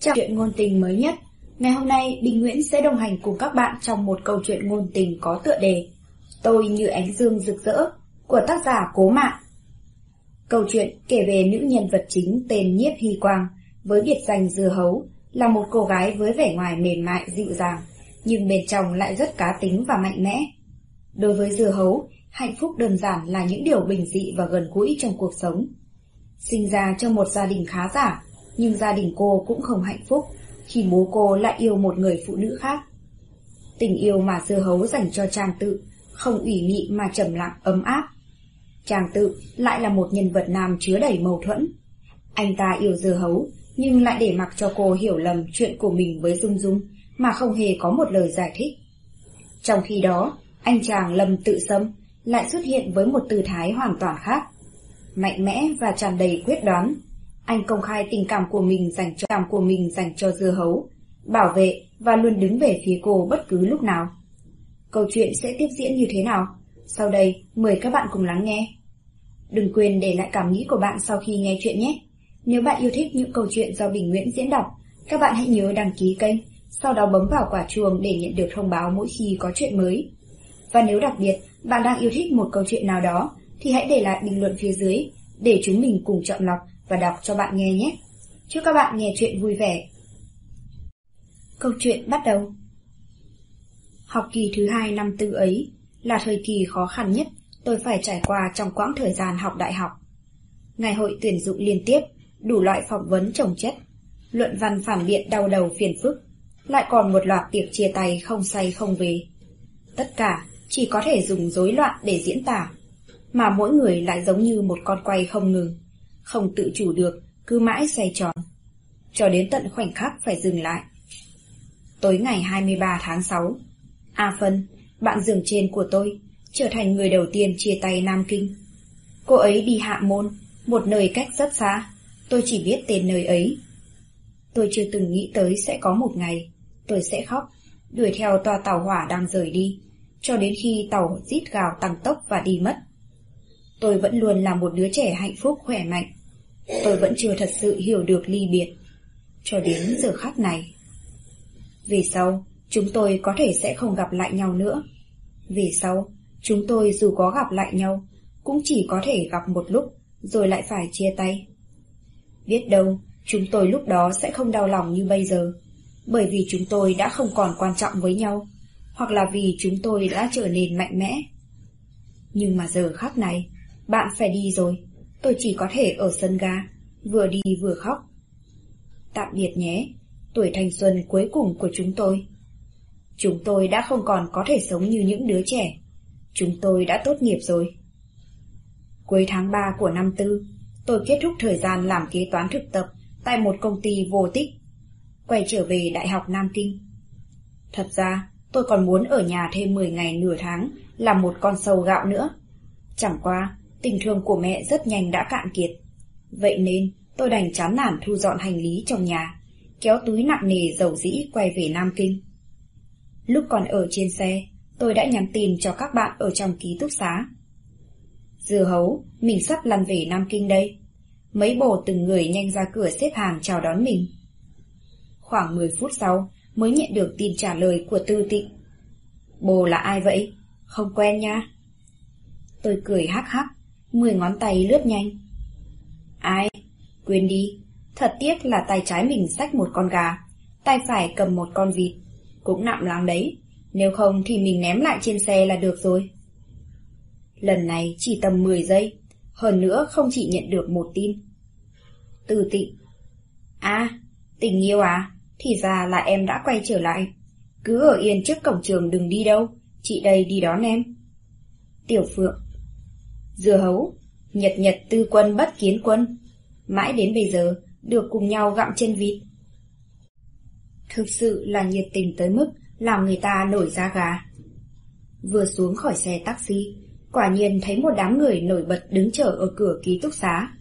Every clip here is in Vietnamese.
Trong chuyện ngôn tình mới nhất, ngày hôm nay Đình Nguyễn sẽ đồng hành cùng các bạn trong một câu chuyện ngôn tình có tựa đề Tôi như ánh dương rực rỡ của tác giả Cố mạng Câu chuyện kể về nữ nhân vật chính tên Nhiếp Hy Quang với biệt danh Dưa Hấu là một cô gái với vẻ ngoài mềm mại dịu dàng nhưng bên trong lại rất cá tính và mạnh mẽ. Đối với Dưa Hấu, hạnh phúc đơn giản là những điều bình dị và gần gũi trong cuộc sống. Sinh ra trong một gia đình khá giả, nhưng gia đình cô cũng không hạnh phúc khi bố cô lại yêu một người phụ nữ khác. Tình yêu mà dưa hấu dành cho Trang Tự không ủy mị mà trầm lặng ấm áp. Trang Tự lại là một nhân vật nam chứa đầy mâu thuẫn. Anh ta yêu dưa hấu nhưng lại để mặc cho cô hiểu lầm chuyện của mình với Dung Dung mà không hề có một lời giải thích. Trong khi đó, anh chàng Lâm Tự Sâm lại xuất hiện với một tư thái hoàn toàn khác. Mạnh mẽ và tràn đầy quyết đoán. Anh công khai tình cảm của mình dành cho cảm của mình dành cho dưa hấu, bảo vệ và luôn đứng về phía cô bất cứ lúc nào. Câu chuyện sẽ tiếp diễn như thế nào? Sau đây, mời các bạn cùng lắng nghe. Đừng quên để lại cảm nghĩ của bạn sau khi nghe chuyện nhé. Nếu bạn yêu thích những câu chuyện do Bình Nguyễn diễn đọc, các bạn hãy nhớ đăng ký kênh, sau đó bấm vào quả chuông để nhận được thông báo mỗi khi có chuyện mới. Và nếu đặc biệt bạn đang yêu thích một câu chuyện nào đó, thì hãy để lại bình luận phía dưới để chúng mình cùng chọn lọc và đọc cho bạn nghe nhé. Chúc các bạn nghe chuyện vui vẻ. Câu chuyện bắt đầu. Học kỳ thứ hai năm tư ấy là thời kỳ khó khăn nhất tôi phải trải qua trong quãng thời gian học đại học. Ngày hội tuyển dụng liên tiếp, đủ loại phỏng vấn trồng chất, luận văn phản biện đau đầu phiền phức, lại còn một loạt tiệc chia tay không say không về. Tất cả chỉ có thể dùng rối loạn để diễn tả, mà mỗi người lại giống như một con quay không ngừng, không tự chủ được, cứ mãi xoay tròn, cho đến tận khoảnh khắc phải dừng lại. Tối ngày 23 tháng 6, A Phân, bạn giường trên của tôi, trở thành người đầu tiên chia tay Nam Kinh. Cô ấy đi hạ môn, một nơi cách rất xa, tôi chỉ biết tên nơi ấy. Tôi chưa từng nghĩ tới sẽ có một ngày, tôi sẽ khóc, đuổi theo toa tàu hỏa đang rời đi, cho đến khi tàu rít gào tăng tốc và đi mất. Tôi vẫn luôn là một đứa trẻ hạnh phúc khỏe mạnh. Tôi vẫn chưa thật sự hiểu được ly biệt. Cho đến giờ khắc này. Vì sau, chúng tôi có thể sẽ không gặp lại nhau nữa. Vì sau, chúng tôi dù có gặp lại nhau, cũng chỉ có thể gặp một lúc, rồi lại phải chia tay. Biết đâu, chúng tôi lúc đó sẽ không đau lòng như bây giờ, bởi vì chúng tôi đã không còn quan trọng với nhau, hoặc là vì chúng tôi đã trở nên mạnh mẽ. Nhưng mà giờ khắc này, bạn phải đi rồi, tôi chỉ có thể ở sân ga, vừa đi vừa khóc. Tạm biệt nhé, tuổi thanh xuân cuối cùng của chúng tôi. Chúng tôi đã không còn có thể sống như những đứa trẻ. Chúng tôi đã tốt nghiệp rồi. Cuối tháng 3 của năm tư, tôi kết thúc thời gian làm kế toán thực tập tại một công ty vô tích. Quay trở về Đại học Nam Kinh. Thật ra, tôi còn muốn ở nhà thêm 10 ngày nửa tháng làm một con sâu gạo nữa. Chẳng qua, tình thương của mẹ rất nhanh đã cạn kiệt. Vậy nên, tôi đành chán nản thu dọn hành lý trong nhà, kéo túi nặng nề dầu dĩ quay về Nam Kinh. Lúc còn ở trên xe, tôi đã nhắn tin cho các bạn ở trong ký túc xá. Dưa hấu, mình sắp lăn về Nam Kinh đây. Mấy bồ từng người nhanh ra cửa xếp hàng chào đón mình. Khoảng 10 phút sau, mới nhận được tin trả lời của Tư Tịnh. Bồ là ai vậy? Không quen nha. Tôi cười hắc hắc, mười ngón tay lướt nhanh. Ai? Quên đi, thật tiếc là tay trái mình xách một con gà, tay phải cầm một con vịt. Cũng nặng lắm đấy, nếu không thì mình ném lại trên xe là được rồi. Lần này chỉ tầm 10 giây, hơn nữa không chỉ nhận được một tin. Từ tịnh. À, tình yêu à, thì ra là em đã quay trở lại. Cứ ở yên trước cổng trường đừng đi đâu, chị đây đi đón em. Tiểu Phượng Dưa hấu, nhật nhật tư quân bất kiến quân. Mãi đến bây giờ, được cùng nhau gặm chân vịt. Thực sự là nhiệt tình tới mức làm người ta nổi da gà. Vừa xuống khỏi xe taxi, quả nhiên thấy một đám người nổi bật đứng chờ ở cửa ký túc xá.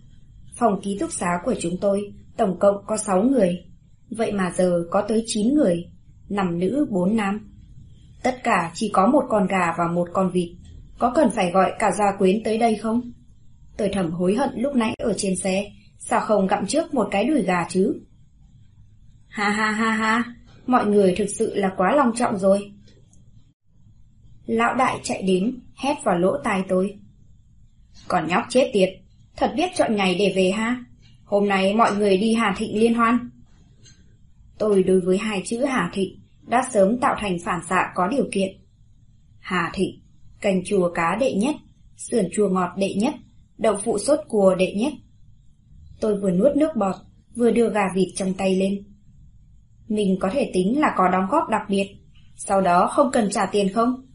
Phòng ký túc xá của chúng tôi tổng cộng có 6 người, vậy mà giờ có tới 9 người, nằm nữ 4 nam. Tất cả chỉ có một con gà và một con vịt. Có cần phải gọi cả gia quyến tới đây không? Tôi thầm hối hận lúc nãy ở trên xe, sao không gặm trước một cái đùi gà chứ? Ha ha ha ha, mọi người thực sự là quá long trọng rồi. Lão đại chạy đến, hét vào lỗ tai tôi. Còn nhóc chết tiệt, thật biết chọn ngày để về ha. Hôm nay mọi người đi Hà Thịnh liên hoan. Tôi đối với hai chữ Hà Thịnh đã sớm tạo thành phản xạ có điều kiện. Hà Thịnh, canh chùa cá đệ nhất, sườn chùa ngọt đệ nhất, đậu phụ sốt cua đệ nhất. Tôi vừa nuốt nước bọt, vừa đưa gà vịt trong tay lên. Mình có thể tính là có đóng góp đặc biệt, sau đó không cần trả tiền không?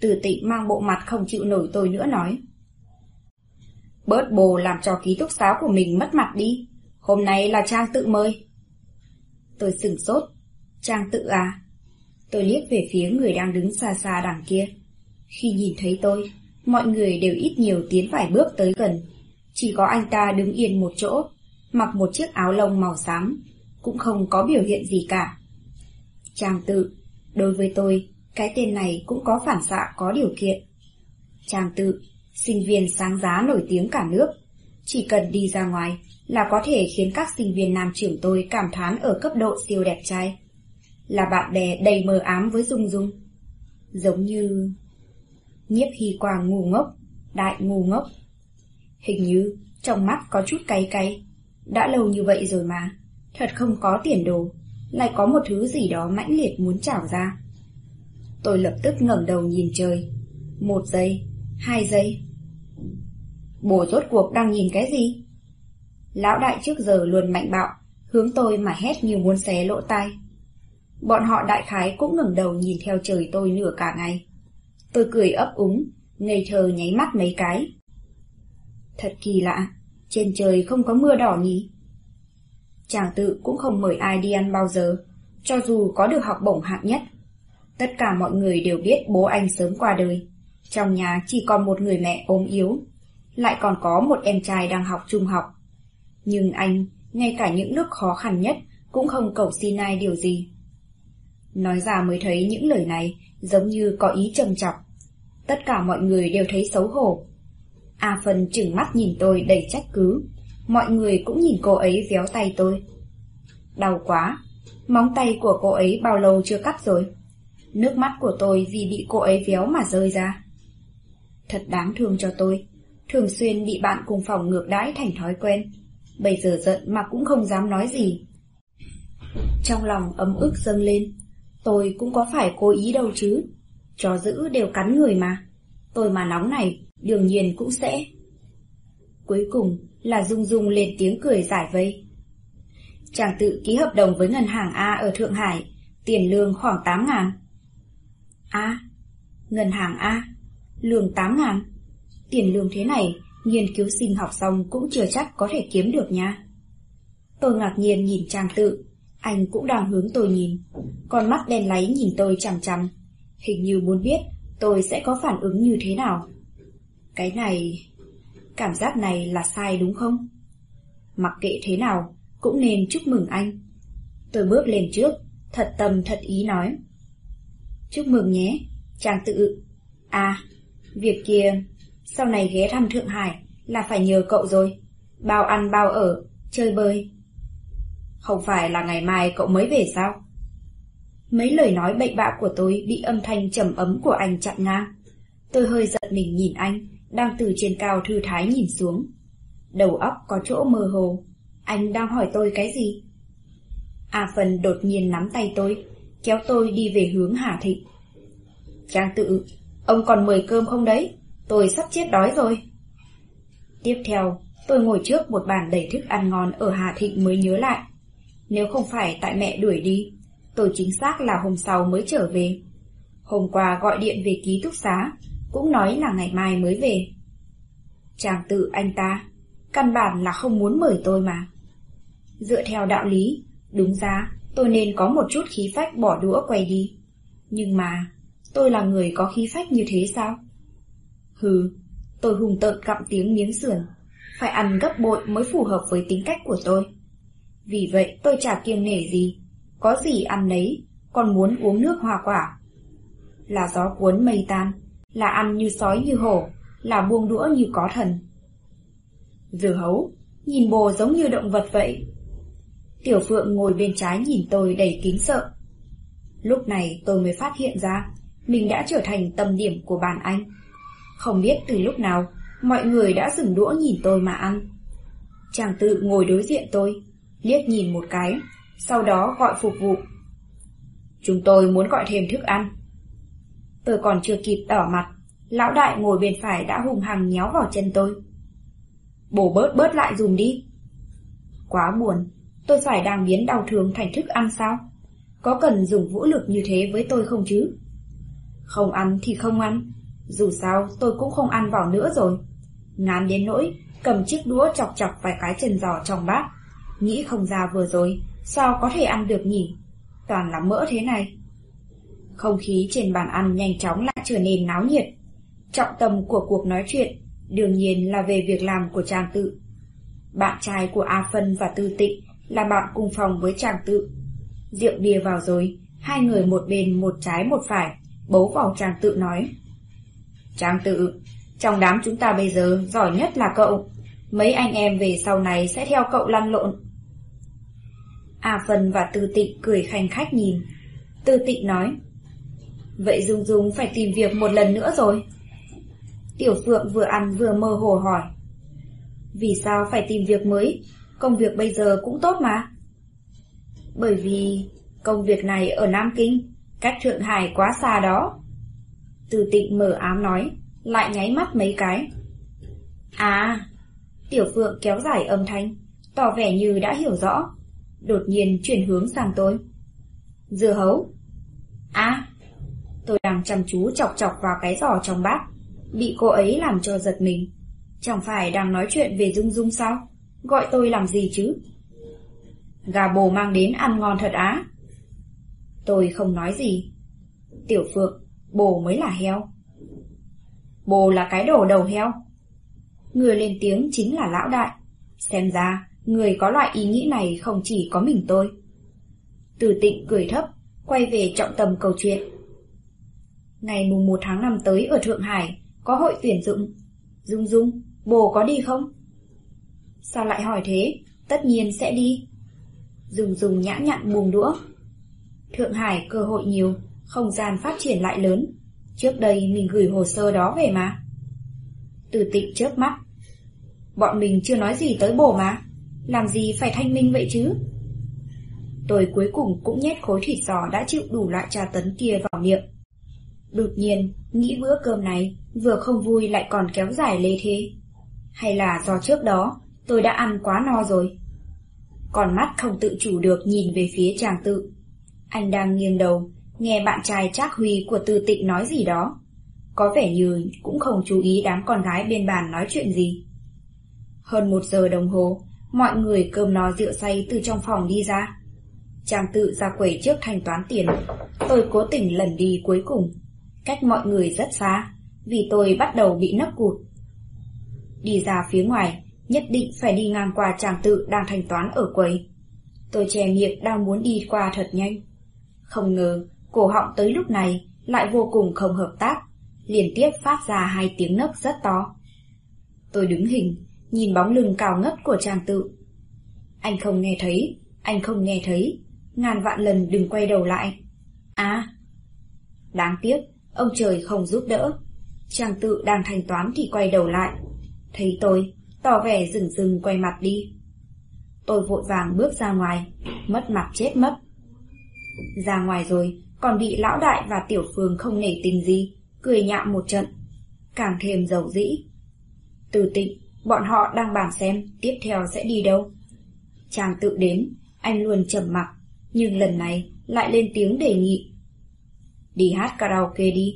Từ tịnh mang bộ mặt không chịu nổi tôi nữa nói. Bớt bồ làm cho ký túc xá của mình mất mặt đi, hôm nay là Trang tự mời. Tôi sửng sốt, Trang tự à? Tôi liếc về phía người đang đứng xa xa đằng kia. Khi nhìn thấy tôi, mọi người đều ít nhiều tiến vài bước tới gần. Chỉ có anh ta đứng yên một chỗ, mặc một chiếc áo lông màu xám, cũng không có biểu hiện gì cả. Chàng tự, đối với tôi, cái tên này cũng có phản xạ có điều kiện. Chàng tự, sinh viên sáng giá nổi tiếng cả nước. Chỉ cần đi ra ngoài là có thể khiến các sinh viên nam trưởng tôi cảm thán ở cấp độ siêu đẹp trai. Là bạn bè đầy mờ ám với Dung Dung. Giống như... Nhiếp hy quang ngu ngốc, đại ngu ngốc. Hình như trong mắt có chút cay cay. Đã lâu như vậy rồi mà, thật không có tiền đồ, lại có một thứ gì đó mãnh liệt muốn trào ra. Tôi lập tức ngẩng đầu nhìn trời. Một giây, hai giây. Bồ rốt cuộc đang nhìn cái gì? Lão đại trước giờ luôn mạnh bạo, hướng tôi mà hét như muốn xé lỗ tai. Bọn họ đại khái cũng ngẩng đầu nhìn theo trời tôi nửa cả ngày. Tôi cười ấp úng, ngây thơ nháy mắt mấy cái. Thật kỳ lạ, trên trời không có mưa đỏ nhỉ? Chàng tự cũng không mời ai đi ăn bao giờ, cho dù có được học bổng hạng nhất. Tất cả mọi người đều biết bố anh sớm qua đời. Trong nhà chỉ còn một người mẹ ốm yếu, lại còn có một em trai đang học trung học. Nhưng anh, ngay cả những lúc khó khăn nhất, cũng không cầu xin ai điều gì. Nói ra mới thấy những lời này giống như có ý trầm trọng. Tất cả mọi người đều thấy xấu hổ. A Phân chừng mắt nhìn tôi đầy trách cứ. Mọi người cũng nhìn cô ấy véo tay tôi. Đau quá, móng tay của cô ấy bao lâu chưa cắt rồi? Nước mắt của tôi vì bị cô ấy véo mà rơi ra. Thật đáng thương cho tôi, thường xuyên bị bạn cùng phòng ngược đãi thành thói quen. Bây giờ giận mà cũng không dám nói gì. Trong lòng ấm ức dâng lên, tôi cũng có phải cố ý đâu chứ. Chó giữ đều cắn người mà. Tôi mà nóng này, đương nhiên cũng sẽ. Cuối cùng là Dung Dung lên tiếng cười giải vây. Chàng tự ký hợp đồng với ngân hàng A ở Thượng Hải, tiền lương khoảng 8 ngàn. A, ngân hàng A, lương 8 ngàn. Tiền lương thế này, nghiên cứu sinh học xong cũng chưa chắc có thể kiếm được nha. Tôi ngạc nhiên nhìn Trang tự, anh cũng đang hướng tôi nhìn, con mắt đen láy nhìn tôi chằm chằm, hình như muốn biết tôi sẽ có phản ứng như thế nào. Cái này... cảm giác này là sai đúng không? Mặc kệ thế nào, cũng nên chúc mừng anh. Tôi bước lên trước, thật tâm thật ý nói. Chúc mừng nhé, chàng tự. À, việc kia, sau này ghé thăm Thượng Hải là phải nhờ cậu rồi. Bao ăn bao ở, chơi bơi. Không phải là ngày mai cậu mới về sao? Mấy lời nói bậy bạ của tôi bị âm thanh trầm ấm của anh chặn ngang. Tôi hơi giật mình nhìn anh, đang từ trên cao thư thái nhìn xuống. Đầu óc có chỗ mơ hồ. Anh đang hỏi tôi cái gì? A Phần đột nhiên nắm tay tôi, kéo tôi đi về hướng Hà Thịnh. Trang tự, ông còn mời cơm không đấy? Tôi sắp chết đói rồi. Tiếp theo, tôi ngồi trước một bàn đầy thức ăn ngon ở Hà Thịnh mới nhớ lại. Nếu không phải tại mẹ đuổi đi, tôi chính xác là hôm sau mới trở về. Hôm qua gọi điện về ký túc xá, cũng nói là ngày mai mới về. Chàng tự anh ta, căn bản là không muốn mời tôi mà. Dựa theo đạo lý, đúng ra tôi nên có một chút khí phách bỏ đũa quay đi. Nhưng mà, tôi là người có khí phách như thế sao? Hừ, tôi hùng tợn cặm tiếng miếng sườn, phải ăn gấp bội mới phù hợp với tính cách của tôi. Vì vậy tôi chả kiêng nể gì, có gì ăn nấy, còn muốn uống nước hoa quả. Là gió cuốn mây tan, là ăn như sói như hổ, là buông đũa như có thần. Dừa hấu, nhìn bồ giống như động vật vậy. Tiểu Phượng ngồi bên trái nhìn tôi đầy kính sợ. Lúc này tôi mới phát hiện ra mình đã trở thành tâm điểm của bàn anh. Không biết từ lúc nào mọi người đã dừng đũa nhìn tôi mà ăn. Chàng tự ngồi đối diện tôi, liếc nhìn một cái, sau đó gọi phục vụ. Chúng tôi muốn gọi thêm thức ăn. Tôi còn chưa kịp đỏ mặt, lão đại ngồi bên phải đã hùng hằng nhéo vào chân tôi. Bổ bớt bớt lại dùm đi. Quá buồn, tôi phải đang biến đau thương thành thức ăn sao? Có cần dùng vũ lực như thế với tôi không chứ? Không ăn thì không ăn, dù sao tôi cũng không ăn vào nữa rồi. Ngán đến nỗi, cầm chiếc đũa chọc chọc vài cái chân giò trong bát. Nghĩ không ra vừa rồi, sao có thể ăn được nhỉ? Toàn là mỡ thế này. Không khí trên bàn ăn nhanh chóng lại trở nên náo nhiệt. Trọng tâm của cuộc nói chuyện đương nhiên là về việc làm của chàng tự. Bạn trai của A Phân và Tư Tịnh là bạn cùng phòng với chàng tự. Rượu bia vào rồi, hai người một bên một trái một phải, bấu vào chàng tự nói. Chàng tự, trong đám chúng ta bây giờ giỏi nhất là cậu. Mấy anh em về sau này sẽ theo cậu lăn lộn. A Phân và Tư Tịnh cười khanh khách nhìn. Tư Tịnh nói. Vậy Dung Dung phải tìm việc một lần nữa rồi. Tiểu Phượng vừa ăn vừa mơ hồ hỏi. Vì sao phải tìm việc mới? Công việc bây giờ cũng tốt mà. Bởi vì công việc này ở Nam Kinh, cách Thượng Hải quá xa đó. Từ tịnh mở ám nói, lại nháy mắt mấy cái. À, Tiểu Phượng kéo dài âm thanh, tỏ vẻ như đã hiểu rõ. Đột nhiên chuyển hướng sang tôi. Dưa hấu. À, tôi đang chăm chú chọc chọc vào cái giò trong bát, bị cô ấy làm cho giật mình. Chẳng phải đang nói chuyện về Dung Dung sao? Gọi tôi làm gì chứ? Gà bồ mang đến ăn ngon thật á. Tôi không nói gì. Tiểu Phượng, bồ mới là heo. Bồ là cái đồ đầu heo. Người lên tiếng chính là lão đại. Xem ra, người có loại ý nghĩ này không chỉ có mình tôi. Từ tịnh cười thấp, quay về trọng tâm câu chuyện. Ngày mùng 1 tháng 5 tới ở Thượng Hải, có hội tuyển dụng. Dung Dung, bồ có đi không? Sao lại hỏi thế? Tất nhiên sẽ đi. Dung Dung nhã nhặn buông đũa. Thượng Hải cơ hội nhiều, không gian phát triển lại lớn. Trước đây mình gửi hồ sơ đó về mà. Từ tịnh chớp mắt. Bọn mình chưa nói gì tới bồ mà. Làm gì phải thanh minh vậy chứ? Tôi cuối cùng cũng nhét khối thịt giò đã chịu đủ loại trà tấn kia vào miệng. Đột nhiên, nghĩ bữa cơm này vừa không vui lại còn kéo dài lê thế. Hay là do trước đó tôi đã ăn quá no rồi? Còn mắt không tự chủ được nhìn về phía chàng tự. Anh đang nghiêng đầu, nghe bạn trai Trác Huy của Tư Tịnh nói gì đó. Có vẻ như cũng không chú ý đám con gái bên bàn nói chuyện gì. Hơn một giờ đồng hồ, mọi người cơm no rượu say từ trong phòng đi ra. Chàng tự ra quầy trước thanh toán tiền. Tôi cố tình lần đi cuối cùng. Cách mọi người rất xa, vì tôi bắt đầu bị nấp cụt. Đi ra phía ngoài, nhất định phải đi ngang qua chàng tự đang thanh toán ở quầy. Tôi che miệng đang muốn đi qua thật nhanh. Không ngờ, cổ họng tới lúc này lại vô cùng không hợp tác, liên tiếp phát ra hai tiếng nấc rất to. Tôi đứng hình, nhìn bóng lưng cao ngất của chàng tự. Anh không nghe thấy, anh không nghe thấy, ngàn vạn lần đừng quay đầu lại. À, đáng tiếc, ông trời không giúp đỡ. Chàng tự đang thanh toán thì quay đầu lại. Thấy tôi, tỏ vẻ rừng rừng quay mặt đi. Tôi vội vàng bước ra ngoài, mất mặt chết mất. Ra ngoài rồi, còn bị lão đại và tiểu phương không nể tình gì, cười nhạo một trận, càng thêm dầu dĩ. Từ tịnh, bọn họ đang bàn xem tiếp theo sẽ đi đâu. Chàng tự đến, anh luôn trầm mặc, nhưng lần này lại lên tiếng đề nghị. Đi hát karaoke đi.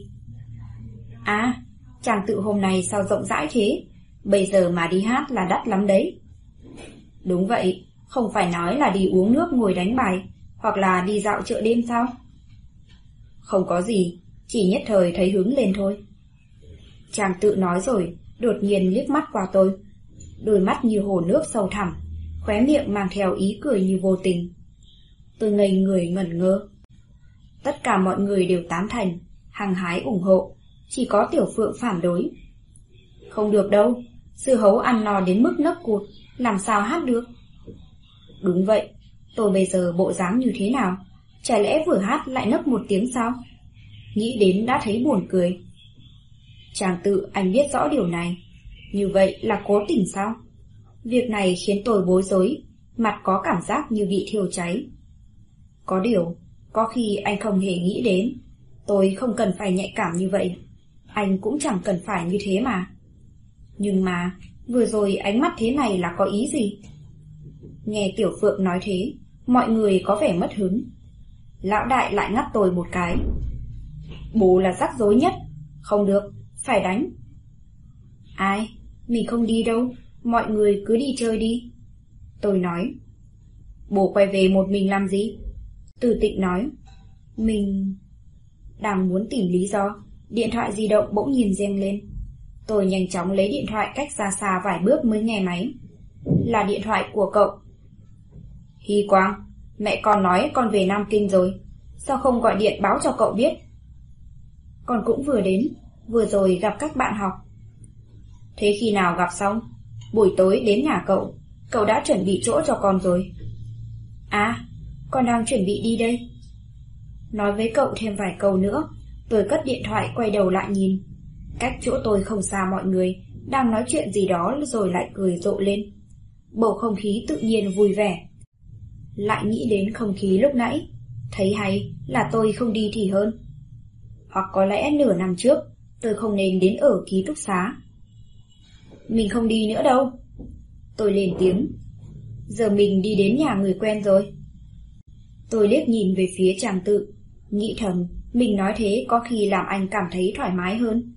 À, chàng tự hôm nay sao rộng rãi thế? Bây giờ mà đi hát là đắt lắm đấy. Đúng vậy, không phải nói là đi uống nước ngồi đánh bài, hoặc là đi dạo chợ đêm sao? Không có gì, chỉ nhất thời thấy hứng lên thôi. Chàng tự nói rồi, đột nhiên liếc mắt qua tôi. Đôi mắt như hồ nước sâu thẳm, khóe miệng mang theo ý cười như vô tình. Tôi ngây người ngẩn ngơ. Tất cả mọi người đều tán thành, hăng hái ủng hộ, chỉ có tiểu phượng phản đối. Không được đâu, sư hấu ăn no đến mức nấc cụt, làm sao hát được? Đúng vậy, Tôi bây giờ bộ dáng như thế nào? Chả lẽ vừa hát lại nấc một tiếng sao? Nghĩ đến đã thấy buồn cười. Chàng tự anh biết rõ điều này. Như vậy là cố tình sao? Việc này khiến tôi bối rối, mặt có cảm giác như bị thiêu cháy. Có điều, có khi anh không hề nghĩ đến. Tôi không cần phải nhạy cảm như vậy. Anh cũng chẳng cần phải như thế mà. Nhưng mà, vừa rồi ánh mắt thế này là có ý gì? Nghe Tiểu Phượng nói thế, mọi người có vẻ mất hứng. Lão đại lại ngắt tôi một cái. Bố là rắc rối nhất. Không được, phải đánh. Ai? Mình không đi đâu. Mọi người cứ đi chơi đi. Tôi nói. Bố quay về một mình làm gì? Từ tịnh nói. Mình... Đang muốn tìm lý do. Điện thoại di động bỗng nhìn reng lên. Tôi nhanh chóng lấy điện thoại cách xa xa vài bước mới nghe máy. Là điện thoại của cậu. Hy Quang, mẹ con nói con về Nam Kinh rồi. Sao không gọi điện báo cho cậu biết? Con cũng vừa đến, vừa rồi gặp các bạn học. Thế khi nào gặp xong? Buổi tối đến nhà cậu, cậu đã chuẩn bị chỗ cho con rồi. À, con đang chuẩn bị đi đây. Nói với cậu thêm vài câu nữa, tôi cất điện thoại quay đầu lại nhìn. Cách chỗ tôi không xa mọi người, đang nói chuyện gì đó rồi lại cười rộ lên. Bầu không khí tự nhiên vui vẻ. Lại nghĩ đến không khí lúc nãy, thấy hay là tôi không đi thì hơn. Hoặc có lẽ nửa năm trước, tôi không nên đến ở ký túc xá. Mình không đi nữa đâu. Tôi lên tiếng. Giờ mình đi đến nhà người quen rồi. Tôi liếc nhìn về phía chàng tự, nghĩ thầm, mình nói thế có khi làm anh cảm thấy thoải mái hơn.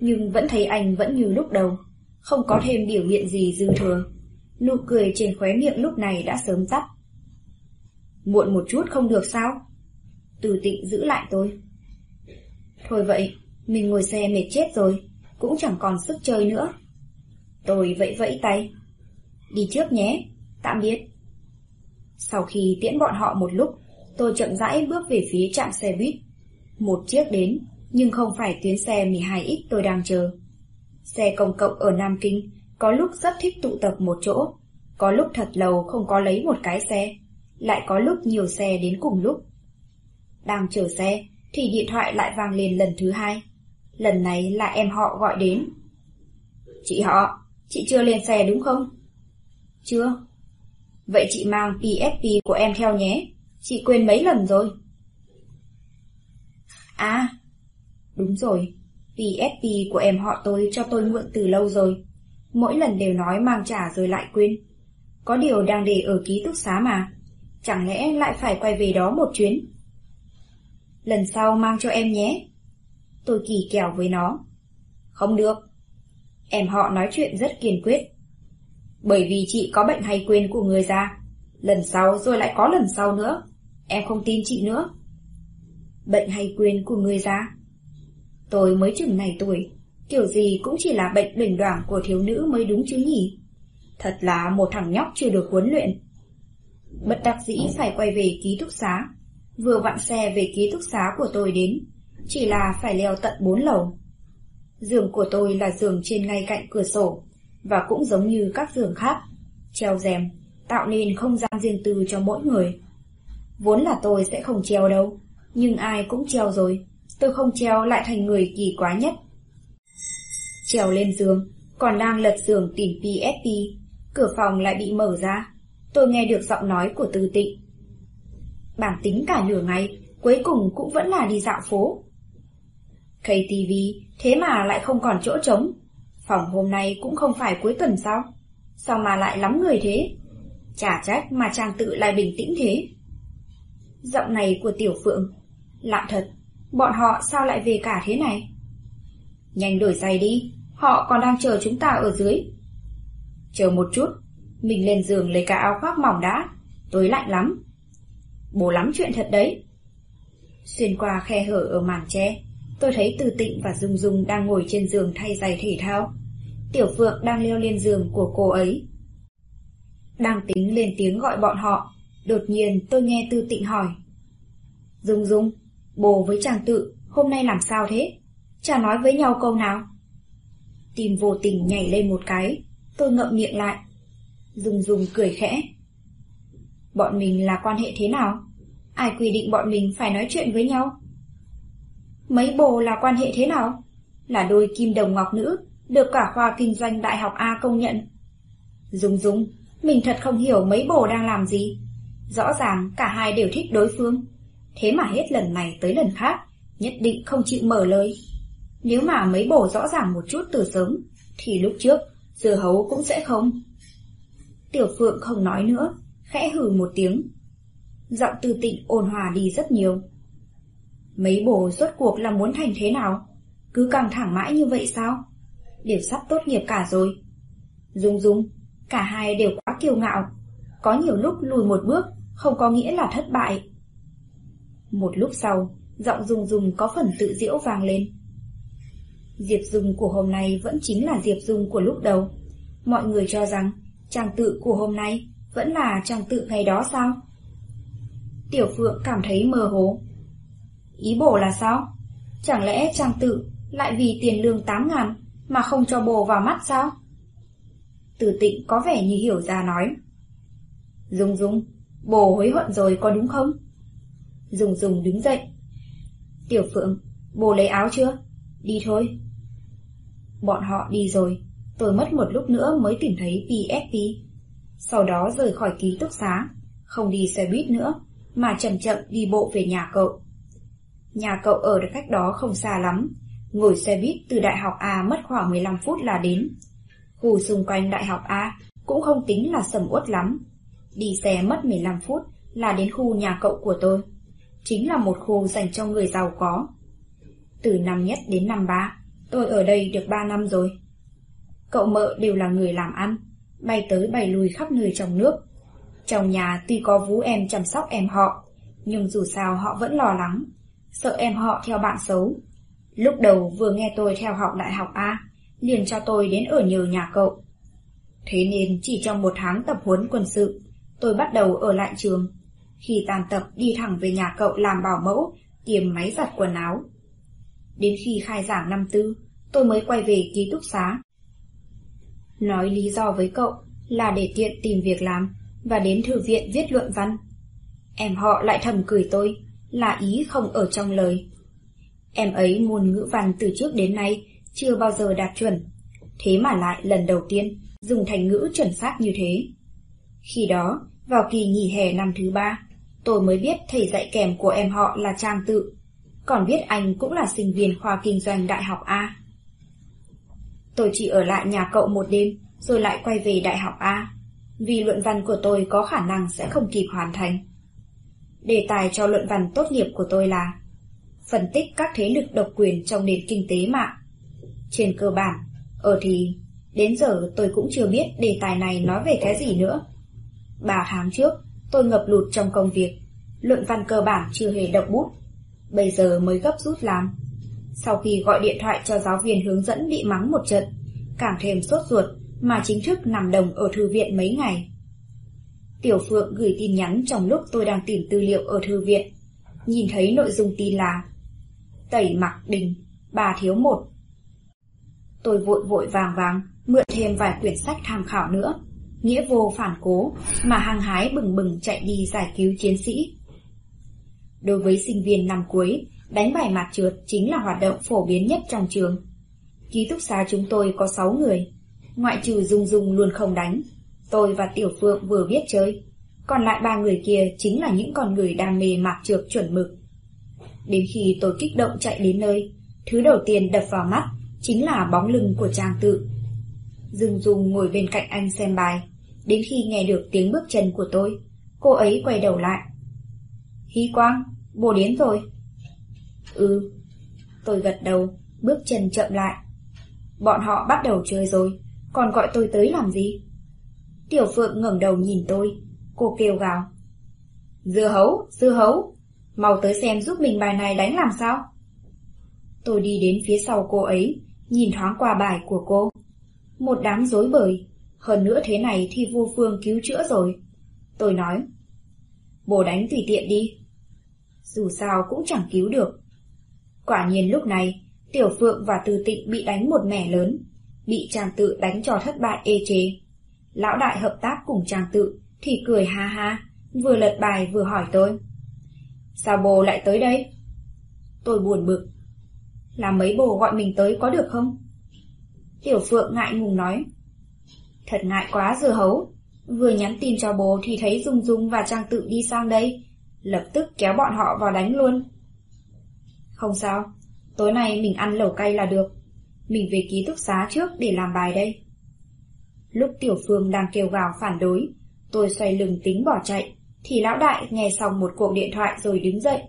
Nhưng vẫn thấy anh vẫn như lúc đầu, không có thêm biểu hiện gì dư thừa. Nụ cười trên khóe miệng lúc này đã sớm tắt. Muộn một chút không được sao? Từ tịnh giữ lại tôi. Thôi vậy, mình ngồi xe mệt chết rồi, cũng chẳng còn sức chơi nữa. Tôi vẫy vẫy tay. Đi trước nhé, tạm biệt. Sau khi tiễn bọn họ một lúc, tôi chậm rãi bước về phía trạm xe buýt. Một chiếc đến, nhưng không phải tuyến xe 12X tôi đang chờ. Xe công cộng ở Nam Kinh có lúc rất thích tụ tập một chỗ, có lúc thật lâu không có lấy một cái xe, lại có lúc nhiều xe đến cùng lúc. Đang chờ xe, thì điện thoại lại vang lên lần thứ hai. Lần này là em họ gọi đến. Chị họ, chị chưa lên xe đúng không? Chưa. Vậy chị mang PSP của em theo nhé. Chị quên mấy lần rồi. À, đúng rồi. PSP của em họ tôi cho tôi mượn từ lâu rồi. Mỗi lần đều nói mang trả rồi lại quên. Có điều đang để ở ký túc xá mà. Chẳng lẽ lại phải quay về đó một chuyến? lần sau mang cho em nhé. Tôi kỳ kèo với nó. Không được. Em họ nói chuyện rất kiên quyết. Bởi vì chị có bệnh hay quên của người già. Lần sau rồi lại có lần sau nữa. Em không tin chị nữa. Bệnh hay quên của người già? Tôi mới chừng này tuổi. Kiểu gì cũng chỉ là bệnh đỉnh đoảng của thiếu nữ mới đúng chứ nhỉ. Thật là một thằng nhóc chưa được huấn luyện. Bất đắc dĩ phải quay về ký túc xá Vừa vặn xe về ký túc xá của tôi đến, chỉ là phải leo tận bốn lầu. Giường của tôi là giường trên ngay cạnh cửa sổ, và cũng giống như các giường khác, treo rèm, tạo nên không gian riêng tư cho mỗi người. Vốn là tôi sẽ không treo đâu, nhưng ai cũng treo rồi, tôi không treo lại thành người kỳ quá nhất. Trèo lên giường, còn đang lật giường tìm PSP, cửa phòng lại bị mở ra. Tôi nghe được giọng nói của Tư Tịnh. Bản tính cả nửa ngày, cuối cùng cũng vẫn là đi dạo phố. KTV, thế mà lại không còn chỗ trống. Phòng hôm nay cũng không phải cuối tuần sao? Sao mà lại lắm người thế? Chả trách mà chàng tự lại bình tĩnh thế. Giọng này của Tiểu Phượng. Lạ thật, bọn họ sao lại về cả thế này? Nhanh đổi giày đi, họ còn đang chờ chúng ta ở dưới. Chờ một chút, mình lên giường lấy cả áo khoác mỏng đã, tối lạnh lắm bố lắm chuyện thật đấy. Xuyên qua khe hở ở màn tre, tôi thấy Từ Tịnh và Dung Dung đang ngồi trên giường thay giày thể thao. Tiểu Phượng đang leo lên giường của cô ấy. Đang tính lên tiếng gọi bọn họ, đột nhiên tôi nghe Tư Tịnh hỏi. Dung Dung, bồ với chàng tự, hôm nay làm sao thế? Chả nói với nhau câu nào. Tim vô tình nhảy lên một cái, tôi ngậm miệng lại. Dung Dung cười khẽ. Bọn mình là quan hệ thế nào? Ai quy định bọn mình phải nói chuyện với nhau? Mấy bồ là quan hệ thế nào? Là đôi kim đồng ngọc nữ, được cả khoa kinh doanh đại học A công nhận. Dung dung, mình thật không hiểu mấy bồ đang làm gì. Rõ ràng cả hai đều thích đối phương. Thế mà hết lần này tới lần khác, nhất định không chịu mở lời. Nếu mà mấy bồ rõ ràng một chút từ sớm, thì lúc trước, dưa hấu cũng sẽ không. Tiểu Phượng không nói nữa, khẽ hừ một tiếng. Giọng tư tịnh ôn hòa đi rất nhiều. Mấy bồ rốt cuộc là muốn thành thế nào? Cứ căng thẳng mãi như vậy sao? Đều sắp tốt nghiệp cả rồi. Dung dung, cả hai đều quá kiêu ngạo. Có nhiều lúc lùi một bước, không có nghĩa là thất bại. Một lúc sau, giọng Dung Dung có phần tự diễu vang lên. Diệp Dung của hôm nay vẫn chính là Diệp Dung của lúc đầu. Mọi người cho rằng trang tự của hôm nay vẫn là trang tự ngày đó sao? Tiểu Phượng cảm thấy mơ hồ. Ý bổ là sao? Chẳng lẽ chàng tự lại vì tiền lương 8 ngàn mà không cho bồ vào mắt sao? Tử tịnh có vẻ như hiểu ra nói. Dung Dung, bồ hối hận rồi có đúng không? Dung Dung đứng dậy. Tiểu Phượng, bồ lấy áo chưa? Đi thôi. Bọn họ đi rồi, tôi mất một lúc nữa mới tìm thấy PSP. Sau đó rời khỏi ký túc xá, không đi xe buýt nữa, mà chậm chậm đi bộ về nhà cậu. Nhà cậu ở được cách đó không xa lắm, ngồi xe buýt từ Đại học A mất khoảng 15 phút là đến. Khu xung quanh Đại học A cũng không tính là sầm uất lắm. Đi xe mất 15 phút là đến khu nhà cậu của tôi. Chính là một khu dành cho người giàu có. Từ năm nhất đến năm ba, tôi ở đây được 3 năm rồi. Cậu mợ đều là người làm ăn, bay tới bay lùi khắp nơi trong nước. Trong nhà tuy có vú em chăm sóc em họ, nhưng dù sao họ vẫn lo lắng, sợ em họ theo bạn xấu. Lúc đầu vừa nghe tôi theo học đại học A, liền cho tôi đến ở nhờ nhà cậu. Thế nên chỉ trong một tháng tập huấn quân sự, tôi bắt đầu ở lại trường. Khi tàn tập đi thẳng về nhà cậu làm bảo mẫu, kiềm máy giặt quần áo. Đến khi khai giảng năm tư, tôi mới quay về ký túc xá. Nói lý do với cậu là để tiện tìm việc làm và đến thư viện viết luận văn. Em họ lại thầm cười tôi, là ý không ở trong lời. Em ấy môn ngữ văn từ trước đến nay chưa bao giờ đạt chuẩn, thế mà lại lần đầu tiên dùng thành ngữ chuẩn xác như thế. Khi đó, vào kỳ nghỉ hè năm thứ ba, tôi mới biết thầy dạy kèm của em họ là Trang Tự, còn biết anh cũng là sinh viên khoa kinh doanh đại học A. Tôi chỉ ở lại nhà cậu một đêm, rồi lại quay về đại học A, vì luận văn của tôi có khả năng sẽ không kịp hoàn thành. Đề tài cho luận văn tốt nghiệp của tôi là phân tích các thế lực độc quyền trong nền kinh tế mạng. Trên cơ bản, ở thì, đến giờ tôi cũng chưa biết đề tài này nói về cái gì nữa. Ba tháng trước, tôi ngập lụt trong công việc, luận văn cơ bản chưa hề động bút, bây giờ mới gấp rút làm. Sau khi gọi điện thoại cho giáo viên hướng dẫn bị mắng một trận, càng thêm sốt ruột mà chính thức nằm đồng ở thư viện mấy ngày. Tiểu Phượng gửi tin nhắn trong lúc tôi đang tìm tư liệu ở thư viện. Nhìn thấy nội dung tin là Tẩy mặc đình, bà thiếu một. Tôi vội vội vàng vàng mượn thêm vài quyển sách tham khảo nữa. Nghĩa vô phản cố mà hăng hái bừng bừng chạy đi giải cứu chiến sĩ. Đối với sinh viên năm cuối, đánh bài mặt trượt chính là hoạt động phổ biến nhất trong trường. Ký túc xá chúng tôi có 6 người, ngoại trừ Dung Dung luôn không đánh. Tôi và Tiểu Phượng vừa biết chơi, còn lại ba người kia chính là những con người đam mê mạc trược chuẩn mực. Đến khi tôi kích động chạy đến nơi, thứ đầu tiên đập vào mắt chính là bóng lưng của Trang Tự. Dừng dùng ngồi bên cạnh anh xem bài, đến khi nghe được tiếng bước chân của tôi, cô ấy quay đầu lại. Hy Quang, bồ đến rồi. Ừ, tôi gật đầu, bước chân chậm lại. Bọn họ bắt đầu chơi rồi, còn gọi tôi tới làm gì? Tiểu Phượng ngẩng đầu nhìn tôi, cô kêu gào. Dưa hấu, dưa hấu, mau tới xem giúp mình bài này đánh làm sao. Tôi đi đến phía sau cô ấy, nhìn thoáng qua bài của cô. Một đám rối bời, hơn nữa thế này thì vô phương cứu chữa rồi. Tôi nói, bố đánh tùy tiện đi. Dù sao cũng chẳng cứu được. Quả nhiên lúc này, Tiểu Phượng và Từ Tịnh bị đánh một mẻ lớn, bị chàng tự đánh cho thất bại ê chế. Lão đại hợp tác cùng chàng tự thì cười ha ha, vừa lật bài vừa hỏi tôi. Sao bồ lại tới đây? Tôi buồn bực. Là mấy bồ gọi mình tới có được không? Tiểu Phượng ngại ngùng nói. Thật ngại quá dưa hấu. Vừa nhắn tin cho bố thì thấy Dung Dung và Trang Tự đi sang đây. Lập tức kéo bọn họ vào đánh luôn. Không sao. Tối nay mình ăn lẩu cay là được. Mình về ký túc xá trước để làm bài đây. Lúc Tiểu Phương đang kêu gào phản đối, tôi xoay lưng tính bỏ chạy, thì lão đại nghe xong một cuộc điện thoại rồi đứng dậy.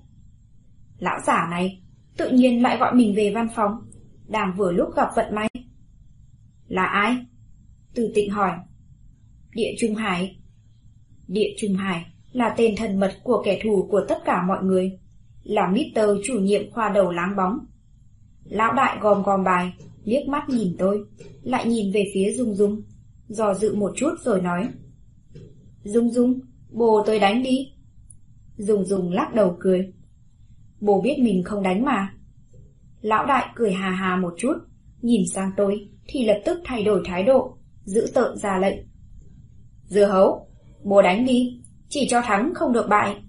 Lão giả này, tự nhiên lại gọi mình về văn phòng, đang vừa lúc gặp vận may. Là ai? Từ tịnh hỏi. Địa Trung Hải. Địa Trung Hải là tên thần mật của kẻ thù của tất cả mọi người, là Mr. chủ nhiệm khoa đầu láng bóng. Lão đại gom gom bài, liếc mắt nhìn tôi, lại nhìn về phía Dung Dung, dò dự một chút rồi nói. Dung Dung, bồ tôi đánh đi. Dung Dung lắc đầu cười. Bồ biết mình không đánh mà. Lão đại cười hà hà một chút, nhìn sang tôi thì lập tức thay đổi thái độ, giữ tợn ra lệnh. Dưa hấu, bồ đánh đi, chỉ cho thắng không được bại.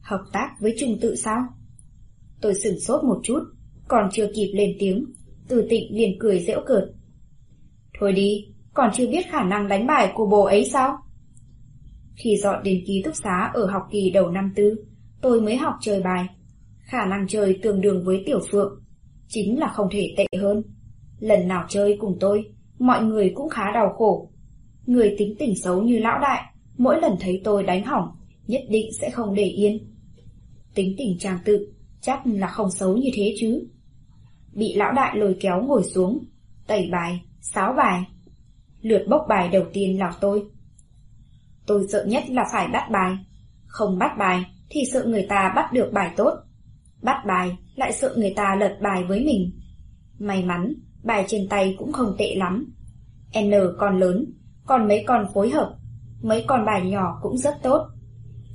Hợp tác với trung tự sao? Tôi sửng sốt một chút, còn chưa kịp lên tiếng, từ tịnh liền cười dễu cợt. Thôi đi, còn chưa biết khả năng đánh bài của bố ấy sao? Khi dọn đến ký túc xá ở học kỳ đầu năm tư, tôi mới học chơi bài. Khả năng chơi tương đương với tiểu phượng, chính là không thể tệ hơn. Lần nào chơi cùng tôi, mọi người cũng khá đau khổ. Người tính tình xấu như lão đại, mỗi lần thấy tôi đánh hỏng, nhất định sẽ không để yên. Tính tình trang tự, chắc là không xấu như thế chứ. Bị lão đại lôi kéo ngồi xuống, tẩy bài, sáo bài. Lượt bốc bài đầu tiên là tôi. Tôi sợ nhất là phải bắt bài. Không bắt bài thì sợ người ta bắt được bài tốt. Bắt bài lại sợ người ta lật bài với mình. May mắn, bài trên tay cũng không tệ lắm. N còn lớn, còn mấy con phối hợp, mấy con bài nhỏ cũng rất tốt.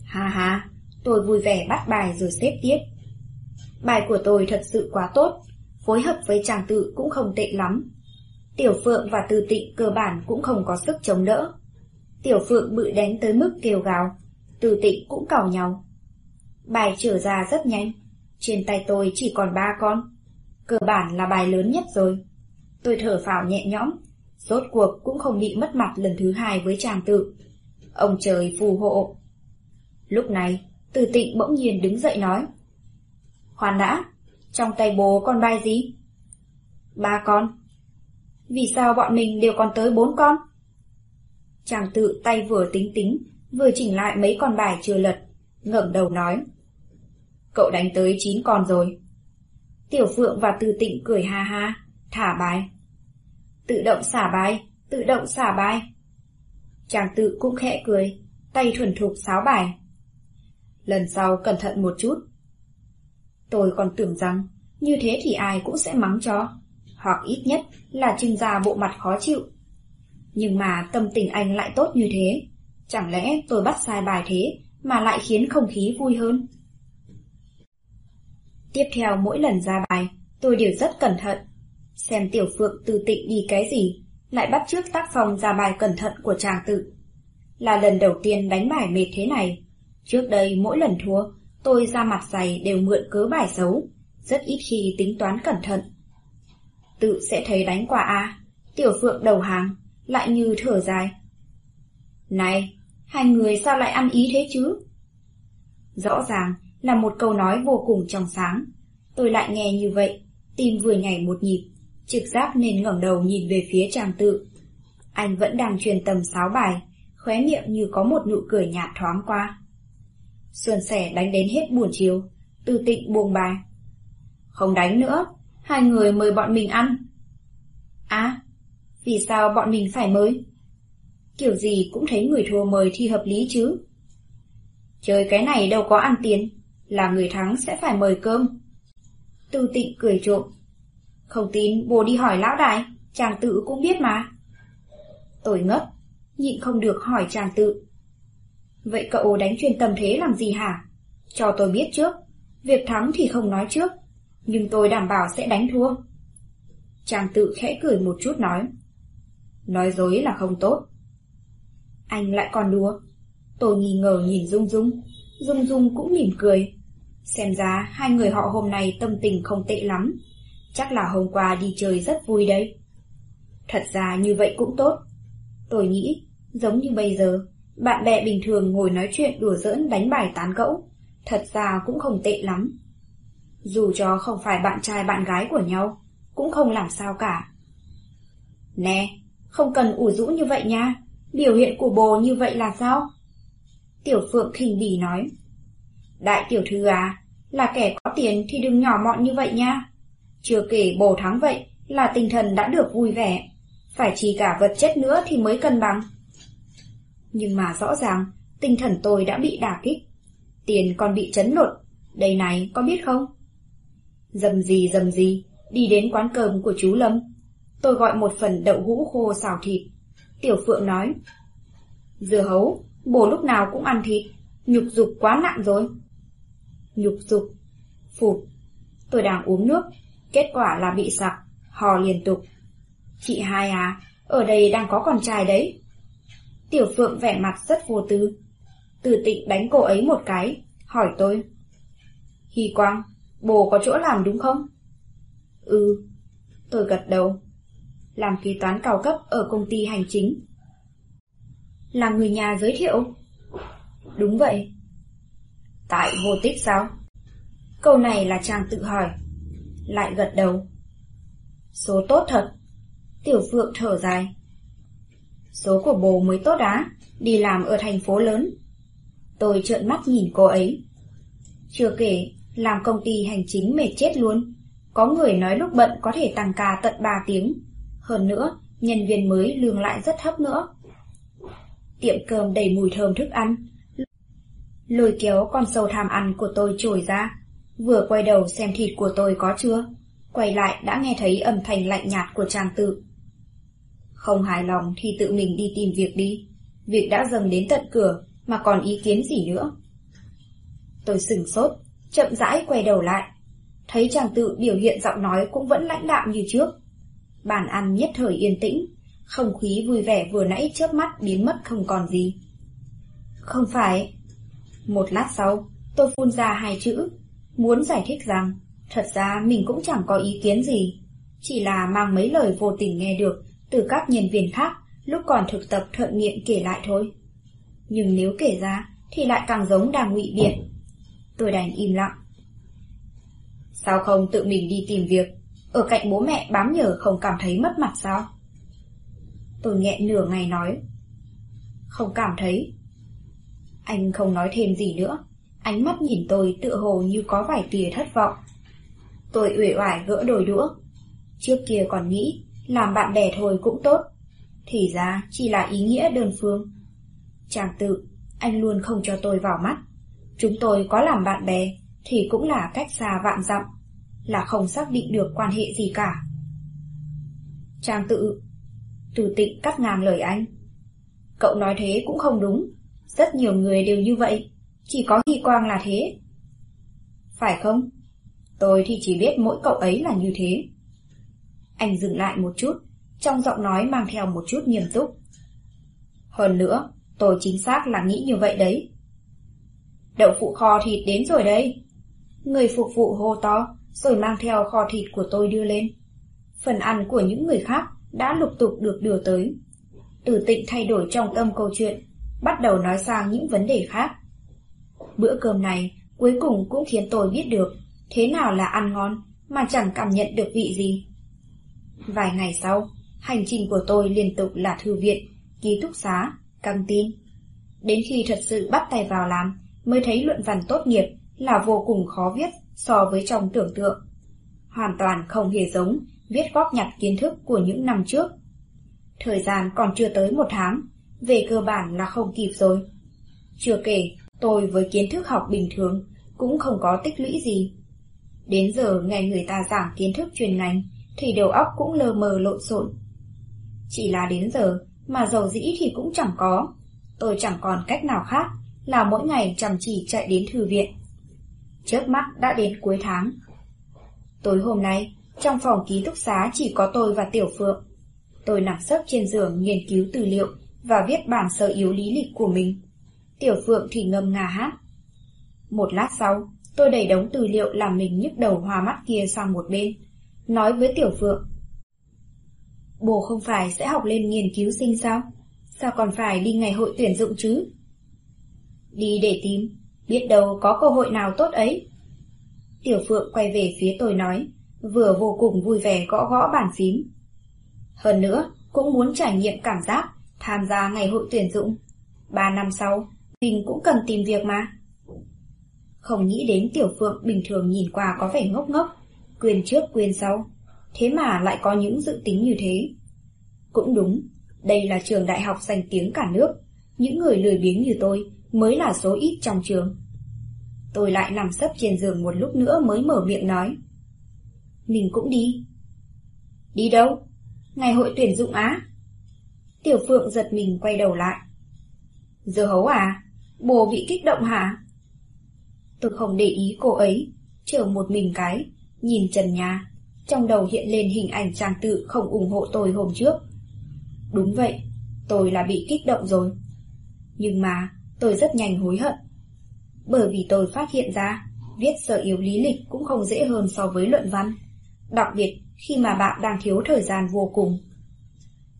Ha ha, tôi vui vẻ bắt bài rồi xếp tiếp. Bài của tôi thật sự quá tốt, phối hợp với chàng tự cũng không tệ lắm. Tiểu Phượng và từ Tịnh cơ bản cũng không có sức chống đỡ. Tiểu Phượng bự đánh tới mức kêu gào, từ Tịnh cũng cào nhau. Bài trở ra rất nhanh, trên tay tôi chỉ còn ba con. Cơ bản là bài lớn nhất rồi. Tôi thở phào nhẹ nhõm, rốt cuộc cũng không bị mất mặt lần thứ hai với chàng tự. Ông trời phù hộ. Lúc này, Từ Tịnh bỗng nhiên đứng dậy nói. Khoan đã, trong tay bố con bài gì? Ba con. Vì sao bọn mình đều còn tới bốn con? Chàng tự tay vừa tính tính, vừa chỉnh lại mấy con bài chưa lật, ngẩng đầu nói. Cậu đánh tới chín con rồi. Tiểu Phượng và Từ Tịnh cười ha ha, thả bài. Tự động xả bài, tự động xả bài. Chàng tự cũng khẽ cười, tay thuần thục sáo bài. Lần sau cẩn thận một chút. Tôi còn tưởng rằng, như thế thì ai cũng sẽ mắng cho, hoặc ít nhất là trưng ra bộ mặt khó chịu. Nhưng mà tâm tình anh lại tốt như thế, chẳng lẽ tôi bắt sai bài thế mà lại khiến không khí vui hơn? Tiếp theo mỗi lần ra bài, tôi đều rất cẩn thận. Xem tiểu phượng từ tịnh đi cái gì, lại bắt trước tác phong ra bài cẩn thận của chàng tự. Là lần đầu tiên đánh bài mệt thế này. Trước đây mỗi lần thua, tôi ra mặt dày đều mượn cớ bài xấu, rất ít khi tính toán cẩn thận. Tự sẽ thấy đánh quả A, tiểu phượng đầu hàng, lại như thở dài. Này, hai người sao lại ăn ý thế chứ? Rõ ràng là một câu nói vô cùng trong sáng. Tôi lại nghe như vậy, tim vừa nhảy một nhịp, trực giác nên ngẩng đầu nhìn về phía chàng tự. Anh vẫn đang truyền tầm sáo bài, khóe miệng như có một nụ cười nhạt thoáng qua. Xuân sẻ đánh đến hết buổi chiều, tư tịnh buông bài. Không đánh nữa, hai người mời bọn mình ăn. À, vì sao bọn mình phải mời? Kiểu gì cũng thấy người thua mời thì hợp lý chứ. Chơi cái này đâu có ăn tiền, là người thắng sẽ phải mời cơm. Tư tịnh cười trộm. Không tin bố đi hỏi lão đại, chàng tự cũng biết mà. Tôi ngất, nhịn không được hỏi chàng tự. Vậy cậu đánh chuyên tâm thế làm gì hả? Cho tôi biết trước, việc thắng thì không nói trước, nhưng tôi đảm bảo sẽ đánh thua. Chàng tự khẽ cười một chút nói. Nói dối là không tốt. Anh lại còn đùa. Tôi nghi ngờ nhìn Dung Dung. Dung Dung cũng mỉm cười. Xem ra hai người họ hôm nay tâm tình không tệ lắm. Chắc là hôm qua đi chơi rất vui đấy. Thật ra như vậy cũng tốt. Tôi nghĩ, giống như bây giờ, bạn bè bình thường ngồi nói chuyện đùa giỡn đánh bài tán gẫu, thật ra cũng không tệ lắm. Dù cho không phải bạn trai bạn gái của nhau, cũng không làm sao cả. Nè, không cần ủ rũ như vậy nha, biểu hiện của bồ như vậy là sao? Tiểu Phượng khinh bỉ nói. Đại tiểu thư à, là kẻ có tiền thì đừng nhỏ mọn như vậy nha. Chưa kể bồ thắng vậy là tinh thần đã được vui vẻ, phải chỉ cả vật chất nữa thì mới cân bằng. Nhưng mà rõ ràng, tinh thần tôi đã bị đả kích. Tiền còn bị chấn lột, đây này có biết không? Dầm gì dầm gì, đi đến quán cơm của chú Lâm. Tôi gọi một phần đậu hũ khô xào thịt. Tiểu Phượng nói, Dưa hấu, bố lúc nào cũng ăn thịt, nhục dục quá nặng rồi. Nhục dục, phụt, tôi đang uống nước, kết quả là bị sặc, hò liên tục. Chị hai à, ở đây đang có con trai đấy. Tiểu Phượng vẻ mặt rất vô tư. Từ tịnh đánh cô ấy một cái, hỏi tôi. Hy Quang, bồ có chỗ làm đúng không? Ừ, tôi gật đầu. Làm kế toán cao cấp ở công ty hành chính. Là người nhà giới thiệu? Đúng vậy. Tại vô tích sao? Câu này là chàng tự hỏi. Lại gật đầu. Số tốt thật. Tiểu Phượng thở dài. Số của bồ mới tốt á, đi làm ở thành phố lớn. Tôi trợn mắt nhìn cô ấy. Chưa kể, làm công ty hành chính mệt chết luôn. Có người nói lúc bận có thể tăng ca tận 3 tiếng. Hơn nữa, nhân viên mới lương lại rất thấp nữa. Tiệm cơm đầy mùi thơm thức ăn. Lôi kéo con sâu tham ăn của tôi trồi ra. Vừa quay đầu xem thịt của tôi có chưa. Quay lại đã nghe thấy âm thanh lạnh nhạt của chàng tự. Không hài lòng thì tự mình đi tìm việc đi. Việc đã dần đến tận cửa mà còn ý kiến gì nữa. Tôi sừng sốt, chậm rãi quay đầu lại. Thấy chàng tự biểu hiện giọng nói cũng vẫn lãnh đạm như trước. Bàn ăn nhất thời yên tĩnh, không khí vui vẻ vừa nãy chớp mắt biến mất không còn gì. Không phải. Một lát sau, tôi phun ra hai chữ, muốn giải thích rằng thật ra mình cũng chẳng có ý kiến gì, chỉ là mang mấy lời vô tình nghe được từ các nhân viên khác lúc còn thực tập thuận miệng kể lại thôi. Nhưng nếu kể ra thì lại càng giống đang ngụy biện. Tôi đành im lặng. Sao không tự mình đi tìm việc, ở cạnh bố mẹ bám nhờ không cảm thấy mất mặt sao? Tôi nghẹn nửa ngày nói. Không cảm thấy. Anh không nói thêm gì nữa, ánh mắt nhìn tôi tựa hồ như có vài tia thất vọng. Tôi uể oải gỡ đồi đũa. Trước kia còn nghĩ làm bạn bè thôi cũng tốt. Thì ra chỉ là ý nghĩa đơn phương. Chàng tự, anh luôn không cho tôi vào mắt. Chúng tôi có làm bạn bè thì cũng là cách xa vạn dặm, là không xác định được quan hệ gì cả. trang tự, từ tịnh cắt ngang lời anh. Cậu nói thế cũng không đúng, rất nhiều người đều như vậy, chỉ có Hy Quang là thế. Phải không? Tôi thì chỉ biết mỗi cậu ấy là như thế. Anh dừng lại một chút, trong giọng nói mang theo một chút nghiêm túc. Hơn nữa, tôi chính xác là nghĩ như vậy đấy. Đậu phụ kho thịt đến rồi đây. Người phục vụ hô to, rồi mang theo kho thịt của tôi đưa lên. Phần ăn của những người khác đã lục tục được đưa tới. Tử tịnh thay đổi trong tâm câu chuyện, bắt đầu nói sang những vấn đề khác. Bữa cơm này cuối cùng cũng khiến tôi biết được thế nào là ăn ngon mà chẳng cảm nhận được vị gì. Vài ngày sau, hành trình của tôi liên tục là thư viện, ký túc xá, căng tin. Đến khi thật sự bắt tay vào làm, mới thấy luận văn tốt nghiệp là vô cùng khó viết so với trong tưởng tượng. Hoàn toàn không hề giống viết góp nhặt kiến thức của những năm trước. Thời gian còn chưa tới một tháng, về cơ bản là không kịp rồi. Chưa kể, tôi với kiến thức học bình thường cũng không có tích lũy gì. Đến giờ nghe người ta giảng kiến thức chuyên ngành thì đầu óc cũng lờ mờ lộn xộn. Chỉ là đến giờ mà dầu dĩ thì cũng chẳng có, tôi chẳng còn cách nào khác là mỗi ngày chăm chỉ chạy đến thư viện. Trước mắt đã đến cuối tháng. Tối hôm nay, trong phòng ký túc xá chỉ có tôi và Tiểu Phượng. Tôi nằm sấp trên giường nghiên cứu tư liệu và viết bản sơ yếu lý lịch của mình. Tiểu Phượng thì ngâm nga hát. Một lát sau, tôi đẩy đống tư liệu làm mình nhức đầu hoa mắt kia sang một bên, nói với Tiểu Phượng. Bố không phải sẽ học lên nghiên cứu sinh sao? Sao còn phải đi ngày hội tuyển dụng chứ? Đi để tìm, biết đâu có cơ hội nào tốt ấy. Tiểu Phượng quay về phía tôi nói, vừa vô cùng vui vẻ gõ gõ bàn phím. Hơn nữa, cũng muốn trải nghiệm cảm giác tham gia ngày hội tuyển dụng. Ba năm sau, mình cũng cần tìm việc mà. Không nghĩ đến Tiểu Phượng bình thường nhìn qua có vẻ ngốc ngốc, quyền trước quyền sau, thế mà lại có những dự tính như thế. Cũng đúng, đây là trường đại học danh tiếng cả nước, những người lười biếng như tôi mới là số ít trong trường. Tôi lại nằm sấp trên giường một lúc nữa mới mở miệng nói. Mình cũng đi. Đi đâu? Ngày hội tuyển dụng á? Tiểu Phượng giật mình quay đầu lại. Giờ hấu à? Bồ bị kích động hả? Tôi không để ý cô ấy, chờ một mình cái, nhìn trần nhà, trong đầu hiện lên hình ảnh trang tự không ủng hộ tôi hôm trước. Đúng vậy, tôi là bị kích động rồi. Nhưng mà tôi rất nhanh hối hận. Bởi vì tôi phát hiện ra, viết sở yếu lý lịch cũng không dễ hơn so với luận văn. Đặc biệt khi mà bạn đang thiếu thời gian vô cùng.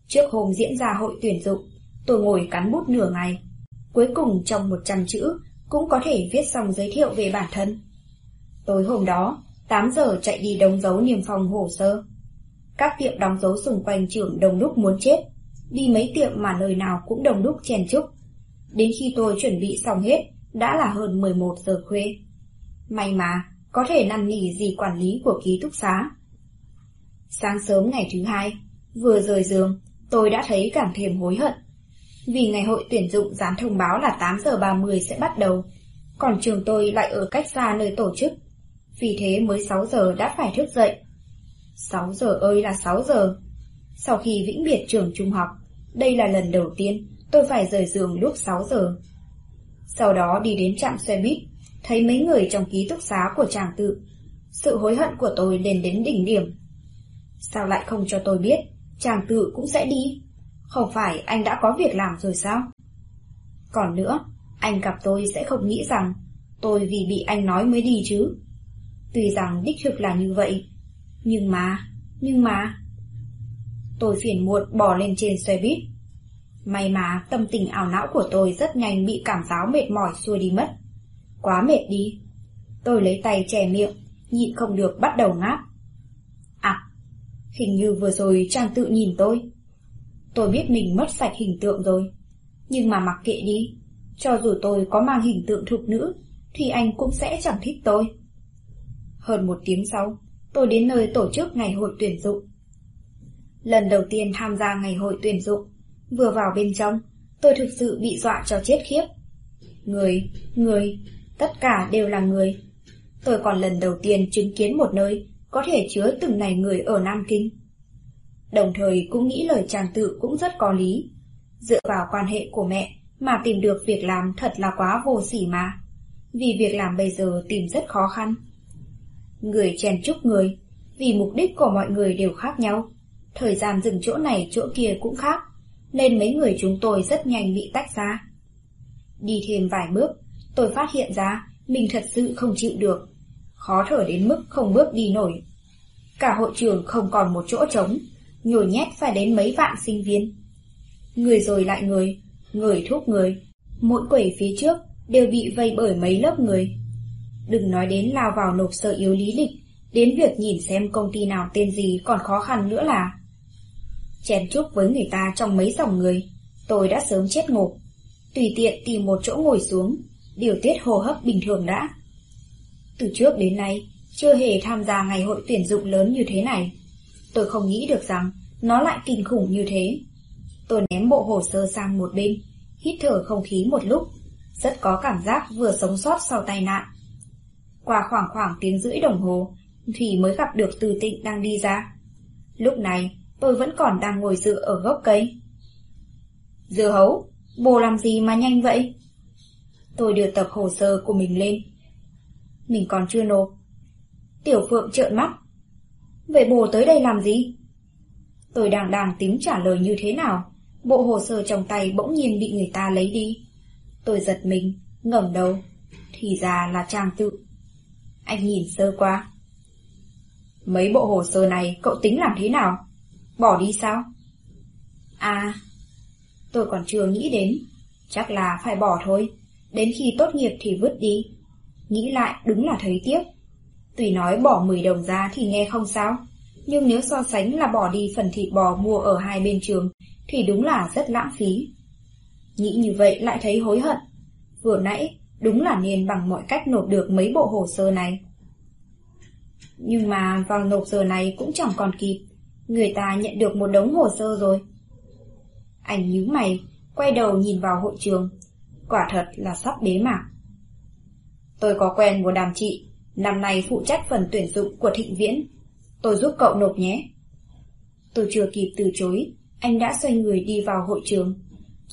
Trước hôm diễn ra hội tuyển dụng, tôi ngồi cắn bút nửa ngày. Cuối cùng trong 100 chữ cũng có thể viết xong giới thiệu về bản thân. Tối hôm đó, 8 giờ chạy đi đóng dấu niềm phòng hồ sơ. Các tiệm đóng dấu xung quanh trường đông đúc muốn chết, đi mấy tiệm mà nơi nào cũng đông đúc chen chúc. Đến khi tôi chuẩn bị xong hết, đã là hơn 11 giờ khuya. May mà, có thể năn nỉ gì quản lý của ký túc xá. Sáng sớm ngày thứ hai, vừa rời giường, tôi đã thấy cảm thêm hối hận. Vì ngày hội tuyển dụng dán thông báo là 8 giờ 30 sẽ bắt đầu, còn trường tôi lại ở cách xa nơi tổ chức. Vì thế mới 6 giờ đã phải thức dậy. 6 giờ ơi là 6 giờ. Sau khi vĩnh biệt trường trung học, đây là lần đầu tiên tôi phải rời giường lúc 6 giờ. Sau đó đi đến trạm xe buýt, thấy mấy người trong ký túc xá của chàng tự. Sự hối hận của tôi lên đến đỉnh điểm. Sao lại không cho tôi biết, chàng tự cũng sẽ đi? Không phải anh đã có việc làm rồi sao? Còn nữa, anh gặp tôi sẽ không nghĩ rằng tôi vì bị anh nói mới đi chứ. Tuy rằng đích thực là như vậy, nhưng mà, nhưng mà... Tôi phiền muộn bò lên trên xe buýt. May mà tâm tình ảo não của tôi rất nhanh bị cảm giáo mệt mỏi xua đi mất. Quá mệt đi. Tôi lấy tay che miệng, nhịn không được bắt đầu ngáp. À, hình như vừa rồi Trang tự nhìn tôi. Tôi biết mình mất sạch hình tượng rồi. Nhưng mà mặc kệ đi, cho dù tôi có mang hình tượng thục nữ, thì anh cũng sẽ chẳng thích tôi. Hơn một tiếng sau, tôi đến nơi tổ chức ngày hội tuyển dụng. Lần đầu tiên tham gia ngày hội tuyển dụng, vừa vào bên trong, tôi thực sự bị dọa cho chết khiếp. Người, người, tất cả đều là người. Tôi còn lần đầu tiên chứng kiến một nơi có thể chứa từng này người ở Nam Kinh. Đồng thời cũng nghĩ lời chàng tự cũng rất có lý. Dựa vào quan hệ của mẹ mà tìm được việc làm thật là quá vô sỉ mà. Vì việc làm bây giờ tìm rất khó khăn. Người chèn chúc người, vì mục đích của mọi người đều khác nhau. Thời gian dừng chỗ này chỗ kia cũng khác, nên mấy người chúng tôi rất nhanh bị tách ra. Đi thêm vài bước, tôi phát hiện ra mình thật sự không chịu được. Khó thở đến mức không bước đi nổi. Cả hội trường không còn một chỗ trống, nhồi nhét phải đến mấy vạn sinh viên. Người rồi lại người, người thúc người, mỗi quầy phía trước đều bị vây bởi mấy lớp người. Đừng nói đến lao vào nộp sơ yếu lý lịch, đến việc nhìn xem công ty nào tên gì còn khó khăn nữa là. Chèn chúc với người ta trong mấy dòng người, tôi đã sớm chết ngộp. Tùy tiện tìm một chỗ ngồi xuống, điều tiết hô hấp bình thường đã. Từ trước đến nay, chưa hề tham gia ngày hội tuyển dụng lớn như thế này. Tôi không nghĩ được rằng nó lại kinh khủng như thế. Tôi ném bộ hồ sơ sang một bên, hít thở không khí một lúc, rất có cảm giác vừa sống sót sau tai nạn. Qua khoảng khoảng tiếng rưỡi đồng hồ, thì mới gặp được Từ Tịnh đang đi ra. Lúc này, tôi vẫn còn đang ngồi dựa ở gốc cây. Dưa hấu, bồ làm gì mà nhanh vậy? Tôi đưa tập hồ sơ của mình lên. Mình còn chưa nộp. Tiểu Phượng trợn mắt. Vậy bồ tới đây làm gì? Tôi đang đang tính trả lời như thế nào, bộ hồ sơ trong tay bỗng nhiên bị người ta lấy đi. Tôi giật mình, ngẩng đầu. Thì ra là trang tự. Anh nhìn sơ qua. Mấy bộ hồ sơ này cậu tính làm thế nào? Bỏ đi sao? À, tôi còn chưa nghĩ đến. Chắc là phải bỏ thôi. Đến khi tốt nghiệp thì vứt đi. Nghĩ lại đúng là thấy tiếc. Tùy nói bỏ 10 đồng ra thì nghe không sao. Nhưng nếu so sánh là bỏ đi phần thịt bò mua ở hai bên trường thì đúng là rất lãng phí. Nghĩ như vậy lại thấy hối hận. Vừa nãy, đúng là nên bằng mọi cách nộp được mấy bộ hồ sơ này. Nhưng mà vào nộp giờ này cũng chẳng còn kịp. Người ta nhận được một đống hồ sơ rồi. Anh nhíu mày, quay đầu nhìn vào hội trường. Quả thật là sắp bế mạc. Tôi có quen một đàm chị, năm nay phụ trách phần tuyển dụng của Thịnh Viễn. Tôi giúp cậu nộp nhé. Tôi chưa kịp từ chối, anh đã xoay người đi vào hội trường.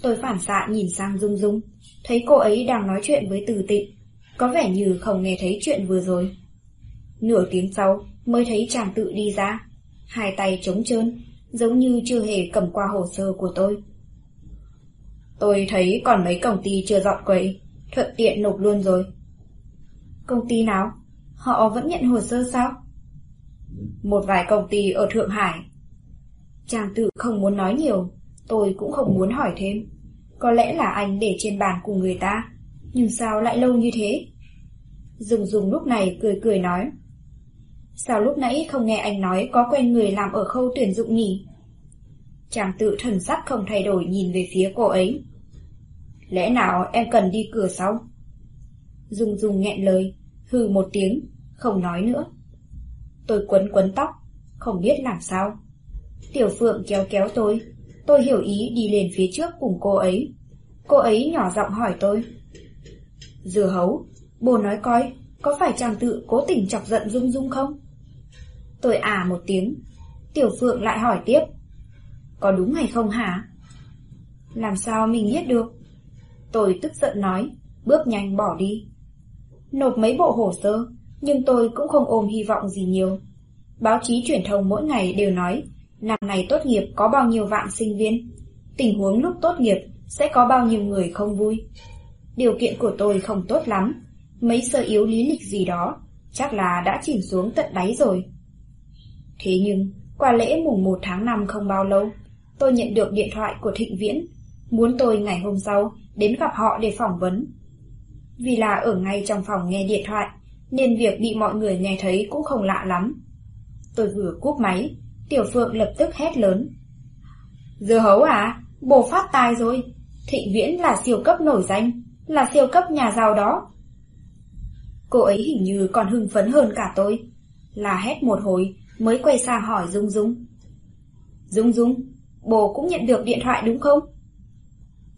Tôi phản xạ nhìn sang Dung Dung, thấy cô ấy đang nói chuyện với Từ Tịnh, có vẻ như không nghe thấy chuyện vừa rồi. Nửa tiếng sau mới thấy chàng tự đi ra, hai tay trống trơn, giống như chưa hề cầm qua hồ sơ của tôi. Tôi thấy còn mấy công ty chưa dọn quầy, thuận tiện nộp luôn rồi. Công ty nào? Họ vẫn nhận hồ sơ sao? Một vài công ty ở Thượng Hải. Chàng tự không muốn nói nhiều, tôi cũng không muốn hỏi thêm. Có lẽ là anh để trên bàn cùng người ta, nhưng sao lại lâu như thế? Dùng dùng lúc này cười cười nói. Sao lúc nãy không nghe anh nói có quen người làm ở khâu tuyển dụng nhỉ? Chàng tự thần sắc không thay đổi nhìn về phía cô ấy. Lẽ nào em cần đi cửa sau? Dung Dung nghẹn lời, hừ một tiếng, không nói nữa. Tôi quấn quấn tóc, không biết làm sao. Tiểu Phượng kéo kéo tôi, tôi hiểu ý đi lên phía trước cùng cô ấy. Cô ấy nhỏ giọng hỏi tôi. Dừa hấu, bồ nói coi, có phải chàng tự cố tình chọc giận Dung Dung không? Tôi à một tiếng. Tiểu Phượng lại hỏi tiếp. Có đúng hay không hả? Làm sao mình biết được? Tôi tức giận nói, bước nhanh bỏ đi. Nộp mấy bộ hồ sơ, nhưng tôi cũng không ôm hy vọng gì nhiều. Báo chí truyền thông mỗi ngày đều nói, năm này tốt nghiệp có bao nhiêu vạn sinh viên. Tình huống lúc tốt nghiệp sẽ có bao nhiêu người không vui. Điều kiện của tôi không tốt lắm, mấy sơ yếu lý lịch gì đó, chắc là đã chìm xuống tận đáy rồi. Thế nhưng, qua lễ mùng 1 tháng 5 không bao lâu, tôi nhận được điện thoại của Thịnh Viễn, muốn tôi ngày hôm sau đến gặp họ để phỏng vấn. Vì là ở ngay trong phòng nghe điện thoại, nên việc bị mọi người nghe thấy cũng không lạ lắm. Tôi vừa cúp máy, Tiểu Phượng lập tức hét lớn. Dưa hấu à, bồ phát tài rồi, Thịnh Viễn là siêu cấp nổi danh, là siêu cấp nhà giàu đó. Cô ấy hình như còn hưng phấn hơn cả tôi, là hét một hồi mới quay sang hỏi Dung Dung. Dung Dung, bồ cũng nhận được điện thoại đúng không?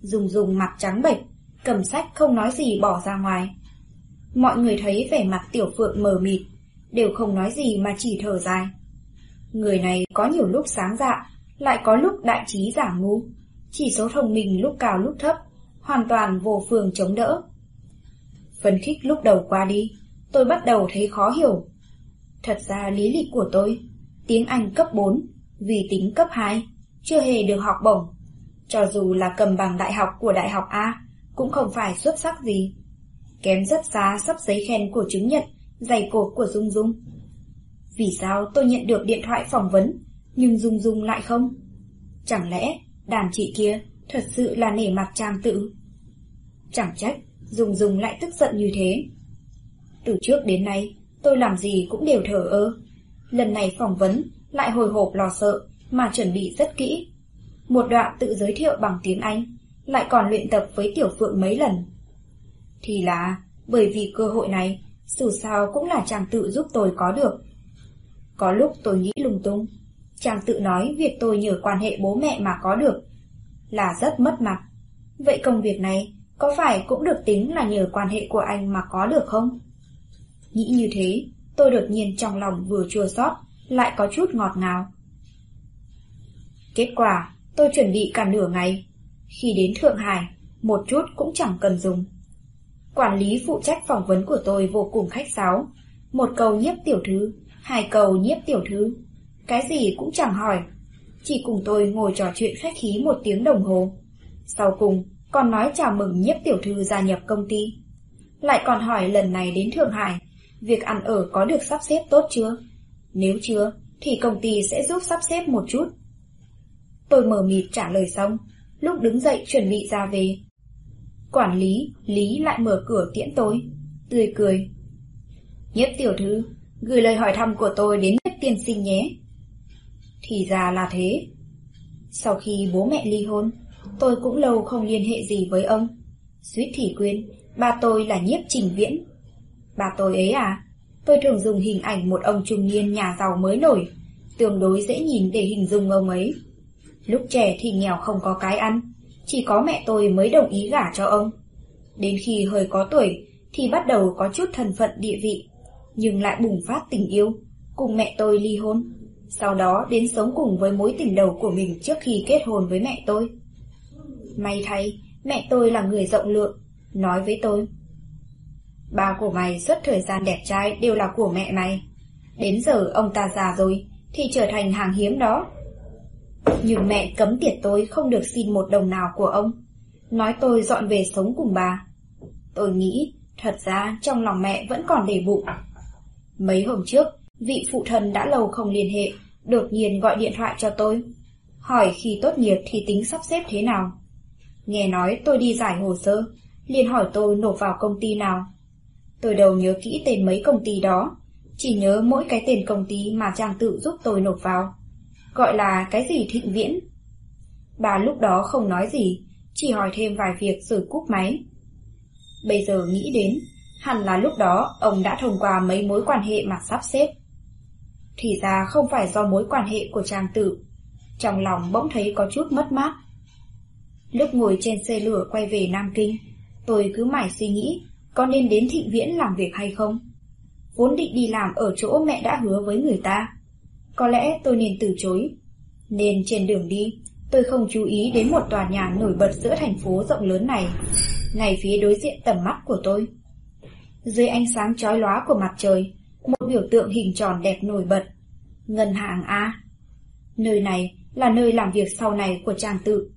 Dung Dung mặt trắng bệch, cầm sách không nói gì bỏ ra ngoài. Mọi người thấy vẻ mặt tiểu phượng mờ mịt, đều không nói gì mà chỉ thở dài. Người này có nhiều lúc sáng dạ, lại có lúc đại trí giả ngu, chỉ số thông minh lúc cao lúc thấp, hoàn toàn vô phường chống đỡ. Phấn khích lúc đầu qua đi, tôi bắt đầu thấy khó hiểu. Thật ra lý lịch của tôi, tiếng Anh cấp 4, vì tính cấp 2, chưa hề được học bổng. Cho dù là cầm bằng đại học của đại học A, cũng không phải xuất sắc gì. Kém rất xa sắp giấy khen của chứng nhận, giày cột của Dung Dung. Vì sao tôi nhận được điện thoại phỏng vấn, nhưng Dung Dung lại không? Chẳng lẽ đàn chị kia thật sự là nể mặt trang tự? Chẳng trách, Dung Dung lại tức giận như thế. Từ trước đến nay, tôi làm gì cũng đều thở ơ. Lần này phỏng vấn, lại hồi hộp lo sợ, mà chuẩn bị rất kỹ. Một đoạn tự giới thiệu bằng tiếng Anh, lại còn luyện tập với Tiểu Phượng mấy lần. Thì là, bởi vì cơ hội này, dù sao cũng là chàng tự giúp tôi có được. Có lúc tôi nghĩ lung tung, chàng tự nói việc tôi nhờ quan hệ bố mẹ mà có được, là rất mất mặt. Vậy công việc này, có phải cũng được tính là nhờ quan hệ của anh mà có được không? Nghĩ như thế, tôi đột nhiên trong lòng vừa chua xót, lại có chút ngọt ngào. Kết quả, tôi chuẩn bị cả nửa ngày. Khi đến Thượng Hải, một chút cũng chẳng cần dùng. Quản lý phụ trách phỏng vấn của tôi vô cùng khách sáo. Một câu nhiếp tiểu thư, hai câu nhiếp tiểu thư. Cái gì cũng chẳng hỏi. Chỉ cùng tôi ngồi trò chuyện khách khí một tiếng đồng hồ. Sau cùng, còn nói chào mừng nhiếp tiểu thư gia nhập công ty. Lại còn hỏi lần này đến Thượng Hải, việc ăn ở có được sắp xếp tốt chưa? Nếu chưa, thì công ty sẽ giúp sắp xếp một chút. Tôi mờ mịt trả lời xong, lúc đứng dậy chuẩn bị ra về. Quản lý, Lý lại mở cửa tiễn tôi, tươi cười. Nhiếp tiểu thư, gửi lời hỏi thăm của tôi đến nhiếp tiên sinh nhé. Thì ra là thế. Sau khi bố mẹ ly hôn, tôi cũng lâu không liên hệ gì với ông. Suýt thì quên, ba tôi là nhiếp trình viễn bà tôi ấy à, tôi thường dùng hình ảnh một ông trung niên nhà giàu mới nổi, tương đối dễ nhìn để hình dung ông ấy. Lúc trẻ thì nghèo không có cái ăn, chỉ có mẹ tôi mới đồng ý gả cho ông. Đến khi hơi có tuổi thì bắt đầu có chút thân phận địa vị, nhưng lại bùng phát tình yêu, cùng mẹ tôi ly hôn. Sau đó đến sống cùng với mối tình đầu của mình trước khi kết hôn với mẹ tôi. May thay, mẹ tôi là người rộng lượng, nói với tôi. Ba của mày suốt thời gian đẹp trai đều là của mẹ mày. Đến giờ ông ta già rồi, thì trở thành hàng hiếm đó. Nhưng mẹ cấm tiệt tôi không được xin một đồng nào của ông. Nói tôi dọn về sống cùng bà. Tôi nghĩ, thật ra trong lòng mẹ vẫn còn để bụng. Mấy hôm trước, vị phụ thần đã lâu không liên hệ, đột nhiên gọi điện thoại cho tôi. Hỏi khi tốt nghiệp thì tính sắp xếp thế nào. Nghe nói tôi đi giải hồ sơ, liền hỏi tôi nộp vào công ty nào. Tôi đầu nhớ kỹ tên mấy công ty đó, chỉ nhớ mỗi cái tên công ty mà chàng tự giúp tôi nộp vào. Gọi là cái gì thịnh viễn. Bà lúc đó không nói gì, chỉ hỏi thêm vài việc rồi cúp máy. Bây giờ nghĩ đến, hẳn là lúc đó ông đã thông qua mấy mối quan hệ mà sắp xếp. Thì ra không phải do mối quan hệ của chàng tự. Trong lòng bỗng thấy có chút mất mát. Lúc ngồi trên xe lửa quay về Nam Kinh, tôi cứ mãi suy nghĩ có nên đến thịnh viễn làm việc hay không. Vốn định đi làm ở chỗ mẹ đã hứa với người ta. Có lẽ tôi nên từ chối. Nên trên đường đi, tôi không chú ý đến một tòa nhà nổi bật giữa thành phố rộng lớn này, ngay phía đối diện tầm mắt của tôi. Dưới ánh sáng chói lóa của mặt trời, một biểu tượng hình tròn đẹp nổi bật. Ngân hàng A. Nơi này là nơi làm việc sau này của Trang Tự.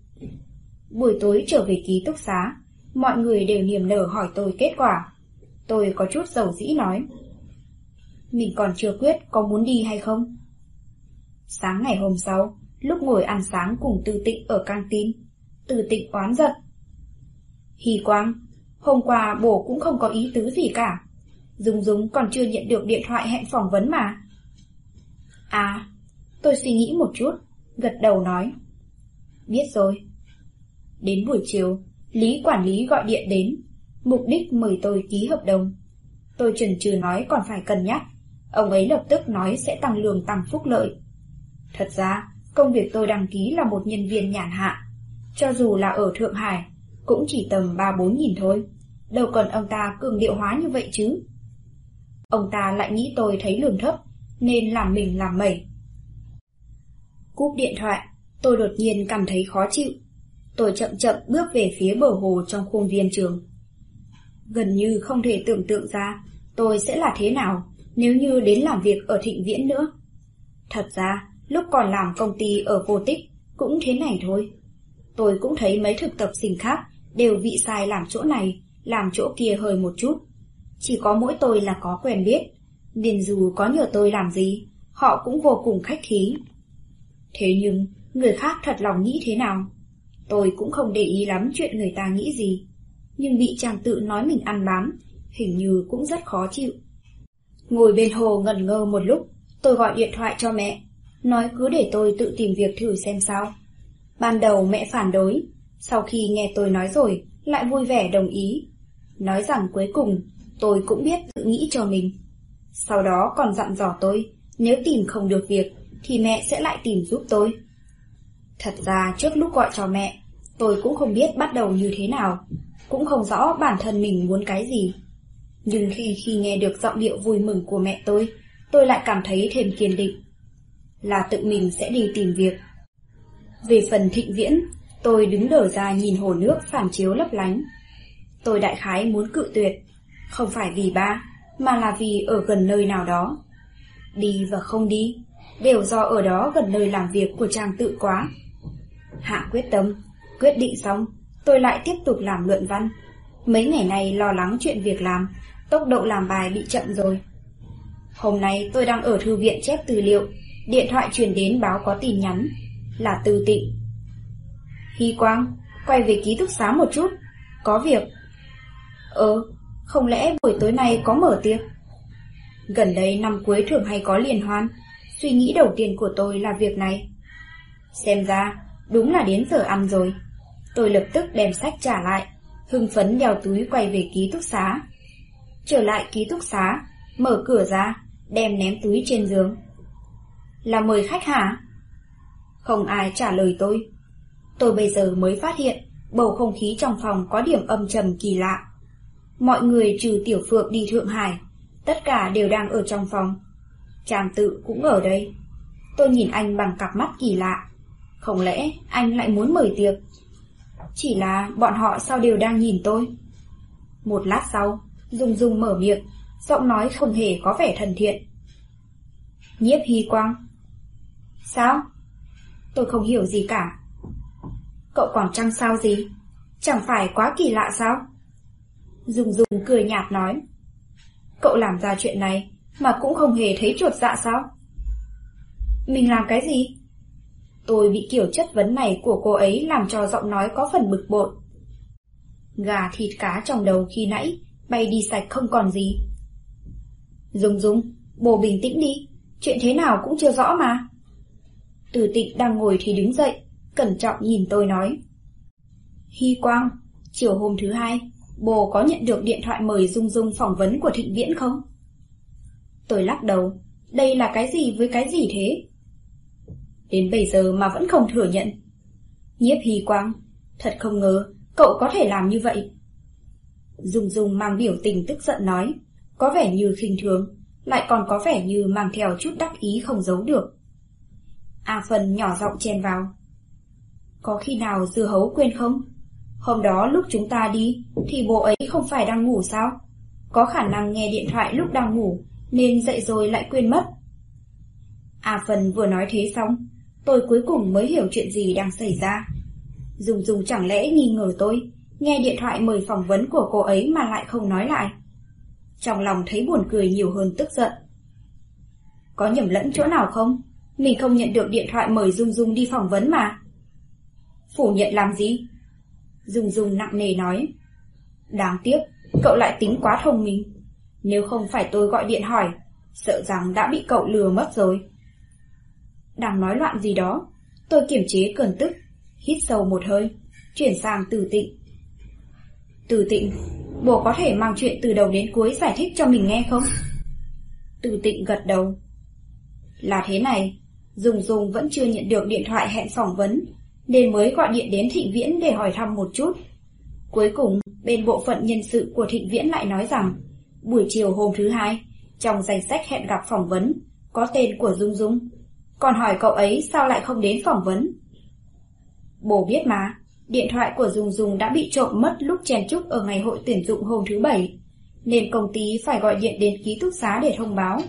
Buổi tối trở về ký túc xá, mọi người đều niềm nở hỏi tôi kết quả. Tôi có chút dầu dĩ nói. Mình còn chưa quyết có muốn đi hay không? Sáng ngày hôm sau, lúc ngồi ăn sáng cùng Tư Tịnh ở căng tin, Tư Tịnh oán giận. Hì Quang, hôm qua bổ cũng không có ý tứ gì cả. Dung Dung còn chưa nhận được điện thoại hẹn phỏng vấn mà. À, tôi suy nghĩ một chút, gật đầu nói. Biết rồi. Đến buổi chiều, Lý quản lý gọi điện đến, mục đích mời tôi ký hợp đồng. Tôi chần chừ nói còn phải cân nhắc, ông ấy lập tức nói sẽ tăng lương tăng phúc lợi. Thật ra, công việc tôi đăng ký là một nhân viên nhàn hạ, cho dù là ở Thượng Hải, cũng chỉ tầm 3-4 nghìn thôi, đâu cần ông ta cường điệu hóa như vậy chứ. Ông ta lại nghĩ tôi thấy lương thấp, nên làm mình làm mẩy. Cúp điện thoại, tôi đột nhiên cảm thấy khó chịu. Tôi chậm chậm bước về phía bờ hồ trong khuôn viên trường. Gần như không thể tưởng tượng ra tôi sẽ là thế nào nếu như đến làm việc ở thịnh viễn nữa. Thật ra, lúc còn làm công ty ở vô tích cũng thế này thôi. Tôi cũng thấy mấy thực tập sinh khác đều bị sai làm chỗ này, làm chỗ kia hơi một chút. Chỉ có mỗi tôi là có quen biết, nên dù có nhờ tôi làm gì, họ cũng vô cùng khách khí. Thế nhưng, người khác thật lòng nghĩ thế nào? Tôi cũng không để ý lắm chuyện người ta nghĩ gì, nhưng bị chàng tự nói mình ăn bám, hình như cũng rất khó chịu. Ngồi bên hồ ngẩn ngơ một lúc, tôi gọi điện thoại cho mẹ, nói cứ để tôi tự tìm việc thử xem sao. Ban đầu mẹ phản đối, sau khi nghe tôi nói rồi, lại vui vẻ đồng ý. Nói rằng cuối cùng, tôi cũng biết tự nghĩ cho mình. Sau đó còn dặn dò tôi, nếu tìm không được việc, thì mẹ sẽ lại tìm giúp tôi. Thật ra trước lúc gọi cho mẹ, tôi cũng không biết bắt đầu như thế nào, cũng không rõ bản thân mình muốn cái gì. Nhưng khi khi nghe được giọng điệu vui mừng của mẹ tôi, tôi lại cảm thấy thêm kiên định. Là tự mình sẽ đi tìm việc. Về phần thịnh viễn, tôi đứng đờ ra nhìn hồ nước phản chiếu lấp lánh. Tôi đại khái muốn cự tuyệt, không phải vì ba, mà là vì ở gần nơi nào đó. Đi và không đi, đều do ở đó gần nơi làm việc của chàng tự quá. Hạ quyết tâm, quyết định xong, tôi lại tiếp tục làm luận văn. Mấy ngày nay lo lắng chuyện việc làm, tốc độ làm bài bị chậm rồi. Hôm nay tôi đang ở thư viện chép tư liệu, điện thoại truyền đến báo có tin nhắn, là Từ Tịnh. Hy Quang, quay về ký túc xá một chút, có việc. Ờ, không lẽ buổi tối nay có mở tiệc? Gần đây năm cuối thường hay có liên hoan, suy nghĩ đầu tiên của tôi là việc này. Xem ra, đúng là đến giờ ăn rồi. Tôi lập tức đem sách trả lại, hưng phấn đeo túi quay về ký túc xá. Trở lại ký túc xá, mở cửa ra, đem ném túi trên giường. Là mời khách hả? Không ai trả lời tôi. Tôi bây giờ mới phát hiện bầu không khí trong phòng có điểm âm trầm kỳ lạ. Mọi người trừ Tiểu Phượng đi Thượng Hải, tất cả đều đang ở trong phòng. Chàng tự cũng ở đây. Tôi nhìn anh bằng cặp mắt kỳ lạ. Không lẽ anh lại muốn mời tiệc? Chỉ là bọn họ sao đều đang nhìn tôi? Một lát sau, Dung Dung mở miệng, giọng nói không hề có vẻ thân thiện. Nhiếp Hy Quang. Sao? Tôi không hiểu gì cả. Cậu còn trăng sao gì? Chẳng phải quá kỳ lạ sao? Dung Dung cười nhạt nói. Cậu làm ra chuyện này mà cũng không hề thấy chuột dạ sao? Mình làm cái gì? Tôi bị kiểu chất vấn này của cô ấy làm cho giọng nói có phần bực bội. Gà thịt cá trong đầu khi nãy bay đi sạch không còn gì. Dung Dung, bồ bình tĩnh đi, chuyện thế nào cũng chưa rõ mà. Từ tịnh đang ngồi thì đứng dậy, cẩn trọng nhìn tôi nói. Hy Quang, chiều hôm thứ hai, bồ có nhận được điện thoại mời Dung Dung phỏng vấn của Thịnh Viễn không? Tôi lắc đầu, đây là cái gì với cái gì thế? Đến bây giờ mà vẫn không thừa nhận. Nhiếp Hy Quang, thật không ngờ cậu có thể làm như vậy. Dung Dung mang biểu tình tức giận nói, có vẻ như khinh thường, lại còn có vẻ như mang theo chút đắc ý không giấu được. A Phần nhỏ giọng chen vào. Có khi nào dưa hấu quên không? Hôm đó lúc chúng ta đi, thì bố ấy không phải đang ngủ sao? Có khả năng nghe điện thoại lúc đang ngủ, nên dậy rồi lại quên mất. A Phần vừa nói thế xong, tôi cuối cùng mới hiểu chuyện gì đang xảy ra. Dùng dùng chẳng lẽ nghi ngờ tôi, nghe điện thoại mời phỏng vấn của cô ấy mà lại không nói lại. Trong lòng thấy buồn cười nhiều hơn tức giận. Có nhầm lẫn chỗ nào không? Mình không nhận được điện thoại mời Dung Dung đi phỏng vấn mà. Phủ nhận làm gì? Dung Dung nặng nề nói. Đáng tiếc, cậu lại tính quá thông minh. Nếu không phải tôi gọi điện hỏi, sợ rằng đã bị cậu lừa mất rồi. Đang nói loạn gì đó, tôi kiểm chế cơn tức, hít sâu một hơi, chuyển sang từ tịnh. Từ tịnh, bố có thể mang chuyện từ đầu đến cuối giải thích cho mình nghe không? Từ tịnh gật đầu. Là thế này, Dùng Dùng vẫn chưa nhận được điện thoại hẹn phỏng vấn, nên mới gọi điện đến Thịnh Viễn để hỏi thăm một chút. Cuối cùng, bên bộ phận nhân sự của Thịnh Viễn lại nói rằng, buổi chiều hôm thứ hai, trong danh sách hẹn gặp phỏng vấn, có tên của Dung Dung. Còn hỏi cậu ấy sao lại không đến phỏng vấn? bồ biết mà, điện thoại của Dung Dung đã bị trộm mất lúc chen chúc ở ngày hội tuyển dụng hôm thứ bảy, nên công ty phải gọi điện đến ký túc xá để thông báo.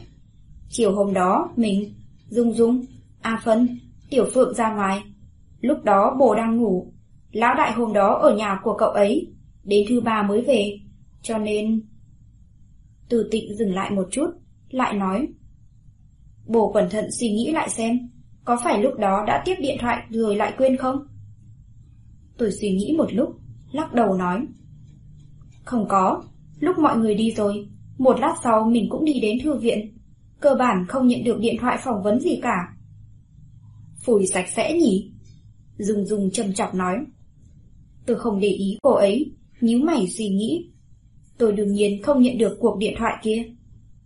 Chiều hôm đó, mình, Dung Dung, A Phân, Tiểu Phượng ra ngoài. Lúc đó bồ đang ngủ, lão đại hôm đó ở nhà của cậu ấy, đến thứ ba mới về, cho nên... Từ tịnh dừng lại một chút, lại nói. Bồ cẩn thận suy nghĩ lại xem, có phải lúc đó đã tiếp điện thoại rồi lại quên không? Tôi suy nghĩ một lúc, lắc đầu nói. Không có, lúc mọi người đi rồi, một lát sau mình cũng đi đến thư viện. Cơ bản không nhận được điện thoại phỏng vấn gì cả. Phủi sạch sẽ nhỉ? Dùng dùng châm chọc nói. Tôi không để ý cô ấy, nhíu mày suy nghĩ. Tôi đương nhiên không nhận được cuộc điện thoại kia.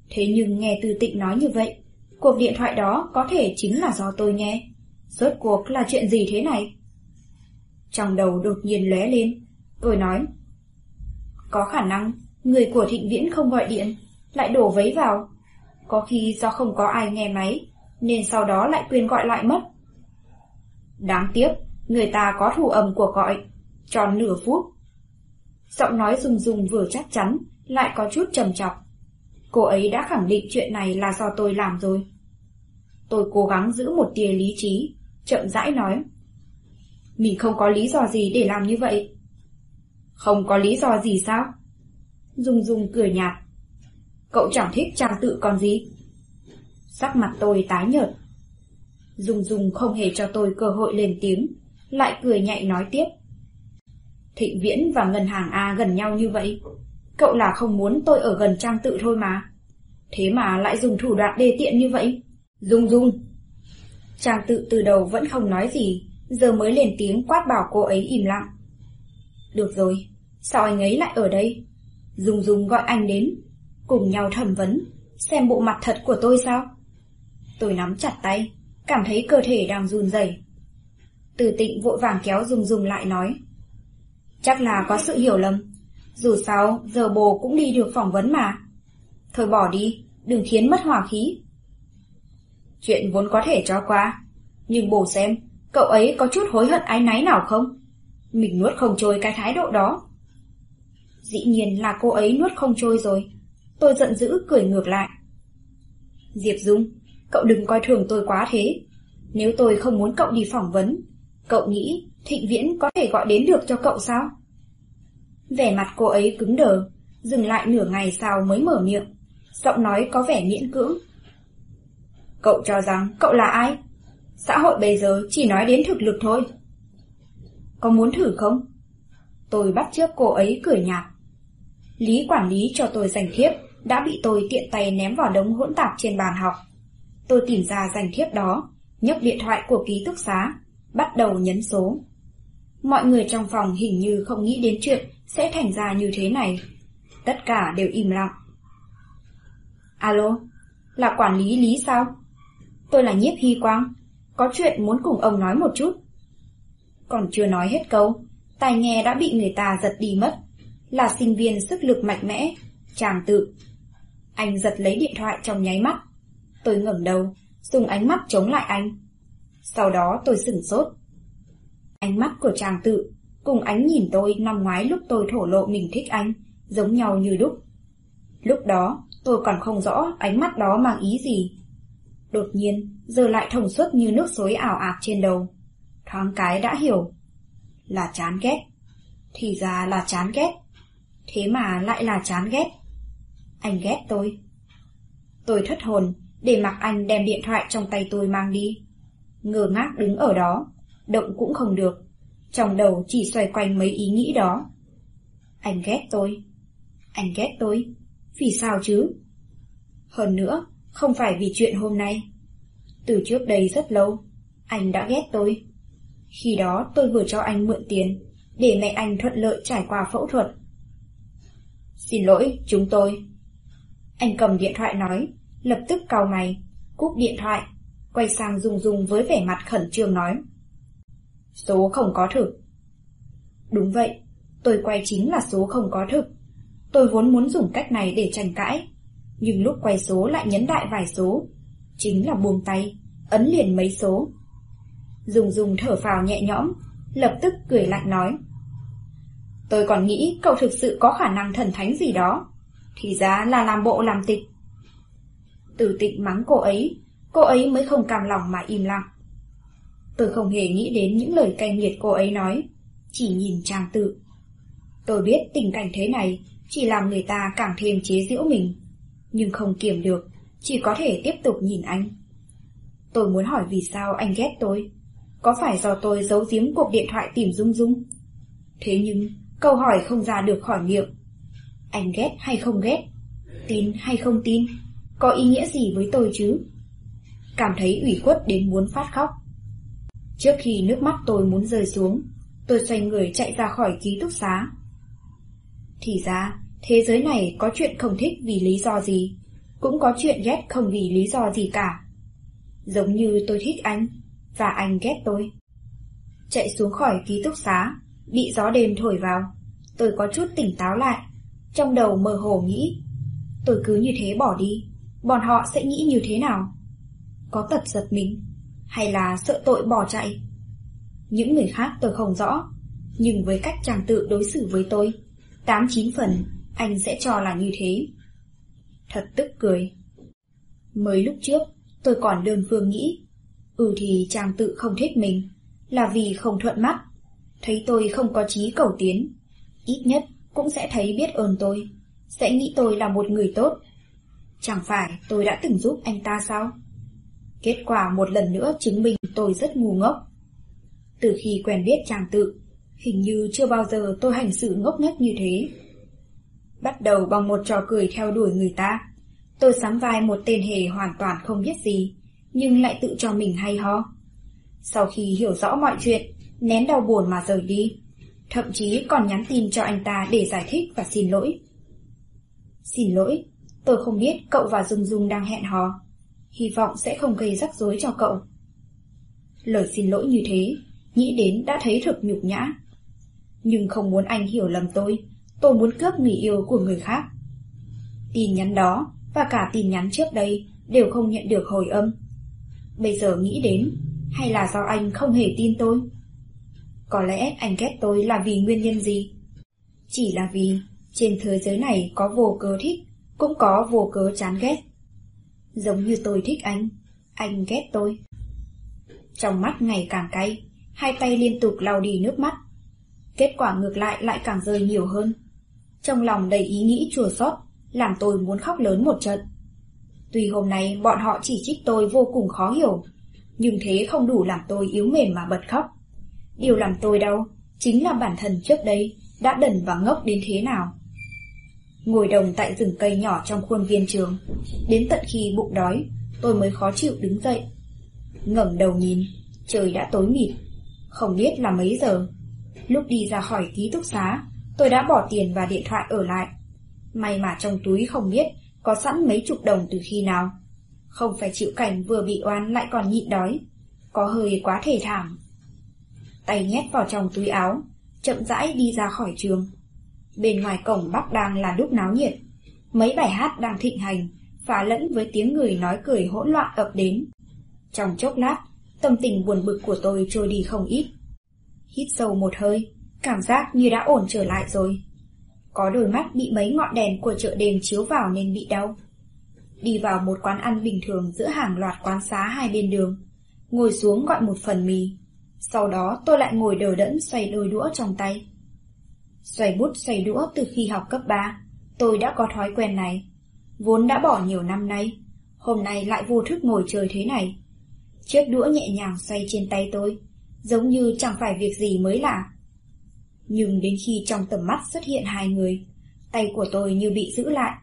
Thế nhưng nghe Tư Tịnh nói như vậy, cuộc điện thoại đó có thể chính là do tôi nghe. Rốt cuộc là chuyện gì thế này? Trong đầu đột nhiên lóe lên, tôi nói. Có khả năng, người của thịnh viễn không gọi điện, lại đổ vấy vào. Có khi do không có ai nghe máy, nên sau đó lại quên gọi lại mất. Đáng tiếc, người ta có thu âm của gọi, tròn nửa phút. Giọng nói rung rung vừa chắc chắn, lại có chút trầm trọng. Cô ấy đã khẳng định chuyện này là do tôi làm rồi. Tôi cố gắng giữ một tia lý trí, chậm rãi nói. Mình không có lý do gì để làm như vậy. Không có lý do gì sao? Dung Dung cười nhạt. Cậu chẳng thích trang tự còn gì? Sắc mặt tôi tái nhợt. Dung Dung không hề cho tôi cơ hội lên tiếng, lại cười nhạy nói tiếp. Thịnh Viễn và ngân hàng A gần nhau như vậy. Cậu là không muốn tôi ở gần trang tự thôi mà. Thế mà lại dùng thủ đoạn đê tiện như vậy. Dung Dung. Trang tự từ đầu vẫn không nói gì, giờ mới lên tiếng quát bảo cô ấy im lặng. Được rồi, sao anh ấy lại ở đây? Dung Dung gọi anh đến, cùng nhau thẩm vấn, xem bộ mặt thật của tôi sao? Tôi nắm chặt tay, cảm thấy cơ thể đang run rẩy. Từ tịnh vội vàng kéo Dung Dung lại nói. Chắc là có sự hiểu lầm. Dù sao, giờ bồ cũng đi được phỏng vấn mà. Thôi bỏ đi, đừng khiến mất hòa khí. Chuyện vốn có thể cho qua, nhưng bồ xem, cậu ấy có chút hối hận ái náy nào không? Mình nuốt không trôi cái thái độ đó. Dĩ nhiên là cô ấy nuốt không trôi rồi. Tôi giận dữ cười ngược lại. Diệp Dung, cậu đừng coi thường tôi quá thế. Nếu tôi không muốn cậu đi phỏng vấn, cậu nghĩ Thịnh Viễn có thể gọi đến được cho cậu sao? Vẻ mặt cô ấy cứng đờ, dừng lại nửa ngày sau mới mở miệng. Giọng nói có vẻ miễn cưỡng. Cậu cho rằng cậu là ai? Xã hội bây giờ chỉ nói đến thực lực thôi. Có muốn thử không? Tôi bắt trước cô ấy cười nhạt. Lý quản lý cho tôi giành thiếp, đã bị tôi tiện tay ném vào đống hỗn tạp trên bàn học. Tôi tìm ra giành thiếp đó, nhấc điện thoại của ký túc xá, bắt đầu nhấn số. Mọi người trong phòng hình như không nghĩ đến chuyện sẽ thành ra như thế này. Tất cả đều im lặng. Alo, là quản lý Lý sao? Tôi là nhiếp hy quang, có chuyện muốn cùng ông nói một chút. Còn chưa nói hết câu, tai nghe đã bị người ta giật đi mất. Là sinh viên sức lực mạnh mẽ, chàng tự. Anh giật lấy điện thoại trong nháy mắt. Tôi ngẩng đầu, dùng ánh mắt chống lại anh. Sau đó tôi sửng sốt. Ánh mắt của chàng tự, cùng ánh nhìn tôi năm ngoái lúc tôi thổ lộ mình thích anh, giống nhau như đúc. Lúc đó, tôi còn không rõ ánh mắt đó mang ý gì. Đột nhiên, giờ lại thông suốt như nước suối ảo ạt trên đầu. Thoáng cái đã hiểu. Là chán ghét. Thì ra là chán ghét. Thế mà lại là chán ghét. Anh ghét tôi. Tôi thất hồn, để mặc anh đem điện thoại trong tay tôi mang đi. Ngờ ngác đứng ở đó, động cũng không được. Trong đầu chỉ xoay quanh mấy ý nghĩ đó. Anh ghét tôi. Anh ghét tôi. Vì sao chứ? Hơn nữa, không phải vì chuyện hôm nay. Từ trước đây rất lâu, anh đã ghét tôi. Khi đó tôi vừa cho anh mượn tiền, để mẹ anh thuận lợi trải qua phẫu thuật. Xin lỗi, chúng tôi. Anh cầm điện thoại nói, lập tức cau mày, cúp điện thoại, quay sang Dung Dung với vẻ mặt khẩn trương nói. Số không có thực. Đúng vậy, tôi quay chính là số không có thực. Tôi vốn muốn dùng cách này để tranh cãi, nhưng lúc quay số lại nhấn đại vài số. Chính là buông tay, ấn liền mấy số. Dùng dùng thở phào nhẹ nhõm, lập tức cười lạnh nói. Tôi còn nghĩ cậu thực sự có khả năng thần thánh gì đó. Thì ra là làm bộ làm tịch. Tử tịch mắng cô ấy, cô ấy mới không cam lòng mà im lặng. Tôi không hề nghĩ đến những lời cay nghiệt cô ấy nói, chỉ nhìn trang tự. Tôi biết tình cảnh thế này chỉ làm người ta càng thêm chế giễu mình, nhưng không kiềm được, chỉ có thể tiếp tục nhìn anh. Tôi muốn hỏi vì sao anh ghét tôi, có phải do tôi giấu giếm cuộc điện thoại tìm Dung Dung? Thế nhưng, câu hỏi không ra được khỏi miệng. Anh ghét hay không ghét? Tin hay không tin? Có ý nghĩa gì với tôi chứ? Cảm thấy ủy khuất đến muốn phát khóc. Trước khi nước mắt tôi muốn rơi xuống, tôi xoay người chạy ra khỏi ký túc xá. Thì ra, thế giới này có chuyện không thích vì lý do gì, cũng có chuyện ghét không vì lý do gì cả. Giống như tôi thích anh, và anh ghét tôi. Chạy xuống khỏi ký túc xá, bị gió đêm thổi vào, tôi có chút tỉnh táo lại, trong đầu mơ hồ nghĩ. Tôi cứ như thế bỏ đi, bọn họ sẽ nghĩ như thế nào? Có tật giật mình, hay là sợ tội bỏ chạy? Những người khác tôi không rõ, nhưng với cách chàng tự đối xử với tôi, tám chín phần anh sẽ cho là như thế. Thật tức cười. Mới lúc trước, tôi còn đơn phương nghĩ, ừ thì chàng tự không thích mình, là vì không thuận mắt, thấy tôi không có chí cầu tiến, Ít nhất cũng sẽ thấy biết ơn tôi, sẽ nghĩ tôi là một người tốt. Chẳng phải tôi đã từng giúp anh ta sao? Kết quả một lần nữa chứng minh tôi rất ngu ngốc. Từ khi quen biết chàng tự, hình như chưa bao giờ tôi hành xử ngốc nghếch như thế. Bắt đầu bằng một trò cười theo đuổi người ta, tôi sắm vai một tên hề hoàn toàn không biết gì, nhưng lại tự cho mình hay ho. Sau khi hiểu rõ mọi chuyện, nén đau buồn mà rời đi, thậm chí còn nhắn tin cho anh ta để giải thích và xin lỗi. Xin lỗi, tôi không biết cậu và Dung Dung đang hẹn hò, hy vọng sẽ không gây rắc rối cho cậu. Lời xin lỗi như thế, nghĩ đến đã thấy thực nhục nhã. Nhưng không muốn anh hiểu lầm tôi, tôi muốn cướp người yêu của người khác. Tin nhắn đó và cả tin nhắn trước đây đều không nhận được hồi âm. Bây giờ nghĩ đến, hay là do anh không hề tin tôi? Có lẽ anh ghét tôi là vì nguyên nhân gì? Chỉ là vì trên thế giới này có vô cớ thích, cũng có vô cớ chán ghét. Giống như tôi thích anh, anh ghét tôi. Trong mắt ngày càng cay, hai tay liên tục lau đi nước mắt. Kết quả ngược lại lại càng rơi nhiều hơn. Trong lòng đầy ý nghĩ chùa xót, làm tôi muốn khóc lớn một trận. Tuy hôm nay bọn họ chỉ trích tôi vô cùng khó hiểu, nhưng thế không đủ làm tôi yếu mềm mà bật khóc. Điều làm tôi đau chính là bản thân trước đây đã đần và ngốc đến thế nào. Ngồi đồng tại rừng cây nhỏ trong khuôn viên trường, đến tận khi bụng đói, tôi mới khó chịu đứng dậy. ngẩng đầu nhìn, trời đã tối mịt, không biết là mấy giờ. Lúc đi ra khỏi ký túc xá, tôi đã bỏ tiền và điện thoại ở lại. May mà trong túi không biết có sẵn mấy chục đồng từ khi nào. Không phải chịu cảnh vừa bị oan lại còn nhịn đói. Có hơi quá thể thảm. Tay nhét vào trong túi áo, chậm rãi đi ra khỏi trường. Bên ngoài cổng Bắc đang là lúc náo nhiệt. Mấy bài hát đang thịnh hành, phá lẫn với tiếng người nói cười hỗn loạn ập đến. Trong chốc lát, tâm tình buồn bực của tôi trôi đi không ít. Hít sâu một hơi, cảm giác như đã ổn trở lại rồi. Có đôi mắt bị mấy ngọn đèn của chợ đêm chiếu vào nên bị đau. Đi vào một quán ăn bình thường giữa hàng loạt quán xá hai bên đường. Ngồi xuống gọi một phần mì. Sau đó tôi lại ngồi đờ đẫn xoay đôi đũa trong tay. Xoay bút xoay đũa từ khi học cấp 3, tôi đã có thói quen này. Vốn đã bỏ nhiều năm nay, hôm nay lại vô thức ngồi chơi thế này. Chiếc đũa nhẹ nhàng xoay trên tay tôi, giống như chẳng phải việc gì mới lạ. Nhưng đến khi trong tầm mắt xuất hiện hai người, tay của tôi như bị giữ lại.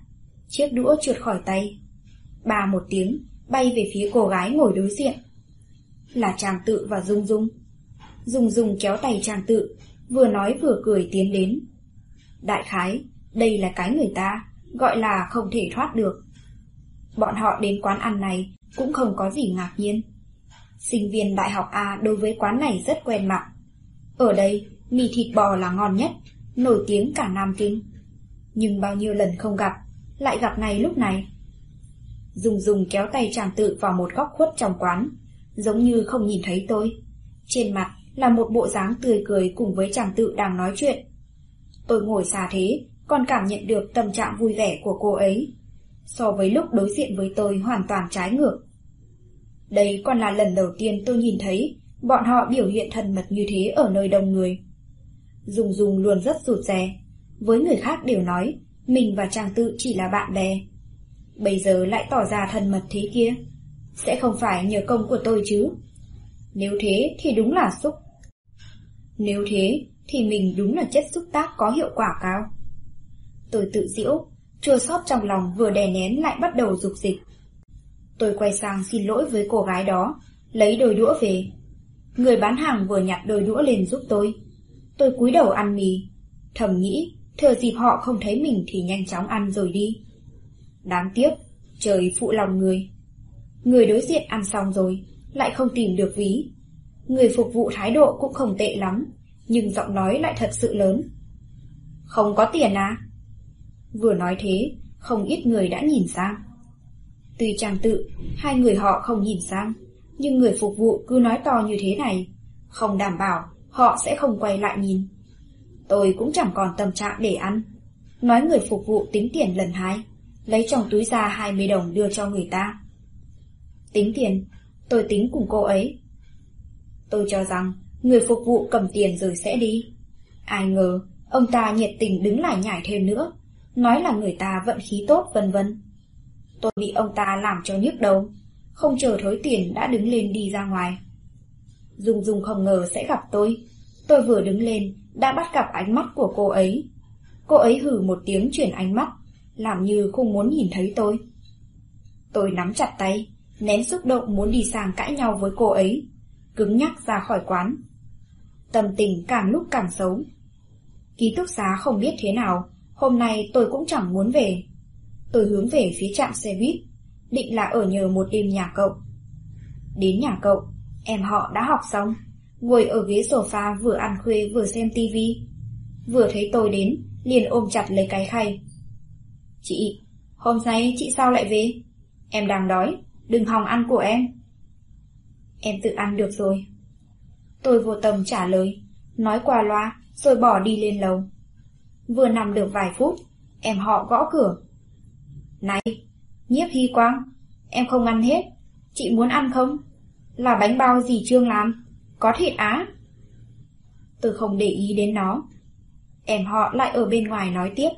Chiếc đũa trượt khỏi tay. Ba một tiếng, bay về phía cô gái ngồi đối diện. Là chàng tự và Dung Dung. Dung Dung kéo tay chàng tự, vừa nói vừa cười tiến đến. Đại khái, đây là cái người ta, gọi là không thể thoát được. Bọn họ đến quán ăn này cũng không có gì ngạc nhiên. Sinh viên đại học A đối với quán này rất quen mặt. Ở đây, mì thịt bò là ngon nhất, nổi tiếng cả Nam Kinh. Nhưng bao nhiêu lần không gặp, lại gặp này lúc này. Dùng dùng kéo tay chàng tự vào một góc khuất trong quán, giống như không nhìn thấy tôi. Trên mặt là một bộ dáng tươi cười cùng với chàng tự đang nói chuyện. Tôi ngồi xa thế, còn cảm nhận được tâm trạng vui vẻ của cô ấy. So với lúc đối diện với tôi hoàn toàn trái ngược. Đây còn là lần đầu tiên tôi nhìn thấy bọn họ biểu hiện thân mật như thế ở nơi đông người. Dùng dùng luôn rất rụt rè. Với người khác đều nói, mình và chàng tự chỉ là bạn bè. Bây giờ lại tỏ ra thân mật thế kia. Sẽ không phải nhờ công của tôi chứ. Nếu thế thì đúng là xúc. Nếu thế thì mình đúng là chất xúc tác có hiệu quả cao. Tôi tự diễu, chua xót trong lòng vừa đè nén lại bắt đầu dục dịch. Tôi quay sang xin lỗi với cô gái đó, lấy đôi đũa về. Người bán hàng vừa nhặt đôi đũa lên giúp tôi. Tôi cúi đầu ăn mì, thầm nghĩ thừa dịp họ không thấy mình thì nhanh chóng ăn rồi đi. Đáng tiếc, trời phụ lòng người. Người đối diện ăn xong rồi, lại không tìm được ví. Người phục vụ thái độ cũng không tệ lắm, nhưng giọng nói lại thật sự lớn. Không có tiền à? Vừa nói thế, không ít người đã nhìn sang. Tuy chàng tự, hai người họ không nhìn sang, nhưng người phục vụ cứ nói to như thế này, không đảm bảo họ sẽ không quay lại nhìn. Tôi cũng chẳng còn tâm trạng để ăn. Nói người phục vụ tính tiền lần hai, lấy trong túi ra 20 đồng đưa cho người ta. Tính tiền, tôi tính cùng cô ấy. Tôi cho rằng người phục vụ cầm tiền rồi sẽ đi. Ai ngờ, Ông ta nhiệt tình đứng lại nhảy thêm nữa, nói là người ta vận khí tốt vân vân. Tôi bị ông ta làm cho nhức đầu, không chờ thối tiền đã đứng lên đi ra ngoài. Dung Dung không ngờ sẽ gặp tôi. Tôi vừa đứng lên, đã bắt gặp ánh mắt của cô ấy. Cô ấy hử một tiếng chuyển ánh mắt, làm như không muốn nhìn thấy tôi. Tôi nắm chặt tay, nén xúc động muốn đi sang cãi nhau với cô ấy, cứng nhắc ra khỏi quán. Tâm tình càng lúc càng xấu. Ký túc xá không biết thế nào, hôm nay tôi cũng chẳng muốn về. Tôi hướng về phía trạm xe buýt, định là ở nhờ một đêm nhà cậu. Đến nhà cậu, em họ đã học xong, ngồi ở ghế sofa vừa ăn khuya vừa xem tivi. Vừa thấy tôi đến, liền ôm chặt lấy cái khay. Chị, hôm nay chị sao lại về? Em đang đói, đừng hòng ăn của em. Em tự ăn được rồi. Tôi vô tâm trả lời, nói qua loa, rồi bỏ đi lên lầu. Vừa nằm được vài phút, em họ gõ cửa. Này, nhiếp hy quang, em không ăn hết, chị muốn ăn không? Là bánh bao gì Trương làm, có thịt á. Tôi không để ý đến nó. Em họ lại ở bên ngoài nói tiếp.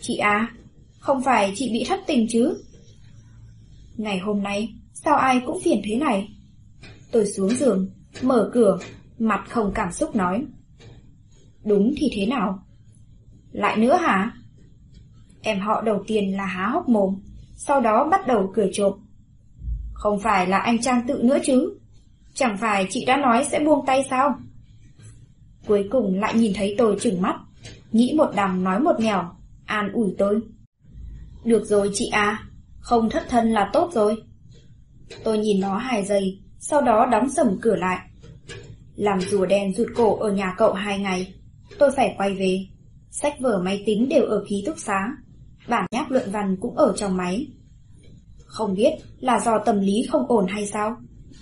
Chị à, không phải chị bị thất tình chứ? Ngày hôm nay, sao ai cũng phiền thế này? Tôi xuống giường, mở cửa, mặt không cảm xúc nói. Đúng thì thế nào? Lại nữa hả? Em họ đầu tiên là há hốc mồm, sau đó bắt đầu cười trộm. Không phải là anh Trang tự nữa chứ? Chẳng phải chị đã nói sẽ buông tay sao? Cuối cùng lại nhìn thấy tôi chừng mắt, nghĩ một đằng nói một nẻo, an ủi tôi. Được rồi chị à, không thất thân là tốt rồi. Tôi nhìn nó hài giây, sau đó đóng sầm cửa lại. Làm rùa đen rụt cổ ở nhà cậu hai ngày, tôi phải quay về. Sách vở máy tính đều ở ký túc xá, bản nháp luận văn cũng ở trong máy. Không biết là do tâm lý không ổn hay sao?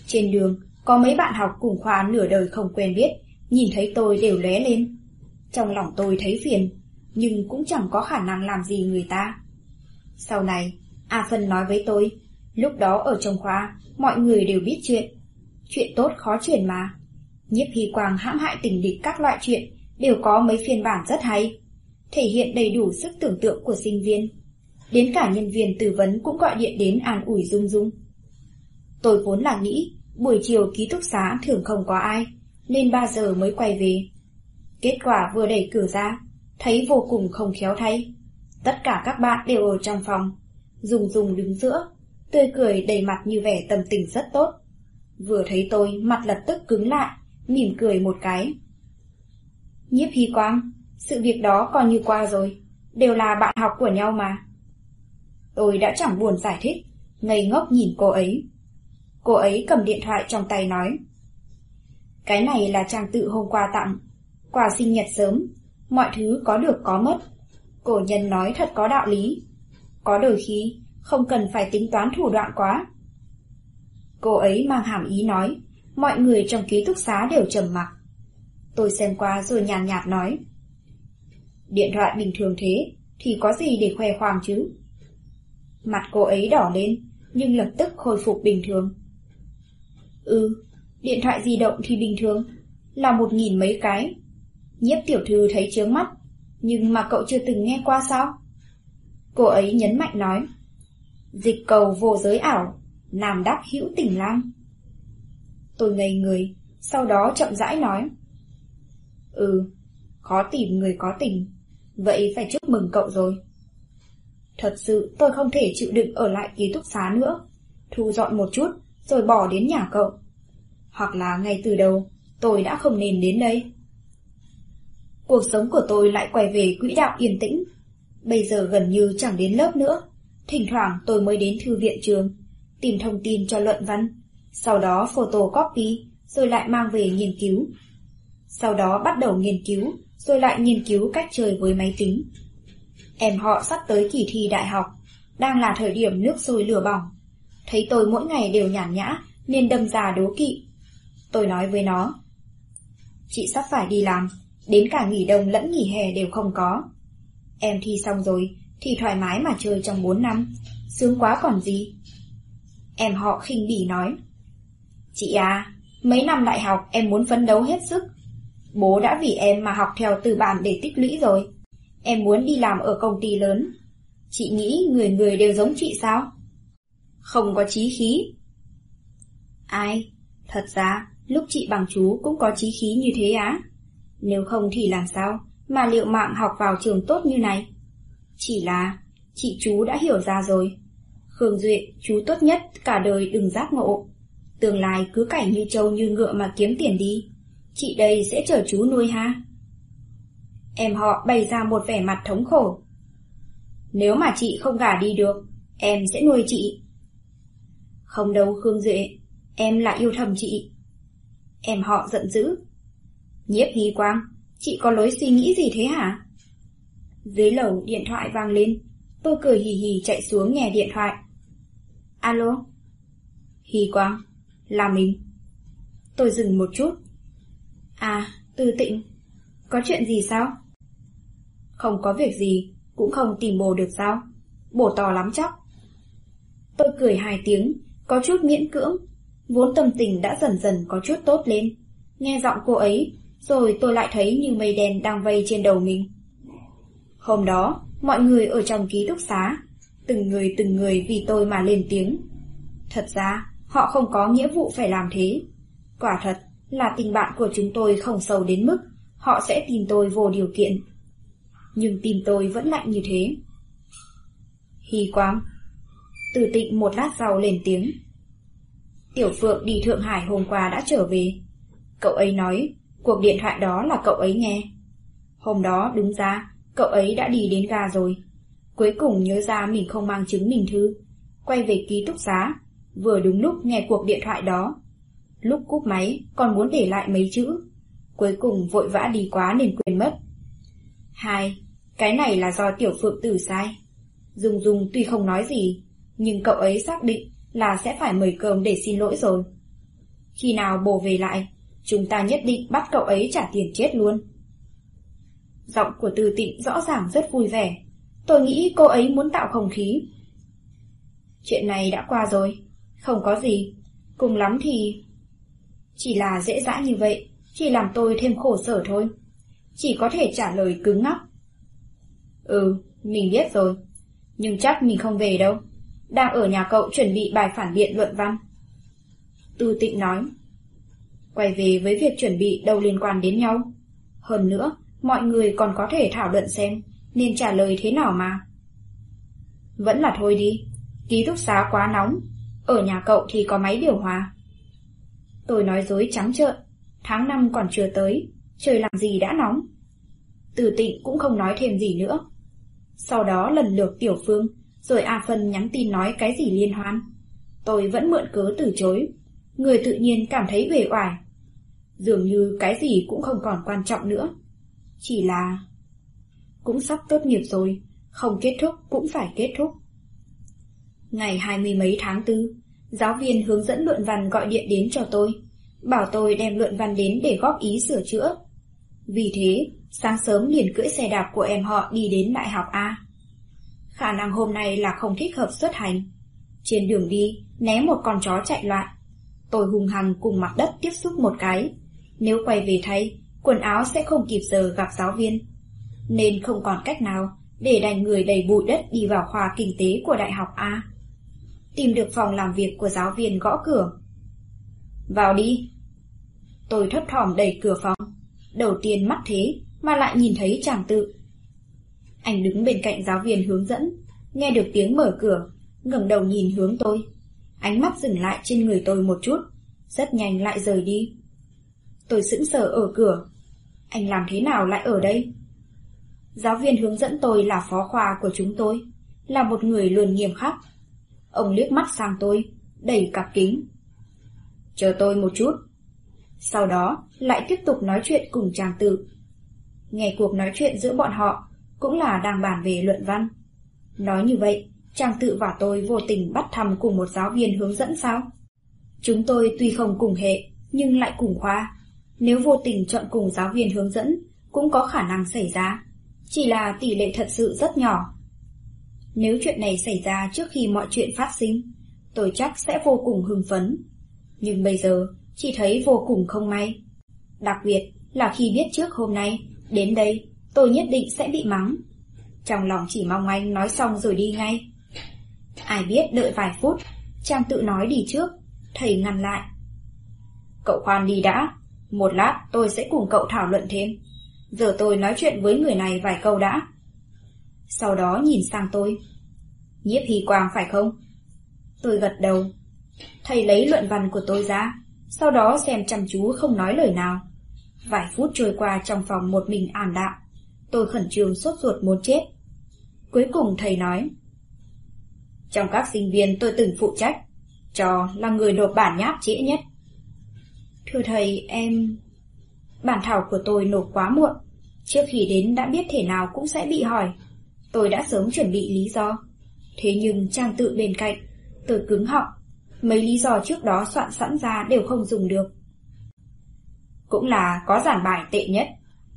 Trên đường, có mấy bạn học cùng khoa nửa đời không quen biết, nhìn thấy tôi đều lé lên. Trong lòng tôi thấy phiền, nhưng cũng chẳng có khả năng làm gì người ta. Sau này, A Phân nói với tôi, lúc đó ở trong khoa, mọi người đều biết chuyện. Chuyện tốt khó chuyển mà. Nhiếp Hy Quang hãm hại tình địch các loại chuyện đều có mấy phiên bản rất hay, thể hiện đầy đủ sức tưởng tượng của sinh viên. Đến cả nhân viên tư vấn cũng gọi điện đến an ủi Dung Dung. Tôi vốn là nghĩ, buổi chiều ký túc xá thường không có ai, nên 3 giờ mới quay về. Kết quả vừa đẩy cửa ra, thấy vô cùng không khéo thay. Tất cả các bạn đều ở trong phòng, Dùng dùng đứng giữa, tươi cười đầy mặt như vẻ tâm tình rất tốt. Vừa thấy tôi, mặt lập tức cứng lại, mỉm cười một cái. Nhiếp hy quang, sự việc đó coi như qua rồi, đều là bạn học của nhau mà. Tôi đã chẳng buồn giải thích, ngây ngốc nhìn cô ấy. Cô ấy cầm điện thoại trong tay nói. Cái này là trang tự hôm qua tặng, quà sinh nhật sớm, mọi thứ có được có mất. Cổ nhân nói thật có đạo lý, có đôi khi, không cần phải tính toán thủ đoạn quá. Cô ấy mang hàm ý nói, mọi người trong ký túc xá đều trầm mặc. Tôi xem qua rồi nhàn nhạt nói. Điện thoại bình thường thế, thì có gì để khoe khoang chứ? Mặt cô ấy đỏ lên, nhưng lập tức khôi phục bình thường. Ừ, điện thoại di động thì bình thường, là một nghìn mấy cái. Nhiếp tiểu thư thấy chướng mắt, nhưng mà cậu chưa từng nghe qua sao? Cô ấy nhấn mạnh nói. Dịch cầu vô giới ảo, làm đắc hữu tình lang. Tôi ngây người, sau đó chậm rãi nói. Ừ, khó tìm người có tình, vậy phải chúc mừng cậu rồi. Thật sự tôi không thể chịu đựng ở lại ký túc xá nữa, thu dọn một chút rồi bỏ đến nhà cậu. Hoặc là ngay từ đầu, tôi đã không nên đến đây. Cuộc sống của tôi lại quay về quỹ đạo yên tĩnh, Bây giờ gần như chẳng đến lớp nữa. Thỉnh thoảng tôi mới đến thư viện trường, tìm thông tin cho luận văn, sau đó photocopy, rồi lại mang về nghiên cứu. Sau đó bắt đầu nghiên cứu, rồi lại nghiên cứu cách chơi với máy tính. Em họ sắp tới kỳ thi đại học, đang là thời điểm nước sôi lửa bỏng. Thấy tôi mỗi ngày đều nhàn nhã, nên đâm ra đố kỵ. Tôi nói với nó. Chị sắp phải đi làm, đến cả nghỉ đông lẫn nghỉ hè đều không có. Em thi xong rồi, thì thoải mái mà chơi trong 4 năm, sướng quá còn gì. Em họ khinh bỉ nói. Chị à, mấy năm đại học em muốn phấn đấu hết sức. Bố đã vì em mà học theo từ bản để tích lũy rồi. Em muốn đi làm ở công ty lớn. Chị nghĩ người người đều giống chị sao? Không có chí khí. Ai? Thật ra, lúc chị bằng chú cũng có chí khí như thế á. Nếu không thì làm sao mà liệu mạng học vào trường tốt như này? Chỉ là, chị chú đã hiểu ra rồi. Khương Duệ, chú tốt nhất cả đời đừng giác ngộ. Tương lai cứ cảnh như trâu như ngựa mà kiếm tiền đi. Chị đây sẽ chờ chú nuôi ha. Em họ bày ra một vẻ mặt thống khổ. Nếu mà chị không gả đi được, em sẽ nuôi chị. Không đâu Khương Duệ, em lại yêu thầm chị. Em họ giận dữ. Nhiếp Hy Quang, chị có lối suy nghĩ gì thế hả? Dưới lầu điện thoại vang lên, tôi cười hì hì chạy xuống nghe điện thoại. Alo? hì Quang, là mình. Tôi dừng một chút. À, Tư Tịnh, có chuyện gì sao? Không có việc gì, cũng không tìm bồ được sao? Bồ to lắm chắc. Tôi cười hai tiếng, có chút miễn cưỡng. Vốn tâm tình đã dần dần có chút tốt lên. Nghe giọng cô ấy, rồi tôi lại thấy như mây đen đang vây trên đầu mình. Hôm đó, mọi người ở trong ký túc xá, từng người từng người vì tôi mà lên tiếng. Thật ra, họ không có nghĩa vụ phải làm thế. Quả thật là tình bạn của chúng tôi không sâu đến mức họ sẽ tìm tôi vô điều kiện. Nhưng tìm tôi vẫn lạnh như thế. Hy quang. Từ tịnh một lát sau lên tiếng. Tiểu Phượng đi Thượng Hải hôm qua đã trở về. Cậu ấy nói, cuộc điện thoại đó là cậu ấy nghe. Hôm đó đúng ra, cậu ấy đã đi đến ga rồi. Cuối cùng nhớ ra mình không mang chứng minh thư. Quay về ký túc xá, vừa đúng lúc nghe cuộc điện thoại đó. Lúc cúp máy còn muốn để lại mấy chữ. Cuối cùng vội vã đi quá nên quên mất. Hai, cái này là do tiểu phượng tử sai. Dung Dung tuy không nói gì, nhưng cậu ấy xác định là sẽ phải mời cơm để xin lỗi rồi. Khi nào bồ về lại, chúng ta nhất định bắt cậu ấy trả tiền chết luôn. Giọng của Từ Tịnh rõ ràng rất vui vẻ. Tôi nghĩ cô ấy muốn tạo không khí. Chuyện này đã qua rồi, không có gì. Cùng lắm thì... Chỉ là dễ dãi như vậy, chỉ làm tôi thêm khổ sở thôi. Chỉ có thể trả lời cứng ngắc. Ừ, mình biết rồi. Nhưng chắc mình không về đâu. Đang ở nhà cậu chuẩn bị bài phản biện luận văn. Tư tịnh nói. Quay về với việc chuẩn bị đâu liên quan đến nhau. Hơn nữa, mọi người còn có thể thảo luận xem nên trả lời thế nào mà. Vẫn là thôi đi, ký túc xá quá nóng, ở nhà cậu thì có máy điều hòa. Tôi nói dối trắng trợn, tháng năm còn chưa tới, trời làm gì đã nóng. Từ tịnh cũng không nói thêm gì nữa. Sau đó lần lượt Tiểu Phương, rồi A Phân nhắn tin nói cái gì liên hoan. Tôi vẫn mượn cớ từ chối, người tự nhiên cảm thấy uể oải. Dường như cái gì cũng không còn quan trọng nữa. Chỉ là... Cũng sắp tốt nghiệp rồi, không kết thúc cũng phải kết thúc. Ngày hai mươi mấy tháng tư, giáo viên hướng dẫn luận văn gọi điện đến cho tôi, bảo tôi đem luận văn đến để góp ý sửa chữa. Vì thế, sáng sớm liền cưỡi xe đạp của em họ đi đến Đại học A. Khả năng hôm nay là không thích hợp xuất hành. Trên đường đi, né một con chó chạy loạn. Tôi hung hăng cùng mặt đất tiếp xúc một cái. Nếu quay về thay, quần áo sẽ không kịp giờ gặp giáo viên. Nên không còn cách nào để đành người đầy bụi đất đi vào khoa kinh tế của Đại học A. Tìm được phòng làm việc của giáo viên gõ cửa. Vào đi. Tôi thấp thỏm đẩy cửa phòng. Đầu tiên mắt thế mà lại nhìn thấy chàng tự. Anh đứng bên cạnh giáo viên hướng dẫn, nghe được tiếng mở cửa, ngẩng đầu nhìn hướng tôi. Ánh mắt dừng lại trên người tôi một chút, rất nhanh lại rời đi. Tôi sững sờ ở cửa. Anh làm thế nào lại ở đây? Giáo viên hướng dẫn tôi là phó khoa của chúng tôi, là một người luôn nghiêm khắc. Ông liếc mắt sang tôi, đẩy cặp kính. Chờ tôi một chút. Sau đó, lại tiếp tục nói chuyện cùng chàng tự. Nghe cuộc nói chuyện giữa bọn họ, cũng là đang bàn về luận văn. Nói như vậy, chàng tự và tôi vô tình bắt thăm cùng một giáo viên hướng dẫn sao? Chúng tôi tuy không cùng hệ, nhưng lại cùng khoa. Nếu vô tình chọn cùng giáo viên hướng dẫn, cũng có khả năng xảy ra. Chỉ là tỷ lệ thật sự rất nhỏ. Nếu chuyện này xảy ra trước khi mọi chuyện phát sinh, tôi chắc sẽ vô cùng hưng phấn. Nhưng bây giờ, chỉ thấy vô cùng không may. Đặc biệt là khi biết trước hôm nay, đến đây, tôi nhất định sẽ bị mắng. Trong lòng chỉ mong anh nói xong rồi đi ngay. Ai biết đợi vài phút, Trang tự nói đi trước, thầy ngăn lại. Cậu khoan đi đã, một lát tôi sẽ cùng cậu thảo luận thêm. Giờ tôi nói chuyện với người này vài câu đã. Sau đó nhìn sang tôi. Nhiếp Hy Quang phải không? Tôi gật đầu. Thầy lấy luận văn của tôi ra, sau đó xem chăm chú không nói lời nào. Vài phút trôi qua trong phòng một mình ảm đạm. Tôi khẩn trương sốt ruột muốn chết. Cuối cùng thầy nói. Trong các sinh viên tôi từng phụ trách, trò là người nộp bản nháp trễ nhất. Thưa thầy, em... Bản thảo của tôi nộp quá muộn. Trước khi đến đã biết thể nào cũng sẽ bị hỏi. Tôi đã sớm chuẩn bị lý do. Thế nhưng trang tự bên cạnh, tôi cứng họng. Mấy lý do trước đó soạn sẵn ra đều không dùng được. Cũng là có giản bài tệ nhất.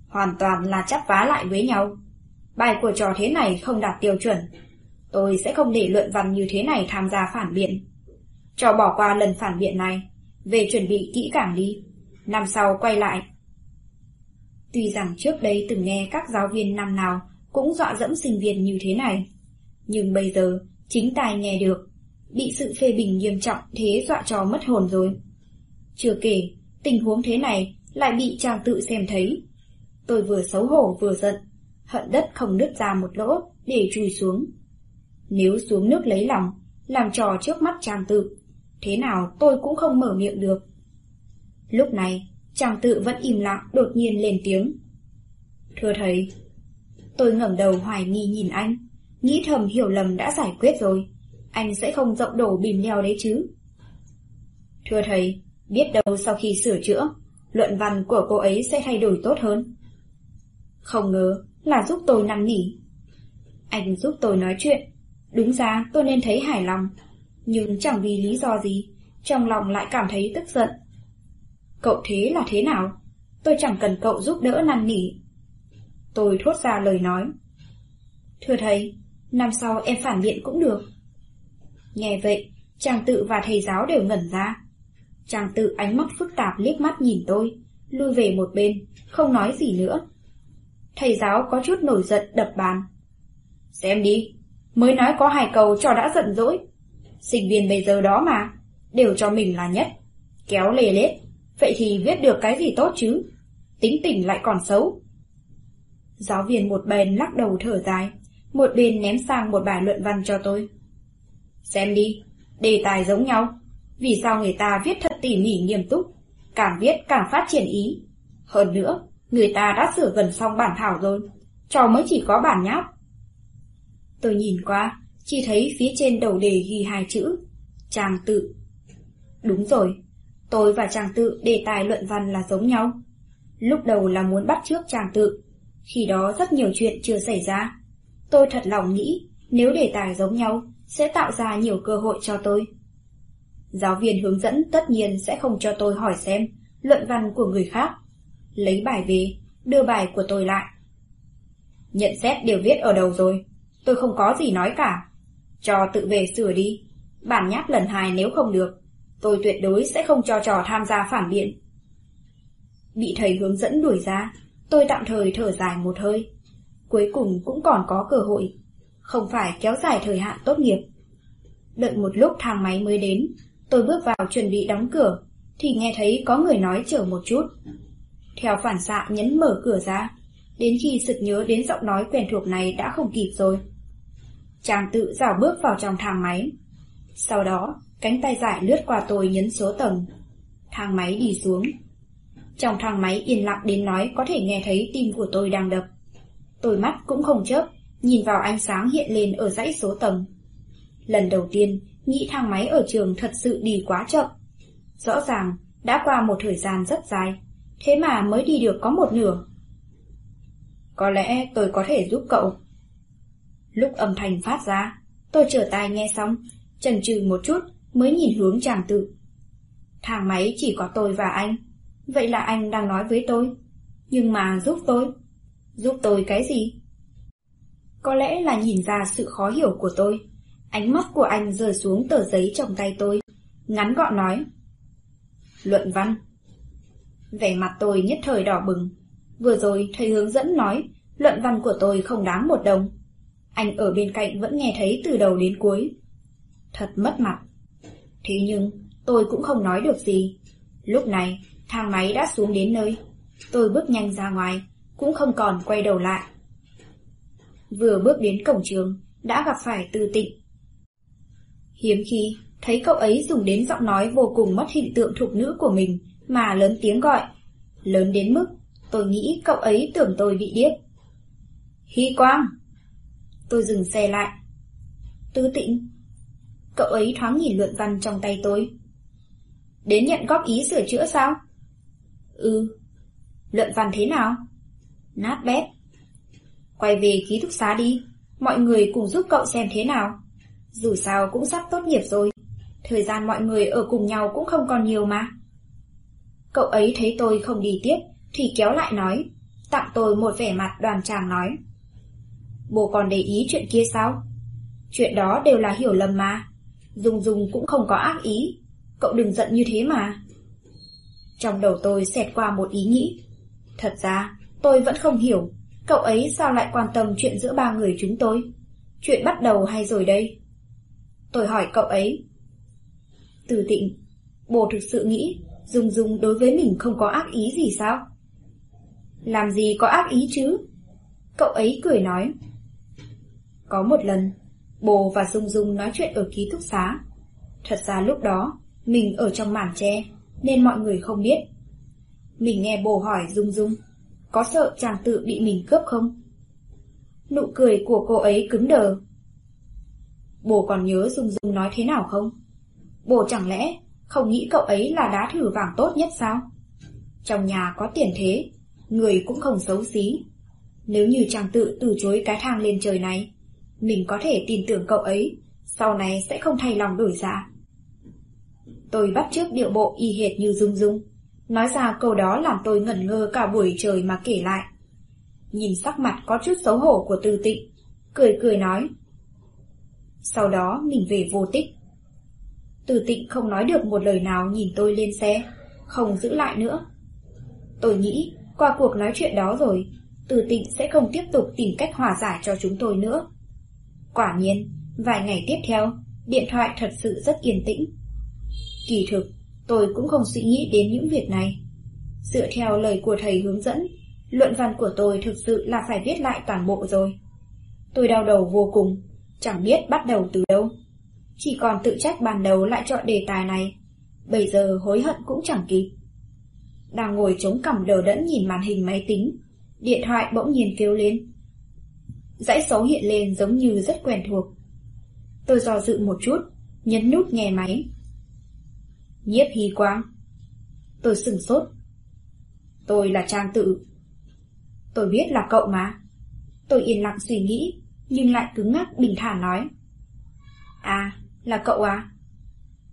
Hoàn toàn là chắp vá lại với nhau. Bài của trò thế này không đạt tiêu chuẩn. Tôi sẽ không để luận văn như thế này tham gia phản biện. Trò bỏ qua lần phản biện này, về chuẩn bị kỹ càng đi. Năm sau quay lại. Tuy rằng trước đây từng nghe các giáo viên năm nào cũng dọa dẫm sinh viên như thế này, nhưng bây giờ chính tài nghe được, bị sự phê bình nghiêm trọng thế dọa cho mất hồn rồi. Chưa kể, tình huống thế này lại bị trang tự xem thấy. Tôi vừa xấu hổ vừa giận, hận đất không nứt ra một lỗ để chui xuống. Nếu xuống nước lấy lòng, làm trò trước mắt trang tự, thế nào tôi cũng không mở miệng được. Lúc này, chàng tự vẫn im lặng đột nhiên lên tiếng. Thưa thầy, tôi ngẩng đầu hoài nghi nhìn anh, nghĩ thầm hiểu lầm đã giải quyết rồi, anh sẽ không rộng đổ bìm leo đấy chứ. Thưa thầy, biết đâu sau khi sửa chữa, luận văn của cô ấy sẽ thay đổi tốt hơn. Không ngờ là giúp tôi năn nỉ. Anh giúp tôi nói chuyện, đúng ra tôi nên thấy hài lòng, nhưng chẳng vì lý do gì, trong lòng lại cảm thấy tức giận. Cậu thế là thế nào? Tôi chẳng cần cậu giúp đỡ năn nỉ. Tôi thốt ra lời nói. Thưa thầy, năm sau em phản biện cũng được. Nghe vậy, chàng tự và thầy giáo đều ngẩn ra. Chàng tự ánh mắt phức tạp liếc mắt nhìn tôi, lui về một bên, không nói gì nữa. Thầy giáo có chút nổi giận đập bàn. Xem đi, mới nói có hai câu cho đã giận dỗi. Sinh viên bây giờ đó mà, đều cho mình là nhất. Kéo lề lết, vậy thì viết được cái gì tốt chứ? Tính tình lại còn xấu. Giáo viên một bên lắc đầu thở dài, một bên ném sang một bài luận văn cho tôi. Xem đi, đề tài giống nhau. Vì sao người ta viết thật tỉ mỉ nghiêm túc, càng viết càng phát triển ý. Hơn nữa, người ta đã sửa gần xong bản thảo rồi, trò mới chỉ có bản nháp. Tôi nhìn qua, chỉ thấy phía trên đầu đề ghi hai chữ, trang tự. Đúng rồi, tôi và trang tự đề tài luận văn là giống nhau. Lúc đầu là muốn bắt trước trang tự, khi đó rất nhiều chuyện chưa xảy ra. Tôi thật lòng nghĩ, nếu đề tài giống nhau, sẽ tạo ra nhiều cơ hội cho tôi. Giáo viên hướng dẫn tất nhiên sẽ không cho tôi hỏi xem luận văn của người khác. Lấy bài về, đưa bài của tôi lại. Nhận xét đều viết ở đầu rồi, tôi không có gì nói cả. Cho tự về sửa đi. Bản nháp lần hai nếu không được, tôi tuyệt đối sẽ không cho trò tham gia phản biện. Bị thầy hướng dẫn đuổi ra, tôi tạm thời thở dài một hơi. Cuối cùng cũng còn có cơ hội, không phải kéo dài thời hạn tốt nghiệp. Đợi một lúc thang máy mới đến, tôi bước vào chuẩn bị đóng cửa, thì nghe thấy có người nói chờ một chút. Theo phản xạ nhấn mở cửa ra, đến khi sực nhớ đến giọng nói quen thuộc này đã không kịp rồi. Chàng tự dào bước vào trong thang máy. Sau đó, cánh tay giải lướt qua tôi nhấn số tầng. Thang máy đi xuống. Trong thang máy yên lặng đến nói có thể nghe thấy tim của tôi đang đập. Tôi mắt cũng không chớp, nhìn vào ánh sáng hiện lên ở dãy số tầng. Lần đầu tiên, nghĩ thang máy ở trường thật sự đi quá chậm. Rõ ràng, đã qua một thời gian rất dài, thế mà mới đi được có một nửa. Có lẽ tôi có thể giúp cậu. Lúc âm thanh phát ra, tôi trở tai nghe xong, chần chừ một chút mới nhìn hướng chàng tự. Thang máy chỉ có tôi và anh, vậy là anh đang nói với tôi. Nhưng mà giúp tôi. Giúp tôi cái gì? Có lẽ là nhìn ra sự khó hiểu của tôi. Ánh mắt của anh rơi xuống tờ giấy trong tay tôi, ngắn gọn nói. Luận văn. Vẻ mặt tôi nhất thời đỏ bừng. Vừa rồi thầy hướng dẫn nói luận văn của tôi không đáng một đồng. Anh ở bên cạnh vẫn nghe thấy từ đầu đến cuối. Thật mất mặt. Thế nhưng tôi cũng không nói được gì. Lúc này thang máy đã xuống đến nơi. Tôi bước nhanh ra ngoài, cũng không còn quay đầu lại. Vừa bước đến cổng trường, đã gặp phải Tư Tịnh. Hiếm khi thấy cậu ấy dùng đến giọng nói vô cùng mất hình tượng thục nữ của mình mà lớn tiếng gọi. Lớn đến mức tôi nghĩ cậu ấy tưởng tôi bị điếc. Hy Quang! Tôi dừng xe lại. Tư Tịnh! Cậu ấy thoáng nhìn luận văn trong tay tôi. Đến nhận góp ý sửa chữa sao? Ừ. Luận văn thế nào? Nát bét. Quay về ký túc xá đi, mọi người cùng giúp cậu xem thế nào. Dù sao cũng sắp tốt nghiệp rồi, thời gian mọi người ở cùng nhau cũng không còn nhiều mà. Cậu ấy thấy tôi không đi tiếp, thì kéo lại nói, tặng tôi một vẻ mặt đoàn tràng nói. Bố còn để ý chuyện kia sao? Chuyện đó đều là hiểu lầm mà. Dung Dung cũng không có ác ý. Cậu đừng giận như thế mà. Trong đầu tôi xẹt qua một ý nghĩ. Thật ra, tôi vẫn không hiểu, cậu ấy sao lại quan tâm chuyện giữa ba người chúng tôi? Chuyện bắt đầu hay rồi đây? Tôi hỏi cậu ấy. Từ tịnh, bồ thực sự nghĩ Dung Dung đối với mình không có ác ý gì sao? Làm gì có ác ý chứ? Cậu ấy cười nói. Có một lần, bồ và Dung Dung nói chuyện ở ký túc xá. Thật ra lúc đó, mình ở trong màn tre, nên mọi người không biết. Mình nghe bồ hỏi Dung Dung, có sợ chàng tự bị mình cướp không? Nụ cười của cô ấy cứng đờ. Bồ còn nhớ Dung Dung nói thế nào không? Bồ chẳng lẽ không nghĩ cậu ấy là đá thử vàng tốt nhất sao? Trong nhà có tiền thế, người cũng không xấu xí. Nếu như chàng tự từ chối cái thang lên trời này, mình có thể tin tưởng cậu ấy, sau này sẽ không thay lòng đổi dạ. Tôi bắt trước điệu bộ y hệt như Dung Dung. Nói ra câu đó làm tôi ngẩn ngơ cả buổi trời mà kể lại. Nhìn sắc mặt có chút xấu hổ của Tư Tịnh, cười cười nói. Sau đó mình về vô tích. Tư Tịnh không nói được một lời nào nhìn tôi lên xe, không giữ lại nữa. Tôi nghĩ, qua cuộc nói chuyện đó rồi, Từ Tịnh sẽ không tiếp tục tìm cách hòa giải cho chúng tôi nữa. Quả nhiên, vài ngày tiếp theo, điện thoại thật sự rất yên tĩnh. Kỳ thực, tôi cũng không suy nghĩ đến những việc này. Dựa theo lời của thầy hướng dẫn, luận văn của tôi thực sự là phải viết lại toàn bộ rồi. Tôi đau đầu vô cùng, chẳng biết bắt đầu từ đâu. Chỉ còn tự trách ban đầu lại chọn đề tài này, bây giờ hối hận cũng chẳng kịp. Đang ngồi chống cằm đờ đẫn nhìn màn hình máy tính, điện thoại bỗng nhiên kêu lên. Dãy số hiện lên giống như rất quen thuộc. Tôi dò dự một chút, nhấn nút nghe máy. Nhiếp Hy Quang. Tôi sửng sốt. Tôi là Trang Tự. Tôi biết là cậu mà. Tôi yên lặng suy nghĩ, nhưng lại cứng ngắc bình thản nói. À, là cậu à?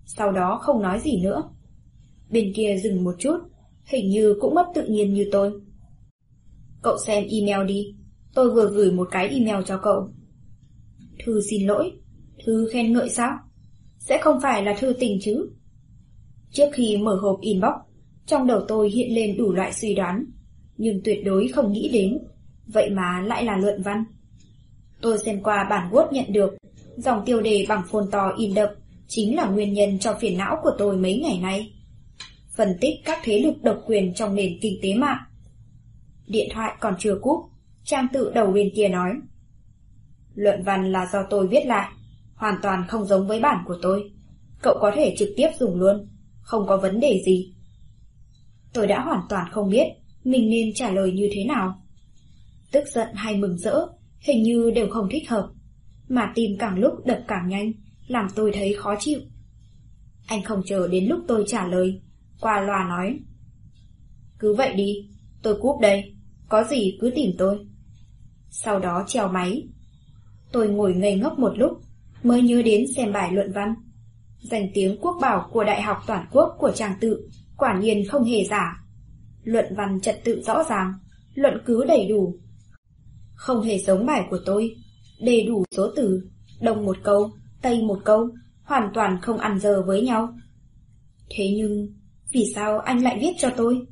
Sau đó không nói gì nữa. Bên kia dừng một chút, hình như cũng mất tự nhiên như tôi. Cậu xem email đi, tôi vừa gửi một cái email cho cậu. Thư xin lỗi, thư khen ngợi sao? Sẽ không phải là thư tình chứ? Trước khi mở hộp inbox, trong đầu tôi hiện lên đủ loại suy đoán, nhưng tuyệt đối không nghĩ đến, vậy mà lại là luận văn. Tôi xem qua bản Word nhận được, dòng tiêu đề bằng phồn to in đậm chính là nguyên nhân cho phiền não của tôi mấy ngày nay. Phân tích các thế lực độc quyền trong nền kinh tế mạng. Điện thoại còn chưa cúp, Trang tự đầu bên kia nói. Luận văn là do tôi viết lại, hoàn toàn không giống với bản của tôi. Cậu có thể trực tiếp dùng luôn không có vấn đề gì. Tôi đã hoàn toàn không biết mình nên trả lời như thế nào. Tức giận hay mừng rỡ, hình như đều không thích hợp, mà tim càng lúc đập càng nhanh, làm tôi thấy khó chịu. Anh không chờ đến lúc tôi trả lời, qua loa nói. Cứ vậy đi, tôi cúp đây, có gì cứ tìm tôi. Sau đó treo máy. Tôi ngồi ngây ngốc một lúc, mới nhớ đến xem bài luận văn. Danh tiếng quốc bảo của Đại học Toàn quốc của Tràng Tự quả nhiên không hề giả. Luận văn trật tự rõ ràng, luận cứ đầy đủ. Không hề giống bài của tôi, đầy đủ số từ, đông một câu, tây một câu, hoàn toàn không ăn giờ với nhau. Thế nhưng, vì sao anh lại viết cho tôi?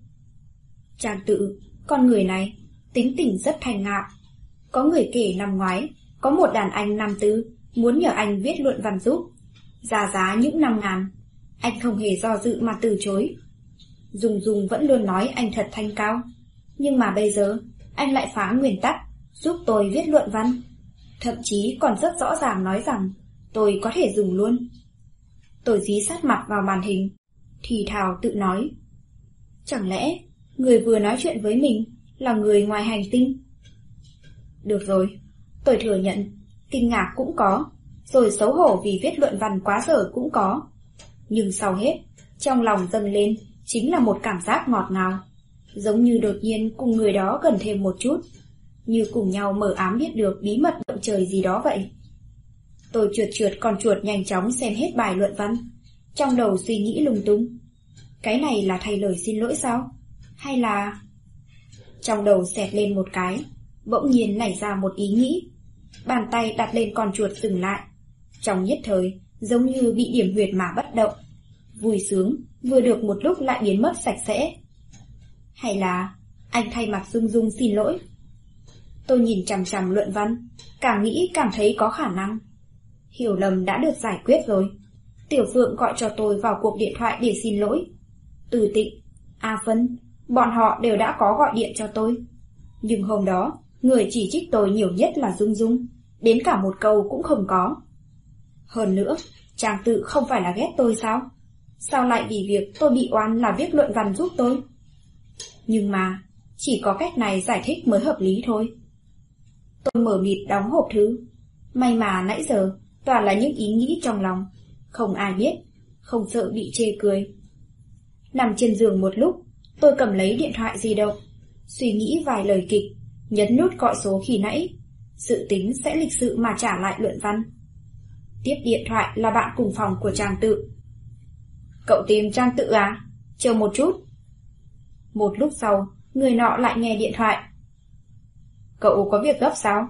chàng tự, con người này, tính tình rất thành ngạo. Có người kể năm ngoái, có một đàn anh năm tư muốn nhờ anh viết luận văn giúp. Giá giá những năm ngàn, anh không hề do dự mà từ chối. Dùng Dùng vẫn luôn nói anh thật thanh cao. Nhưng mà bây giờ, anh lại phá nguyên tắc, giúp tôi viết luận văn. Thậm chí còn rất rõ ràng nói rằng tôi có thể dùng luôn. Tôi dí sát mặt vào màn hình, thì thào tự nói. Chẳng lẽ người vừa nói chuyện với mình là người ngoài hành tinh? Được rồi, tôi thừa nhận, kinh ngạc cũng có, rồi xấu hổ vì viết luận văn quá dở cũng có. Nhưng sau hết, trong lòng dâng lên chính là một cảm giác ngọt ngào, giống như đột nhiên cùng người đó gần thêm một chút, như cùng nhau mở ám biết được bí mật động trời gì đó vậy. Tôi trượt trượt con chuột nhanh chóng xem hết bài luận văn, trong đầu suy nghĩ lung tung. Cái này là thay lời xin lỗi sao? Hay là... Trong đầu xẹt lên một cái, bỗng nhiên nảy ra một ý nghĩ. Bàn tay đặt lên con chuột dừng lại. Trong nhất thời, giống như bị điểm huyệt mà bất động. Vui sướng, vừa được một lúc lại biến mất sạch sẽ. Hay là anh thay mặt Dung Dung xin lỗi? Tôi nhìn chằm chằm luận văn, càng nghĩ càng thấy có khả năng. Hiểu lầm đã được giải quyết rồi. Tiểu Phượng gọi cho tôi vào cuộc điện thoại để xin lỗi. Từ tịnh, A Phân, bọn họ đều đã có gọi điện cho tôi. Nhưng hôm đó, người chỉ trích tôi nhiều nhất là Dung Dung, đến cả một câu cũng không có. Hơn nữa, chàng tự không phải là ghét tôi sao? Sao lại vì việc tôi bị oan là viết luận văn giúp tôi? Nhưng mà, chỉ có cách này giải thích mới hợp lý thôi. Tôi mở mịt đóng hộp thứ. May mà nãy giờ, toàn là những ý nghĩ trong lòng. Không ai biết, không sợ bị chê cười. Nằm trên giường một lúc, tôi cầm lấy điện thoại di động, suy nghĩ vài lời kịch, nhấn nút gọi số khi nãy. Dự tính sẽ lịch sự mà trả lại luận văn. Tiếp điện thoại là bạn cùng phòng của Trang Tự. Cậu tìm Trang Tự à? Chờ một chút. Một lúc sau, người nọ lại nghe điện thoại. Cậu có việc gấp sao?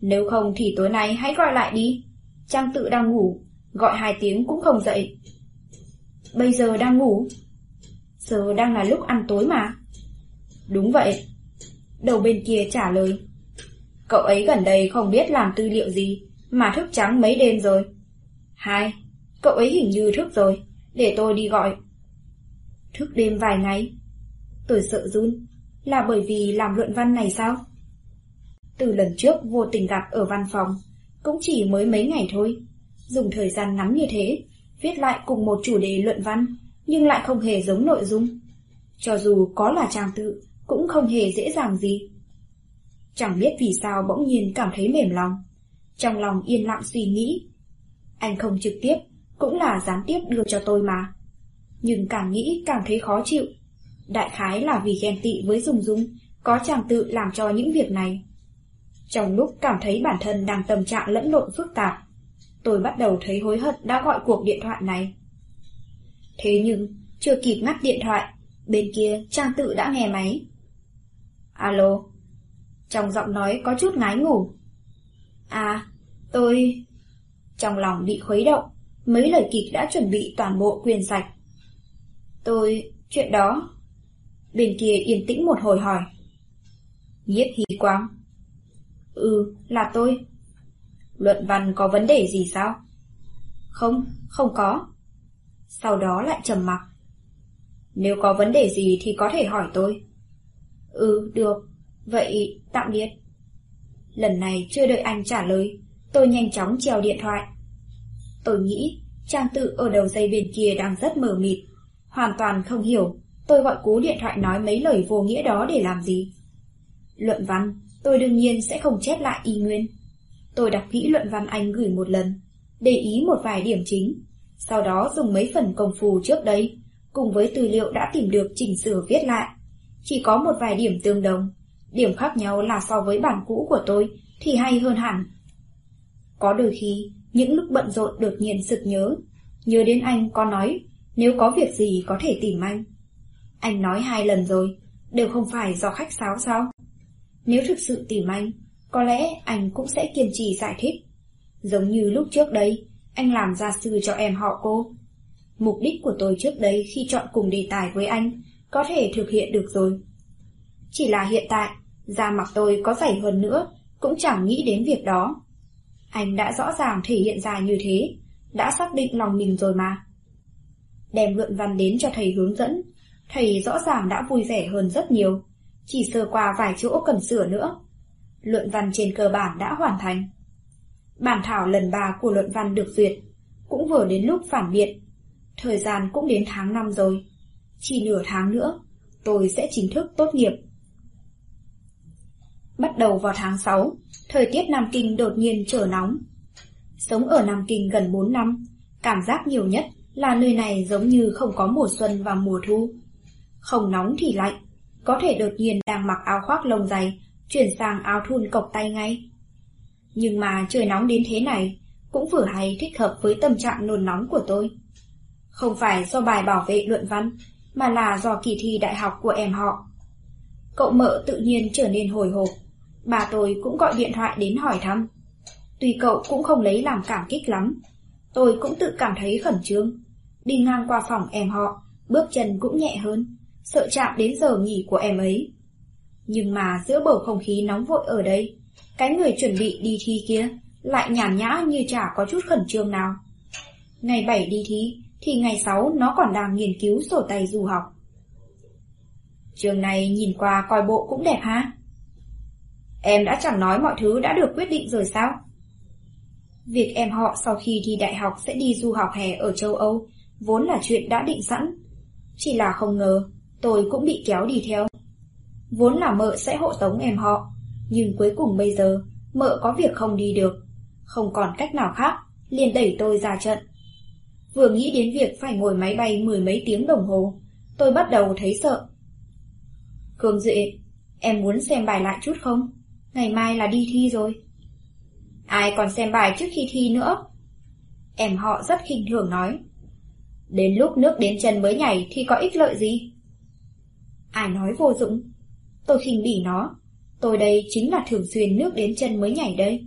Nếu không thì tối nay hãy gọi lại đi. Trang Tự đang ngủ, gọi hai tiếng cũng không dậy. Bây giờ đang ngủ? Giờ đang là lúc ăn tối mà. Đúng vậy. Đầu bên kia trả lời. Cậu ấy gần đây không biết làm tư liệu gì, mà thức trắng mấy đêm rồi. Hai, cậu ấy hình như thức rồi, để tôi đi gọi. Thức đêm vài ngày. Tôi sợ run, là bởi vì làm luận văn này sao? Từ lần trước vô tình gặp ở văn phòng, cũng chỉ mới mấy ngày thôi. Dùng thời gian ngắn như thế, viết lại cùng một chủ đề luận văn, nhưng lại không hề giống nội dung. Cho dù có là trang tự, cũng không hề dễ dàng gì. Chẳng biết vì sao bỗng nhiên cảm thấy mềm lòng. Trong lòng yên lặng suy nghĩ. Anh không trực tiếp, cũng là gián tiếp đưa cho tôi mà. Nhưng càng nghĩ càng thấy khó chịu. Đại khái là vì ghen tị với Dung Dung, có chàng tự làm cho những việc này. Trong lúc cảm thấy bản thân đang tâm trạng lẫn lộn phức tạp, tôi bắt đầu thấy hối hận đã gọi cuộc điện thoại này. Thế nhưng, chưa kịp ngắt điện thoại, bên kia Trang tự đã nghe máy. Alo. Trong giọng nói có chút ngái ngủ. À, tôi... Trong lòng bị khuấy động, mấy lời kịch đã chuẩn bị toàn bộ quyền sạch. Tôi... chuyện đó... Bên kia yên tĩnh một hồi hỏi. Nhiếp hí quang. Ừ, là tôi. Luận văn có vấn đề gì sao? Không, không có. Sau đó lại trầm mặc. Nếu có vấn đề gì thì có thể hỏi tôi. Ừ, được. Vậy, tạm biệt. Lần này chưa đợi anh trả lời, tôi nhanh chóng treo điện thoại. Tôi nghĩ, Trang tự ở đầu dây bên kia đang rất mờ mịt, hoàn toàn không hiểu tôi gọi cú điện thoại nói mấy lời vô nghĩa đó để làm gì. Luận văn, tôi đương nhiên sẽ không chép lại y nguyên. Tôi đọc kỹ luận văn anh gửi một lần, để ý một vài điểm chính, sau đó dùng mấy phần công phu trước đây, cùng với tư liệu đã tìm được chỉnh sửa viết lại. Chỉ có một vài điểm tương đồng, điểm khác nhau là so với bản cũ của tôi thì hay hơn hẳn. Có đôi khi, những lúc bận rộn đột nhiên sực nhớ, nhớ đến anh có nói nếu có việc gì có thể tìm anh. Anh nói hai lần rồi, đều không phải do khách sáo sao? Nếu thực sự tìm anh, có lẽ anh cũng sẽ kiên trì giải thích. Giống như lúc trước đây, anh làm gia sư cho em họ cô. Mục đích của tôi trước đây khi chọn cùng đề tài với anh có thể thực hiện được rồi. Chỉ là hiện tại, da mặt tôi có dày hơn nữa, cũng chẳng nghĩ đến việc đó. Anh đã rõ ràng thể hiện ra như thế, đã xác định lòng mình rồi mà. Đem luận văn đến cho thầy hướng dẫn, thầy rõ ràng đã vui vẻ hơn rất nhiều, chỉ sơ qua vài chỗ cần sửa nữa. Luận văn trên cơ bản đã hoàn thành. Bản thảo lần ba của luận văn được duyệt, cũng vừa đến lúc phản biện. Thời gian cũng đến tháng năm rồi. Chỉ nửa tháng nữa, tôi sẽ chính thức tốt nghiệp. Bắt đầu vào tháng 6, thời tiết Nam Kinh đột nhiên trở nóng. Sống ở Nam Kinh gần 4 năm, cảm giác nhiều nhất là nơi này giống như không có mùa xuân và mùa thu. Không nóng thì lạnh, có thể đột nhiên đang mặc áo khoác lông dày, chuyển sang áo thun cộc tay ngay. Nhưng mà trời nóng đến thế này, cũng vừa hay thích hợp với tâm trạng nôn nóng của tôi. Không phải do bài bảo vệ luận văn, mà là do kỳ thi đại học của em họ. Cậu mợ tự nhiên trở nên hồi hộp, bà tôi cũng gọi điện thoại đến hỏi thăm. Tuy cậu cũng không lấy làm cảm kích lắm, tôi cũng tự cảm thấy khẩn trương. Đi ngang qua phòng em họ, bước chân cũng nhẹ hơn, sợ chạm đến giờ nghỉ của em ấy. Nhưng mà giữa bầu không khí nóng vội ở đây, cái người chuẩn bị đi thi kia lại nhàn nhã như chả có chút khẩn trương nào. Ngày 7 đi thi, thì ngày 6 nó còn đang nghiên cứu sổ tay du học. Trường này nhìn qua coi bộ cũng đẹp ha? Em đã chẳng nói mọi thứ đã được quyết định rồi sao? Việc em họ sau khi thi đại học sẽ đi du học hè ở châu Âu vốn là chuyện đã định sẵn. Chỉ là không ngờ, tôi cũng bị kéo đi theo. Vốn là mợ sẽ hộ tống em họ, nhưng cuối cùng bây giờ, mợ có việc không đi được. Không còn cách nào khác, liền đẩy tôi ra trận. Vừa nghĩ đến việc phải ngồi máy bay mười mấy tiếng đồng hồ, tôi bắt đầu thấy sợ. Cường Duệ, em muốn xem bài lại chút không? Ngày mai là đi thi rồi. Ai còn xem bài trước khi thi nữa? Em họ rất khinh thường nói. Đến lúc nước đến chân mới nhảy thì có ích lợi gì? Ai nói vô dụng? Tôi khinh bỉ nó. Tôi đây chính là thường xuyên nước đến chân mới nhảy đây.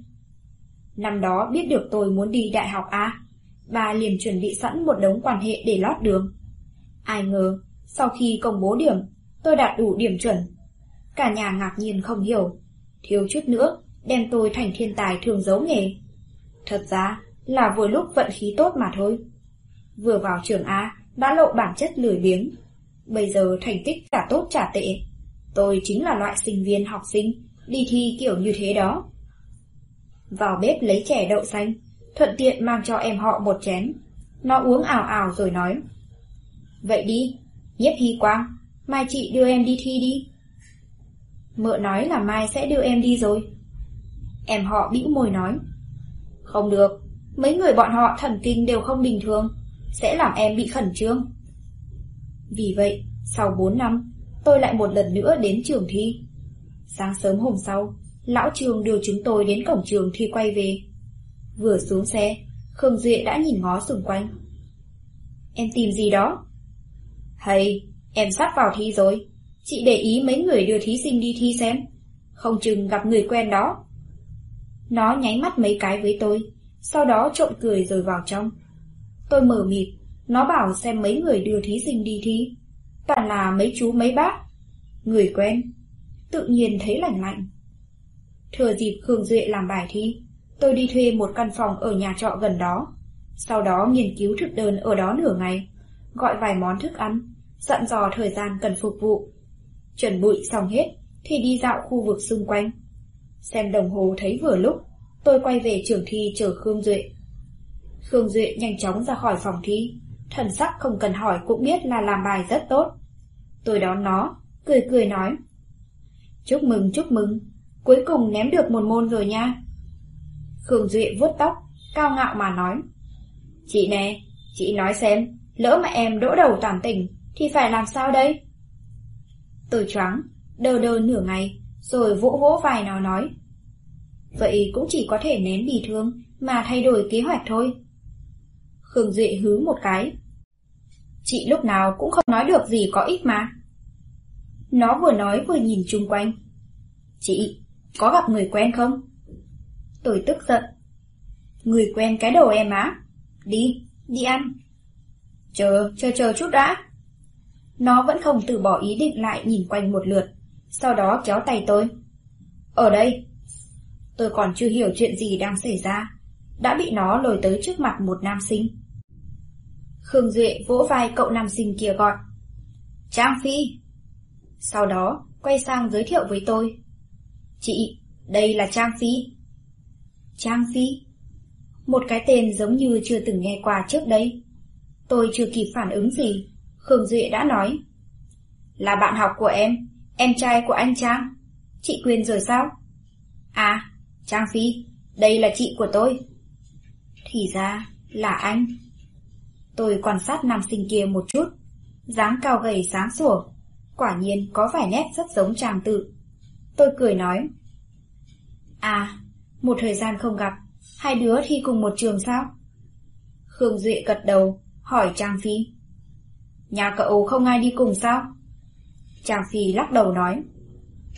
Năm đó biết được tôi muốn đi đại học A, bà liền chuẩn bị sẵn một đống quan hệ để lót đường. Ai ngờ, sau khi công bố điểm, tôi đạt đủ điểm chuẩn. Cả nhà ngạc nhiên không hiểu, thiếu chút nữa đem tôi thành thiên tài thường giấu nghề. Thật ra là vừa lúc vận khí tốt mà thôi. Vừa vào trường A đã lộ bản chất lười biếng. Bây giờ thành tích cả tốt trả tệ. Tôi chính là loại sinh viên học sinh, đi thi kiểu như thế đó. Vào bếp lấy chè đậu xanh, thuận tiện mang cho em họ một chén. Nó uống ảo ảo rồi nói. Vậy đi, nhiếp hy quang, mai chị đưa em đi thi đi. Mợ nói là mai sẽ đưa em đi rồi. Em họ bĩu môi nói. Không được, mấy người bọn họ thần kinh đều không bình thường, sẽ làm em bị khẩn trương. Vì vậy, sau 4 năm, tôi lại một lần nữa đến trường thi. Sáng sớm hôm sau, lão trường đưa chúng tôi đến cổng trường thi quay về. Vừa xuống xe, Khương Duệ đã nhìn ngó xung quanh. Em tìm gì đó? Hay, em sắp vào thi rồi. Chị để ý mấy người đưa thí sinh đi thi xem. Không chừng gặp người quen đó. Nó nháy mắt mấy cái với tôi, sau đó trộn cười rồi vào trong. Tôi mở mịt, nó bảo xem mấy người đưa thí sinh đi thi. Toàn là mấy chú mấy bác. Người quen. Tự nhiên thấy lạnh lạnh. Thừa dịp Khương Duệ làm bài thi, tôi đi thuê một căn phòng ở nhà trọ gần đó. Sau đó nghiên cứu thực đơn ở đó nửa ngày, gọi vài món thức ăn, dặn dò thời gian cần phục vụ. Chuẩn bụi xong hết, thì đi dạo khu vực xung quanh. Xem đồng hồ thấy vừa lúc, tôi quay về trường thi chờ Khương Duệ. Khương Duệ nhanh chóng ra khỏi phòng thi, thần sắc không cần hỏi cũng biết là làm bài rất tốt. Tôi đón nó, cười cười nói. Chúc mừng, chúc mừng, cuối cùng ném được một môn rồi nha. Khương Duệ vuốt tóc, cao ngạo mà nói. Chị nè, chị nói xem, lỡ mà em đỗ đầu toàn tỉnh, thì phải làm sao đây? Từ choáng, đơ đơ nửa ngày, rồi vỗ vỗ vai nó nói. Vậy cũng chỉ có thể nén bị thương mà thay đổi kế hoạch thôi. Khương Duệ hứ một cái. Chị lúc nào cũng không nói được gì có ích mà. Nó vừa nói vừa nhìn chung quanh. Chị, có gặp người quen không? Tôi tức giận. Người quen cái đầu em á. Đi, đi ăn. Chờ, chờ chờ chút đã. Nó vẫn không từ bỏ ý định lại nhìn quanh một lượt, sau đó kéo tay tôi. Ở đây. Tôi còn chưa hiểu chuyện gì đang xảy ra, đã bị nó lôi tới trước mặt một nam sinh. Khương Duệ vỗ vai cậu nam sinh kia gọi. Trang Phi. Sau đó, quay sang giới thiệu với tôi. Chị, đây là Trang Phi. Trang Phi? Một cái tên giống như chưa từng nghe qua trước đây. Tôi chưa kịp phản ứng gì, Khương Duệ đã nói. Là bạn học của em, em trai của anh Trang. Chị Quyên rồi sao? À, Trang Phi, đây là chị của tôi. Thì ra là anh. Tôi quan sát nam sinh kia một chút, dáng cao gầy sáng sủa, quả nhiên có vài nét rất giống Trang tự. Tôi cười nói. À, một thời gian không gặp, hai đứa thi cùng một trường sao? Khương Duệ gật đầu, hỏi Trang Phi. Nhà cậu không ai đi cùng sao? Trang Phi lắc đầu nói.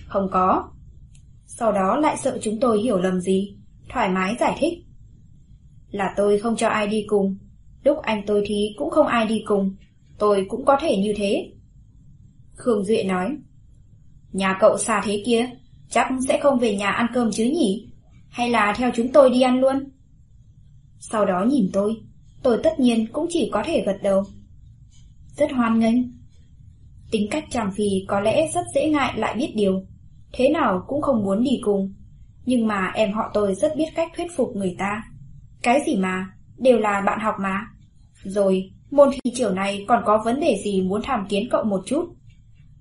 Không có. Sau đó lại sợ chúng tôi hiểu lầm gì, thoải mái giải thích. Là tôi không cho ai đi cùng, lúc anh tôi thi cũng không ai đi cùng, tôi cũng có thể như thế. Khương Duệ nói. Nhà cậu xa thế kia, chắc sẽ không về nhà ăn cơm chứ nhỉ? Hay là theo chúng tôi đi ăn luôn? Sau đó nhìn tôi, tôi tất nhiên cũng chỉ có thể gật đầu. Rất hoan nghênh. Tính cách chàng phì có lẽ rất dễ ngại lại biết điều, thế nào cũng không muốn đi cùng. Nhưng mà em họ tôi rất biết cách thuyết phục người ta. Cái gì mà, đều là bạn học mà. Rồi, môn thi chiều này còn có vấn đề gì muốn tham kiến cậu một chút?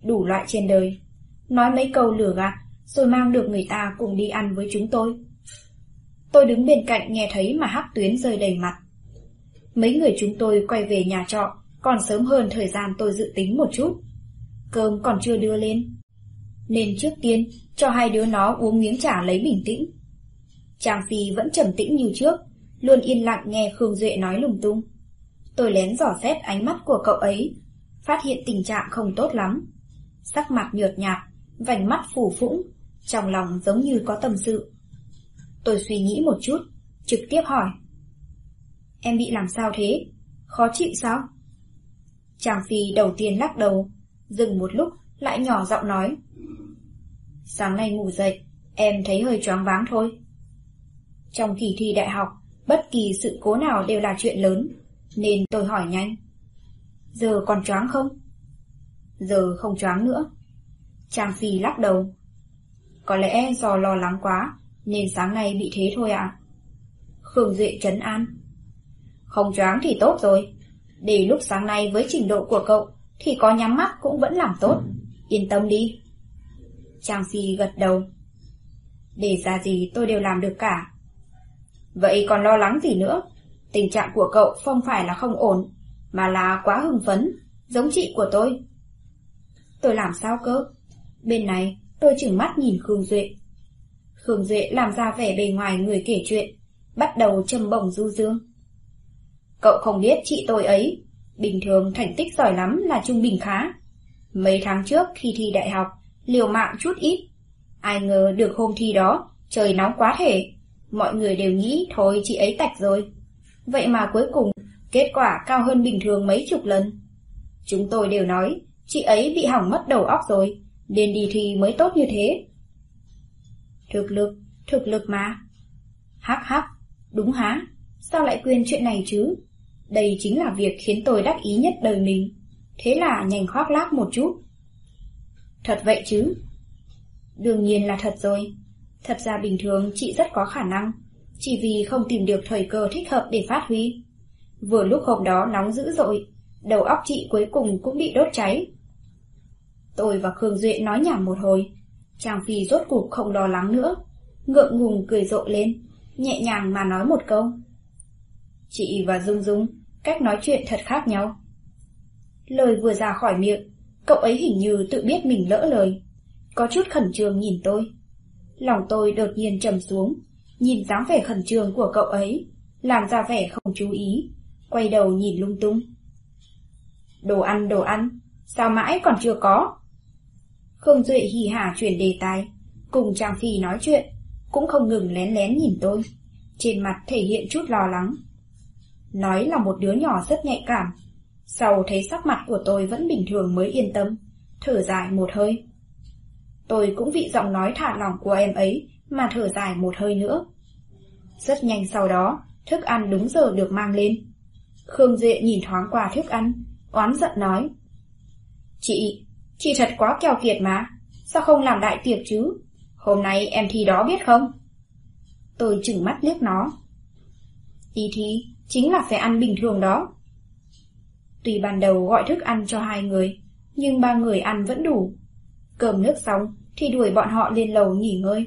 Đủ loại trên đời. Nói mấy câu lừa gạt, rồi mang được người ta cùng đi ăn với chúng tôi. Tôi đứng bên cạnh nghe thấy mà hắc tuyến rơi đầy mặt. Mấy người chúng tôi quay về nhà trọ, còn sớm hơn thời gian tôi dự tính một chút. Cơm còn chưa đưa lên. Nên trước tiên, cho hai đứa nó uống miếng trà lấy bình tĩnh. Trang Phi vẫn trầm tĩnh như trước, luôn yên lặng nghe Khương Duệ nói lung tung. Tôi lén dò xét ánh mắt của cậu ấy, phát hiện tình trạng không tốt lắm. Sắc mặt nhợt nhạt, vành mắt phủ phũng, trong lòng giống như có tâm sự. Tôi suy nghĩ một chút, trực tiếp hỏi. Em bị làm sao thế? Khó chịu sao? Chàng Phi đầu tiên lắc đầu, dừng một lúc lại nhỏ giọng nói. Sáng nay ngủ dậy, em thấy hơi choáng váng thôi. Trong kỳ thi đại học, bất kỳ sự cố nào đều là chuyện lớn, nên tôi hỏi nhanh. Giờ còn choáng không? Giờ không choáng nữa. chàng Phi lắc đầu. Có lẽ do lo lắng quá, nên sáng nay bị thế thôi ạ. À? Khương Duệ trấn an. Không choáng thì tốt rồi. Để lúc sáng nay với trình độ của cậu thì có nhắm mắt cũng vẫn làm tốt. Yên tâm đi. Trang Phi gật đầu. Để ra gì tôi đều làm được cả. Vậy còn lo lắng gì nữa? Tình trạng của cậu không phải là không ổn, mà là quá hưng phấn, giống chị của tôi. Tôi làm sao cơ? Bên này, tôi chừng mắt nhìn Khương Duệ. Hương Duệ làm ra vẻ bề ngoài người kể chuyện, bắt đầu châm bổng du dương. Cậu không biết chị tôi ấy, bình thường thành tích giỏi lắm là trung bình khá. Mấy tháng trước khi thi đại học, liều mạng chút ít. Ai ngờ được hôm thi đó, trời nóng quá thể. Mọi người đều nghĩ thôi chị ấy tạch rồi. Vậy mà cuối cùng, kết quả cao hơn bình thường mấy chục lần. Chúng tôi đều nói, chị ấy bị hỏng mất đầu óc rồi, nên đi thi mới tốt như thế. Thực lực, thực lực mà. Hắc hắc, đúng há, sao lại quên chuyện này chứ? Đây chính là việc khiến tôi đắc ý nhất đời mình. Thế là nhanh khoác lác một chút. Thật vậy chứ? Đương nhiên là thật rồi. Thật ra bình thường chị rất có khả năng, chỉ vì không tìm được thời cơ thích hợp để phát huy. Vừa lúc hôm đó nóng dữ dội, đầu óc chị cuối cùng cũng bị đốt cháy. Tôi và Khương Duệ nói nhảm một hồi, Trang Phi rốt cuộc không lo lắng nữa, ngượng ngùng cười rộ lên, nhẹ nhàng mà nói một câu. Chị và Dung Dung, cách nói chuyện thật khác nhau. Lời vừa ra khỏi miệng, cậu ấy hình như tự biết mình lỡ lời, có chút khẩn trương nhìn tôi. Lòng tôi đột nhiên trầm xuống, nhìn dáng vẻ khẩn trương của cậu ấy, làm ra vẻ không chú ý, quay đầu nhìn lung tung. Đồ ăn, đồ ăn, sao mãi còn chưa có? Khương Duệ hì hả chuyển đề tài, cùng Trang Phi nói chuyện, cũng không ngừng lén lén nhìn tôi, trên mặt thể hiện chút lo lắng. Nói là một đứa nhỏ rất nhạy cảm, sau thấy sắc mặt của tôi vẫn bình thường mới yên tâm, thở dài một hơi. Tôi cũng vị giọng nói thả lỏng của em ấy mà thở dài một hơi nữa. Rất nhanh sau đó, thức ăn đúng giờ được mang lên. Khương Duệ nhìn thoáng qua thức ăn, oán giận nói. Chị, chị thật quá keo kiệt mà, sao không làm đại tiệc chứ? Hôm nay em thi đó biết không? Tôi chừng mắt liếc nó. Đi thi, chính là phải ăn bình thường đó. Tuy ban đầu gọi thức ăn cho hai người, nhưng ba người ăn vẫn đủ. Cơm nước xong thì đuổi bọn họ lên lầu nghỉ ngơi.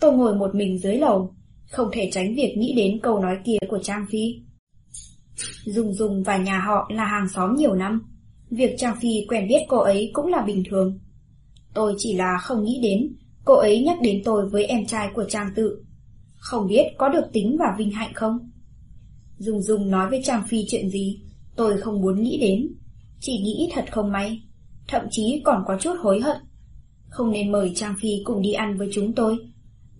Tôi ngồi một mình dưới lầu, không thể tránh việc nghĩ đến câu nói kia của Trang Phi. Dùng dùng và nhà họ là hàng xóm nhiều năm. Việc Trang Phi quen biết cô ấy cũng là bình thường. Tôi chỉ là không nghĩ đến cô ấy nhắc đến tôi với em trai của Trang Tự. Không biết có được tính và vinh hạnh không? Dung Dung nói với Trang Phi chuyện gì, tôi không muốn nghĩ đến. Chỉ nghĩ thật không may, thậm chí còn có chút hối hận. Không nên mời Trang Phi cùng đi ăn với chúng tôi.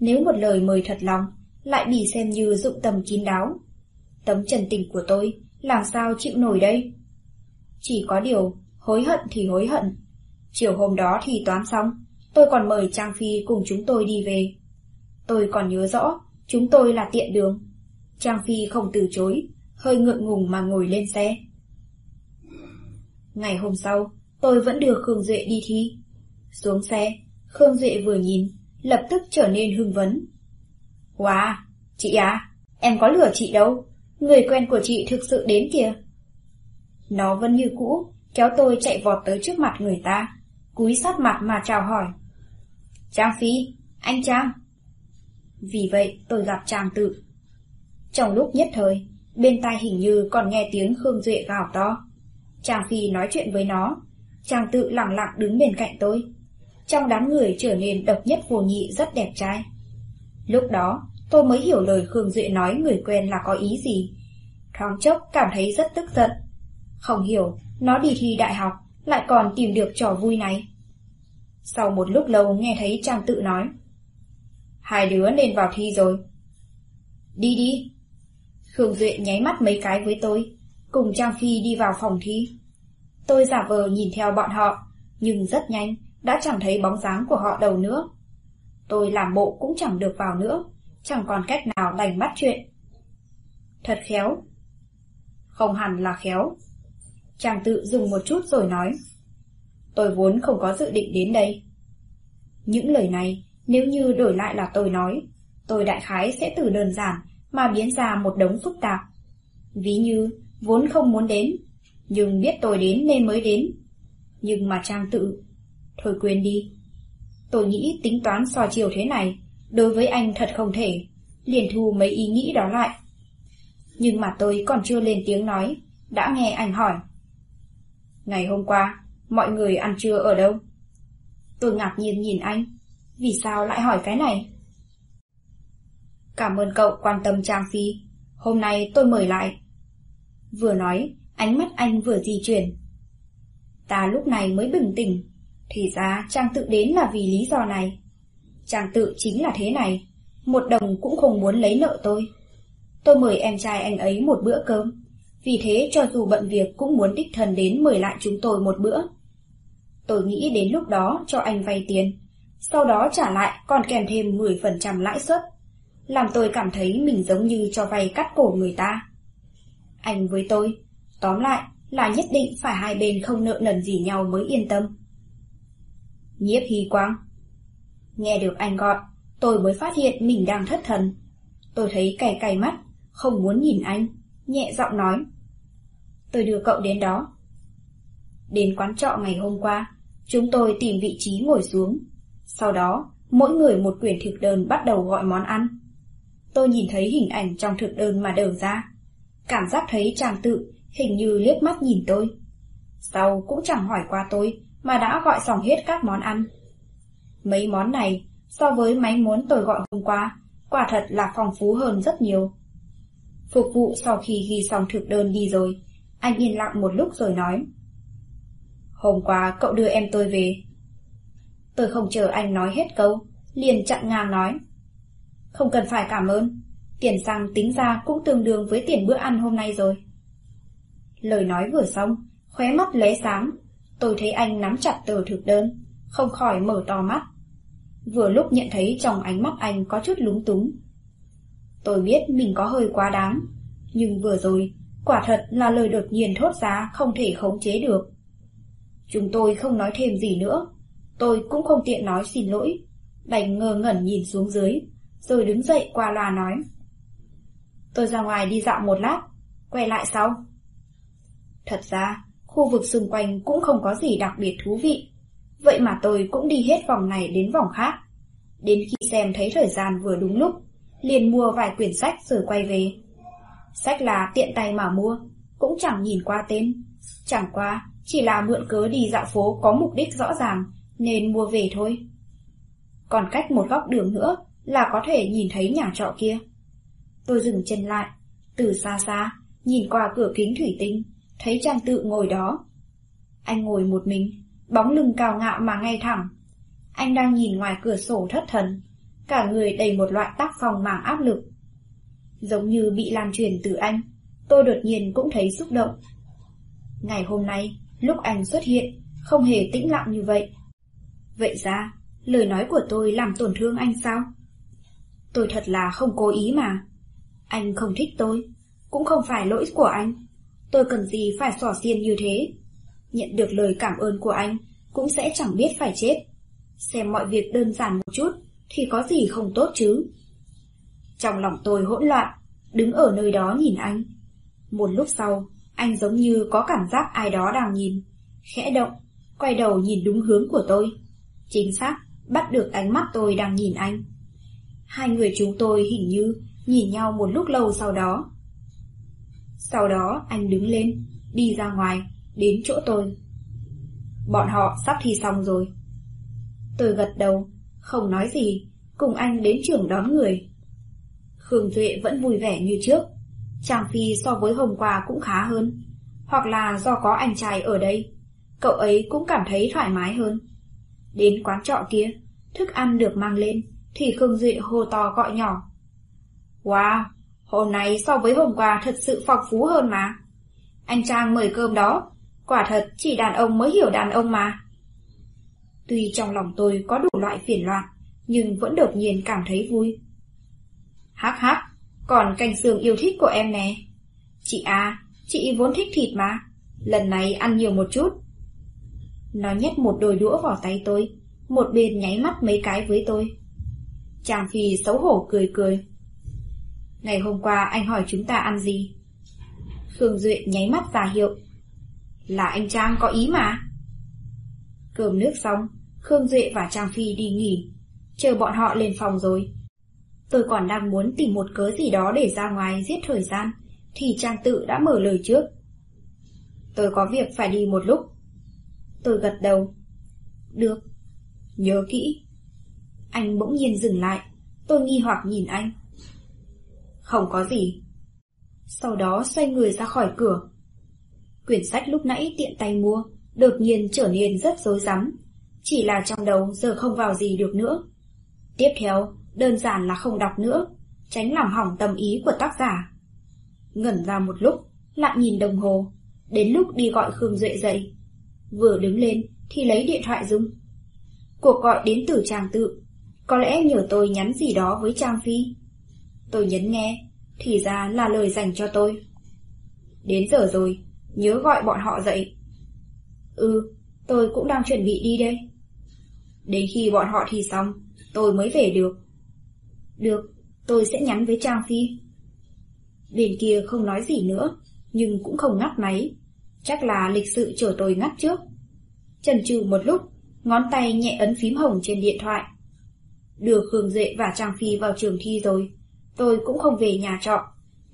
Nếu một lời mời thật lòng, lại bị xem như dụng tâm kín đáo. Tấm trần tình của tôi, làm sao chịu nổi đây? Chỉ có điều, hối hận thì hối hận. Chiều hôm đó thì toán xong, tôi còn mời Trang Phi cùng chúng tôi đi về. Tôi còn nhớ rõ, chúng tôi là tiện đường. Trang Phi không từ chối, hơi ngượng ngùng mà ngồi lên xe. Ngày hôm sau, tôi vẫn đưa Khương Duệ đi thi. Xuống xe, Khương Duệ vừa nhìn, lập tức trở nên hưng vấn. Wow, chị à, em có lừa chị đâu, người quen của chị thực sự đến kìa. Nó vẫn như cũ, kéo tôi chạy vọt tới trước mặt người ta, cúi sát mặt mà chào hỏi. Trang Phi, anh Trang. Vì vậy tôi gặp Trang tự. Trong lúc nhất thời, bên tai hình như còn nghe tiếng Khương Duệ gào to. Trang Phi nói chuyện với nó, Trang tự lặng lặng đứng bên cạnh tôi. Trong đám người trở nên độc nhất vô nhị rất đẹp trai. Lúc đó, tôi mới hiểu lời Khương Duệ nói người quen là có ý gì. Thoáng chốc cảm thấy rất tức giận. Không hiểu, nó đi thi đại học, lại còn tìm được trò vui này. Sau một lúc lâu nghe thấy Trang tự nói. Hai đứa nên vào thi rồi. Đi đi. Khương Duệ nháy mắt mấy cái với tôi, cùng Trang Phi đi vào phòng thi. Tôi giả vờ nhìn theo bọn họ, nhưng rất nhanh, đã chẳng thấy bóng dáng của họ đâu nữa. Tôi làm bộ cũng chẳng được vào nữa, chẳng còn cách nào đành bắt chuyện. Thật khéo. Không hẳn là khéo. Chàng tự dùng một chút rồi nói. Tôi vốn không có dự định đến đây. Những lời này, nếu như đổi lại là tôi nói, tôi đại khái sẽ từ đơn giản mà biến ra một đống phức tạp. Ví như, vốn không muốn đến, nhưng biết tôi đến nên mới đến. Nhưng mà Trang tự... Thôi quên đi. Tôi nghĩ tính toán so chiều thế này, đối với anh thật không thể, liền thu mấy ý nghĩ đó lại. Nhưng mà tôi còn chưa lên tiếng nói, đã nghe anh hỏi. Ngày hôm qua, mọi người ăn trưa ở đâu? Tôi ngạc nhiên nhìn anh, vì sao lại hỏi cái này? Cảm ơn cậu quan tâm Trang Phi, hôm nay tôi mời lại. Vừa nói, ánh mắt anh vừa di chuyển. Ta lúc này mới bừng tỉnh, thì ra Trang tự đến là vì lý do này. Trang tự chính là thế này, một đồng cũng không muốn lấy nợ tôi. Tôi mời em trai anh ấy một bữa cơm, vì thế cho dù bận việc cũng muốn đích thân đến mời lại chúng tôi một bữa. Tôi nghĩ đến lúc đó cho anh vay tiền, sau đó trả lại còn kèm thêm 10% lãi suất, làm tôi cảm thấy mình giống như cho vay cắt cổ người ta. Anh với tôi, tóm lại là nhất định phải hai bên không nợ nần gì nhau mới yên tâm. Nhiếp hy quang Nghe được anh gọi, tôi mới phát hiện mình đang thất thần. Tôi thấy cay cay mắt, không muốn nhìn anh, nhẹ giọng nói. Tôi đưa cậu đến đó. Đến quán trọ ngày hôm qua, chúng tôi tìm vị trí ngồi xuống. Sau đó, mỗi người một quyển thực đơn bắt đầu gọi món ăn. Tôi nhìn thấy hình ảnh trong thực đơn mà đờ ra. Cảm giác thấy chàng tự hình như liếc mắt nhìn tôi. Sau cũng chẳng hỏi qua tôi, mà đã gọi xong hết các món ăn. Mấy món này, so với mấy món tôi gọi hôm qua, quả thật là phong phú hơn rất nhiều. Phục vụ sau khi ghi xong thực đơn đi rồi, anh yên lặng một lúc rồi nói. Hôm qua cậu đưa em tôi về. Tôi không chờ anh nói hết câu, liền chặn ngang nói. Không cần phải cảm ơn, tiền xăng tính ra cũng tương đương với tiền bữa ăn hôm nay rồi. Lời nói vừa xong, khóe mắt lóe sáng, tôi thấy anh nắm chặt tờ thực đơn, không khỏi mở to mắt, vừa lúc nhận thấy trong ánh mắt anh có chút lúng túng. Tôi biết mình có hơi quá đáng, nhưng vừa rồi, quả thật là lời đột nhiên thốt ra không thể khống chế được. Chúng tôi không nói thêm gì nữa, tôi cũng không tiện nói xin lỗi, đành ngơ ngẩn nhìn xuống dưới, rồi đứng dậy qua loa nói. Tôi ra ngoài đi dạo một lát, quay lại sau. Thật ra, khu vực xung quanh cũng không có gì đặc biệt thú vị, vậy mà tôi cũng đi hết vòng này đến vòng khác. Đến khi xem thấy thời gian vừa đúng lúc, liền mua vài quyển sách rồi quay về. Sách là tiện tay mà mua, cũng chẳng nhìn qua tên. Chẳng qua, chỉ là mượn cớ đi dạo phố có mục đích rõ ràng, nên mua về thôi. Còn cách một góc đường nữa là có thể nhìn thấy nhà trọ kia. Tôi dừng chân lại, từ xa xa, nhìn qua cửa kính thủy tinh, thấy Trang Tự ngồi đó. Anh ngồi một mình, bóng lưng cao ngạo mà ngay thẳng. Anh đang nhìn ngoài cửa sổ thất thần, cả người đầy một loại tác phong màng áp lực. Giống như bị lan truyền từ anh, tôi đột nhiên cũng thấy xúc động. Ngày hôm nay, lúc anh xuất hiện, không hề tĩnh lặng như vậy. Vậy ra, lời nói của tôi làm tổn thương anh sao? Tôi thật là không cố ý mà. Anh không thích tôi, cũng không phải lỗi của anh. Tôi cần gì phải xỏ xiên như thế? Nhận được lời cảm ơn của anh, cũng sẽ chẳng biết phải chết. Xem mọi việc đơn giản một chút, thì có gì không tốt chứ? Trong lòng tôi hỗn loạn, đứng ở nơi đó nhìn anh. Một lúc sau, anh giống như có cảm giác ai đó đang nhìn, khẽ động, quay đầu nhìn đúng hướng của tôi. Chính xác, bắt được ánh mắt tôi đang nhìn anh. Hai người chúng tôi hình như nhìn nhau một lúc lâu sau đó. Sau đó anh đứng lên, đi ra ngoài, đến chỗ tôi. Bọn họ sắp thi xong rồi. Tôi gật đầu, không nói gì, cùng anh đến trường đón người. Khương Duệ vẫn vui vẻ như trước, Trang Phi so với hôm qua cũng khá hơn, hoặc là do có anh trai ở đây, cậu ấy cũng cảm thấy thoải mái hơn. Đến quán trọ kia, thức ăn được mang lên, thì Khương Duệ hô to gọi nhỏ. Wow, hôm nay so với hôm qua thật sự phong phú hơn mà. Anh Trang mời cơm đó, quả thật chỉ đàn ông mới hiểu đàn ông mà. Tuy trong lòng tôi có đủ loại phiền loạn, nhưng vẫn đột nhiên cảm thấy vui. Hắc hắc, còn canh xương yêu thích của em nè. Chị à, chị vốn thích thịt mà, lần này ăn nhiều một chút. Nó nhét một đôi đũa vào tay tôi, một bên nháy mắt mấy cái với tôi. Chàng Phi xấu hổ cười cười. Ngày hôm qua anh hỏi chúng ta ăn gì? Khương Duệ nháy mắt ra hiệu. Là anh Trang có ý mà. Cơm nước xong, Khương Duệ và Trang Phi đi nghỉ, chờ bọn họ lên phòng rồi. Tôi còn đang muốn tìm một cớ gì đó để ra ngoài giết thời gian, thì Trang Tự đã mở lời trước. Tôi có việc phải đi một lúc. Tôi gật đầu. Được. Nhớ kỹ. Anh bỗng nhiên dừng lại, tôi nghi hoặc nhìn anh. Không có gì. Sau đó xoay người ra khỏi cửa. Quyển sách lúc nãy tiện tay mua, đột nhiên trở nên rất rối rắm, chỉ là trong đầu giờ không vào gì được nữa. Tiếp theo, đơn giản là không đọc nữa, tránh làm hỏng tâm ý của tác giả. Ngẩn ra một lúc, lại nhìn đồng hồ, đến lúc đi gọi Khương Duệ dậy. Vừa đứng lên thì lấy điện thoại rung Cuộc gọi đến từ Trang Tự, có lẽ nhờ tôi nhắn gì đó với Trang Phi. Tôi nhấn nghe, thì ra là lời dành cho tôi. Đến giờ rồi, nhớ gọi bọn họ dậy. Ừ, tôi cũng đang chuẩn bị đi đây. Đến khi bọn họ thi xong, tôi mới về được. Được, tôi sẽ nhắn với Trang Phi. Bên kia không nói gì nữa, nhưng cũng không ngắt máy. Chắc là lịch sự chờ tôi ngắt trước. Chần chừ một lúc, ngón tay nhẹ ấn phím hồng trên điện thoại. Đưa Khương Duệ và Trang Phi vào trường thi rồi, tôi cũng không về nhà trọ,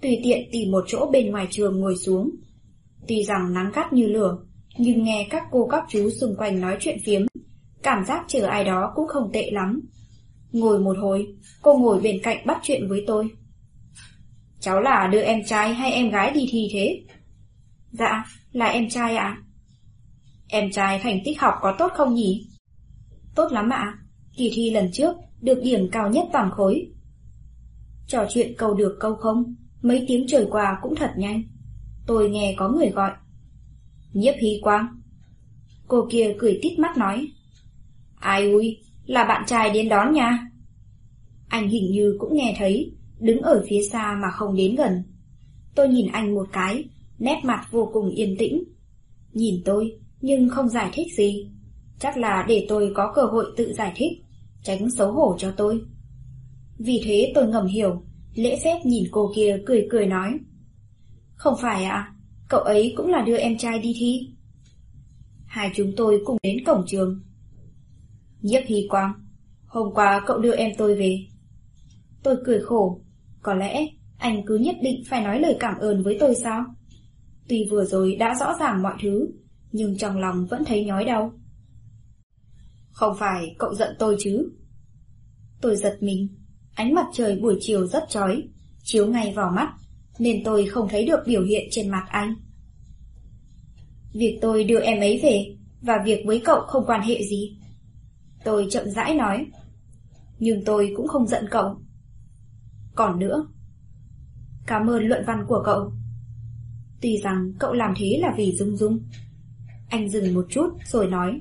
tùy tiện tìm một chỗ bên ngoài trường ngồi xuống. Tuy rằng nắng gắt như lửa, nhưng nghe các cô các chú xung quanh nói chuyện phiếm, cảm giác chờ ai đó cũng không tệ lắm. Ngồi một hồi, cô ngồi bên cạnh bắt chuyện với tôi. Cháu là đưa em trai hay em gái đi thi thế? Dạ, là em trai ạ. Em trai thành tích học có tốt không nhỉ? Tốt lắm ạ. Kỳ thi lần trước được điểm cao nhất toàn khối. Trò chuyện câu được câu không, mấy tiếng trời qua cũng thật nhanh. Tôi nghe có người gọi. Nhiếp Hy Quang. Cô kia cười tít mắt nói. Ai ui, là bạn trai đến đón nha. Anh hình như cũng nghe thấy, đứng ở phía xa mà không đến gần. Tôi nhìn anh một cái, nét mặt vô cùng yên tĩnh. Nhìn tôi, nhưng không giải thích gì. Chắc là để tôi có cơ hội tự giải thích, tránh xấu hổ cho tôi. Vì thế tôi ngầm hiểu, lễ phép nhìn cô kia cười cười nói. Không phải ạ, à, cậu ấy cũng là đưa em trai đi thi. Hai chúng tôi cùng đến cổng trường. Nhiếp Hy Quang, hôm qua cậu đưa em tôi về. Tôi cười khổ, có lẽ anh cứ nhất định phải nói lời cảm ơn với tôi sao? Tuy vừa rồi đã rõ ràng mọi thứ, nhưng trong lòng vẫn thấy nhói đau. Không phải cậu giận tôi chứ? Tôi giật mình, ánh mặt trời buổi chiều rất chói, chiếu ngay vào mắt, nên tôi không thấy được biểu hiện trên mặt anh. Việc tôi đưa em ấy về và việc với cậu không quan hệ gì. Tôi chậm rãi nói. Nhưng tôi cũng không giận cậu. Còn nữa. Cảm ơn luận văn của cậu. Tuy rằng cậu làm thế là vì Dung Dung. Anh dừng một chút rồi nói.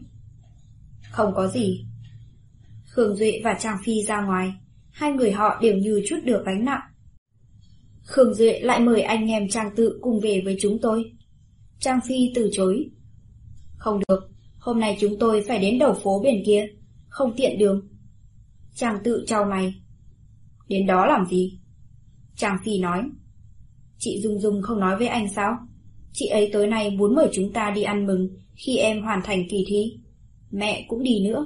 Không có gì. Khương Duệ và Trang Phi ra ngoài, hai người họ đều như chút được gánh nặng. Khương Duệ lại mời anh em Trang Tự cùng về với chúng tôi. Trang Phi từ chối. Không được, hôm nay chúng tôi phải đến đầu phố bên kia, không tiện đường. chàng Tự trao mày. Đến đó làm gì? chàng Phi nói. Chị Dung Dung không nói với anh sao? Chị ấy tối nay muốn mời chúng ta đi ăn mừng khi em hoàn thành kỳ thi. Mẹ cũng đi nữa.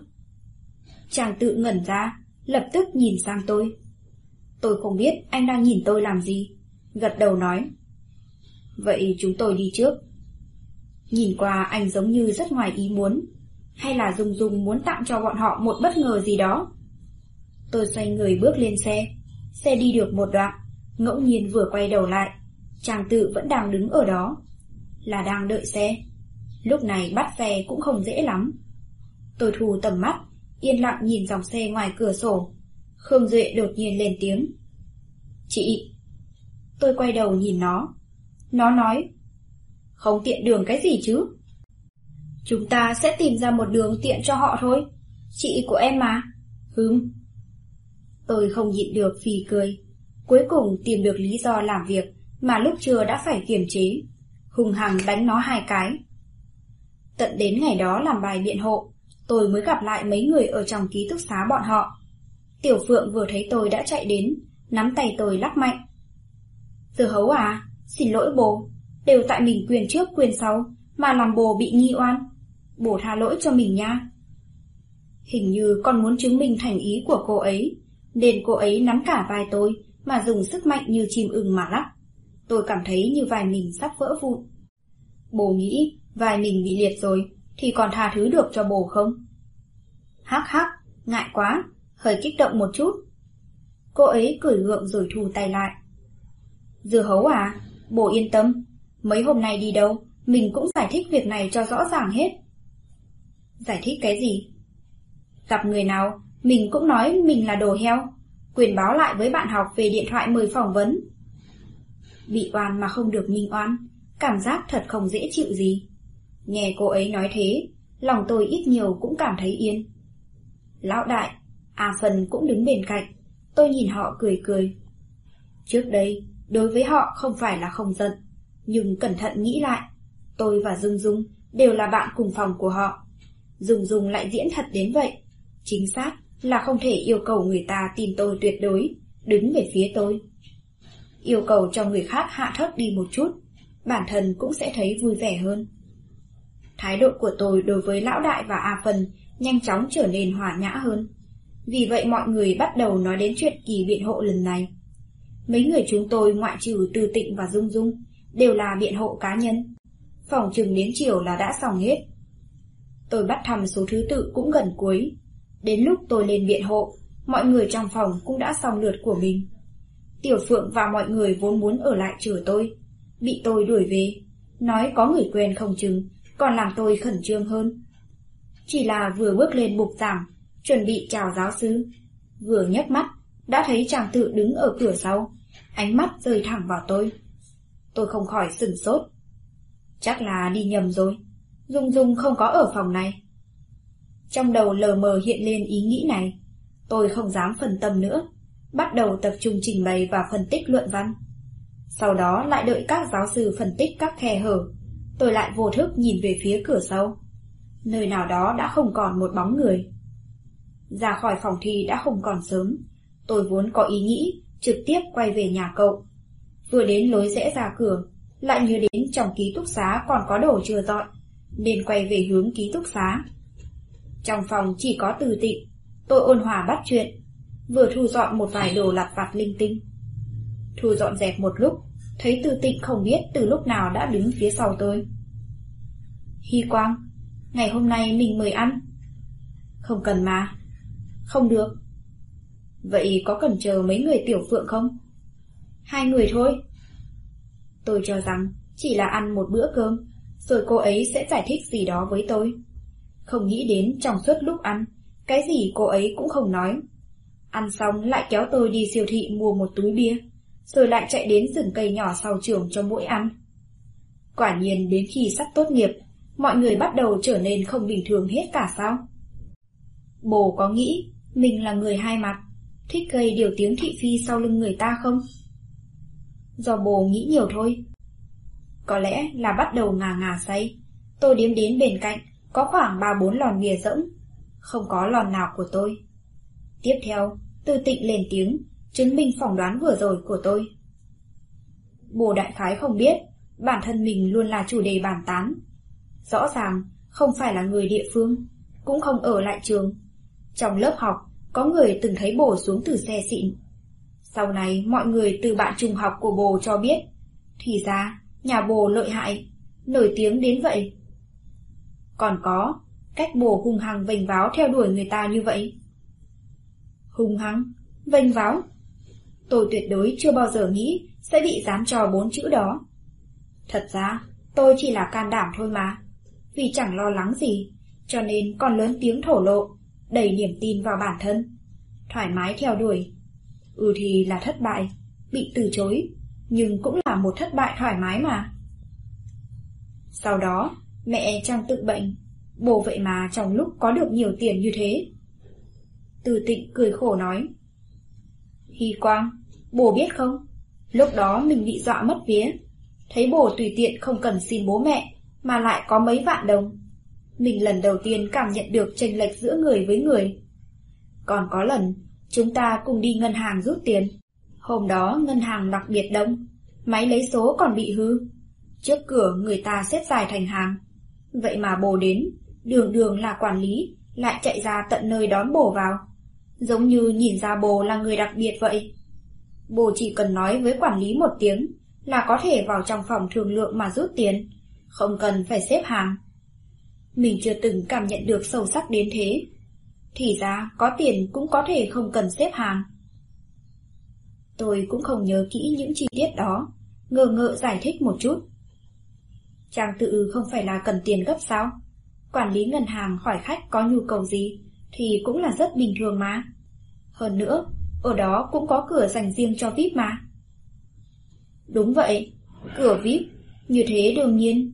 Chàng tự ngẩn ra, lập tức nhìn sang tôi. Tôi không biết anh đang nhìn tôi làm gì. Gật đầu nói. Vậy chúng tôi đi trước. Nhìn qua anh giống như rất ngoài ý muốn. Hay là Dung Dung muốn tặng cho bọn họ một bất ngờ gì đó. Tôi xoay người bước lên xe. Xe đi được một đoạn, ngẫu nhiên vừa quay đầu lại. Chàng tự vẫn đang đứng ở đó. Là đang đợi xe. Lúc này bắt xe cũng không dễ lắm. Tôi thù tầm mắt, yên lặng nhìn dòng xe ngoài cửa sổ. Khương Duệ đột nhiên lên tiếng. Chị! Tôi quay đầu nhìn nó. Nó nói. Không tiện đường cái gì chứ? Chúng ta sẽ tìm ra một đường tiện cho họ thôi. Chị của em mà. Hừm. Tôi không nhịn được phì cười. Cuối cùng tìm được lý do làm việc mà lúc trưa đã phải kiềm chế. Hùng hằng đánh nó hai cái. Tận đến ngày đó làm bài biện hộ, tôi mới gặp lại mấy người ở trong ký túc xá bọn họ. Tiểu Phượng vừa thấy tôi đã chạy đến, nắm tay tôi lắc mạnh. từ hấu à, xin lỗi bố, đều tại mình quyền trước quyền sau, mà làm bồ bị nghi oan bổ tha lỗi cho mình nha. Hình như con muốn chứng minh thành ý của cô ấy, nên cô ấy nắm cả vai tôi mà dùng sức mạnh như chim ưng mà lắc. Tôi cảm thấy như vai mình sắp vỡ vụn. Bồ nghĩ vai mình bị liệt rồi, thì còn tha thứ được cho bồ không? Hắc hắc, ngại quá, hơi kích động một chút. Cô ấy cười gượng rồi thu tay lại. Dưa hấu à, bồ yên tâm, mấy hôm nay đi đâu, mình cũng giải thích việc này cho rõ ràng hết. Giải thích cái gì? Gặp người nào, mình cũng nói mình là đồ heo, quyền báo lại với bạn học về điện thoại mời phỏng vấn. Bị oan mà không được minh oan, cảm giác thật không dễ chịu gì. Nghe cô ấy nói thế, lòng tôi ít nhiều cũng cảm thấy yên. Lão đại, A Phần cũng đứng bên cạnh, tôi nhìn họ cười cười. Trước đây, đối với họ không phải là không giận, nhưng cẩn thận nghĩ lại, tôi và Dung Dung đều là bạn cùng phòng của họ. Dung Dung lại diễn thật đến vậy, chính xác là không thể yêu cầu người ta tin tôi tuyệt đối, đứng về phía tôi. Yêu cầu cho người khác hạ thấp đi một chút, bản thân cũng sẽ thấy vui vẻ hơn. Thái độ của tôi đối với lão đại và A Phần nhanh chóng trở nên hòa nhã hơn. Vì vậy mọi người bắt đầu nói đến chuyện kỳ biện hộ lần này. Mấy người chúng tôi ngoại trừ Từ Tịnh và Dung Dung đều là biện hộ cá nhân. Phòng chừng đến chiều là đã xong hết. Tôi bắt thăm số thứ tự cũng gần cuối. Đến lúc tôi lên biện hộ, mọi người trong phòng cũng đã xong lượt của mình. Tiểu Phượng và mọi người vốn muốn ở lại chửi tôi, bị tôi đuổi về, nói có người quen không chừng, còn làm tôi khẩn trương hơn. Chỉ là vừa bước lên bục giảng, chuẩn bị chào giáo sư, vừa nhấc mắt, đã thấy chàng tự đứng ở cửa sau, ánh mắt rơi thẳng vào tôi. Tôi không khỏi sửng sốt. Chắc là đi nhầm rồi, Dung Dung không có ở phòng này. Trong đầu lờ mờ hiện lên ý nghĩ này. Tôi không dám phân tâm nữa. Bắt đầu tập trung trình bày và phân tích luận văn. Sau đó lại đợi các giáo sư phân tích các khe hở. Tôi lại vô thức nhìn về phía cửa sau. Nơi nào đó đã không còn một bóng người. Ra khỏi phòng thi đã không còn sớm. Tôi vốn có ý nghĩ trực tiếp quay về nhà cậu. Vừa đến lối rẽ ra cửa, lại nhớ đến trong ký túc xá còn có đồ chưa dọn, nên quay về hướng ký túc xá. Trong phòng chỉ có từ tịnh, tôi ôn hòa bắt chuyện, vừa thu dọn một vài đồ lặt vặt linh tinh. Thu dọn dẹp một lúc, thấy từ tịnh không biết từ lúc nào đã đứng phía sau tôi. Hy Quang, ngày hôm nay mình mời ăn. Không cần mà. Không được. Vậy có cần chờ mấy người tiểu phượng không? Hai người thôi. Tôi cho rằng chỉ là ăn một bữa cơm, rồi cô ấy sẽ giải thích gì đó với tôi. Không nghĩ đến trong suốt lúc ăn, cái gì cô ấy cũng không nói. Ăn xong lại kéo tôi đi siêu thị mua một túi bia, rồi lại chạy đến rừng cây nhỏ sau trường cho mỗi ăn. Quả nhiên đến khi sắp tốt nghiệp, mọi người bắt đầu trở nên không bình thường hết cả sao? Bồ có nghĩ mình là người hai mặt, thích gây điều tiếng thị phi sau lưng người ta không? Do bồ nghĩ nhiều thôi. Có lẽ là bắt đầu ngà ngà say, tôi điếm đến bên cạnh, có khoảng ba bốn lòn bia rỗng, không có lòn nào của tôi. Tiếp theo, Tư Tịnh lên tiếng, chứng minh phỏng đoán vừa rồi của tôi. Bồ đại khái không biết, bản thân mình luôn là chủ đề bàn tán. Rõ ràng, không phải là người địa phương, cũng không ở lại trường. Trong lớp học, có người từng thấy bồ xuống từ xe xịn. Sau này, mọi người từ bạn trung học của bồ cho biết, thì ra, nhà bồ lợi hại, nổi tiếng đến vậy. Còn có, cách bồ hung hăng vênh váo theo đuổi người ta như vậy. Hung hăng, vênh váo. Tôi tuyệt đối chưa bao giờ nghĩ sẽ bị dám cho bốn chữ đó. Thật ra, tôi chỉ là can đảm thôi mà. Vì chẳng lo lắng gì, cho nên còn lớn tiếng thổ lộ, đầy niềm tin vào bản thân. Thoải mái theo đuổi. Ừ thì là thất bại, bị từ chối, nhưng cũng là một thất bại thoải mái mà. Sau đó, mẹ Trang tự bệnh, bồ vậy mà trong lúc có được nhiều tiền như thế. Từ tịnh cười khổ nói. Hy Quang, bồ biết không? Lúc đó mình bị dọa mất vía. Thấy bồ tùy tiện không cần xin bố mẹ, mà lại có mấy vạn đồng. Mình lần đầu tiên cảm nhận được chênh lệch giữa người với người. Còn có lần, chúng ta cùng đi ngân hàng rút tiền. Hôm đó ngân hàng đặc biệt đông, máy lấy số còn bị hư. Trước cửa người ta xếp dài thành hàng. Vậy mà bồ đến, đường đường là quản lý, lại chạy ra tận nơi đón bồ vào. Giống như nhìn ra bồ là người đặc biệt vậy. Bồ chỉ cần nói với quản lý một tiếng là có thể vào trong phòng thương lượng mà rút tiền, không cần phải xếp hàng. Mình chưa từng cảm nhận được sâu sắc đến thế. Thì ra có tiền cũng có thể không cần xếp hàng. Tôi cũng không nhớ kỹ những chi tiết đó, ngờ ngợ giải thích một chút. Trang tự không phải là cần tiền gấp sao? Quản lý ngân hàng hỏi khách có nhu cầu gì thì cũng là rất bình thường mà. Hơn nữa, ở đó cũng có cửa dành riêng cho VIP mà. Đúng vậy, cửa VIP, như thế đương nhiên.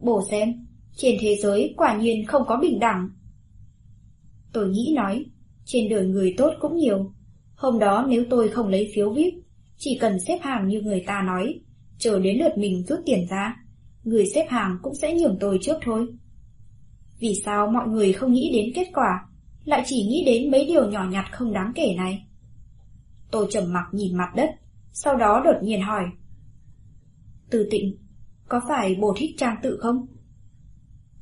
Bổ xem, trên thế giới quả nhiên không có bình đẳng. Tôi nghĩ nói, trên đời người tốt cũng nhiều. Hôm đó nếu tôi không lấy phiếu VIP, chỉ cần xếp hàng như người ta nói, chờ đến lượt mình rút tiền ra, người xếp hàng cũng sẽ nhường tôi trước thôi. Vì sao mọi người không nghĩ đến kết quả, lại chỉ nghĩ đến mấy điều nhỏ nhặt không đáng kể này? Tôi trầm mặc nhìn mặt đất, sau đó đột nhiên hỏi. Từ tịnh, có phải bồ thích trang tự không?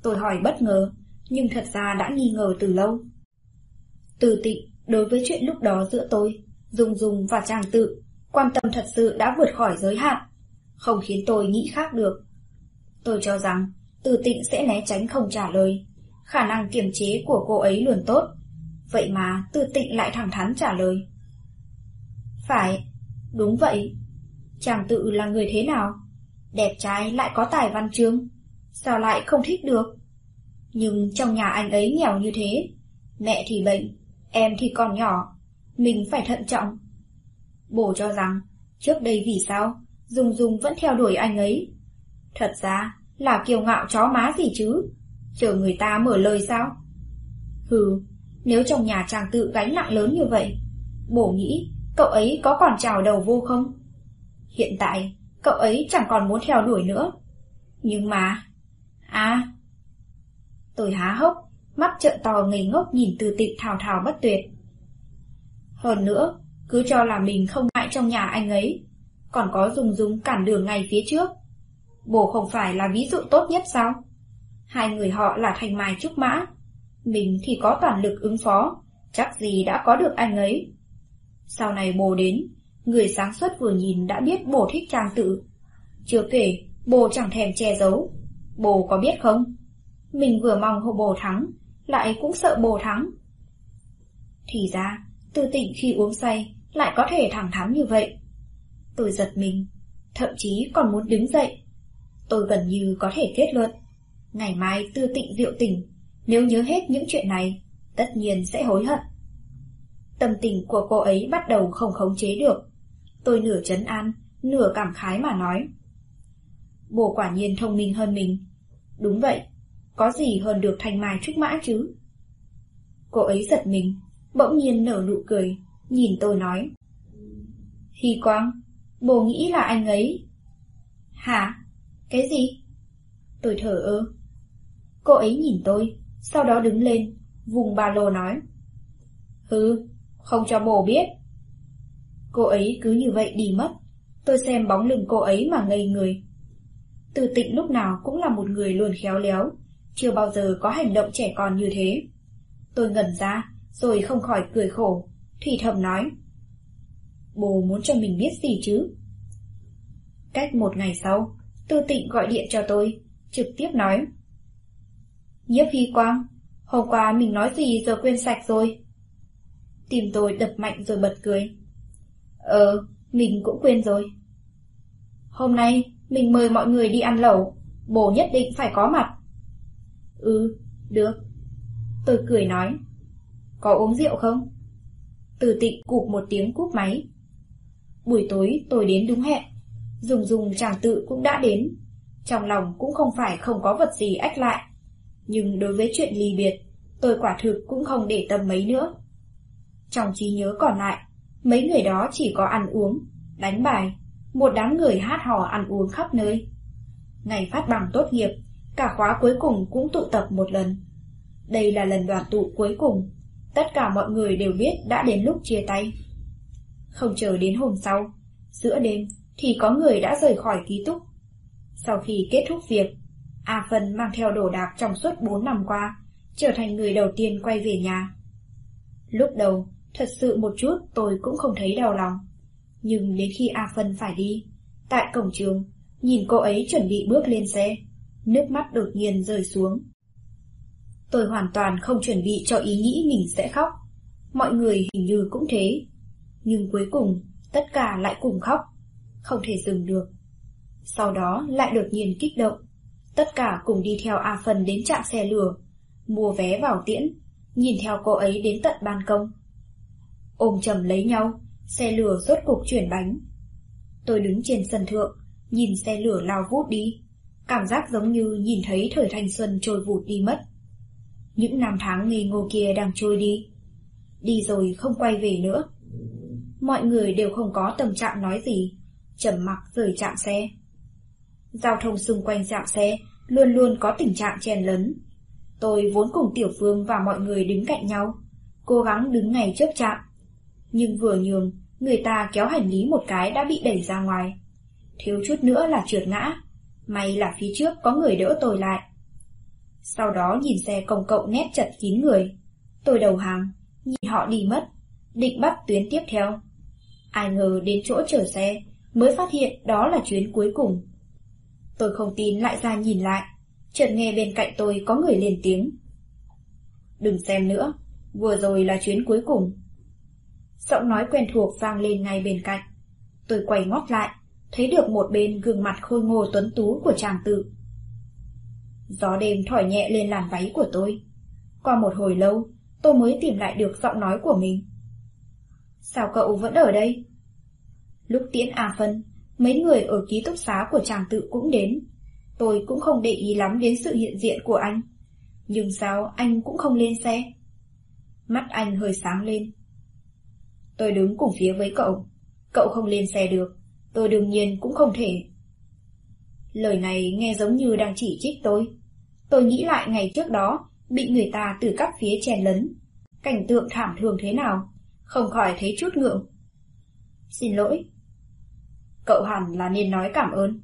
Tôi hỏi bất ngờ, nhưng thật ra đã nghi ngờ từ lâu. Từ tịnh, đối với chuyện lúc đó giữa tôi, Dung Dung và chàng Tự, quan tâm thật sự đã vượt khỏi giới hạn, không khiến tôi nghĩ khác được. Tôi cho rằng từ tịnh sẽ né tránh không trả lời. Khả năng kiềm chế của cô ấy luôn tốt. Vậy mà từ tịnh lại thẳng thắn trả lời. Phải, đúng vậy. Chàng tự là người thế nào? Đẹp trai lại có tài văn chương. Sao lại không thích được? Nhưng trong nhà anh ấy nghèo như thế. Mẹ thì bệnh, em thì còn nhỏ. Mình phải thận trọng. Bố cho rằng, trước đây vì sao, Dung Dung vẫn theo đuổi anh ấy. Thật ra, là kiêu ngạo chó má gì chứ? Chờ người ta mở lời sao? Hừ, nếu trong nhà chàng tự gánh nặng lớn như vậy, bổ nghĩ cậu ấy có còn trào đầu vô không? Hiện tại, cậu ấy chẳng còn muốn theo đuổi nữa. Nhưng mà... À... Tôi há hốc, mắt trợn to ngây ngốc nhìn từ tịnh thào thào bất tuyệt. Hơn nữa, cứ cho là mình không ngại trong nhà anh ấy, còn có dùng dùng cản đường ngay phía trước. Bồ không phải là ví dụ tốt nhất sao? Hai người họ là thành mai trúc mã, mình thì có toàn lực ứng phó, chắc gì đã có được anh ấy. Sau này bồ đến, người sáng suốt vừa nhìn đã biết bồ thích trang tự. Chưa kể, bồ chẳng thèm che giấu. Bồ có biết không? Mình vừa mong hộ bồ thắng, lại cũng sợ bồ thắng. Thì ra, tư tịnh khi uống say, lại có thể thẳng thắn như vậy. Tôi giật mình, thậm chí còn muốn đứng dậy. Tôi gần như có thể kết luận. Ngày mai tư tịnh diệu tỉnh, nếu nhớ hết những chuyện này, tất nhiên sẽ hối hận. Tâm tình của cô ấy bắt đầu không khống chế được. Tôi nửa chấn an, nửa cảm khái mà nói. Bồ quả nhiên thông minh hơn mình. Đúng vậy, có gì hơn được thanh mai trúc mã chứ? Cô ấy giật mình, bỗng nhiên nở nụ cười, nhìn tôi nói. Hy Quang, bồ nghĩ là anh ấy. Hả? Cái gì? Tôi thở ơ. Cô ấy nhìn tôi, sau đó đứng lên, vùng ba lô nói. Hừ, không cho bồ biết. Cô ấy cứ như vậy đi mất, tôi xem bóng lưng cô ấy mà ngây người. Từ tịnh lúc nào cũng là một người luôn khéo léo, chưa bao giờ có hành động trẻ con như thế. Tôi ngẩn ra, rồi không khỏi cười khổ, thì thầm nói. bố muốn cho mình biết gì chứ? Cách một ngày sau, Tư Tịnh gọi điện cho tôi, trực tiếp nói. Nhiếp Hy Quang, hôm qua mình nói gì giờ quên sạch rồi. tìm tôi đập mạnh rồi bật cười. Ờ, mình cũng quên rồi. Hôm nay, mình mời mọi người đi ăn lẩu, bố nhất định phải có mặt. Ừ, được. Tôi cười nói. Có uống rượu không? Từ tịnh cụp một tiếng cúp máy. Buổi tối tôi đến đúng hẹn. Dùng dùng chàng tự cũng đã đến. Trong lòng cũng không phải không có vật gì ách lại. Nhưng đối với chuyện ly biệt, tôi quả thực cũng không để tâm mấy nữa. Trong trí nhớ còn lại, mấy người đó chỉ có ăn uống, đánh bài, một đám người hát hò ăn uống khắp nơi. Ngày phát bằng tốt nghiệp, cả khóa cuối cùng cũng tụ tập một lần. Đây là lần đoàn tụ cuối cùng, tất cả mọi người đều biết đã đến lúc chia tay. Không chờ đến hôm sau, giữa đêm thì có người đã rời khỏi ký túc. Sau khi kết thúc việc, A Phân mang theo đồ đạc trong suốt 4 năm qua, trở thành người đầu tiên quay về nhà. Lúc đầu, thật sự một chút tôi cũng không thấy đau lòng. Nhưng đến khi A Phân phải đi, tại cổng trường, nhìn cô ấy chuẩn bị bước lên xe, nước mắt đột nhiên rơi xuống. Tôi hoàn toàn không chuẩn bị cho ý nghĩ mình sẽ khóc. Mọi người hình như cũng thế. Nhưng cuối cùng, tất cả lại cùng khóc. Không thể dừng được. Sau đó lại đột nhiên kích động. Tất cả cùng đi theo A Phần đến trạm xe lửa, mua vé vào tiễn, nhìn theo cô ấy đến tận ban công. Ôm chầm lấy nhau, xe lửa rốt cuộc chuyển bánh. Tôi đứng trên sân thượng, nhìn xe lửa lao vút đi, cảm giác giống như nhìn thấy thời thanh xuân trôi vụt đi mất. Những năm tháng ngây ngô kia đang trôi đi, đi rồi không quay về nữa. Mọi người đều không có tâm trạng nói gì, trầm mặc rời chạm xe. Giao thông xung quanh trạm xe luôn luôn có tình trạng chen lấn. Tôi vốn cùng Tiểu Phương và mọi người đứng cạnh nhau, cố gắng đứng ngay trước trạm. Nhưng vừa nhường, người ta kéo hành lý một cái đã bị đẩy ra ngoài. Thiếu chút nữa là trượt ngã, may là phía trước có người đỡ tôi lại. Sau đó nhìn xe công cộng nét chật kín người. Tôi đầu hàng, nhìn họ đi mất, định bắt tuyến tiếp theo. Ai ngờ đến chỗ chở xe, mới phát hiện đó là chuyến cuối cùng. Tôi không tin lại ra nhìn lại, chợt nghe bên cạnh tôi có người lên tiếng. Đừng xem nữa, vừa rồi là chuyến cuối cùng. Giọng nói quen thuộc vang lên ngay bên cạnh. Tôi quay ngót lại, thấy được một bên gương mặt khôi ngô tuấn tú của chàng tự. Gió đêm thổi nhẹ lên làn váy của tôi. Qua một hồi lâu, tôi mới tìm lại được giọng nói của mình. Sao cậu vẫn ở đây? Lúc tiễn A Phân, mấy người ở ký túc xá của chàng tự cũng đến. Tôi cũng không để ý lắm đến sự hiện diện của anh. Nhưng sao anh cũng không lên xe? Mắt anh hơi sáng lên. Tôi đứng cùng phía với cậu. Cậu không lên xe được. Tôi đương nhiên cũng không thể. Lời này nghe giống như đang chỉ trích tôi. Tôi nghĩ lại ngày trước đó, bị người ta từ các phía chèn lấn. Cảnh tượng thảm thường thế nào, không khỏi thấy chút ngượng. Xin lỗi. Cậu hẳn là nên nói cảm ơn.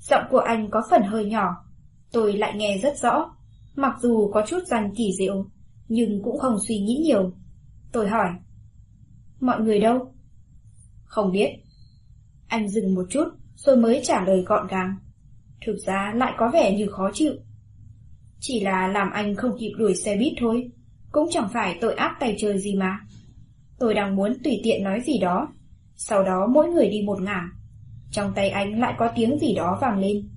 Giọng của anh có phần hơi nhỏ, tôi lại nghe rất rõ. Mặc dù có chút rằn kỳ diệu, nhưng cũng không suy nghĩ nhiều. Tôi hỏi. Mọi người đâu? Không biết. Anh dừng một chút, rồi mới trả lời gọn gàng. Thực ra lại có vẻ như khó chịu. Chỉ là làm anh không kịp đuổi xe buýt thôi, cũng chẳng phải tội ác tay trời gì mà. Tôi đang muốn tùy tiện nói gì đó, sau đó mỗi người đi một ngả. Trong tay anh lại có tiếng gì đó vang lên.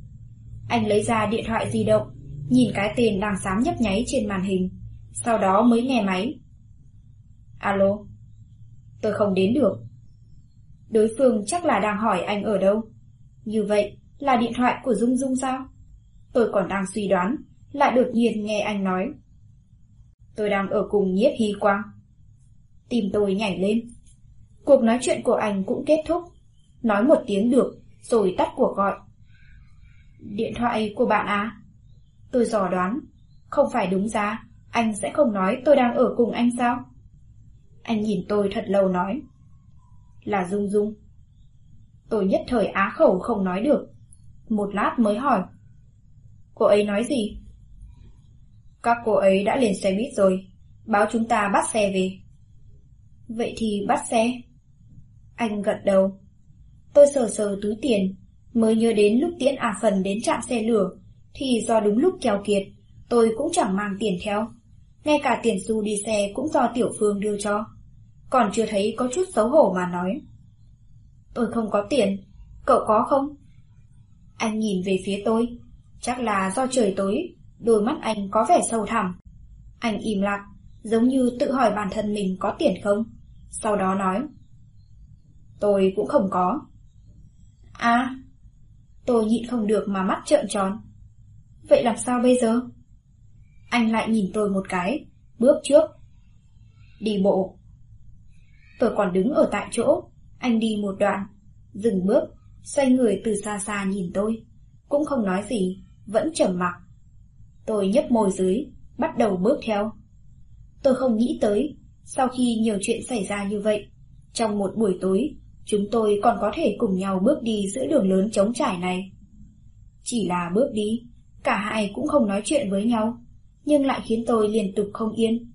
Anh lấy ra điện thoại di động, nhìn cái tên đang xám nhấp nháy trên màn hình, sau đó mới nghe máy. Alo? Tôi không đến được. Đối phương chắc là đang hỏi anh ở đâu. Như vậy là điện thoại của Dung Dung sao? Tôi còn đang suy đoán, lại đột nhiên nghe anh nói. Tôi đang ở cùng Nhiếp Hy Quang. Tim tôi nhảy lên. Cuộc nói chuyện của anh cũng kết thúc. Nói một tiếng được, rồi tắt cuộc gọi. Điện thoại của bạn à? Tôi dò đoán. Không phải đúng ra, anh sẽ không nói tôi đang ở cùng anh sao? Anh nhìn tôi thật lâu nói. Là Dung Dung. Tôi nhất thời á khẩu không nói được. Một lát mới hỏi. Cô ấy nói gì? Các cô ấy đã lên xe buýt rồi, báo chúng ta bắt xe về. Vậy thì bắt xe. Anh gật đầu. Tôi sờ sờ túi tiền, mới nhớ đến lúc tiễn à phần đến trạm xe lửa, thì do đúng lúc kéo kiệt, tôi cũng chẳng mang tiền theo. Ngay cả tiền xu đi xe cũng do Tiểu Phương đưa cho. Còn chưa thấy có chút xấu hổ mà nói. Tôi không có tiền, cậu có không? Anh nhìn về phía tôi, chắc là do trời tối, đôi mắt anh có vẻ sâu thẳm. Anh im lặng, giống như tự hỏi bản thân mình có tiền không, sau đó nói. Tôi cũng không có. À, tôi nhịn không được mà mắt trợn tròn. Vậy làm sao bây giờ? Anh lại nhìn tôi một cái, bước trước. Đi bộ. Tôi còn đứng ở tại chỗ, anh đi một đoạn, dừng bước, xoay người từ xa xa nhìn tôi, cũng không nói gì, vẫn trầm mặc. Tôi nhấp môi dưới, bắt đầu bước theo. Tôi không nghĩ tới, sau khi nhiều chuyện xảy ra như vậy, trong một buổi tối, chúng tôi còn có thể cùng nhau bước đi giữa đường lớn trống trải này. Chỉ là bước đi, cả hai cũng không nói chuyện với nhau, nhưng lại khiến tôi liên tục không yên.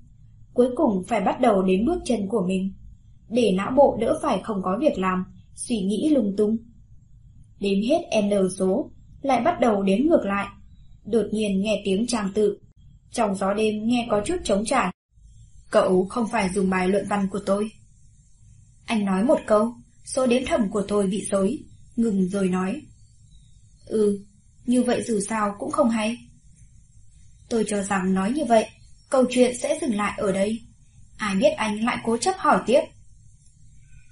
Cuối cùng phải bắt đầu đến bước chân của mình, để não bộ đỡ phải không có việc làm, suy nghĩ lung tung. Đến hết N số, lại bắt đầu đếm ngược lại. Đột nhiên nghe tiếng trang tự. Trong gió đêm nghe có chút trống trải. Cậu không phải dùng bài luận văn của tôi. Anh nói một câu, số đếm thầm của tôi bị dối, ngừng rồi nói. Ừ, như vậy dù sao cũng không hay. Tôi cho rằng nói như vậy, câu chuyện sẽ dừng lại ở đây. Ai biết anh lại cố chấp hỏi tiếp.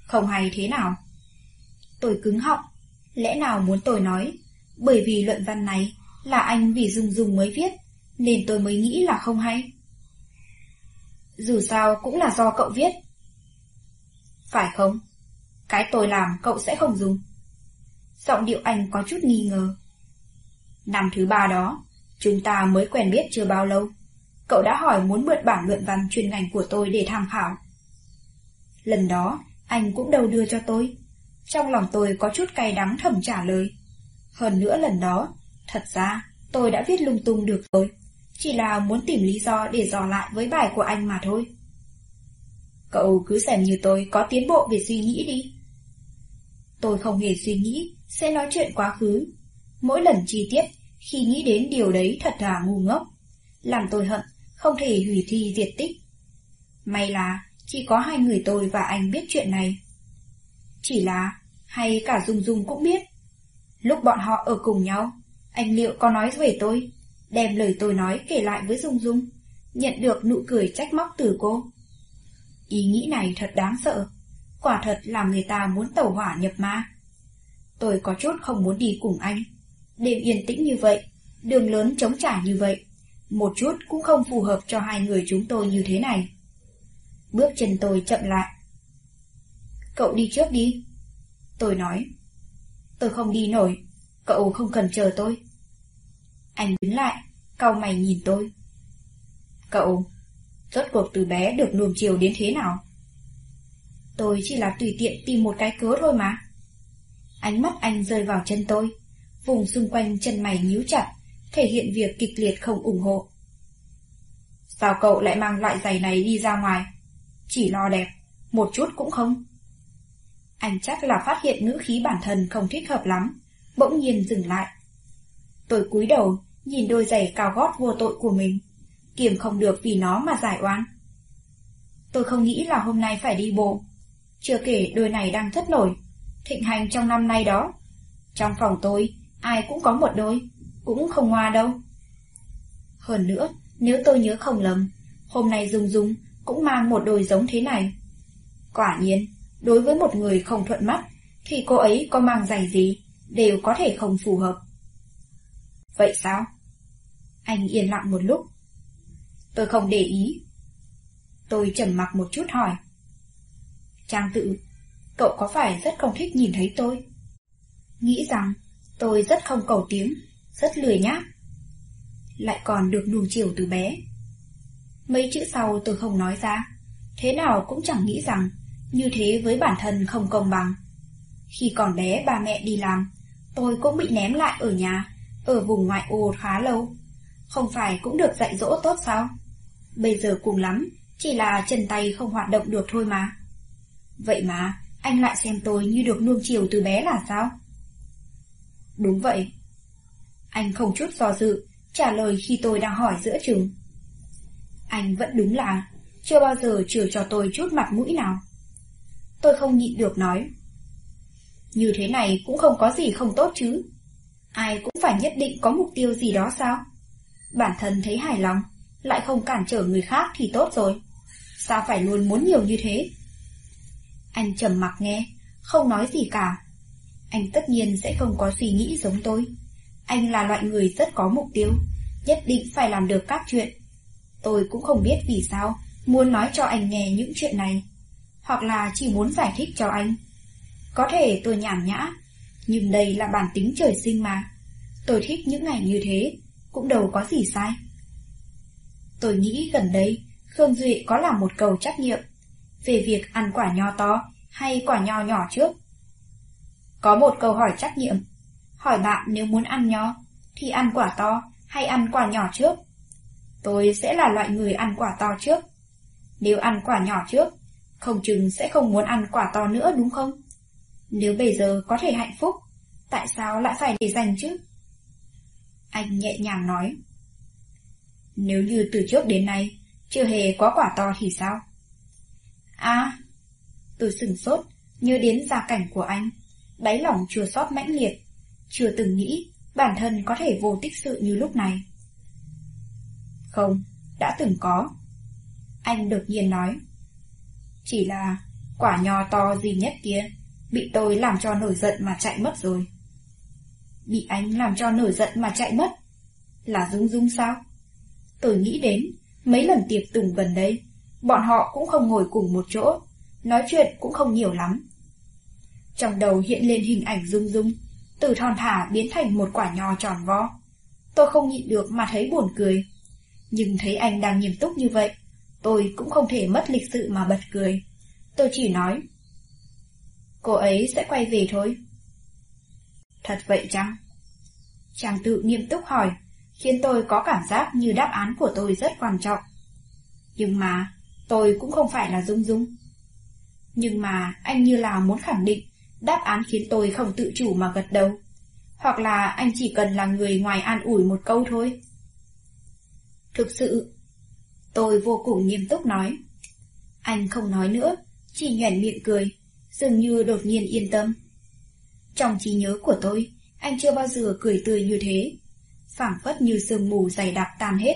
Không hay thế nào? Tôi cứng họng, lẽ nào muốn tôi nói, bởi vì luận văn này là anh vì dùng dùng mới viết, nên tôi mới nghĩ là không hay. Dù sao cũng là do cậu viết. Phải không? Cái tôi làm cậu sẽ không dùng. Giọng điệu anh có chút nghi ngờ. Năm thứ ba đó, chúng ta mới quen biết chưa bao lâu. Cậu đã hỏi muốn mượn bản luận văn chuyên ngành của tôi để tham khảo. Lần đó, anh cũng đầu đưa cho tôi. Trong lòng tôi có chút cay đắng thầm trả lời. Hơn nữa lần đó, thật ra tôi đã viết lung tung được rồi. Chỉ là muốn tìm lý do để dò lại với bài của anh mà thôi. Cậu cứ xem như tôi có tiến bộ về suy nghĩ đi. Tôi không hề suy nghĩ sẽ nói chuyện quá khứ. Mỗi lần chi tiết, khi nghĩ đến điều đấy thật là ngu ngốc. Làm tôi hận, không thể hủy thi diệt tích. May là chỉ có hai người tôi và anh biết chuyện này. Chỉ là, hay cả Dung Dung cũng biết. Lúc bọn họ ở cùng nhau, anh liệu có nói về tôi, đem lời tôi nói kể lại với Dung Dung, nhận được nụ cười trách móc từ cô. Ý nghĩ này thật đáng sợ, quả thật làm người ta muốn tẩu hỏa nhập ma. Tôi có chút không muốn đi cùng anh. Đêm yên tĩnh như vậy, đường lớn chống trả như vậy, một chút cũng không phù hợp cho hai người chúng tôi như thế này. Bước chân tôi chậm lại. Cậu đi trước đi. Tôi nói. Tôi không đi nổi, cậu không cần chờ tôi. Anh đứng lại, cau mày nhìn tôi. Cậu, rốt cuộc từ bé được nuông chiều đến thế nào? Tôi chỉ là tùy tiện tìm một cái cớ thôi mà. Ánh mắt anh rơi vào chân tôi, vùng xung quanh chân mày nhíu chặt, thể hiện việc kịch liệt không ủng hộ. Sao cậu lại mang loại giày này đi ra ngoài? Chỉ lo đẹp, một chút cũng không. Anh chắc là phát hiện ngữ khí bản thân không thích hợp lắm, bỗng nhiên dừng lại. Tôi cúi đầu, nhìn đôi giày cao gót vô tội của mình, kiềm không được vì nó mà giải oan. Tôi không nghĩ là hôm nay phải đi bộ, chưa kể đôi này đang thất nổi, thịnh hành trong năm nay đó. Trong phòng tôi, ai cũng có một đôi, cũng không ngoa đâu. Hơn nữa, nếu tôi nhớ không lầm, hôm nay Dung Dung cũng mang một đôi giống thế này. Quả nhiên, đối với một người không thuận mắt, thì cô ấy có mang giày gì, đều có thể không phù hợp. Vậy sao? Anh yên lặng một lúc. Tôi không để ý. Tôi trầm mặc một chút hỏi. Trang tự, cậu có phải rất không thích nhìn thấy tôi? Nghĩ rằng tôi rất không cầu tiếng, rất lười nhác. Lại còn được nuông chiều từ bé. Mấy chữ sau tôi không nói ra, thế nào cũng chẳng nghĩ rằng như thế với bản thân không công bằng. Khi còn bé ba mẹ đi làm, tôi cũng bị ném lại ở nhà, ở vùng ngoại ô khá lâu. Không phải cũng được dạy dỗ tốt sao? Bây giờ cùng lắm, chỉ là chân tay không hoạt động được thôi mà. Vậy mà, anh lại xem tôi như được nuông chiều từ bé là sao? Đúng vậy. Anh không chút do dự, trả lời khi tôi đang hỏi giữa chừng. Anh vẫn đúng là, chưa bao giờ chừa cho tôi chút mặt mũi nào. Tôi không nhịn được nói. Như thế này cũng không có gì không tốt chứ. Ai cũng phải nhất định có mục tiêu gì đó sao? Bản thân thấy hài lòng, lại không cản trở người khác thì tốt rồi. Sao phải luôn muốn nhiều như thế? Anh trầm mặc nghe, không nói gì cả. Anh tất nhiên sẽ không có suy nghĩ giống tôi. Anh là loại người rất có mục tiêu, nhất định phải làm được các chuyện. Tôi cũng không biết vì sao muốn nói cho anh nghe những chuyện này, hoặc là chỉ muốn giải thích cho anh. Có thể tôi nhảm nhã, nhưng đây là bản tính trời sinh mà. Tôi thích những ngày như thế, cũng đâu có gì sai. Tôi nghĩ gần đây, Khương Duy có làm một cầu trách nhiệm về việc ăn quả nho to hay quả nho nhỏ trước. Có một câu hỏi trách nhiệm, hỏi bạn nếu muốn ăn nho thì ăn quả to hay ăn quả nhỏ trước. Tôi sẽ là loại người ăn quả to trước. Nếu ăn quả nhỏ trước, không chừng sẽ không muốn ăn quả to nữa đúng không? Nếu bây giờ có thể hạnh phúc, tại sao lại phải để dành chứ? Anh nhẹ nhàng nói. Nếu như từ trước đến nay chưa hề có quả to thì sao? À, tôi sừng sốt, nhớ đến gia cảnh của anh, đáy lòng chua xót mãnh liệt, chưa từng nghĩ bản thân có thể vô tích sự như lúc này. Không, đã từng có. Anh đột nhiên nói. Chỉ là quả nho to gì nhất kia, bị tôi làm cho nổi giận mà chạy mất rồi. Bị anh làm cho nổi giận mà chạy mất? Là Dung Dung sao? Tôi nghĩ đến, mấy lần tiệc tùng gần đây, bọn họ cũng không ngồi cùng một chỗ, nói chuyện cũng không nhiều lắm. Trong đầu hiện lên hình ảnh Dung Dung, từ thon thả biến thành một quả nho tròn vo. Tôi không nhịn được mà thấy buồn cười. Nhưng thấy anh đang nghiêm túc như vậy, tôi cũng không thể mất lịch sự mà bật cười. Tôi chỉ nói, cô ấy sẽ quay về thôi. Thật vậy chăng? Chàng tự nghiêm túc hỏi, khiến tôi có cảm giác như đáp án của tôi rất quan trọng. Nhưng mà, tôi cũng không phải là Dung Dung. Nhưng mà, anh như là muốn khẳng định, đáp án khiến tôi không tự chủ mà gật đầu. Hoặc là anh chỉ cần là người ngoài an ủi một câu thôi. Thực sự, tôi vô cùng nghiêm túc nói. Anh không nói nữa, chỉ nhoẻn miệng cười, dường như đột nhiên yên tâm. Trong trí nhớ của tôi, anh chưa bao giờ cười tươi như thế. phảng phất như sương mù dày đặc tan hết,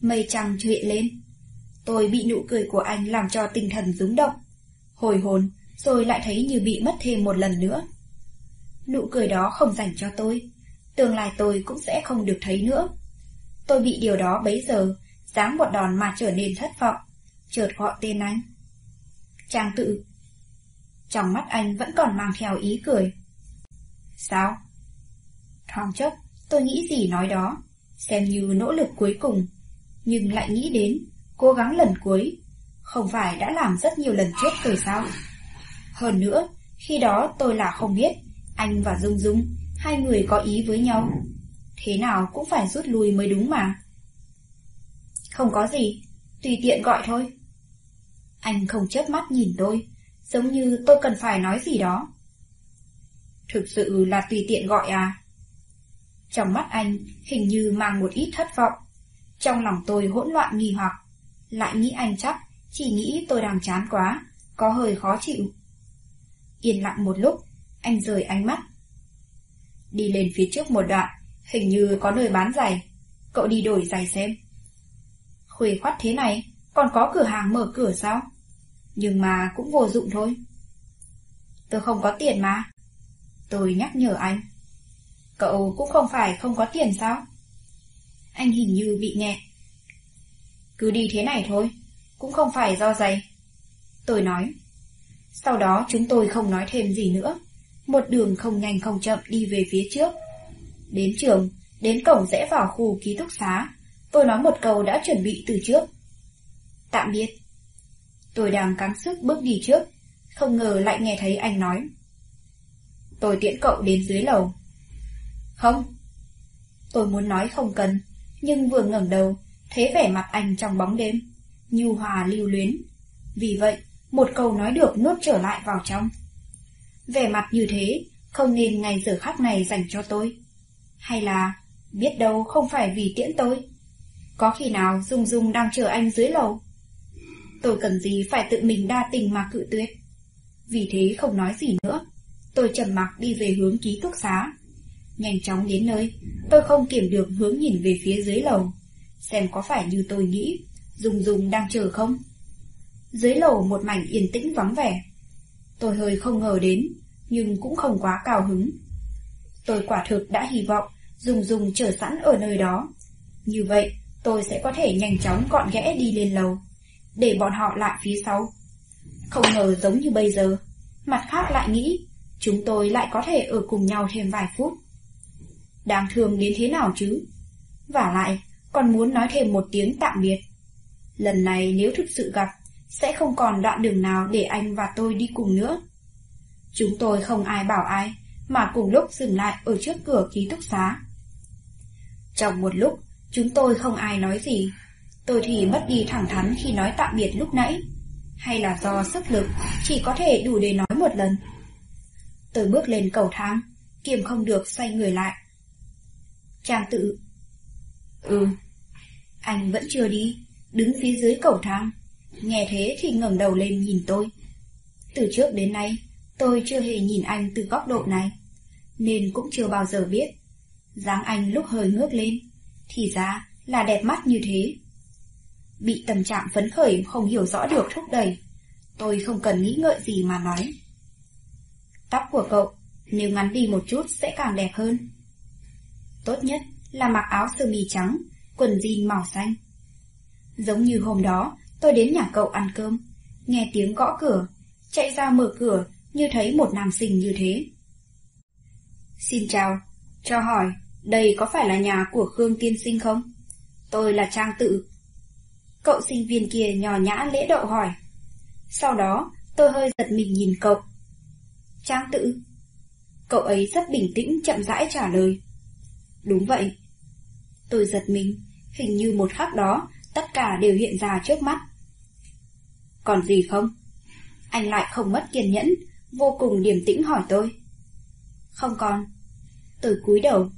mây trăng hiện lên. Tôi bị nụ cười của anh làm cho tinh thần rúng động. Hồi hồn, rồi lại thấy như bị mất thêm một lần nữa. Nụ cười đó không dành cho tôi, tương lai tôi cũng sẽ không được thấy nữa. Tôi bị điều đó bấy giờ, dám một đòn mà trở nên thất vọng, chợt gọi tên anh. Trang tự. Trong mắt anh vẫn còn mang theo ý cười. Sao? Thoáng chốc, tôi nghĩ gì nói đó, xem như nỗ lực cuối cùng, nhưng lại nghĩ đến, cố gắng lần cuối, không phải đã làm rất nhiều lần trước rồi sao? Hơn nữa, khi đó tôi là không biết, anh và Dung Dung, hai người có ý với nhau. Thế nào cũng phải rút lui mới đúng mà. Không có gì, tùy tiện gọi thôi. Anh không chớp mắt nhìn tôi, giống như tôi cần phải nói gì đó. Thực sự là tùy tiện gọi à? Trong mắt anh hình như mang một ít thất vọng. Trong lòng tôi hỗn loạn nghi hoặc, lại nghĩ anh chắc, chỉ nghĩ tôi đang chán quá, có hơi khó chịu. Yên lặng một lúc, anh rời ánh mắt. Đi lên phía trước một đoạn, hình như có nơi bán giày. Cậu đi đổi giày xem. Khuê khoắt thế này, còn có cửa hàng mở cửa sao? Nhưng mà cũng vô dụng thôi. Tôi không có tiền mà. Tôi nhắc nhở anh. Cậu cũng không phải không có tiền sao? Anh hình như bị nghẹt. Cứ đi thế này thôi, cũng không phải do giày. Tôi nói. Sau đó chúng tôi không nói thêm gì nữa. Một đường không nhanh không chậm đi về phía trước. Đến trường, đến cổng rẽ vào khu ký túc xá. Tôi nói một câu đã chuẩn bị từ trước. Tạm biệt. Tôi đang cắn sức bước đi trước, không ngờ lại nghe thấy anh nói. Tôi tiễn cậu đến dưới lầu. Không. Tôi muốn nói không cần, nhưng vừa ngẩng đầu, thấy vẻ mặt anh trong bóng đêm, nhu hòa lưu luyến. Vì vậy, một câu nói được nuốt trở lại vào trong. Vẻ mặt như thế, không nên ngày giờ khắc này dành cho tôi. Hay là, biết đâu không phải vì tiễn tôi. Có khi nào Dung Dung đang chờ anh dưới lầu? Tôi cần gì phải tự mình đa tình mà cự tuyệt. Vì thế không nói gì nữa. Tôi trầm mặc đi về hướng ký túc xá. Nhanh chóng đến nơi, tôi không kiểm được hướng nhìn về phía dưới lầu. Xem có phải như tôi nghĩ, Dung Dung đang chờ không? Dưới lầu một mảnh yên tĩnh vắng vẻ. Tôi hơi không ngờ đến, nhưng cũng không quá cao hứng. Tôi quả thực đã hy vọng Dung Dung chờ sẵn ở nơi đó. Như vậy, tôi sẽ có thể nhanh chóng gọn ghẽ đi lên lầu, để bọn họ lại phía sau. Không ngờ giống như bây giờ, mặt khác lại nghĩ, chúng tôi lại có thể ở cùng nhau thêm vài phút. Đáng thương đến thế nào chứ? Và lại, còn muốn nói thêm một tiếng tạm biệt. Lần này nếu thực sự gặp, sẽ không còn đoạn đường nào để anh và tôi đi cùng nữa. Chúng tôi không ai bảo ai, mà cùng lúc dừng lại ở trước cửa ký túc xá. Trong một lúc, chúng tôi không ai nói gì. Tôi thì mất đi thẳng thắn khi nói tạm biệt lúc nãy. Hay là do sức lực, chỉ có thể đủ để nói một lần. Tôi bước lên cầu thang, kiềm không được xoay người lại. Trang tự. Ừ. Anh vẫn chưa đi, đứng phía dưới cầu thang. Nghe thế thì ngẩng đầu lên nhìn tôi. Từ trước đến nay, tôi chưa hề nhìn anh từ góc độ này, nên cũng chưa bao giờ biết. dáng anh lúc hơi ngước lên, thì ra là đẹp mắt như thế. Bị tâm trạng phấn khởi không hiểu rõ được thúc đẩy, tôi không cần nghĩ ngợi gì mà nói. Tóc của cậu, nếu ngắn đi một chút sẽ càng đẹp hơn. Tốt nhất là mặc áo sơ mi trắng, quần jean màu xanh. Giống như hôm đó, tôi đến nhà cậu ăn cơm, nghe tiếng gõ cửa, chạy ra mở cửa như thấy một nam sinh như thế. Xin chào, cho hỏi, đây có phải là nhà của Khương Tiên Sinh không? Tôi là Trang Tự. Cậu sinh viên kia nhỏ nhã lễ độ hỏi. Sau đó, tôi hơi giật mình nhìn cậu. Trang Tự. Cậu ấy rất bình tĩnh chậm rãi trả lời. Đúng vậy. Tôi giật mình, hình như một khắc đó, tất cả đều hiện ra trước mắt. Còn gì không? Anh lại không mất kiên nhẫn, vô cùng điềm tĩnh hỏi tôi. Không còn. Tôi cúi đầu.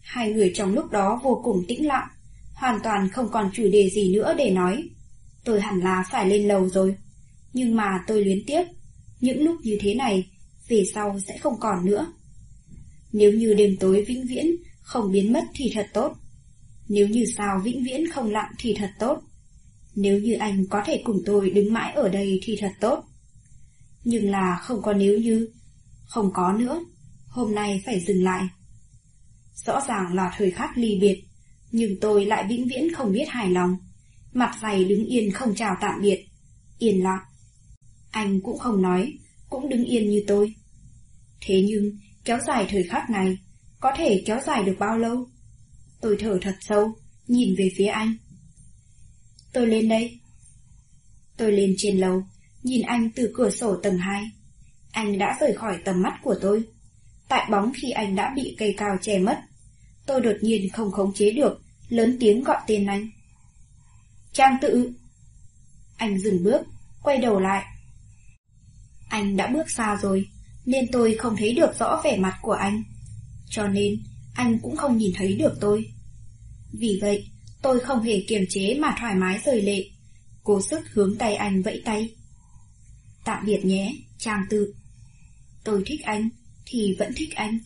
Hai người trong lúc đó vô cùng tĩnh lặng, hoàn toàn không còn chủ đề gì nữa để nói. Tôi hẳn là phải lên lầu rồi. Nhưng mà tôi luyến tiếc, những lúc như thế này, về sau sẽ không còn nữa. Nếu như đêm tối vĩnh viễn không biến mất thì thật tốt. Nếu như sao vĩnh viễn không lặng thì thật tốt. Nếu như anh có thể cùng tôi đứng mãi ở đây thì thật tốt. Nhưng là không có nếu như. Không có nữa. Hôm nay phải dừng lại. Rõ ràng là thời khắc ly biệt. Nhưng tôi lại vĩnh viễn không biết hài lòng. Mặt dày đứng yên không chào tạm biệt. Yên lặng. Anh cũng không nói, cũng đứng yên như tôi. Thế nhưng, kéo dài thời khắc này, có thể kéo dài được bao lâu? Tôi thở thật sâu, nhìn về phía anh. Tôi lên đây. Tôi lên trên lầu, nhìn anh từ cửa sổ tầng 2. Anh đã rời khỏi tầm mắt của tôi. Tại bóng khi anh đã bị cây cao che mất, tôi đột nhiên không khống chế được, lớn tiếng gọi tên anh. Trang tự! Anh dừng bước, quay đầu lại. Anh đã bước xa rồi, nên tôi không thấy được rõ vẻ mặt của anh. Cho nên, anh cũng không nhìn thấy được tôi. Vì vậy, tôi không hề kiềm chế mà thoải mái rời lệ, cố sức hướng tay anh vẫy tay. Tạm biệt nhé, Trang tự. Tôi thích anh, thì vẫn thích anh,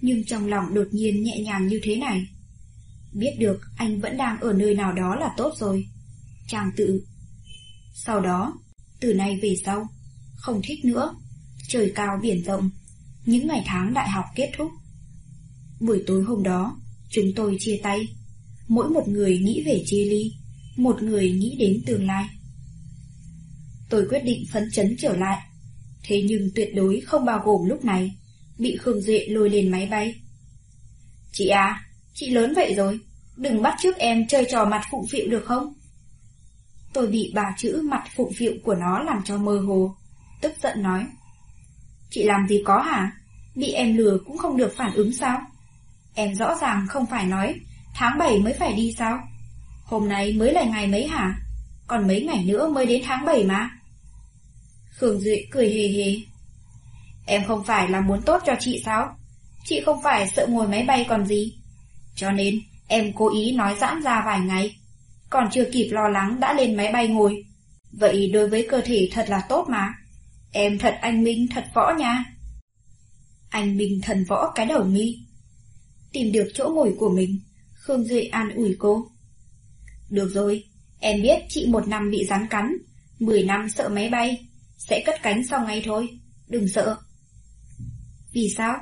nhưng trong lòng đột nhiên nhẹ nhàng như thế này. Biết được anh vẫn đang ở nơi nào đó là tốt rồi. Trang tự. Sau đó, từ nay về sau, không thích nữa, trời cao biển rộng, những ngày tháng đại học kết thúc. Buổi tối hôm đó, chúng tôi chia tay. Mỗi một người nghĩ về chia ly, một người nghĩ đến tương lai. Tôi quyết định phấn chấn trở lại, thế nhưng tuyệt đối không bao gồm lúc này, bị Khương Duệ lôi lên máy bay. Chị à, chị lớn vậy rồi, đừng bắt trước em chơi trò mặt phụng phịu được không? Tôi bị bà chữ mặt phụng phịu của nó làm cho mơ hồ, tức giận nói. Chị làm gì có hả? Bị em lừa cũng không được phản ứng sao? Em rõ ràng không phải nói tháng 7 mới phải đi sao? Hôm nay mới là ngày mấy hả? Còn mấy ngày nữa mới đến tháng 7 mà. Khương Duệ cười hề hề. Em không phải là muốn tốt cho chị sao? Chị không phải sợ ngồi máy bay còn gì. Cho nên em cố ý nói giãn ra vài ngày. Còn chưa kịp lo lắng đã lên máy bay ngồi. Vậy đối với cơ thể thật là tốt mà. Em thật anh minh thật võ nha. Anh minh thần võ cái đầu mi. Tìm được chỗ ngồi của mình, Khương Duệ an ủi cô. Được rồi, em biết chị một năm bị rắn cắn, mười năm sợ máy bay, sẽ cất cánh sau ngay thôi, đừng sợ. Vì sao?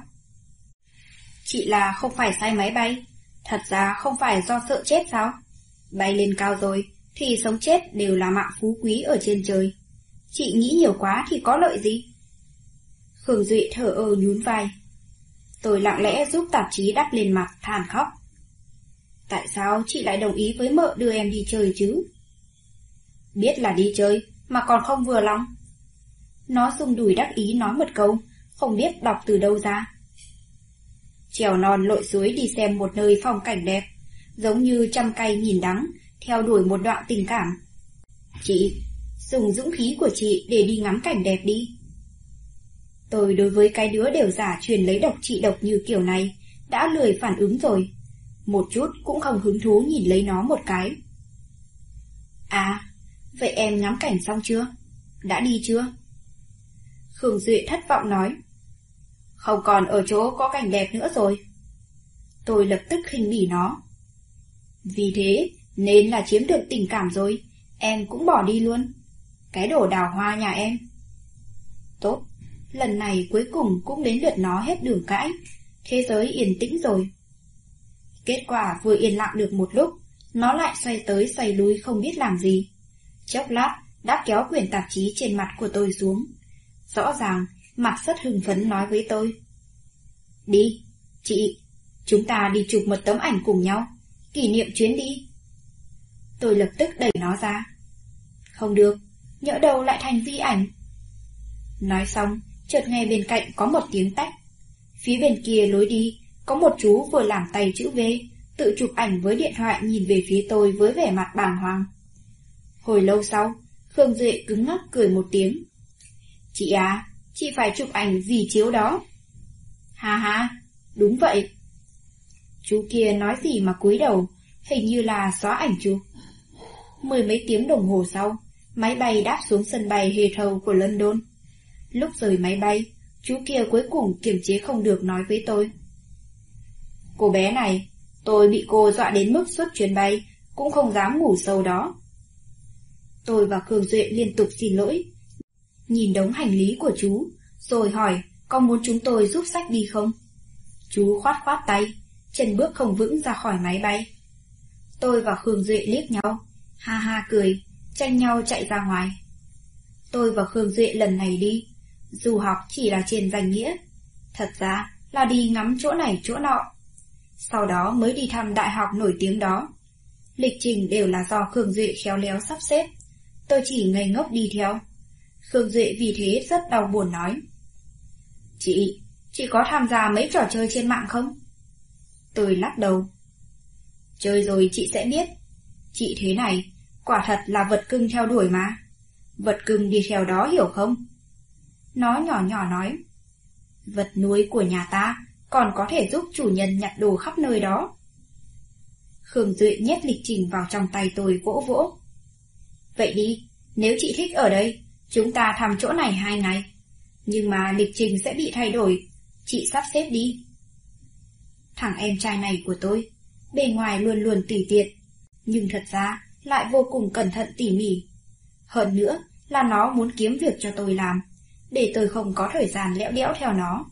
Chị là không phải sai máy bay, thật ra không phải do sợ chết sao? Bay lên cao rồi, thì sống chết đều là mạng phú quý ở trên trời. Chị nghĩ nhiều quá thì có lợi gì? Khương Duệ thở ơ nhún vai. Tôi lặng lẽ giúp tạp chí đắp lên mặt, than khóc. Tại sao chị lại đồng ý với mợ đưa em đi chơi chứ? Biết là đi chơi, mà còn không vừa lòng. Nó dùng đùi đắc ý nói một câu, không biết đọc từ đâu ra. Trèo non lội suối đi xem một nơi phong cảnh đẹp, giống như trăm cây nhìn đắng, theo đuổi một đoạn tình cảm. Chị, dùng dũng khí của chị để đi ngắm cảnh đẹp đi. Tôi đối với cái đứa đều giả truyền lấy độc trị độc như kiểu này, đã lười phản ứng rồi. Một chút cũng không hứng thú nhìn lấy nó một cái. À, vậy em ngắm cảnh xong chưa? Đã đi chưa? Khương Duệ thất vọng nói. Không còn ở chỗ có cảnh đẹp nữa rồi. Tôi lập tức khinh bỉ nó. Vì thế, nên là chiếm được tình cảm rồi, em cũng bỏ đi luôn. Cái đổ đào hoa nhà em. Tốt, lần này cuối cùng cũng đến lượt nó hết đường cãi. Thế giới yên tĩnh rồi. Kết quả vừa yên lặng được một lúc, nó lại xoay tới xoay lui không biết làm gì. Chốc lát, đã kéo quyển tạp chí trên mặt của tôi xuống. Rõ ràng, mặt rất hưng phấn nói với tôi. Đi, chị, chúng ta đi chụp một tấm ảnh cùng nhau, kỷ niệm chuyến đi. Tôi lập tức đẩy nó ra. Không được, nhỡ đầu lại thành vi ảnh. Nói xong, chợt nghe bên cạnh có một tiếng tách. Phía bên kia lối đi, có một chú vừa làm tay chữ V, tự chụp ảnh với điện thoại nhìn về phía tôi với vẻ mặt bàng hoàng. Hồi lâu sau, Khương Duệ cứng ngắc cười một tiếng. Chị à, chị phải chụp ảnh gì chiếu đó. Ha ha, đúng vậy. Chú kia nói gì mà cúi đầu, hình như là xóa ảnh chú. Mười mấy tiếng đồng hồ sau, máy bay đáp xuống sân bay Heathrow của London. Lúc rời máy bay, chú kia cuối cùng kiềm chế không được nói với tôi. Cô bé này, tôi bị cô dọa đến mức suốt chuyến bay, cũng không dám ngủ sâu đó. Tôi và Cường Duệ liên tục xin lỗi. Nhìn đống hành lý của chú, rồi hỏi có muốn chúng tôi giúp sách đi không? Chú khoát khoát tay, chân bước không vững ra khỏi máy bay. Tôi và Khương Duệ liếc nhau, ha ha cười, tranh nhau chạy ra ngoài. Tôi và Khương Duệ lần này đi, dù học chỉ là trên danh nghĩa, thật ra là đi ngắm chỗ này chỗ nọ. Sau đó mới đi thăm đại học nổi tiếng đó. Lịch trình đều là do Khương Duệ khéo léo sắp xếp. Tôi chỉ ngây ngốc đi theo. Khương Duệ vì thế rất đau buồn nói. Chị, chị có tham gia mấy trò chơi trên mạng không? Tôi lắc đầu. Chơi rồi chị sẽ biết. Chị thế này, quả thật là vật cưng theo đuổi mà. Vật cưng đi theo đó hiểu không? Nó nhỏ nhỏ nói. Vật nuôi của nhà ta còn có thể giúp chủ nhân nhặt đồ khắp nơi đó. Khương Duệ nhét lịch trình vào trong tay tôi vỗ vỗ. Vậy đi, nếu chị thích ở đây, chúng ta thăm chỗ này hai ngày. Nhưng mà lịch trình sẽ bị thay đổi, chị sắp xếp đi. Thằng em trai này của tôi, bề ngoài luôn luôn tùy tiện, nhưng thật ra lại vô cùng cẩn thận tỉ mỉ. Hơn nữa là nó muốn kiếm việc cho tôi làm, để tôi không có thời gian lẽo đẽo theo nó.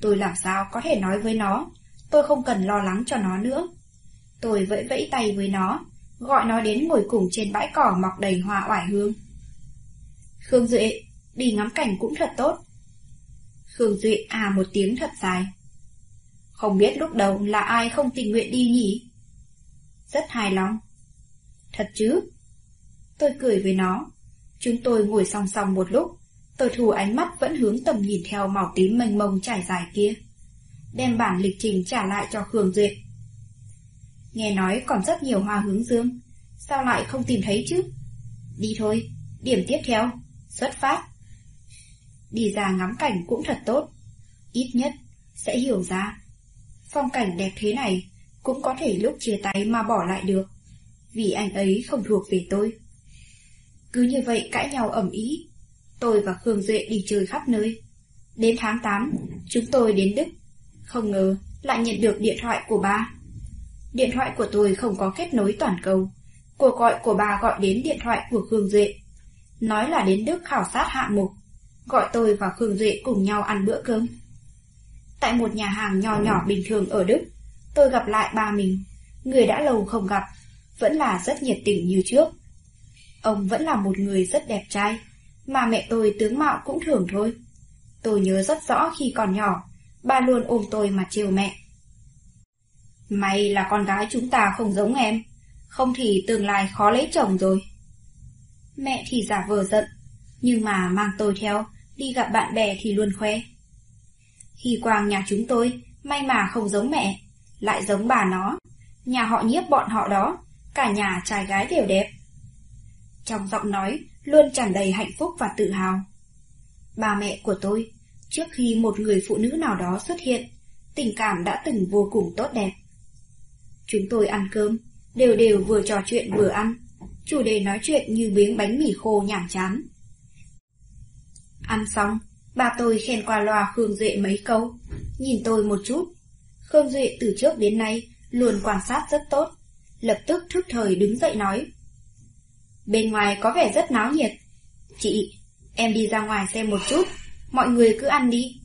Tôi làm sao có thể nói với nó, tôi không cần lo lắng cho nó nữa. Tôi vẫy vẫy tay với nó, gọi nó đến ngồi cùng trên bãi cỏ mọc đầy hoa oải hương. Khương Duệ, đi ngắm cảnh cũng thật tốt. Khương Duệ à một tiếng thật dài. Không biết lúc đầu là ai không tình nguyện đi nhỉ? Rất hài lòng. Thật chứ? Tôi cười với nó. Chúng tôi ngồi song song một lúc. Tôi thù ánh mắt vẫn hướng tầm nhìn theo màu tím mênh mông trải dài kia. Đem bản lịch trình trả lại cho Khương Duệ. Nghe nói còn rất nhiều hoa hướng dương. Sao lại không tìm thấy chứ? Đi thôi, điểm tiếp theo, xuất phát. Đi ra ngắm cảnh cũng thật tốt. Ít nhất, sẽ hiểu ra. Phong cảnh đẹp thế này, cũng có thể lúc chia tay mà bỏ lại được. Vì anh ấy không thuộc về tôi. Cứ như vậy cãi nhau ẩm ý. Tôi và Khương Duệ đi chơi khắp nơi. Đến tháng 8, chúng tôi đến Đức. Không ngờ, lại nhận được điện thoại của ba. Điện thoại của tôi không có kết nối toàn cầu. Cuộc gọi của bà gọi đến điện thoại của Khương Duệ. Nói là đến Đức khảo sát hạng mục. Gọi tôi và Khương Duệ cùng nhau ăn bữa cơm. Tại một nhà hàng nhỏ nhỏ bình thường ở Đức, tôi gặp lại ba mình. Người đã lâu không gặp, vẫn là rất nhiệt tình như trước. Ông vẫn là một người rất đẹp trai, mà mẹ tôi tướng mạo cũng thường thôi. Tôi nhớ rất rõ khi còn nhỏ, ba luôn ôm tôi mà chiều mẹ. May là con gái chúng ta không giống em, không thì tương lai khó lấy chồng rồi. Mẹ thì giả vờ giận, nhưng mà mang tôi theo, đi gặp bạn bè thì luôn khoe. khi quang nhà chúng tôi, may mà không giống mẹ, lại giống bà nó. Nhà họ nhiếp bọn họ đó, cả nhà trai gái đều đẹp. Trong giọng nói luôn tràn đầy hạnh phúc và tự hào. Bà mẹ của tôi, trước khi một người phụ nữ nào đó xuất hiện, tình cảm đã từng vô cùng tốt đẹp. Chúng tôi ăn cơm, đều đều vừa trò chuyện vừa ăn, chủ đề nói chuyện như biếng bánh mì khô nhảm chán. Ăn xong, bà tôi khen qua loa Khương Duệ mấy câu, nhìn tôi một chút. Khương Duệ từ trước đến nay luôn quan sát rất tốt, lập tức thức thời đứng dậy nói. Bên ngoài có vẻ rất náo nhiệt. Chị, em đi ra ngoài xem một chút, mọi người cứ ăn đi.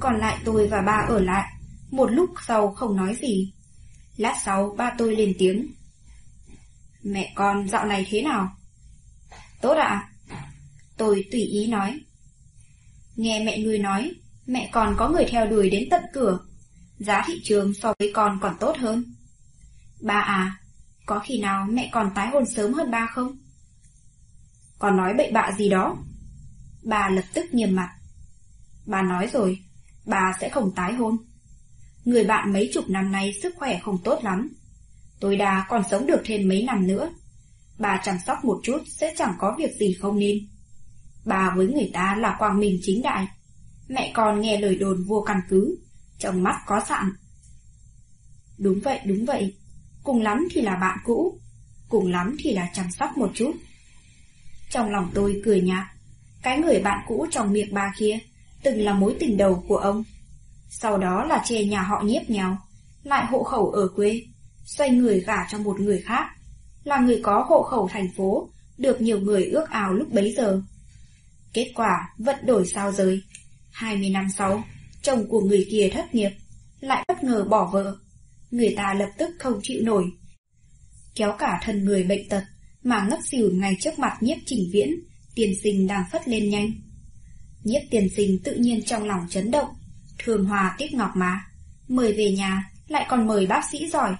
Còn lại tôi và ba ở lại, một lúc sau không nói gì. Lát sau ba tôi lên tiếng. Mẹ con dạo này thế nào? Tốt ạ. Tôi tùy ý nói. Nghe mẹ nuôi nói, mẹ còn có người theo đuổi đến tận cửa. Giá thị trường so với con còn tốt hơn. Ba à, có khi nào mẹ còn tái hôn sớm hơn ba không? Còn nói bậy bạ gì đó? Bà lập tức nghiêm mặt. Bà nói rồi, bà sẽ không tái hôn. Người bạn mấy chục năm nay sức khỏe không tốt lắm. Tối đa còn sống được thêm mấy năm nữa. Bà chăm sóc một chút sẽ chẳng có việc gì không nên. Bà với người ta là quang minh chính đại. Mẹ con nghe lời đồn vô căn cứ, trong mắt có sạn. Đúng vậy, đúng vậy. Cùng lắm thì là bạn cũ, cùng lắm thì là chăm sóc một chút. Trong lòng tôi cười nhạt, cái người bạn cũ trong miệng bà kia từng là mối tình đầu của ông. Sau đó là chê nhà họ nhiếp nhau, lại hộ khẩu ở quê, xoay người gả cho một người khác, là người có hộ khẩu thành phố, được nhiều người ước ao lúc bấy giờ. Kết quả vẫn đổi sao rời. 20 năm sau, chồng của người kia thất nghiệp, lại bất ngờ bỏ vợ. Người ta lập tức không chịu nổi. Kéo cả thân người bệnh tật, mà ngất xỉu ngay trước mặt nhiếp trình viễn, Tiền sinh đang phất lên nhanh. Nhiếp tiền sinh tự nhiên trong lòng chấn động. Thường hòa tiếc ngọc mà. Mời về nhà, lại còn mời bác sĩ giỏi.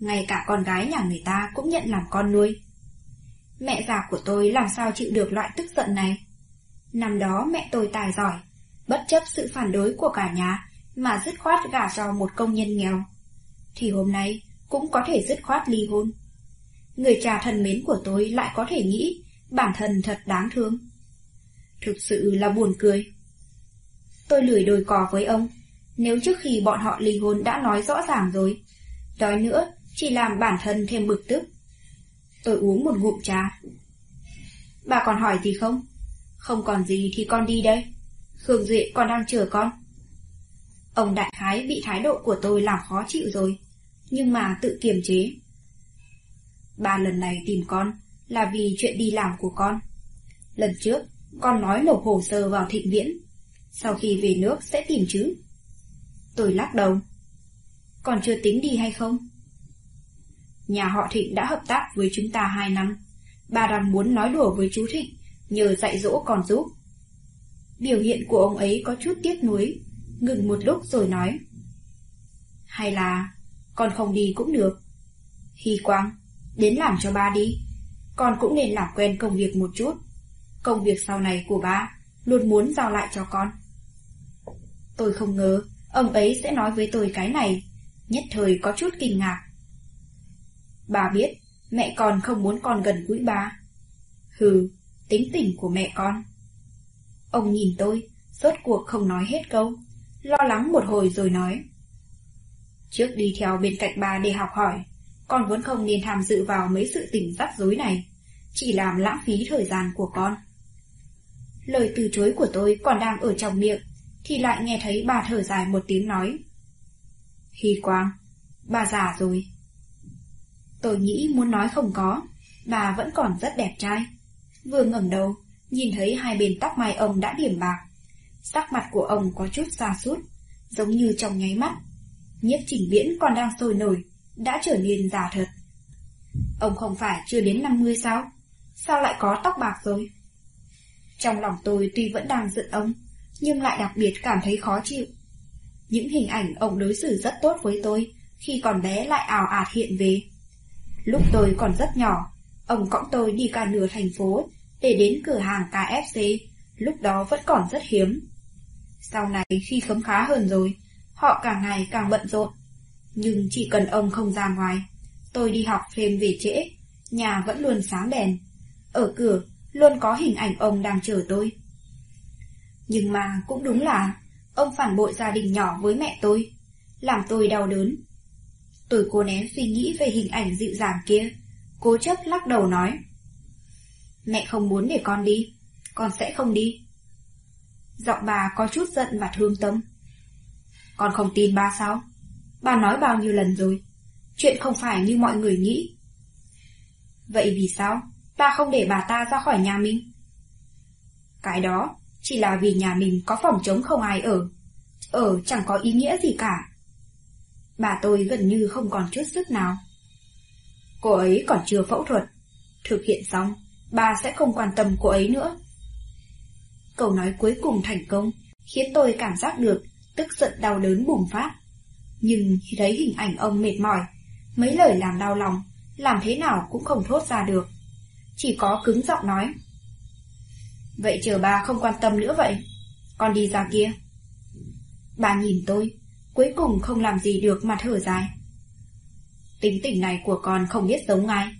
Ngay cả con gái nhà người ta cũng nhận làm con nuôi. Mẹ già của tôi làm sao chịu được loại tức giận này. Năm đó mẹ tôi tài giỏi, bất chấp sự phản đối của cả nhà mà dứt khoát gả cho một công nhân nghèo. Thì hôm nay cũng có thể dứt khoát ly hôn. Người cha thân mến của tôi lại có thể nghĩ bản thân thật đáng thương. Thực sự là buồn cười. Tôi lười đồi cò với ông, nếu trước khi bọn họ ly hôn đã nói rõ ràng rồi. Đói nữa, chỉ làm bản thân thêm bực tức. Tôi uống một ngụm trà. Bà còn hỏi gì không? Không còn gì thì con đi đây. Khương Duệ còn đang chờ con. Ông đại khái bị thái độ của tôi làm khó chịu rồi, nhưng mà tự kiềm chế. Ba lần này tìm con là vì chuyện đi làm của con. Lần trước, con nói nộp hồ sơ vào thịnh viễn. Sau khi về nước sẽ tìm chứ. Tôi lắc đầu. Còn chưa tính đi hay không? Nhà họ Thịnh đã hợp tác với chúng ta hai năm. Bà đang muốn nói đùa với chú Thịnh, nhờ dạy dỗ còn giúp. Biểu hiện của ông ấy có chút tiếc nuối, ngừng một lúc rồi nói. Hay là, con không đi cũng được. Hy Quang, đến làm cho ba đi. Con cũng nên làm quen công việc một chút. Công việc sau này của ba, luôn muốn giao lại cho con. Tôi không ngờ, ông ấy sẽ nói với tôi cái này, nhất thời có chút kinh ngạc. Bà biết, mẹ con không muốn con gần gũi bà Hừ, tính tình của mẹ con. Ông nhìn tôi, rốt cuộc không nói hết câu, lo lắng một hồi rồi nói. Trước đi theo bên cạnh bà để học hỏi, con vẫn không nên tham dự vào mấy sự tình rắc rối này, chỉ làm lãng phí thời gian của con. Lời từ chối của tôi còn đang ở trong miệng, thì lại nghe thấy bà thở dài một tiếng nói. Hy quang, bà già rồi. Tôi nghĩ muốn nói không có, bà vẫn còn rất đẹp trai. Vừa ngẩng đầu, nhìn thấy hai bên tóc mai ông đã điểm bạc. Sắc mặt của ông có chút xa sút giống như trong nháy mắt. Nhiếp chỉnh viễn còn đang sôi nổi, đã trở nên già thật. Ông không phải chưa đến 50 sao? Sao lại có tóc bạc rồi? Trong lòng tôi tuy vẫn đang giận ông, nhưng lại đặc biệt cảm thấy khó chịu. Những hình ảnh ông đối xử rất tốt với tôi khi còn bé lại ảo ạt hiện về. Lúc tôi còn rất nhỏ, ông cõng tôi đi cả nửa thành phố để đến cửa hàng KFC, lúc đó vẫn còn rất hiếm. Sau này khi khấm khá hơn rồi, họ càng ngày càng bận rộn. Nhưng chỉ cần ông không ra ngoài, tôi đi học thêm về trễ, nhà vẫn luôn sáng đèn. Ở cửa luôn có hình ảnh ông đang chờ tôi. Nhưng mà cũng đúng là ông phản bội gia đình nhỏ với mẹ tôi, làm tôi đau đớn. Tôi cố nén suy nghĩ về hình ảnh dịu dàng kia, cố chấp lắc đầu nói. Mẹ không muốn để con đi, con sẽ không đi. Giọng bà có chút giận và thương tâm. Con không tin ba sao? Bà nói bao nhiêu lần rồi, chuyện không phải như mọi người nghĩ. Vậy vì sao ba không để bà ta ra khỏi nhà mình? Cái đó chỉ là vì nhà mình có phòng trống không ai ở. Ở chẳng có ý nghĩa gì cả. Bà tôi gần như không còn chút sức nào. Cô ấy còn chưa phẫu thuật. Thực hiện xong, bà sẽ không quan tâm cô ấy nữa. Câu nói cuối cùng thành công, khiến tôi cảm giác được tức giận đau đớn bùng phát. Nhưng khi thấy hình ảnh ông mệt mỏi, mấy lời làm đau lòng, làm thế nào cũng không thốt ra được. Chỉ có cứng giọng nói. Vậy chờ bà không quan tâm nữa vậy, con đi ra kia. Bà nhìn tôi, cuối cùng không làm gì được mà thở dài. Tính tình này của con không biết giống ai.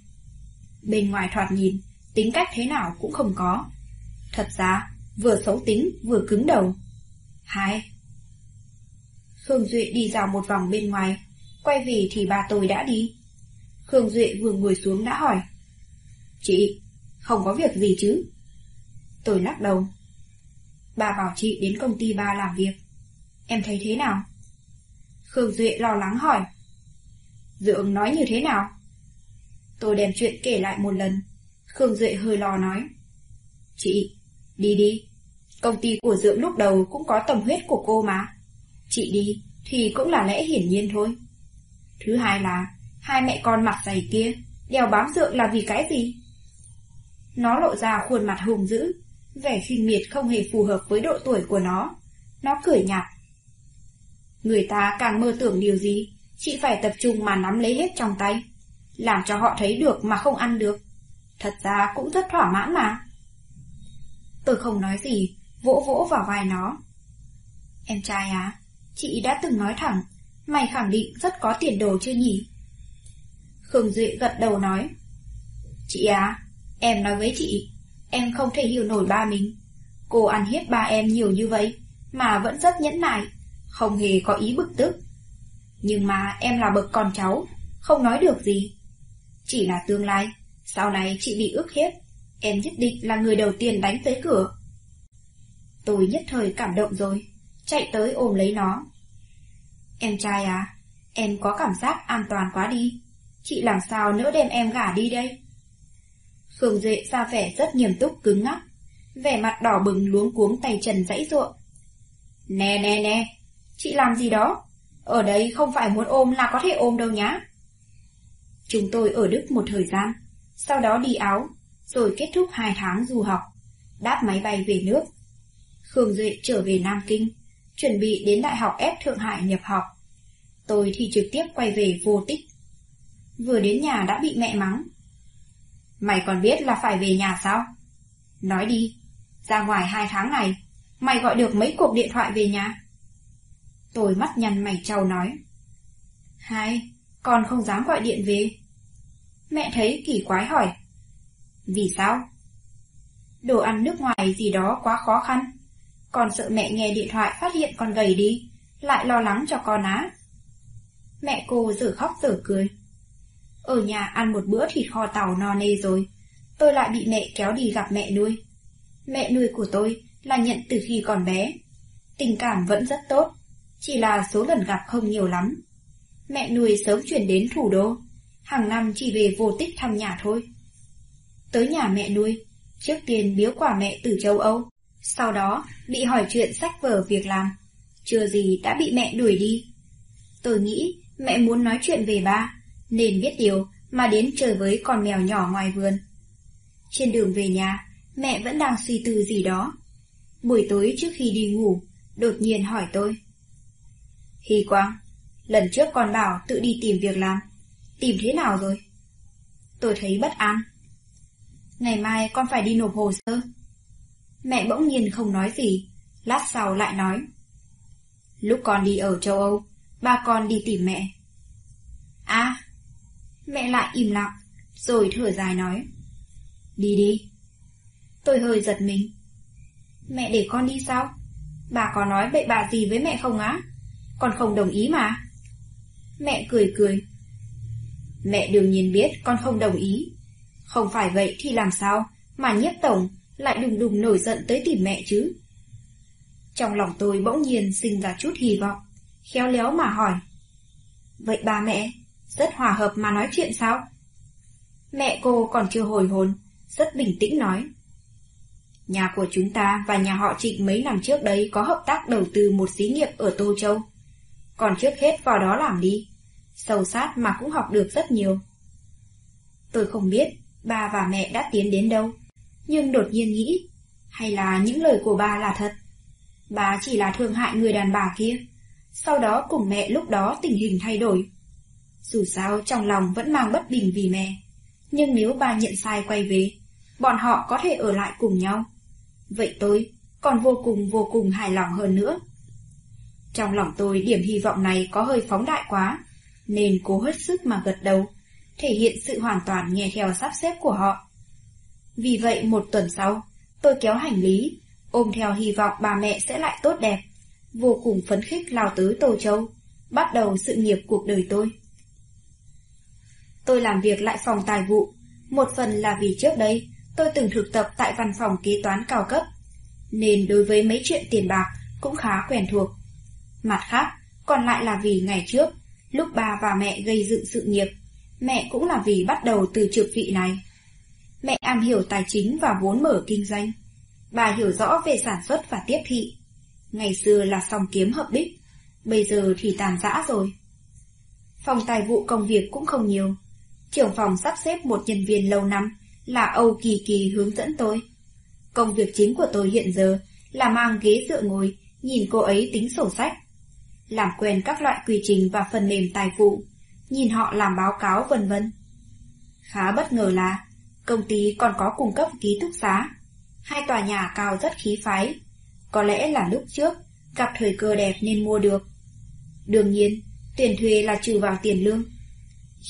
Bên ngoài thoạt nhìn, tính cách thế nào cũng không có. Thật ra, vừa xấu tính vừa cứng đầu. Hai. Khương Duệ đi dạo một vòng bên ngoài, quay về thì bà tôi đã đi. Khương Duệ vừa ngồi xuống đã hỏi. Chị, không có việc gì chứ? Tôi lắc đầu. Bà bảo chị đến công ty ba làm việc. Em thấy thế nào? Khương Duệ lo lắng hỏi. Dượng nói như thế nào? Tôi đem chuyện kể lại một lần. Khương Duệ hơi lo nói. Chị, đi đi. Công ty của Dượng lúc đầu cũng có tầm huyết của cô mà. Chị đi, thì cũng là lẽ hiển nhiên thôi. Thứ hai là, hai mẹ con mặt dày kia, đeo bám Dượng là vì cái gì? Nó lộ ra khuôn mặt hùng dữ, vẻ khinh miệt không hề phù hợp với độ tuổi của nó. Nó cười nhạt. Người ta càng mơ tưởng điều gì, chị phải tập trung mà nắm lấy hết trong tay. Làm cho họ thấy được mà không ăn được. Thật ra cũng rất thỏa mãn mà. Tôi không nói gì, vỗ vỗ vào vai nó. Em trai à, chị đã từng nói thẳng, mày khẳng định rất có tiền đồ chưa nhỉ? Khương Duệ gật đầu nói. Chị à, em nói với chị, em không thể hiểu nổi ba mình. Cô ăn hiếp ba em nhiều như vậy, mà vẫn rất nhẫn nại, không hề có ý bực tức. Nhưng mà em là bậc con cháu, không nói được gì. Chỉ là tương lai, sau này chị bị ức hiếp, em nhất định là người đầu tiên đánh tới cửa. Tôi nhất thời cảm động rồi, chạy tới ôm lấy nó. Em trai à, em có cảm giác an toàn quá đi. Chị làm sao nỡ đem em gả đi đây? Khương Duệ ra vẻ rất nghiêm túc cứng ngắc, vẻ mặt đỏ bừng luống cuống tay chân dãy ruộng. Nè nè nè, chị làm gì đó? Ở đây không phải muốn ôm là có thể ôm đâu nhá. Chúng tôi ở Đức một thời gian, sau đó đi áo, rồi kết thúc hai tháng du học, đáp máy bay về nước. Khương Duệ trở về Nam Kinh, chuẩn bị đến Đại học F Thượng Hải nhập học. Tôi thì trực tiếp quay về vô tích. Vừa đến nhà đã bị mẹ mắng. Mày còn biết là phải về nhà sao? Nói đi, ra ngoài hai tháng này, mày gọi được mấy cuộc điện thoại về nhà? Tôi mắt nhăn mày trao nói. Hai, con không dám gọi điện về. Mẹ thấy kỳ quái hỏi. Vì sao? Đồ ăn nước ngoài gì đó quá khó khăn. Con sợ mẹ nghe điện thoại phát hiện con gầy đi, lại lo lắng cho con á. Mẹ cô dở khóc dở cười. Ở nhà ăn một bữa thịt kho tàu no nê rồi, tôi lại bị mẹ kéo đi gặp mẹ nuôi. Mẹ nuôi của tôi là nhận từ khi còn bé. Tình cảm vẫn rất tốt, chỉ là số lần gặp không nhiều lắm. Mẹ nuôi sớm chuyển đến thủ đô, hàng năm chỉ về vô tích thăm nhà thôi. Tới nhà mẹ nuôi, trước tiên biếu quả mẹ từ châu Âu, sau đó bị hỏi chuyện sách vở việc làm, chưa gì đã bị mẹ đuổi đi. Tôi nghĩ mẹ muốn nói chuyện về ba, nên biết điều mà đến chơi với con mèo nhỏ ngoài vườn. Trên đường về nhà, mẹ vẫn đang suy tư gì đó. Buổi tối trước khi đi ngủ, đột nhiên hỏi tôi. Hy Quang, lần trước con bảo tự đi tìm việc làm, tìm thế nào rồi? Tôi thấy bất an. Ngày mai con phải đi nộp hồ sơ. Mẹ bỗng nhiên không nói gì, lát sau lại nói. Lúc con đi ở châu Âu, ba con đi tìm mẹ. À, mẹ lại im lặng, rồi thở dài nói. Đi đi. Tôi hơi giật mình. Mẹ để con đi sao? Bà có nói bậy bạ gì với mẹ không á? Con không đồng ý mà. Mẹ cười cười. Mẹ đương nhiên biết con không đồng ý. Không phải vậy thì làm sao mà nhiếp tổng lại đùng đùng nổi giận tới tìm mẹ chứ? Trong lòng tôi bỗng nhiên sinh ra chút hy vọng, khéo léo mà hỏi. Vậy ba mẹ, rất hòa hợp mà nói chuyện sao? Mẹ cô còn chưa hồi hồn, rất bình tĩnh nói. Nhà của chúng ta và nhà họ trịnh mấy năm trước đấy có hợp tác đầu tư một xí nghiệp ở Tô Châu. Còn trước hết vào đó làm đi. Sâu sát mà cũng học được rất nhiều. Tôi không biết ba và mẹ đã tiến đến đâu, nhưng đột nhiên nghĩ, hay là những lời của ba là thật. Bà chỉ là thương hại người đàn bà kia, sau đó cùng mẹ lúc đó tình hình thay đổi. Dù sao trong lòng vẫn mang bất bình vì mẹ, nhưng nếu ba nhận sai quay về, bọn họ có thể ở lại cùng nhau. Vậy tôi còn vô cùng vô cùng hài lòng hơn nữa. Trong lòng tôi điểm hy vọng này có hơi phóng đại quá, nên cố hết sức mà gật đầu, thể hiện sự hoàn toàn nghe theo sắp xếp của họ. Vì vậy một tuần sau, tôi kéo hành lý, ôm theo hy vọng bà mẹ sẽ lại tốt đẹp, vô cùng phấn khích lao tới Tô Châu, bắt đầu sự nghiệp cuộc đời tôi. Tôi làm việc lại phòng tài vụ, một phần là vì trước đây tôi từng thực tập tại văn phòng kế toán cao cấp, nên đối với mấy chuyện tiền bạc cũng khá quen thuộc. Mặt khác, còn lại là vì ngày trước, lúc bà và mẹ gây dựng sự nghiệp, mẹ cũng là vì bắt đầu từ trực vị này. Mẹ am hiểu tài chính và vốn mở kinh doanh. Bà hiểu rõ về sản xuất và tiếp thị. Ngày xưa là song kiếm hợp bích, bây giờ thì tàn giã rồi. Phòng tài vụ công việc cũng không nhiều. Trưởng phòng sắp xếp một nhân viên lâu năm là Âu Kỳ Kỳ hướng dẫn tôi. Công việc chính của tôi hiện giờ là mang ghế dựa ngồi, nhìn cô ấy tính sổ sách. Làm quen các loại quy trình và phần mềm tài vụ, nhìn họ làm báo cáo vân vân. Khá bất ngờ là công ty còn có cung cấp ký túc xá. Hai tòa nhà cao rất khí phái. Có lẽ là lúc trước gặp thời cơ đẹp nên mua được. Đương nhiên, tiền thuê là trừ vào tiền lương.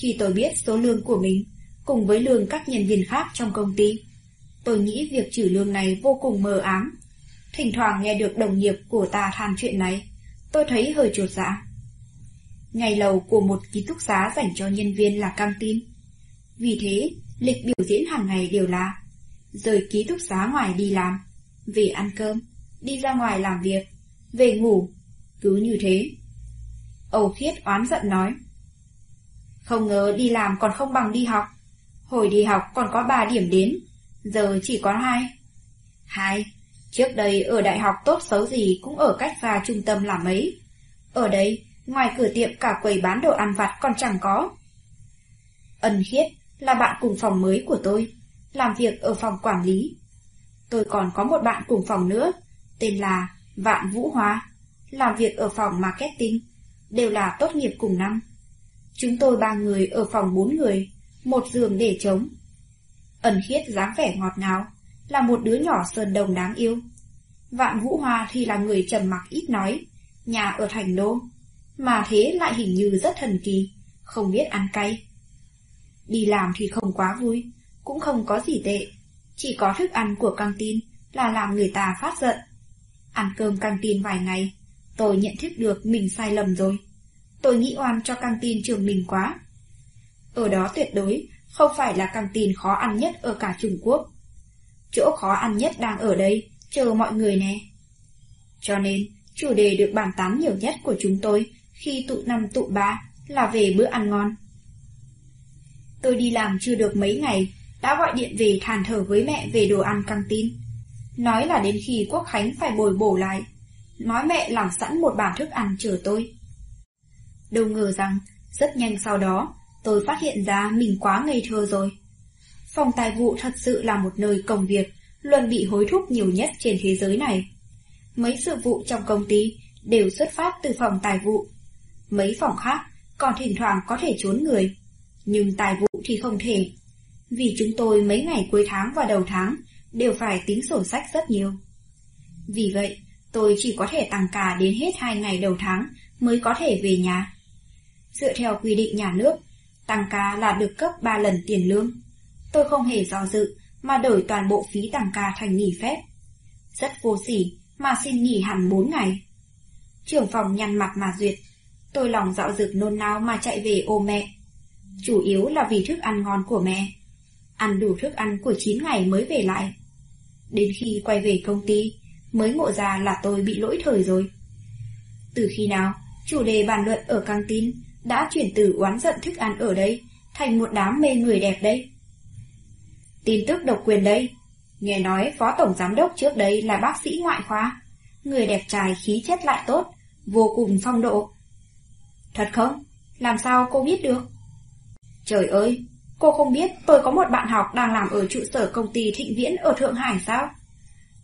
Khi tôi biết số lương của mình, cùng với lương các nhân viên khác trong công ty, tôi nghĩ việc trừ lương này vô cùng mờ ám. Thỉnh thoảng nghe được đồng nghiệp của ta than chuyện này, tôi thấy hơi trột dạ. Ngày lầu của một ký túc xá dành cho nhân viên là căng tin. Vì thế, lịch biểu diễn hàng ngày đều là rời ký túc xá ngoài đi làm, về ăn cơm, đi ra ngoài làm việc, về ngủ, cứ như thế. Âu Khiết oán giận nói. Không ngờ đi làm còn không bằng đi học. Hồi đi học còn có ba điểm đến, giờ chỉ có hai. Hai, trước đây ở đại học tốt xấu gì cũng ở cách xa trung tâm là mấy. Ở đây, ngoài cửa tiệm cả quầy bán đồ ăn vặt còn chẳng có. Ân Khiết là bạn cùng phòng mới của tôi, làm việc ở phòng quản lý. Tôi còn có một bạn cùng phòng nữa, tên là Vạn Vũ Hoa, làm việc ở phòng marketing, đều là tốt nghiệp cùng năm. Chúng tôi ba người ở phòng bốn người, một giường để trống. Ẩn khiết dáng vẻ ngọt ngào, là một đứa nhỏ sơn đồng đáng yêu. Vạn Vũ Hoa thì là người trầm mặc ít nói, nhà ở thành đô, mà thế lại hình như rất thần kỳ, không biết ăn cay. Đi làm thì không quá vui, cũng không có gì tệ, chỉ có thức ăn của căng tin là làm người ta phát giận. Ăn cơm căng tin vài ngày, tôi nhận thức được mình sai lầm rồi. Tôi nghĩ oan cho căng tin trường mình quá. Ở đó tuyệt đối không phải là căng tin khó ăn nhất ở cả Trung Quốc. Chỗ khó ăn nhất đang ở đây, chờ mọi người nè. Cho nên, chủ đề được bàn tán nhiều nhất của chúng tôi khi tụ năm tụ ba là về bữa ăn ngon. Tôi đi làm chưa được mấy ngày, đã gọi điện về than thở với mẹ về đồ ăn căng tin. Nói là đến khi Quốc Khánh phải bồi bổ lại. Nói mẹ làm sẵn một bàn thức ăn chờ tôi. Đâu ngờ rằng, rất nhanh sau đó, tôi phát hiện ra mình quá ngây thơ rồi. Phòng tài vụ thật sự là một nơi công việc, luôn bị hối thúc nhiều nhất trên thế giới này. Mấy sự vụ trong công ty đều xuất phát từ phòng tài vụ. Mấy phòng khác còn thỉnh thoảng có thể trốn người, nhưng tài vụ thì không thể. Vì chúng tôi mấy ngày cuối tháng và đầu tháng đều phải tính sổ sách rất nhiều. Vì vậy, tôi chỉ có thể tăng ca đến hết hai ngày đầu tháng mới có thể về nhà. Dựa theo quy định nhà nước, tăng ca là được cấp 3 lần tiền lương. Tôi không hề do dự mà đổi toàn bộ phí tăng ca thành nghỉ phép. Rất vô sỉ mà xin nghỉ hẳn 4 ngày. Trưởng phòng nhăn mặt mà duyệt, tôi lòng dạo dực nôn nao mà chạy về ôm mẹ. Chủ yếu là vì thức ăn ngon của mẹ. Ăn đủ thức ăn của 9 ngày mới về lại. Đến khi quay về công ty, mới ngộ ra là tôi bị lỗi thời rồi. Từ khi nào, chủ đề bàn luận ở căng tin đã chuyển từ oán giận thức ăn ở đây thành một đám mê người đẹp đây. Tin tức độc quyền đây. Nghe nói phó tổng giám đốc trước đây là bác sĩ ngoại khoa. Người đẹp trai khí chất lại tốt, vô cùng phong độ. Thật không? Làm sao cô biết được? Trời ơi, cô không biết tôi có một bạn học đang làm ở trụ sở công ty Thịnh Viễn ở Thượng Hải sao?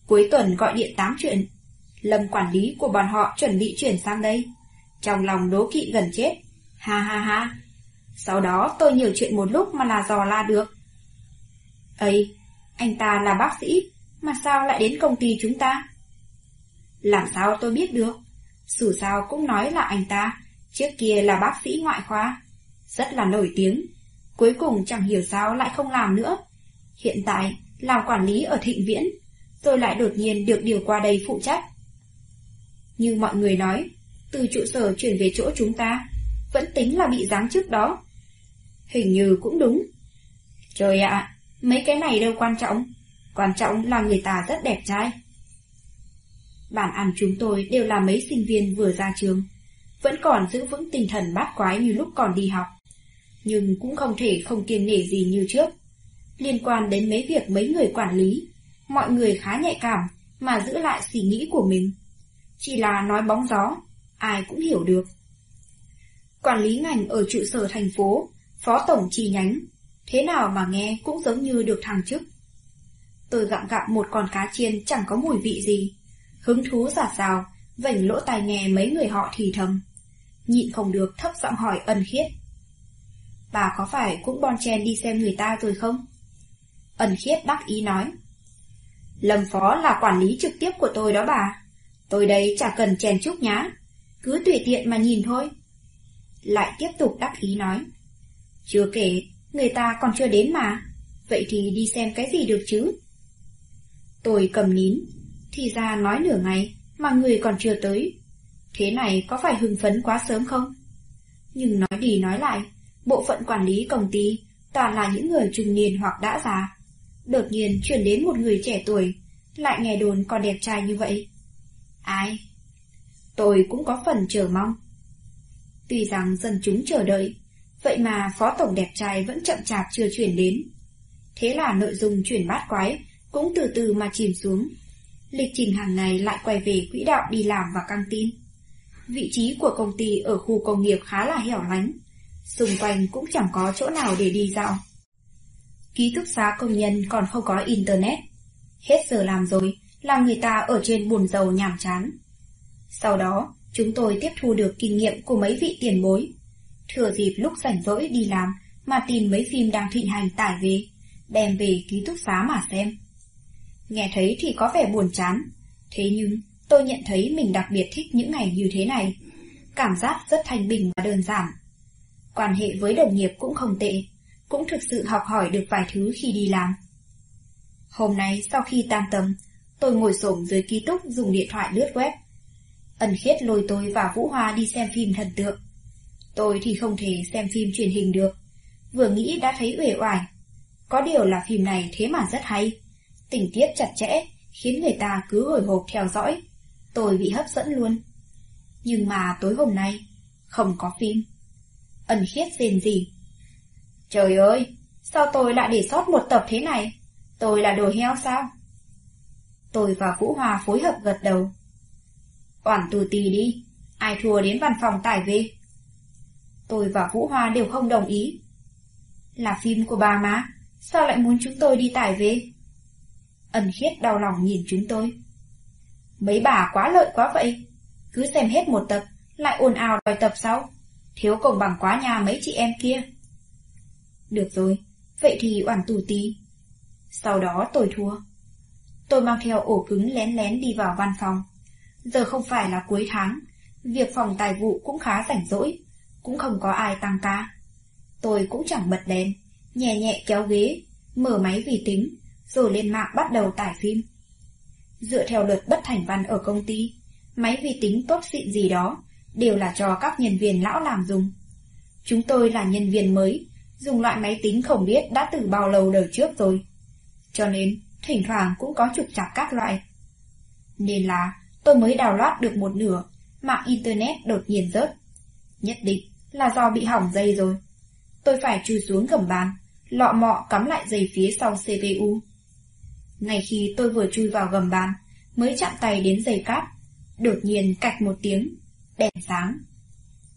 Cuối tuần gọi điện tám chuyện. Lâm quản lý của bọn họ chuẩn bị chuyển sang đây. Trong lòng đố kỵ gần chết. Ha ha ha. Sau đó tôi nhiều chuyện một lúc mà là dò la được ấy anh ta là bác sĩ, mà sao lại đến công ty chúng ta? Làm sao tôi biết được? Dù sao cũng nói là anh ta, trước kia là bác sĩ ngoại khoa, rất là nổi tiếng. Cuối cùng chẳng hiểu sao lại không làm nữa. Hiện tại, làm quản lý ở Thịnh Viễn, tôi lại đột nhiên được điều qua đây phụ trách. Như mọi người nói, từ trụ sở chuyển về chỗ chúng ta, vẫn tính là bị giáng trước đó. Hình như cũng đúng. Trời ạ, mấy cái này đâu quan trọng, quan trọng là người ta rất đẹp trai. Bản ăn chúng tôi đều là mấy sinh viên vừa ra trường, vẫn còn giữ vững tinh thần bát quái như lúc còn đi học. Nhưng cũng không thể không kiêng nể gì như trước. Liên quan đến mấy việc mấy người quản lý, mọi người khá nhạy cảm mà giữ lại suy nghĩ của mình. Chỉ là nói bóng gió, ai cũng hiểu được. Quản lý ngành ở trụ sở thành phố, phó tổng chi nhánh, thế nào mà nghe cũng giống như được thằng chức. Tôi gặm gặm một con cá chiên chẳng có mùi vị gì. Hứng thú giả rào, vảnh lỗ tai nghe mấy người họ thì thầm. Nhịn không được thấp giọng hỏi ân khiết. Bà có phải cũng bon chen đi xem người ta rồi không? ẩn khiết đắc ý nói. Lâm phó là quản lý trực tiếp của tôi đó bà. Tôi đây chả cần chèn chúc nhá. Cứ tùy tiện mà nhìn thôi. Lại tiếp tục đắc ý nói. Chưa kể, người ta còn chưa đến mà. Vậy thì đi xem cái gì được chứ? Tôi cầm nín. Thì ra nói nửa ngày mà người còn chưa tới. Thế này có phải hưng phấn quá sớm không? Nhưng nói đi nói lại, bộ phận quản lý công ty toàn là những người trung niên hoặc đã già. Đột nhiên chuyển đến một người trẻ tuổi, lại nghe đồn còn đẹp trai như vậy. Ai? Tôi cũng có phần chờ mong. Tuy rằng dân chúng chờ đợi, vậy mà phó tổng đẹp trai vẫn chậm chạp chưa chuyển đến. Thế là nội dung chuyển bát quái cũng từ từ mà chìm xuống. Lịch trình hàng ngày lại quay về quỹ đạo đi làm và căng tin. Vị trí của công ty ở khu công nghiệp khá là hẻo lánh, xung quanh cũng chẳng có chỗ nào để đi dạo. Ký túc xá công nhân còn không có internet. Hết giờ làm rồi, làm người ta ở trên buồn dầu nhàm chán. Sau đó, chúng tôi tiếp thu được kinh nghiệm của mấy vị tiền bối. Thừa dịp lúc rảnh rỗi đi làm mà tìm mấy phim đang thịnh hành tải về, đem về ký túc xá mà xem. Nghe thấy thì có vẻ buồn chán, thế nhưng tôi nhận thấy mình đặc biệt thích những ngày như thế này. Cảm giác rất thanh bình và đơn giản. Quan hệ với đồng nghiệp cũng không tệ, cũng thực sự học hỏi được vài thứ khi đi làm. Hôm nay sau khi tan tầm, tôi ngồi xổm dưới ký túc dùng điện thoại lướt web. Ẩn khiết lôi tôi và Vũ Hoa đi xem phim thần tượng. Tôi thì không thể xem phim truyền hình được. Vừa nghĩ đã thấy uể oải. Có điều là phim này thế mà rất hay. Tình tiết chặt chẽ, khiến người ta cứ hồi hộp theo dõi. Tôi bị hấp dẫn luôn. Nhưng mà tối hôm nay, không có phim. Ẩn khiết rền gì. Trời ơi, sao tôi lại để sót một tập thế này? Tôi là đồ heo sao? Tôi và Vũ Hòa phối hợp gật đầu. Oản tù tì đi, ai thua đến văn phòng tải về. Tôi và Vũ Hoa đều không đồng ý. Là phim của bà má, sao lại muốn chúng tôi đi tải về? Ẩn khiết đau lòng nhìn chúng tôi. Mấy bà quá lợi quá vậy, cứ xem hết một tập, lại ồn ào đòi tập sau. Thiếu công bằng quá nhà mấy chị em kia. Được rồi, vậy thì oản tù tí. Sau đó tôi thua. Tôi mang theo ổ cứng lén lén đi vào văn phòng. Giờ không phải là cuối tháng, việc phòng tài vụ cũng khá rảnh rỗi, cũng không có ai tăng ca. Tôi cũng chẳng bật đèn, nhẹ nhẹ kéo ghế, mở máy vi tính, rồi lên mạng bắt đầu tải phim. Dựa theo luật bất thành văn ở công ty, máy vi tính tốt xịn gì đó đều là cho các nhân viên lão làm dùng. Chúng tôi là nhân viên mới, dùng loại máy tính không biết đã từ bao lâu đời trước rồi. Cho nên, thỉnh thoảng cũng có trục trặc các loại. Nên là tôi mới đào loát được một nửa, mạng Internet đột nhiên rớt. Nhất định là do bị hỏng dây rồi. Tôi phải chui xuống gầm bàn, lọ mọ cắm lại dây phía sau CPU. Ngay khi tôi vừa chui vào gầm bàn, mới chạm tay đến dây cáp, đột nhiên cạch một tiếng, đèn sáng.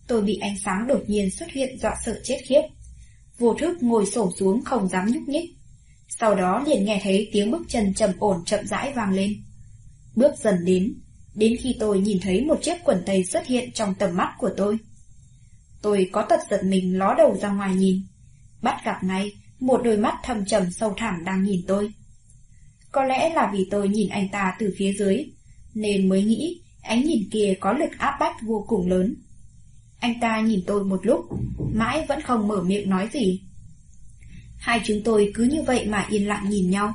Tôi bị ánh sáng đột nhiên xuất hiện dọa sợ chết khiếp. Vô thức ngồi xổm xuống không dám nhúc nhích. Sau đó liền nghe thấy tiếng bước chân trầm ổn chậm rãi vang lên. Bước dần đến, đến khi tôi nhìn thấy một chiếc quần tây xuất hiện trong tầm mắt của tôi. Tôi có tật giật mình ló đầu ra ngoài nhìn. Bắt gặp ngay một đôi mắt thâm trầm sâu thẳm đang nhìn tôi. Có lẽ là vì tôi nhìn anh ta từ phía dưới, nên mới nghĩ ánh nhìn kia có lực áp bách vô cùng lớn. Anh ta nhìn tôi một lúc, mãi vẫn không mở miệng nói gì. Hai chúng tôi cứ như vậy mà yên lặng nhìn nhau.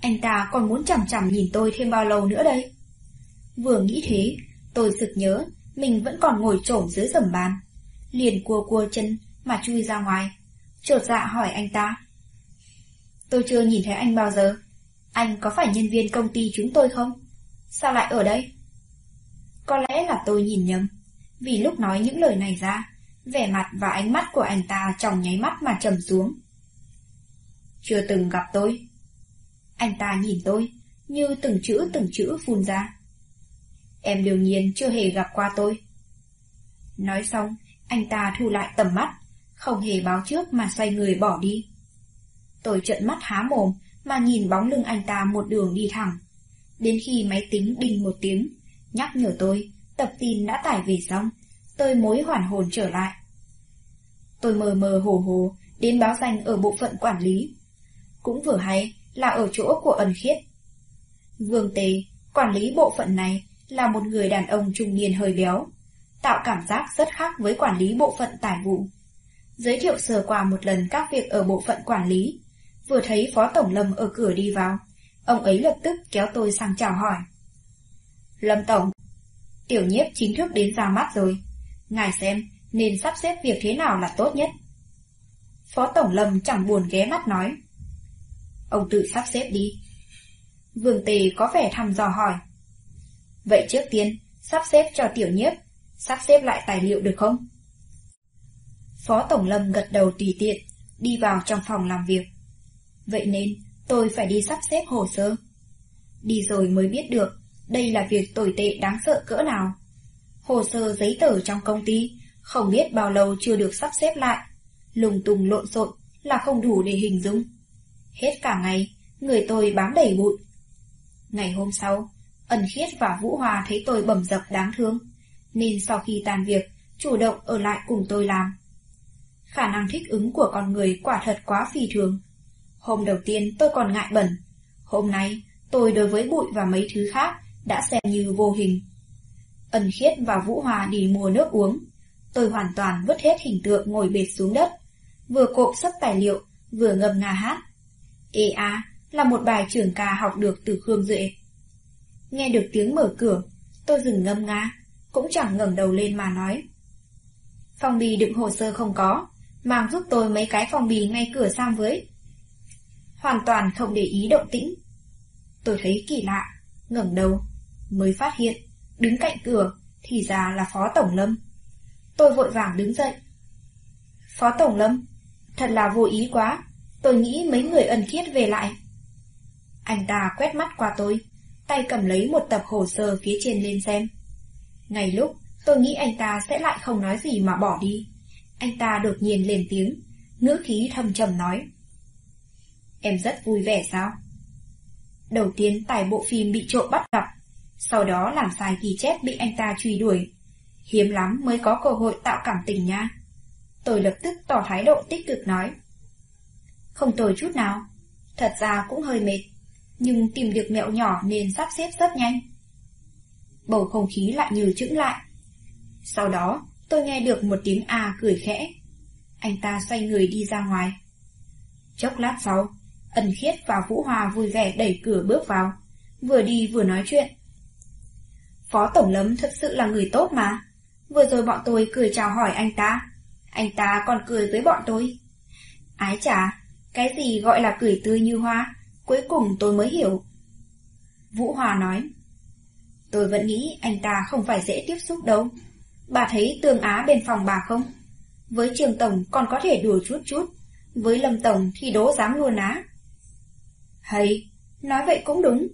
Anh ta còn muốn chằm chằm nhìn tôi thêm bao lâu nữa đây? Vừa nghĩ thế, tôi sực nhớ mình vẫn còn ngồi trổm dưới gầm bàn. Liền cua cua chân mà chui ra ngoài. Chột dạ hỏi anh ta. Tôi chưa nhìn thấy anh bao giờ. Anh có phải nhân viên công ty chúng tôi không? Sao lại ở đây? Có lẽ là tôi nhìn nhầm. Vì lúc nói những lời này ra, vẻ mặt và ánh mắt của anh ta trong nháy mắt mà trầm xuống. Chưa từng gặp tôi. Anh ta nhìn tôi, như từng chữ từng chữ phun ra. Em đương nhiên chưa hề gặp qua tôi. Nói xong, anh ta thu lại tầm mắt, không hề báo trước mà xoay người bỏ đi. Tôi trợn mắt há mồm mà nhìn bóng lưng anh ta một đường đi thẳng. Đến khi máy tính đinh một tiếng, nhắc nhở tôi, tập tin đã tải về xong, tôi mới hoàn hồn trở lại. Tôi mờ mờ hồ hồ đến báo danh ở bộ phận quản lý. Cũng vừa hay là ở chỗ của ẩn khiết. Vương Tề, quản lý bộ phận này, là một người đàn ông trung niên hơi béo, tạo cảm giác rất khác với quản lý bộ phận tài vụ. Giới thiệu sơ qua một lần các việc ở bộ phận quản lý, vừa thấy Phó Tổng Lâm ở cửa đi vào, ông ấy lập tức kéo tôi sang chào hỏi. Lâm Tổng, tiểu nhiếp chính thức đến ra mắt rồi, ngài xem nên sắp xếp việc thế nào là tốt nhất. Phó Tổng Lâm chẳng buồn ghé mắt nói. Ông tự sắp xếp đi. Vương Tề có vẻ thăm dò hỏi. Vậy trước tiên, sắp xếp cho tiểu nhiếp, sắp xếp lại tài liệu được không? Phó Tổng Lâm gật đầu tùy tiện, đi vào trong phòng làm việc. Vậy nên, tôi phải đi sắp xếp hồ sơ. Đi rồi mới biết được, đây là việc tồi tệ đáng sợ cỡ nào. Hồ sơ giấy tờ trong công ty, không biết bao lâu chưa được sắp xếp lại. Lùng tung lộn xộn là không đủ để hình dung. Hết cả ngày, người tôi bám đầy bụi. Ngày hôm sau, ẩn Khiết và Vũ Hòa thấy tôi bầm dập đáng thương, nên sau khi tan việc, chủ động ở lại cùng tôi làm. Khả năng thích ứng của con người quả thật quá phi thường. Hôm đầu tiên tôi còn ngại bẩn, hôm nay tôi đối với bụi và mấy thứ khác đã xem như vô hình. Ân Khiết và Vũ Hòa đi mua nước uống, tôi hoàn toàn vứt hết hình tượng ngồi bệt xuống đất, vừa cộp sắp tài liệu, vừa ngâm nga hát. Ê à, là một bài trưởng ca học được từ Khương Duệ. Nghe được tiếng mở cửa, tôi dừng ngâm nga, cũng chẳng ngẩng đầu lên mà nói. Phong bì đựng hồ sơ không có, mang giúp tôi mấy cái phong bì ngay cửa sang với. Hoàn toàn không để ý động tĩnh. Tôi thấy kỳ lạ, ngẩng đầu, mới phát hiện, đứng cạnh cửa, thì ra là Phó Tổng Lâm. Tôi vội vàng đứng dậy. Phó Tổng Lâm, thật là vô ý quá, tôi nghĩ mấy người ân khiết về lại. Anh ta quét mắt qua tôi, tay cầm lấy một tập hồ sơ phía trên lên xem. Ngay lúc tôi nghĩ anh ta sẽ lại không nói gì mà bỏ đi, anh ta đột nhiên lên tiếng, ngữ khí thâm trầm nói. Em rất vui vẻ sao? Đầu tiên tài bộ phim bị trộm bắt gặp, sau đó làm sai ghi chép bị anh ta truy đuổi. Hiếm lắm mới có cơ hội tạo cảm tình nha. Tôi lập tức tỏ thái độ tích cực nói. Không tồi chút nào, thật ra cũng hơi mệt nhưng tìm được mẹo nhỏ nên sắp xếp rất nhanh. Bầu không khí lại như chững lại. Sau đó, tôi nghe được một tiếng à cười khẽ. Anh ta xoay người đi ra ngoài. Chốc lát sau, Ân Khiết và Vũ Hòa vui vẻ đẩy cửa bước vào, vừa đi vừa nói chuyện. Phó Tổng Lâm thật sự là người tốt mà. Vừa rồi bọn tôi cười chào hỏi anh ta. Anh ta còn cười với bọn tôi. Ái chà, cái gì gọi là cười tươi như hoa, Cuối cùng tôi mới hiểu. Vũ Hòa nói, tôi vẫn nghĩ anh ta không phải dễ tiếp xúc đâu. Bà thấy Tương Á bên phòng bà không? Với Trường Tổng còn có thể đùa chút chút, với Lâm Tổng thì đố dám luôn á. Hay, nói vậy cũng đúng,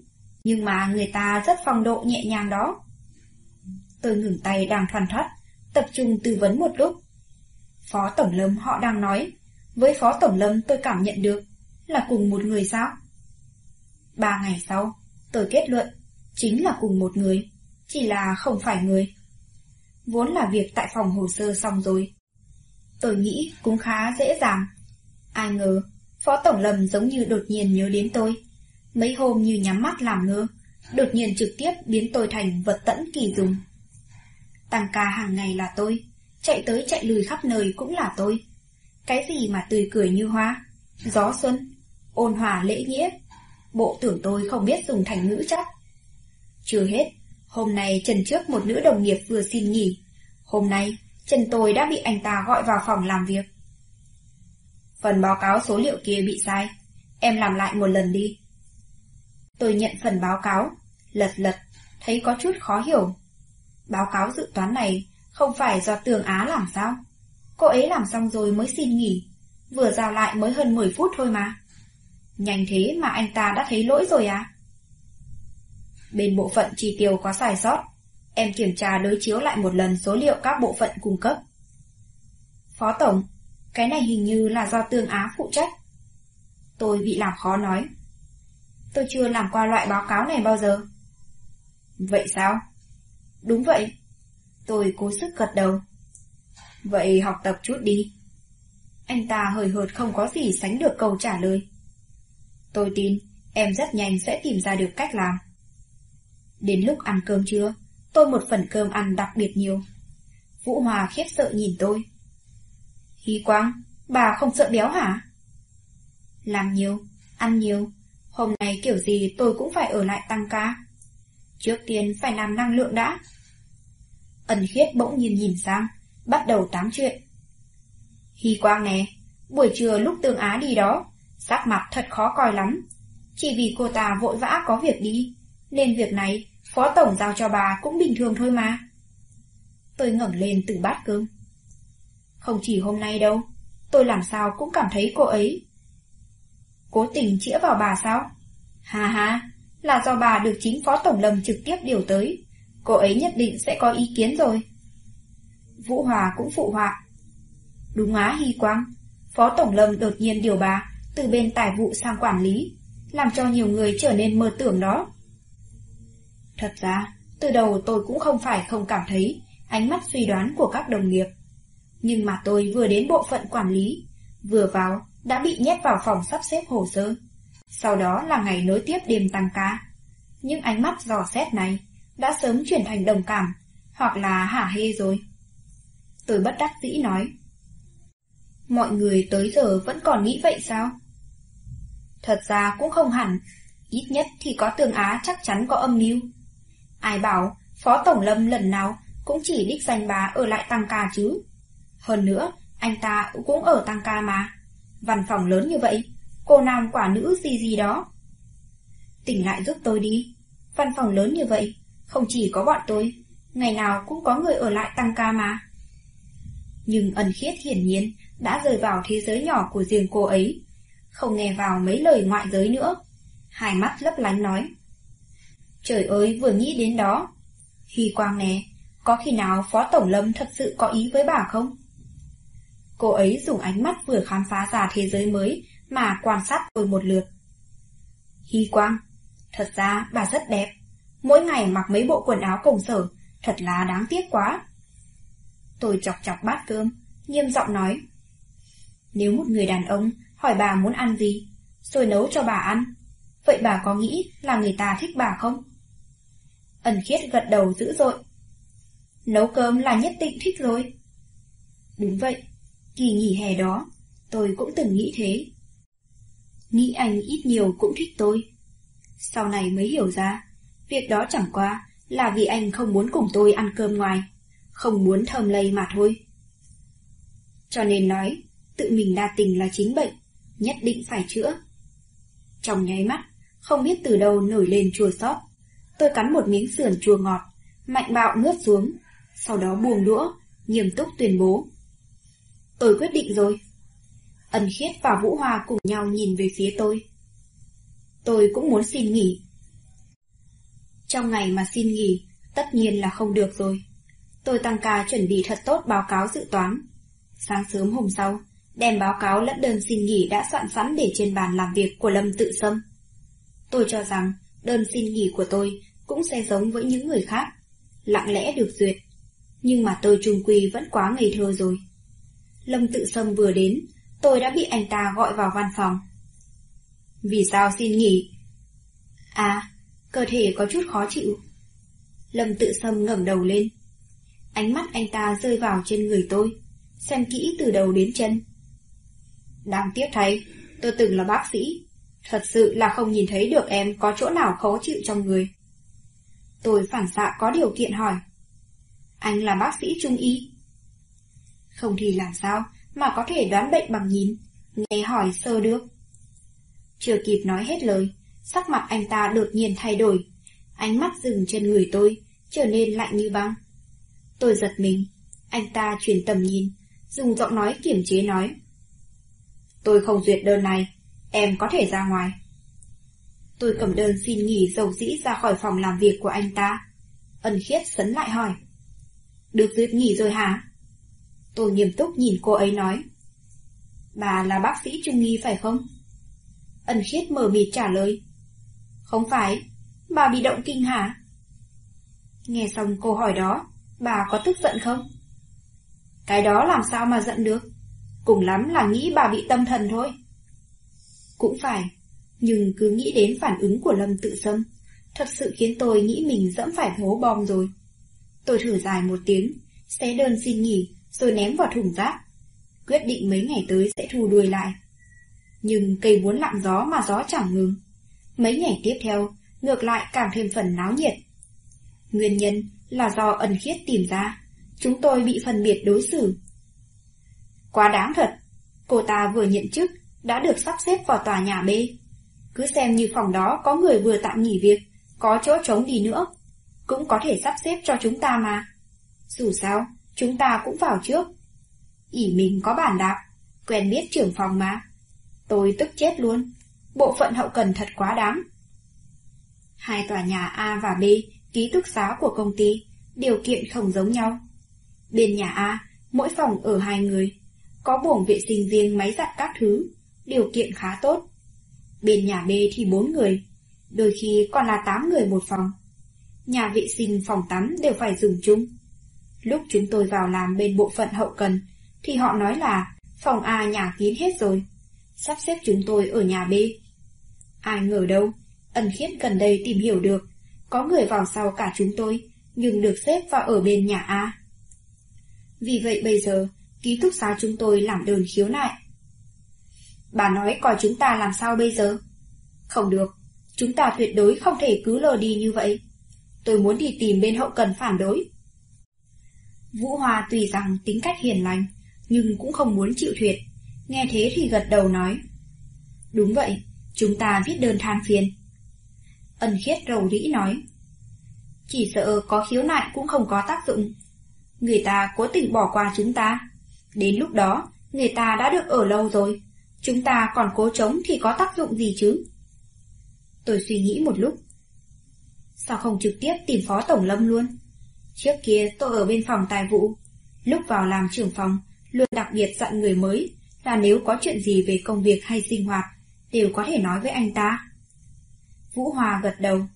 nhưng mà người ta rất phong độ nhẹ nhàng đó. Tôi ngừng tay đang thoăn thoắt, tập trung tư vấn một lúc. Phó Tổng Lâm họ đang nói, với Phó Tổng Lâm tôi cảm nhận được là cùng một người sao? Ba ngày sau, tôi kết luận, chính là cùng một người, chỉ là không phải người. Vốn là việc tại phòng hồ sơ xong rồi. Tôi nghĩ cũng khá dễ dàng. Ai ngờ, Phó Tổng Lâm giống như đột nhiên nhớ đến tôi. Mấy hôm như nhắm mắt làm ngơ, đột nhiên trực tiếp biến tôi thành vật tẫn kỳ dùng. Tăng ca hàng ngày là tôi, chạy tới chạy lùi khắp nơi cũng là tôi. Cái gì mà tươi cười như hoa, gió xuân, ôn hòa lễ nghĩa, Bộ tưởng tôi không biết dùng thành ngữ chắc. Chưa hết, hôm nay trần trước một nữ đồng nghiệp vừa xin nghỉ. Hôm nay, trần tôi đã bị anh ta gọi vào phòng làm việc. Phần báo cáo số liệu kia bị sai, em làm lại một lần đi. Tôi nhận phần báo cáo, lật lật, thấy có chút khó hiểu. Báo cáo dự toán này không phải do Tường Á làm sao? Cô ấy làm xong rồi mới xin nghỉ, vừa giao lại mới hơn 10 phút thôi mà. Nhanh thế mà anh ta đã thấy lỗi rồi à? Bên bộ phận chi tiêu có sai sót, em kiểm tra đối chiếu lại một lần số liệu các bộ phận cung cấp. Phó Tổng, Cái này hình như là do Tương Á phụ trách. Tôi bị làm khó nói. Tôi chưa làm qua loại báo cáo này bao giờ. Vậy sao? Đúng vậy. Tôi cố sức gật đầu. Vậy học tập chút đi. Anh ta hời hợt không có gì sánh được câu trả lời. Tôi tin em rất nhanh sẽ tìm ra được cách làm. Đến lúc ăn cơm trưa, tôi một phần cơm ăn đặc biệt nhiều. Vũ Hòa khiếp sợ nhìn tôi. Hy Quang, bà không sợ béo hả? Làm nhiều, ăn nhiều, hôm nay kiểu gì tôi cũng phải ở lại tăng ca. Trước tiên phải làm năng lượng đã. Ẩn khiết bỗng nhiên nhìn sang, bắt đầu tám chuyện. Hy Quang nè, buổi trưa lúc Tương Á đi đó, sắc mặt thật khó coi lắm. Chỉ vì cô ta vội vã có việc đi, nên việc này phó tổng giao cho bà cũng bình thường thôi mà. Tôi ngẩng lên từ bát cơm. Không chỉ hôm nay đâu, tôi làm sao cũng cảm thấy cô ấy. Cố tình chĩa vào bà sao? Hà hà, là do bà được chính phó tổng lâm trực tiếp điều tới. Cô ấy nhất định sẽ có ý kiến rồi. Vũ Hòa cũng phụ họa. Đúng á Hy Quang, phó tổng lâm đột nhiên điều bà từ bên tài vụ sang quản lý, làm cho nhiều người trở nên mơ tưởng đó. Thật ra, từ đầu tôi cũng không phải không cảm thấy ánh mắt suy đoán của các đồng nghiệp. Nhưng mà tôi vừa đến bộ phận quản lý, vừa vào đã bị nhét vào phòng sắp xếp hồ sơ. Sau đó là ngày nối tiếp đêm tăng ca. Những ánh mắt dò xét này đã sớm chuyển thành đồng cảm, hoặc là hả hê rồi. Tôi bất đắc dĩ nói. Mọi người tới giờ vẫn còn nghĩ vậy sao? Thật ra cũng không hẳn, ít nhất thì có tường á chắc chắn có âm mưu. Ai bảo Phó Tổng Lâm lần nào cũng chỉ đích danh bà ở lại tăng ca chứ. Hơn nữa, anh ta cũng ở tăng ca mà. Văn phòng lớn như vậy, cô nam quả nữ gì gì đó. Tỉnh lại giúp tôi đi. Văn phòng lớn như vậy, không chỉ có bọn tôi, ngày nào cũng có người ở lại tăng ca mà. Nhưng ẩn khiết hiển nhiên đã rời vào thế giới nhỏ của riêng cô ấy, không nghe vào mấy lời ngoại giới nữa. Hai mắt lấp lánh nói. Trời ơi, vừa nghĩ đến đó. Hy Quang nè, có khi nào Phó Tổng Lâm thật sự có ý với bà không? Cô ấy dùng ánh mắt vừa khám phá ra thế giới mới mà quan sát tôi một lượt. Hy Quang, thật ra bà rất đẹp. Mỗi ngày mặc mấy bộ quần áo công sở, thật là đáng tiếc quá. Tôi chọc chọc bát cơm, nghiêm giọng nói. Nếu một người đàn ông hỏi bà muốn ăn gì, rồi nấu cho bà ăn, vậy bà có nghĩ là người ta thích bà không? Ẩn khiết gật đầu dữ dội. Nấu cơm là nhất định thích rồi. Đúng vậy, kỳ nghỉ hè đó, tôi cũng từng nghĩ thế. Nghĩ anh ít nhiều cũng thích tôi. Sau này mới hiểu ra, việc đó chẳng qua là vì anh không muốn cùng tôi ăn cơm ngoài, không muốn thơm lây mà thôi. Cho nên nói, tự mình đa tình là chính bệnh, nhất định phải chữa. Trong nháy mắt, không biết từ đâu nổi lên chua xót. Tôi cắn một miếng sườn chua ngọt, mạnh bạo nuốt xuống, sau đó buông đũa, nghiêm túc tuyên bố. Tôi quyết định rồi. Ân khiết và Vũ hòa cùng nhau nhìn về phía tôi. Tôi cũng muốn xin nghỉ. Trong ngày mà xin nghỉ, tất nhiên là không được rồi. Tôi tăng ca chuẩn bị thật tốt báo cáo dự toán. Sáng sớm hôm sau, đem báo cáo lẫn đơn xin nghỉ đã soạn sẵn để trên bàn làm việc của Lâm Tự Sâm. Tôi cho rằng đơn xin nghỉ của tôi cũng sẽ giống với những người khác, lặng lẽ được duyệt. Nhưng mà tôi trung quy vẫn quá ngây thơ rồi. Lâm tự sâm vừa đến, tôi đã bị anh ta gọi vào văn phòng. Vì sao xin nghỉ? À, cơ thể có chút khó chịu. Lâm tự sâm ngẩng đầu lên. Ánh mắt anh ta rơi vào trên người tôi, xem kỹ từ đầu đến chân. Đáng tiếc thay, tôi từng là bác sĩ, thật sự là không nhìn thấy được em có chỗ nào khó chịu trong người. Tôi phản xạ có điều kiện hỏi. Anh là bác sĩ trung y. Không thì làm sao mà có thể đoán bệnh bằng nhìn, nghe hỏi sơ được. Chưa kịp nói hết lời, sắc mặt anh ta đột nhiên thay đổi, ánh mắt dừng trên người tôi, trở nên lạnh như băng. Tôi giật mình, anh ta chuyển tầm nhìn, dùng giọng nói kiểm chế nói. Tôi không duyệt đơn này, em có thể ra ngoài. Tôi cầm đơn xin nghỉ dầu dĩ ra khỏi phòng làm việc của anh ta. Ân khiết sấn lại hỏi. Được duyệt nghỉ rồi hả? Tôi nghiêm túc nhìn cô ấy nói. Bà là bác sĩ trung nghi phải không? Ân khiết mở mịt trả lời. Không phải, bà bị động kinh hả? Nghe xong câu hỏi đó, bà có tức giận không? Cái đó làm sao mà giận được? Cùng lắm là nghĩ bà bị tâm thần thôi. Cũng phải, nhưng cứ nghĩ đến phản ứng của Lâm tự xâm, thật sự khiến tôi nghĩ mình dẫm phải hố bom rồi. Tôi thử dài một tiếng, xé đơn xin nghỉ, rồi ném vào thùng rác. Quyết định mấy ngày tới sẽ thu đuôi lại. Nhưng cây muốn lặng gió mà gió chẳng ngừng. Mấy ngày tiếp theo, ngược lại càng thêm phần náo nhiệt. Nguyên nhân là do ẩn khiết tìm ra, chúng tôi bị phân biệt đối xử. Quá đáng thật, cô ta vừa nhận chức, đã được sắp xếp vào tòa nhà B. Cứ xem như phòng đó có người vừa tạm nghỉ việc, có chỗ trống đi nữa. Cũng có thể sắp xếp cho chúng ta mà. Dù sao, chúng ta cũng vào trước. ỉ mình có bản đạp, quen biết trưởng phòng mà. Tôi tức chết luôn. Bộ phận hậu cần thật quá đáng. Hai tòa nhà A và B, ký túc xá của công ty, điều kiện không giống nhau. Bên nhà A, mỗi phòng ở hai người, có buồng vệ sinh riêng máy giặt các thứ, điều kiện khá tốt. Bên nhà B thì bốn người, đôi khi còn là tám người một phòng. Nhà vệ sinh phòng tắm đều phải dùng chung. Lúc chúng tôi vào làm bên bộ phận hậu cần, thì họ nói là phòng A nhà kín hết rồi, sắp xếp chúng tôi ở nhà B. Ai ngờ đâu, ẩn khiết gần đây tìm hiểu được, có người vào sau cả chúng tôi, nhưng được xếp vào ở bên nhà A. Vì vậy bây giờ, ký túc xá chúng tôi làm đơn khiếu nại. Bà nói coi chúng ta làm sao bây giờ? Không được, chúng ta tuyệt đối không thể cứ lờ đi như vậy. Tôi muốn đi tìm bên hậu cần phản đối. Vũ Hoa tùy rằng tính cách hiền lành, nhưng cũng không muốn chịu thiệt. Nghe thế thì gật đầu nói. Đúng vậy, chúng ta viết đơn than phiền. Ân khiết rầu rĩ nói. Chỉ sợ có khiếu nại cũng không có tác dụng. Người ta cố tình bỏ qua chúng ta. Đến lúc đó, người ta đã được ở lâu rồi. Chúng ta còn cố chống thì có tác dụng gì chứ? Tôi suy nghĩ một lúc. Sao không trực tiếp tìm phó tổng lâm luôn? Trước kia tôi ở bên phòng tài vụ. Lúc vào làm trưởng phòng, luôn đặc biệt dặn người mới là nếu có chuyện gì về công việc hay sinh hoạt, đều có thể nói với anh ta. Vũ Hòa gật đầu.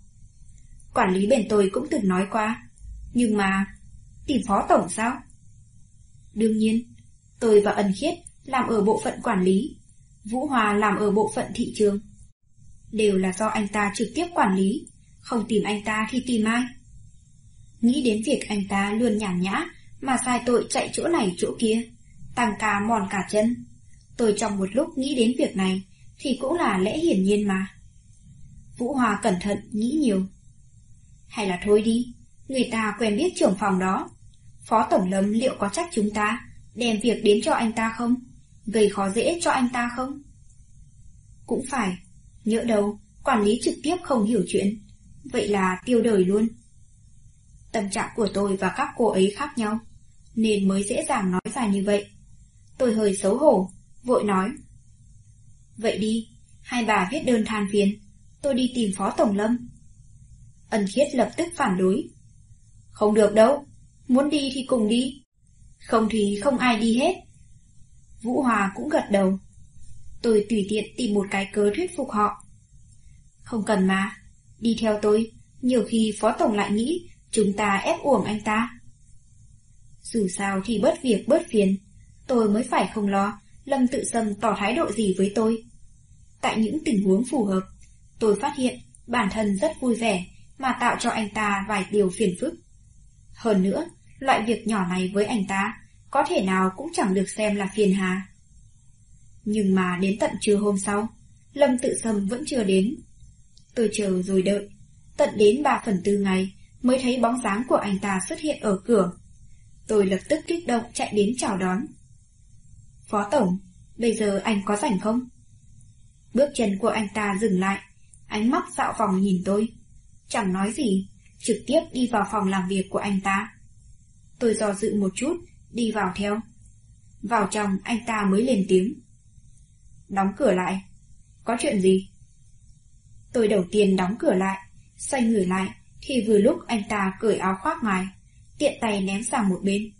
Quản lý bên tôi cũng từng nói qua. Nhưng mà, tìm phó tổng sao? Đương nhiên, tôi và Ân Khiết làm ở bộ phận quản lý, Vũ Hòa làm ở bộ phận thị trường. Đều là do anh ta trực tiếp quản lý, không tìm anh ta thì tìm ai? Nghĩ đến việc anh ta luôn nhàn nhã mà sai tội chạy chỗ này chỗ kia, tăng ca mòn cả chân. Tôi trong một lúc nghĩ đến việc này thì cũng là lẽ hiển nhiên mà. Vũ Hòa cẩn thận nghĩ nhiều. Hay là thôi đi, người ta quen biết trưởng phòng đó. Phó Tổng Lâm liệu có trách chúng ta đem việc đến cho anh ta không? Gây khó dễ cho anh ta không? Cũng phải, nhỡ đâu, quản lý trực tiếp không hiểu chuyện, vậy là tiêu đời luôn. Tâm trạng của tôi và các cô ấy khác nhau, nên mới dễ dàng nói ra như vậy. Tôi hơi xấu hổ, vội nói. Vậy đi, hai bà viết đơn than phiền, tôi đi tìm Phó Tổng Lâm. Ân Khiết lập tức phản đối. Không được đâu, muốn đi thì cùng đi. Không thì không ai đi hết. Vũ Hòa cũng gật đầu. Tôi tùy tiện tìm một cái cớ thuyết phục họ. Không cần mà, đi theo tôi, nhiều khi Phó Tổng lại nghĩ chúng ta ép uổng anh ta. Dù sao thì bớt việc bớt phiền, tôi mới phải không lo Lâm tự sâm tỏ thái độ gì với tôi. Tại những tình huống phù hợp, tôi phát hiện bản thân rất vui vẻ mà tạo cho anh ta vài điều phiền phức. Hơn nữa, loại việc nhỏ này với anh ta có thể nào cũng chẳng được xem là phiền hà. Nhưng mà đến tận trưa hôm sau, Lâm tự sâm vẫn chưa đến. Tôi chờ rồi đợi, tận đến ba phần tư ngày mới thấy bóng dáng của anh ta xuất hiện ở cửa. Tôi lập tức kích động chạy đến chào đón. Phó Tổng, bây giờ anh có rảnh không? Bước chân của anh ta dừng lại, ánh mắt dạo vòng nhìn tôi. Chẳng nói gì, trực tiếp đi vào phòng làm việc của anh ta. Tôi do dự một chút, đi vào theo. Vào trong anh ta mới lên tiếng. Đóng cửa lại. Có chuyện gì? Tôi đầu tiên đóng cửa lại, xoay người lại, thì vừa lúc anh ta cởi áo khoác ngoài, tiện tay ném sang một bên.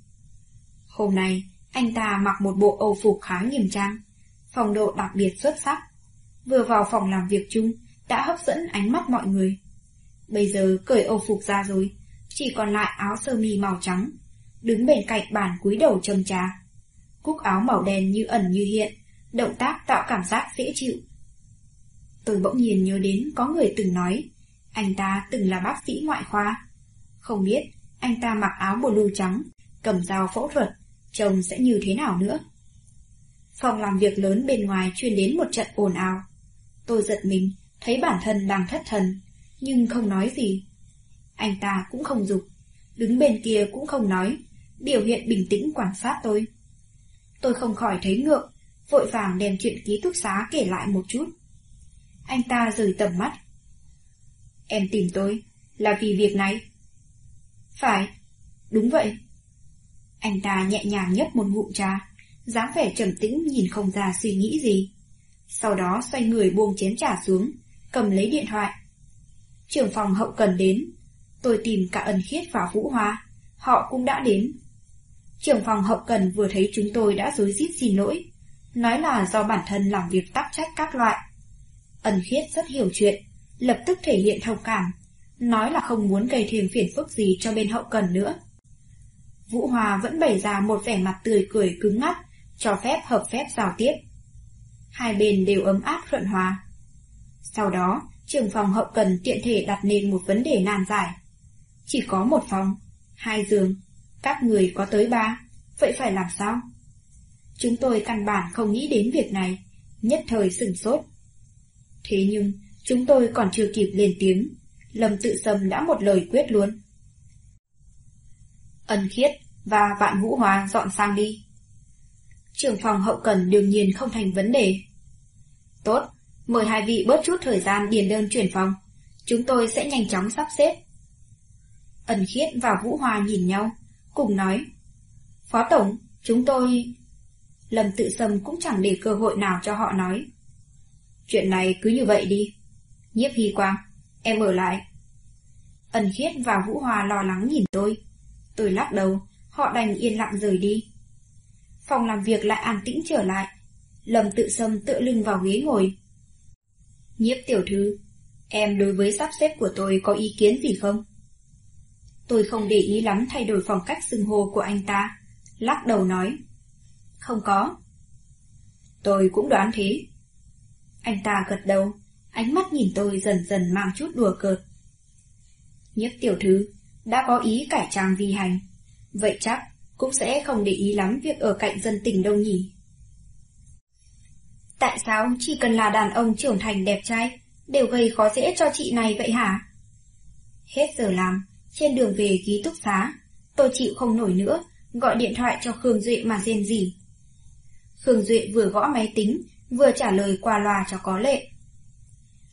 Hôm nay, anh ta mặc một bộ âu phục khá nghiêm trang, phong độ đặc biệt xuất sắc. Vừa vào phòng làm việc chung, đã hấp dẫn ánh mắt mọi người. Bây giờ cởi âu phục ra rồi, chỉ còn lại áo sơ mi màu trắng, đứng bên cạnh bàn cúi đầu châm trà. Cúc áo màu đen như ẩn như hiện, động tác tạo cảm giác dễ chịu. Tôi bỗng nhiên nhớ đến có người từng nói, anh ta từng là bác sĩ ngoại khoa. Không biết anh ta mặc áo bồ lưu trắng, cầm dao phẫu thuật, trông sẽ như thế nào nữa. Phòng làm việc lớn bên ngoài truyền đến một trận ồn ào. Tôi giật mình, thấy bản thân đang thất thần, nhưng không nói gì. Anh ta cũng không dục, đứng bên kia cũng không nói, biểu hiện bình tĩnh quan sát tôi. Tôi không khỏi thấy ngượng, vội vàng đem chuyện ký túc xá kể lại một chút. Anh ta rời tầm mắt. Em tìm tôi, là vì việc này. Phải, đúng vậy. Anh ta nhẹ nhàng nhấp một ngụm trà, dáng vẻ trầm tĩnh nhìn không ra suy nghĩ gì. Sau đó xoay người buông chén trà xuống, cầm lấy điện thoại. Trưởng phòng hậu cần đến, tôi tìm cả ẩn khiết và vũ hoa, họ cũng đã đến. Trưởng phòng hậu cần vừa thấy chúng tôi đã dối rít xin lỗi, nói là do bản thân làm việc tắc trách các loại. ân khiết rất hiểu chuyện, lập tức thể hiện thông cảm, nói là không muốn gây thêm phiền phức gì cho bên hậu cần nữa. Vũ Hòa vẫn bày ra một vẻ mặt tươi cười cứng ngắt, cho phép hợp phép giao tiếp. Hai bên đều ấm áp thuận hòa. Sau đó, trưởng phòng hậu cần tiện thể đặt nên một vấn đề nan giải. Chỉ có một phòng, hai giường, các người có tới ba, vậy phải làm sao? Chúng tôi căn bản không nghĩ đến việc này, nhất thời sửng sốt. Thế nhưng, chúng tôi còn chưa kịp lên tiếng, Lâm tự sâm đã một lời quyết luôn. Ân khiết và vạn vũ hòa dọn sang đi. Trưởng phòng hậu cần đương nhiên không thành vấn đề. Tốt, mời hai vị bớt chút thời gian điền đơn chuyển phòng. Chúng tôi sẽ nhanh chóng sắp xếp. Ân khiết và Vũ Hòa nhìn nhau, cùng nói. Phó Tổng, chúng tôi... Lâm tự sâm cũng chẳng để cơ hội nào cho họ nói. Chuyện này cứ như vậy đi. Nhiếp Hy Quang, em ở lại. Ân khiết và Vũ Hòa lo lắng nhìn tôi. Tôi lắc đầu, họ đành yên lặng rời đi. Phòng làm việc lại an tĩnh trở lại. Lâm tự sâm tựa lưng vào ghế ngồi. Nhiếp tiểu thư, em đối với sắp xếp của tôi có ý kiến gì không? Tôi không để ý lắm thay đổi phong cách xưng hô của anh ta. Lắc đầu nói. Không có. Tôi cũng đoán thế. Anh ta gật đầu, ánh mắt nhìn tôi dần dần mang chút đùa cợt. Nhất tiểu thư, đã có ý cải trang vi hành. Vậy chắc cũng sẽ không để ý lắm việc ở cạnh dân tình đâu nhỉ. Tại sao chỉ cần là đàn ông trưởng thành đẹp trai, đều gây khó dễ cho chị này vậy hả? Hết giờ làm, trên đường về ký túc xá, tôi chịu không nổi nữa, gọi điện thoại cho Khương Duệ mà rên gì. Khương Duệ vừa gõ máy tính, vừa trả lời qua loa cho có lệ.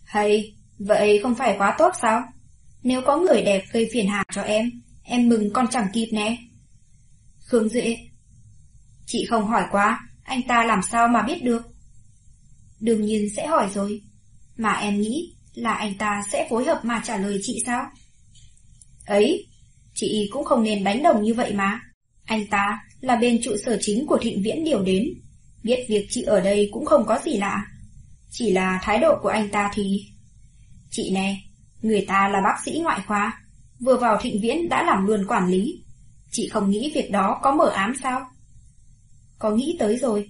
Hay, vậy không phải quá tốt sao? Nếu có người đẹp gây phiền hà cho em, em mừng con chẳng kịp nè. Khương Duệ Chị không hỏi quá, anh ta làm sao mà biết được? Đương nhiên sẽ hỏi rồi. Mà em nghĩ là anh ta sẽ phối hợp mà trả lời chị sao? Ấy, chị cũng không nên đánh đồng như vậy mà. Anh ta là bên trụ sở chính của thịnh viễn điều đến. Biết việc chị ở đây cũng không có gì lạ. Chỉ là thái độ của anh ta thì... Chị nè, người ta là bác sĩ ngoại khoa. Vừa vào thịnh viễn đã làm luôn quản lý. Chị không nghĩ việc đó có mở ám sao? Có nghĩ tới rồi.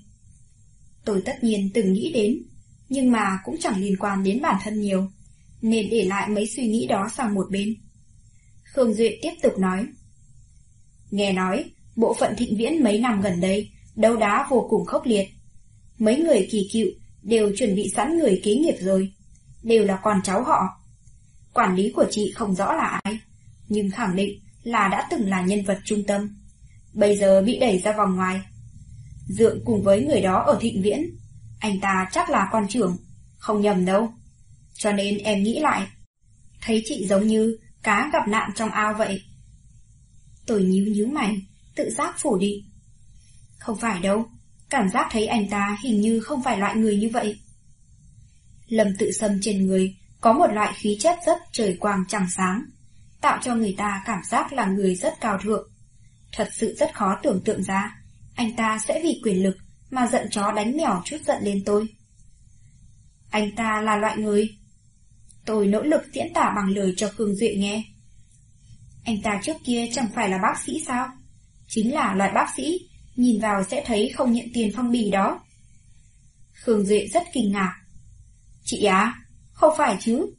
Tôi tất nhiên từng nghĩ đến, nhưng mà cũng chẳng liên quan đến bản thân nhiều, nên để lại mấy suy nghĩ đó sang một bên. Khương Duệ tiếp tục nói. Nghe nói, bộ phận thịnh viễn mấy năm gần đây, đấu đá vô cùng khốc liệt. Mấy người kỳ cựu đều chuẩn bị sẵn người kế nghiệp rồi, đều là con cháu họ. Quản lý của chị không rõ là ai, nhưng khẳng định là đã từng là nhân vật trung tâm. Bây giờ bị đẩy ra vòng ngoài. Dượng cùng với người đó ở thịnh viễn, anh ta chắc là con trưởng, không nhầm đâu. Cho nên em nghĩ lại, thấy chị giống như cá gặp nạn trong ao vậy. Tôi nhíu nhíu mày, tự giác phủ định. Không phải đâu, cảm giác thấy anh ta hình như không phải loại người như vậy. Lâm tự sâm trên người có một loại khí chất rất trời quang chẳng sáng, tạo cho người ta cảm giác là người rất cao thượng. Thật sự rất khó tưởng tượng ra, anh ta sẽ vì quyền lực mà giận chó đánh mèo chút giận lên tôi. Anh ta là loại người. Tôi nỗ lực diễn tả bằng lời cho Khương Duệ nghe. Anh ta trước kia chẳng phải là bác sĩ sao? Chính là loại bác sĩ, nhìn vào sẽ thấy không nhận tiền phong bì đó. Khương Duệ rất kinh ngạc. Chị á, không phải chứ.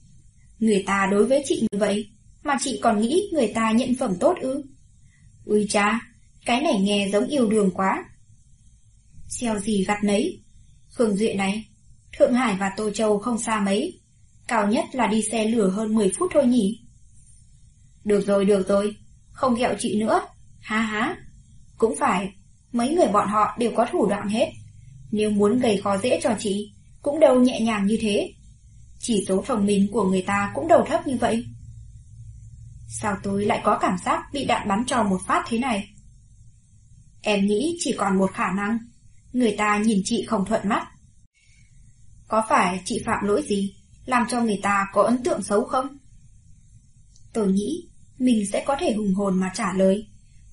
Người ta đối với chị như vậy, mà chị còn nghĩ người ta nhận phẩm tốt ư. Ui cha, cái này nghe giống yêu đường quá. Xeo gì gặt nấy. Khương Duệ này, Thượng Hải và Tô Châu không xa mấy. Cao nhất là đi xe lửa hơn 10 phút thôi nhỉ. Được rồi, được rồi, không ghẹo chị nữa. Ha ha. Cũng phải, mấy người bọn họ đều có thủ đoạn hết. Nếu muốn gây khó dễ cho chị, cũng đâu nhẹ nhàng như thế. Chỉ số thông minh của người ta cũng đầu thấp như vậy. Sao tôi lại có cảm giác bị đạn bắn cho một phát thế này? Em nghĩ chỉ còn một khả năng. Người ta nhìn chị không thuận mắt. Có phải chị phạm lỗi gì, làm cho người ta có ấn tượng xấu không? Tôi nghĩ mình sẽ có thể hùng hồn mà trả lời,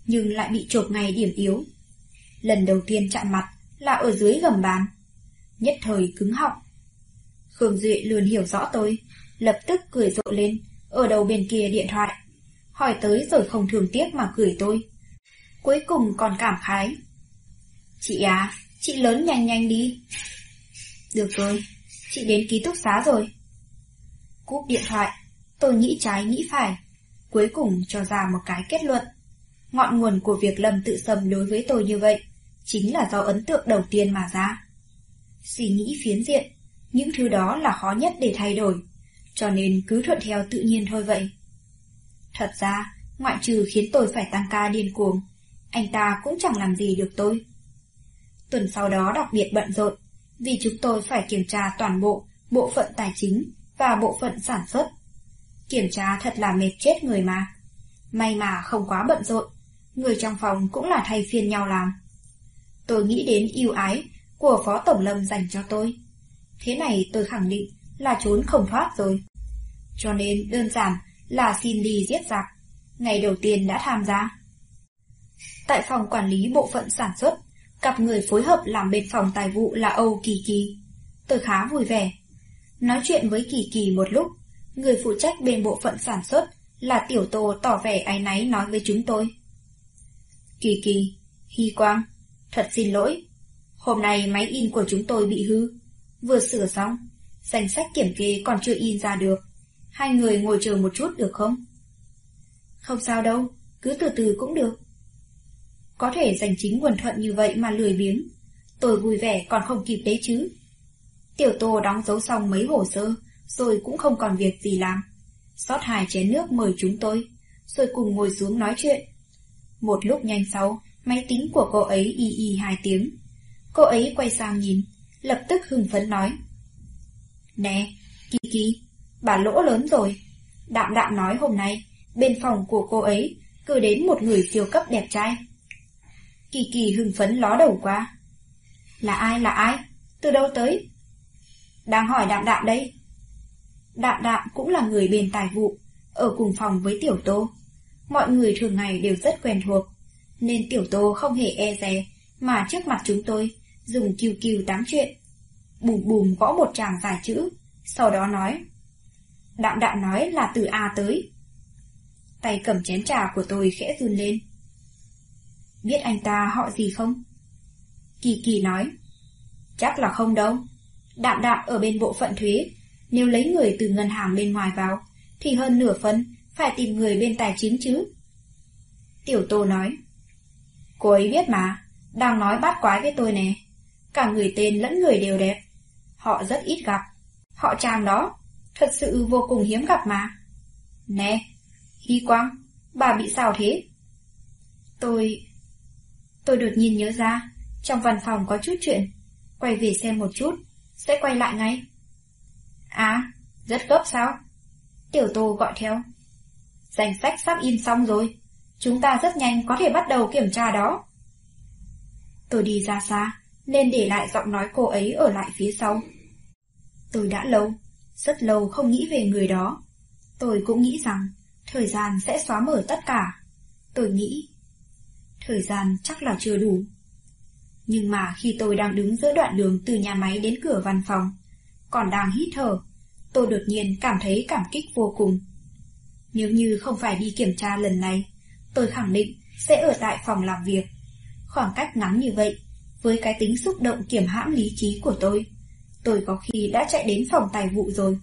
nhưng lại bị chộp ngay điểm yếu. Lần đầu tiên chạm mặt là ở dưới gầm bàn. Nhất thời cứng họng. Khương Duệ luôn hiểu rõ tôi, lập tức cười rộ lên, ở đầu bên kia điện thoại. Hỏi tới rồi không thường tiếc mà cười tôi. Cuối cùng còn cảm khái. Chị à, chị lớn nhanh nhanh đi. Được rồi, chị đến ký túc xá rồi. Cúp điện thoại, tôi nghĩ trái nghĩ phải, cuối cùng cho ra một cái kết luận. Ngọn nguồn của việc Lâm tự sầm đối với tôi như vậy, chính là do ấn tượng đầu tiên mà ra. Suy nghĩ phiến diện, những thứ đó là khó nhất để thay đổi, cho nên cứ thuận theo tự nhiên thôi vậy. Thật ra, ngoại trừ khiến tôi phải tăng ca điên cuồng, anh ta cũng chẳng làm gì được tôi. Tuần sau đó đặc biệt bận rộn, vì chúng tôi phải kiểm tra toàn bộ bộ phận tài chính và bộ phận sản xuất. Kiểm tra thật là mệt chết người mà. May mà không quá bận rộn, người trong phòng cũng là thay phiên nhau làm. Tôi nghĩ đến yêu ái của Phó Tổng Lâm dành cho tôi. Thế này tôi khẳng định là trốn không thoát rồi. Cho nên đơn giản là xin đi giết giặc. Ngày đầu tiên đã tham gia. Tại phòng quản lý bộ phận sản xuất, cặp người phối hợp làm bên phòng tài vụ là Âu Kỳ Kỳ. Tôi khá vui vẻ. Nói chuyện với Kỳ Kỳ một lúc, người phụ trách bên bộ phận sản xuất là Tiểu Tô tỏ vẻ áy náy nói với chúng tôi. Kỳ Kỳ, Hy Quang, thật xin lỗi. Hôm nay máy in của chúng tôi bị hư, vừa sửa xong, danh sách kiểm kê còn chưa in ra được. Hai người ngồi chờ một chút được không? Không sao đâu, cứ từ từ cũng được. Có thể giành chính nguồn thuận như vậy mà lười biếng. Tôi vui vẻ còn không kịp đấy chứ. Tiểu Tô đóng dấu xong mấy hồ sơ, rồi cũng không còn việc gì làm. xót hai chén nước mời chúng tôi, rồi cùng ngồi xuống nói chuyện. Một lúc nhanh sau, máy tính của cô ấy y y hai tiếng. Cô ấy quay sang nhìn, lập tức hưng phấn nói. Nè, Kỳ Kỳ, bà lỗ lớn rồi. Đạm đạm nói hôm nay, bên phòng của cô ấy cử đến một người siêu cấp đẹp trai. Kỳ kỳ hưng phấn ló đầu qua. Là ai là ai? Từ đâu tới? Đang hỏi đạm đạm đây. Đạm đạm cũng là người bên tài vụ, ở cùng phòng với tiểu tô. Mọi người thường ngày đều rất quen thuộc, nên tiểu tô không hề e dè, mà trước mặt chúng tôi, dùng kiều kiều tám chuyện. Bùm bùm gõ một tràng dài chữ, sau đó nói. Đạm đạm nói là từ A tới. Tay cầm chén trà của tôi khẽ run lên. Biết anh ta họ gì không? Kỳ kỳ nói. Chắc là không đâu. Đạm đạm ở bên bộ phận thuế. Nếu lấy người từ ngân hàng bên ngoài vào, thì hơn nửa phần phải tìm người bên tài chính chứ. Tiểu Tô nói. Cô ấy biết mà, đang nói bát quái với tôi nè. Cả người tên lẫn người đều đẹp. Họ rất ít gặp. Họ trang đó, thật sự vô cùng hiếm gặp mà. Nè, Hy Quang, bà bị sao thế? Tôi... Tôi đột nhiên nhớ ra, trong văn phòng có chút chuyện, quay về xem một chút, sẽ quay lại ngay. À, rất gấp sao? Tiểu Tô gọi theo. Danh sách sắp in xong rồi, chúng ta rất nhanh có thể bắt đầu kiểm tra đó. Tôi đi ra xa, nên để lại giọng nói cô ấy ở lại phía sau. Tôi đã lâu, rất lâu không nghĩ về người đó. Tôi cũng nghĩ rằng thời gian sẽ xóa mở tất cả. Tôi nghĩ, thời gian chắc là chưa đủ. Nhưng mà khi tôi đang đứng giữa đoạn đường từ nhà máy đến cửa văn phòng, còn đang hít thở, tôi đột nhiên cảm thấy cảm kích vô cùng. Nếu như không phải đi kiểm tra lần này, tôi khẳng định sẽ ở tại phòng làm việc. Khoảng cách ngắn như vậy, với cái tính xúc động kiểm hãm lý trí của tôi, tôi có khi đã chạy đến phòng tài vụ rồi.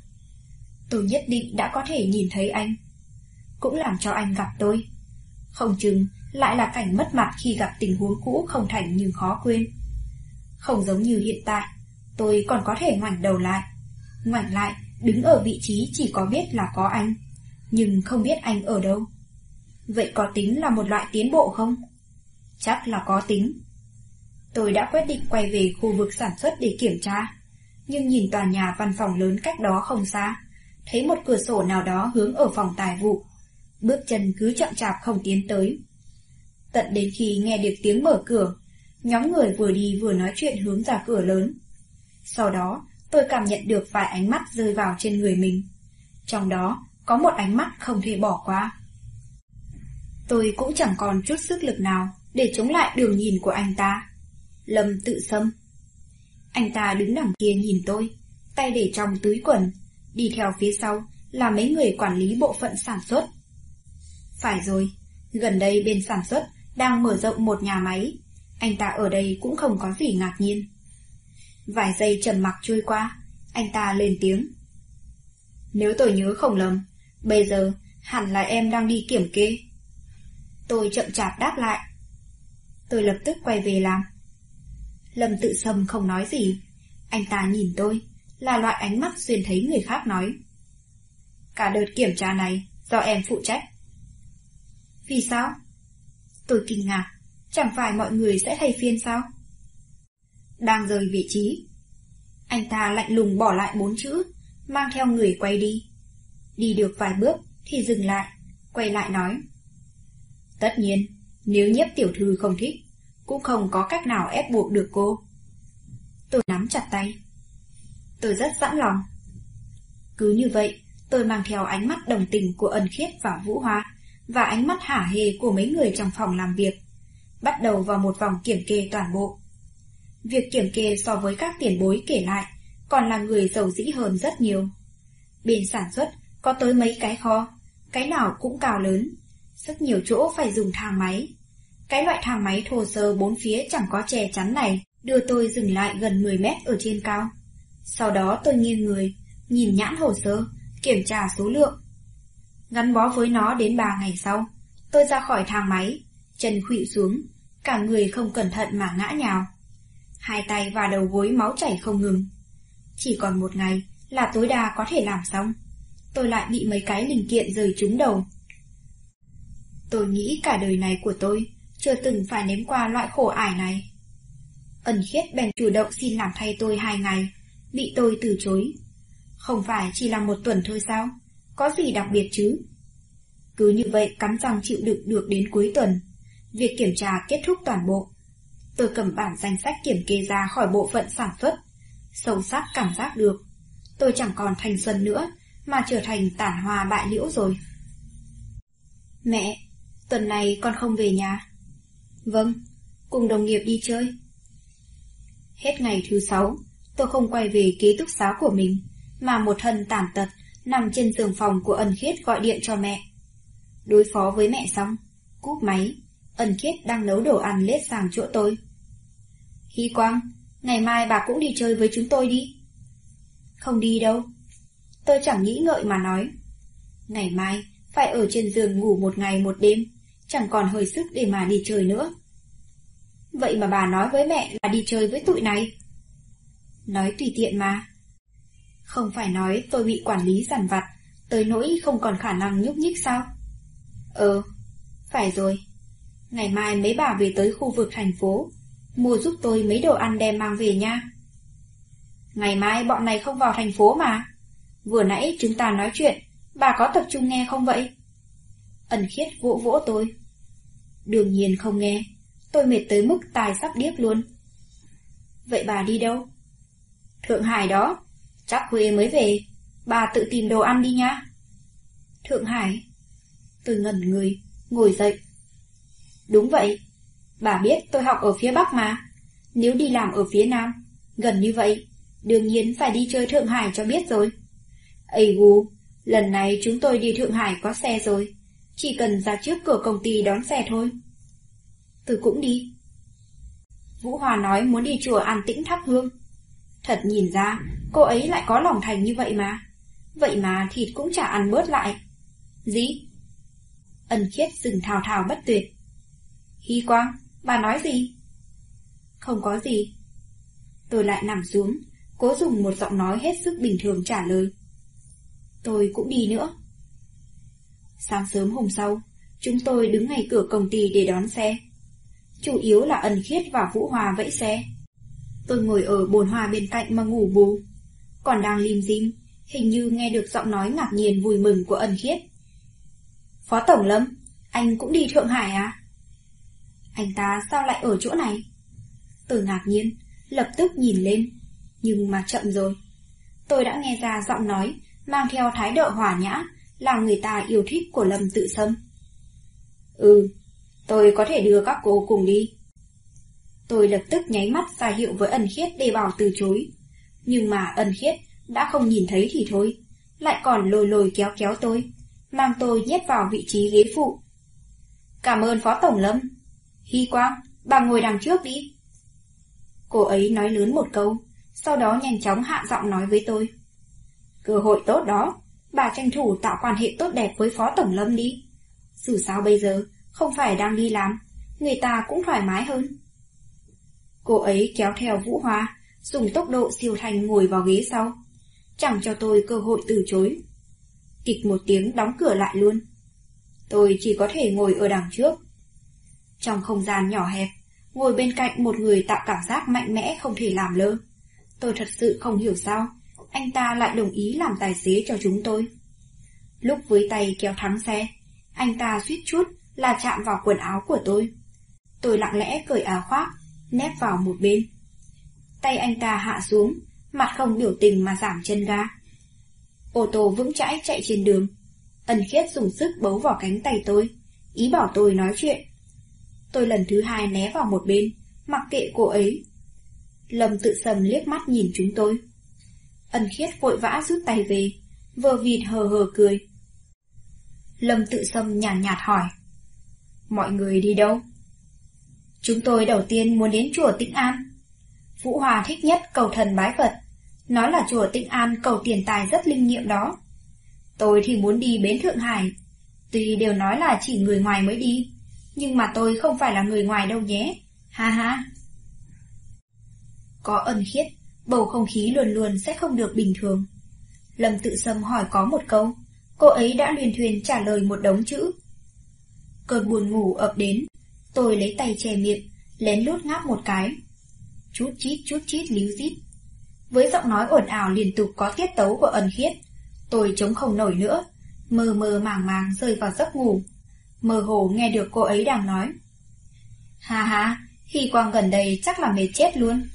Tôi nhất định đã có thể nhìn thấy anh. Cũng làm cho anh gặp tôi. Không chừng lại là cảnh mất mặt khi gặp tình huống cũ không thành nhưng khó quên. Không giống như hiện tại, tôi còn có thể ngoảnh đầu lại. Ngoảnh lại, đứng ở vị trí chỉ có biết là có anh, nhưng không biết anh ở đâu. Vậy có tính là một loại tiến bộ không? Chắc là có tính. Tôi đã quyết định quay về khu vực sản xuất để kiểm tra, nhưng nhìn tòa nhà văn phòng lớn cách đó không xa, thấy một cửa sổ nào đó hướng ở phòng tài vụ. Bước chân cứ chậm chạp không tiến tới. Tận đến khi nghe được tiếng mở cửa, nhóm người vừa đi vừa nói chuyện hướng ra cửa lớn. Sau đó, tôi cảm nhận được vài ánh mắt rơi vào trên người mình. Trong đó, có một ánh mắt không thể bỏ qua. Tôi cũng chẳng còn chút sức lực nào để chống lại đường nhìn của anh ta. Lâm tự xâm. Anh ta đứng đằng kia nhìn tôi, tay để trong túi quần, đi theo phía sau là mấy người quản lý bộ phận sản xuất. Phải rồi, gần đây bên sản xuất đang mở rộng một nhà máy, anh ta ở đây cũng không có gì ngạc nhiên. Vài giây trầm mặc trôi qua, anh ta lên tiếng. Nếu tôi nhớ không lầm, bây giờ hẳn là em đang đi kiểm kê. Tôi chậm chạp đáp lại. Tôi lập tức quay về làm. Lâm tự sâm không nói gì. Anh ta nhìn tôi, là loại ánh mắt xuyên thấy người khác nói. Cả đợt kiểm tra này do em phụ trách. Vì sao? Tôi kinh ngạc, chẳng phải mọi người sẽ thay phiên sao? Đang rời vị trí. Anh ta lạnh lùng bỏ lại bốn chữ, mang theo người quay đi. Đi được vài bước thì dừng lại, quay lại nói. Tất nhiên, nếu nhiếp tiểu thư không thích, cũng không có cách nào ép buộc được cô. Tôi nắm chặt tay. Tôi rất sẵn lòng. Cứ như vậy, tôi mang theo ánh mắt đồng tình của ân khiết và vũ hoa, và ánh mắt hả hề của mấy người trong phòng làm việc, bắt đầu vào một vòng kiểm kê toàn bộ. Việc kiểm kê so với các tiền bối kể lại, còn là người giàu dĩ hơn rất nhiều. Bên sản xuất có tới mấy cái kho, cái nào cũng cao lớn, rất nhiều chỗ phải dùng thang máy. Cái loại thang máy thô sơ bốn phía chẳng có che chắn này đưa tôi dừng lại gần 10 mét ở trên cao. Sau đó tôi nghiêng người, nhìn nhãn hồ sơ, kiểm tra số lượng. Gắn bó với nó đến 3 ngày sau, tôi ra khỏi thang máy, chân khuỵu xuống, cả người không cẩn thận mà ngã nhào. Hai tay và đầu gối máu chảy không ngừng. Chỉ còn một ngày là tối đa có thể làm xong. Tôi lại bị mấy cái linh kiện rời trúng đầu. Tôi nghĩ cả đời này của tôi chưa từng phải nếm qua loại khổ ải này. Ẩn khiết bèn chủ động xin làm thay tôi hai ngày, bị tôi từ chối. Không phải chỉ là một tuần thôi sao? Có gì đặc biệt chứ? Cứ như vậy cắn răng chịu đựng được đến cuối tuần. Việc kiểm tra kết thúc toàn bộ. Tôi cầm bản danh sách kiểm kê ra khỏi bộ phận sản xuất. Sâu sắc cảm giác được. Tôi chẳng còn thanh xuân nữa, mà trở thành tản hoa bại liễu rồi. Mẹ, tuần này con không về nhà. Vâng, cùng đồng nghiệp đi chơi. Hết ngày thứ sáu, tôi không quay về ký túc xá của mình, mà một thân tàn tật, nằm trên giường phòng của ân khiết gọi điện cho mẹ. Đối phó với mẹ xong, cúp máy, ân khiết đang nấu đồ ăn lết sàng chỗ tôi. Hy Quang, ngày mai bà cũng đi chơi với chúng tôi đi. Không đi đâu. Tôi chẳng nghĩ ngợi mà nói. Ngày mai, phải ở trên giường ngủ một ngày một đêm, chẳng còn hơi sức để mà đi chơi nữa. Vậy mà bà nói với mẹ là đi chơi với tụi này. Nói tùy tiện mà. Không phải nói tôi bị quản lý giản vặt, tới nỗi không còn khả năng nhúc nhích sao? Ờ, phải rồi. Ngày mai mấy bà về tới khu vực thành phố, mua giúp tôi mấy đồ ăn đem mang về nha. Ngày mai bọn này không vào thành phố mà. Vừa nãy chúng ta nói chuyện, bà có tập trung nghe không vậy? Ẩn khiết vỗ vỗ tôi. Đương nhiên không nghe, tôi mệt tới mức tài sắp điếc luôn. Vậy bà đi đâu? Thượng Hải đó, chắc khuya mới về, bà tự tìm đồ ăn đi nhá. Thượng Hải? Tôi ngẩn người, ngồi dậy. Đúng vậy, bà biết tôi học ở phía Bắc mà. Nếu đi làm ở phía Nam, gần như vậy, đương nhiên phải đi chơi Thượng Hải cho biết rồi. Ây gu, lần này chúng tôi đi Thượng Hải có xe rồi, chỉ cần ra trước cửa công ty đón xe thôi. Tôi cũng đi. Vũ Hòa nói muốn đi chùa an tĩnh thắp hương. Thật nhìn ra, cô ấy lại có lòng thành như vậy mà. Vậy mà thịt cũng chả ăn bớt lại. Gì? Ân khiết dừng thào thào bất tuyệt. Hy quang, bà nói gì? Không có gì. Tôi lại nằm xuống, cố dùng một giọng nói hết sức bình thường trả lời. Tôi cũng đi nữa. Sáng sớm hôm sau, chúng tôi đứng ngay cửa công ty để đón xe. Chủ yếu là ân khiết và Vũ Hòa vẫy xe. Tôi ngồi ở bồn hoa bên cạnh mà ngủ bù. Còn đang lim dim, hình như nghe được giọng nói ngạc nhiên vui mừng của ân khiết. Phó Tổng Lâm, anh cũng đi Thượng Hải à? Anh ta sao lại ở chỗ này? Tôi ngạc nhiên, lập tức nhìn lên, nhưng mà chậm rồi. Tôi đã nghe ra giọng nói, mang theo thái độ hòa nhã, làm người ta yêu thích của Lâm tự sâm. Ừ, tôi có thể đưa các cô cùng đi. Tôi lập tức nháy mắt ra hiệu với ân khiết để bảo từ chối. Nhưng mà ân khiết đã không nhìn thấy thì thôi, lại còn lôi lôi kéo kéo tôi, mang tôi nhét vào vị trí ghế phụ. Cảm ơn Phó Tổng Lâm. Hy Quang, bà ngồi đằng trước đi. Cô ấy nói lớn một câu, sau đó nhanh chóng hạ giọng nói với tôi. Cơ hội tốt đó, bà tranh thủ tạo quan hệ tốt đẹp với Phó Tổng Lâm đi. Dù sao bây giờ, không phải đang đi làm, người ta cũng thoải mái hơn. Cô ấy kéo theo Vũ Hoa, dùng tốc độ siêu thành ngồi vào ghế sau. Chẳng cho tôi cơ hội từ chối. Kịch một tiếng đóng cửa lại luôn. Tôi chỉ có thể ngồi ở đằng trước. Trong không gian nhỏ hẹp, ngồi bên cạnh một người tạo cảm giác mạnh mẽ không thể làm lơ. Tôi thật sự không hiểu sao, anh ta lại đồng ý làm tài xế cho chúng tôi. Lúc với tay kéo thắng xe, anh ta suýt chút là chạm vào quần áo của tôi. Tôi lặng lẽ cởi áo khoác, nép vào một bên. Tay anh ta hạ xuống, mặt không biểu tình mà giảm chân ga. Ô tô vững chãi chạy trên đường. Ân khiết dùng sức bấu vào cánh tay tôi, ý bảo tôi nói chuyện. Tôi lần thứ hai né vào một bên, mặc kệ cô ấy. Lâm tự sầm liếc mắt nhìn chúng tôi. Ân khiết vội vã rút tay về, vờ vịt hờ hờ cười. Lâm tự sâm nhàn nhạt, nhạt hỏi. Mọi người đi đâu? Chúng tôi đầu tiên muốn đến chùa Tĩnh An. Vũ Hòa thích nhất cầu thần bái Phật. nó là chùa Tĩnh An cầu tiền tài rất linh nghiệm đó. Tôi thì muốn đi bến Thượng Hải. Tuy đều nói là chỉ người ngoài mới đi, nhưng mà tôi không phải là người ngoài đâu nhé. Ha ha. Có ân khiết, bầu không khí luôn luôn sẽ không được bình thường. Lâm tự sâm hỏi có một câu, cô ấy đã liền thuyền trả lời một đống chữ. Cơn buồn ngủ ập đến, tôi lấy tay che miệng, lén lút ngáp một cái. Chút chít chút chít líu dít. Với giọng nói ồn ào liên tục có tiết tấu của ẩn khiết, tôi chống không nổi nữa, mơ mơ màng màng rơi vào giấc ngủ. Mơ hồ nghe được cô ấy đang nói. hà hà khi quang gần đây chắc là mệt chết luôn.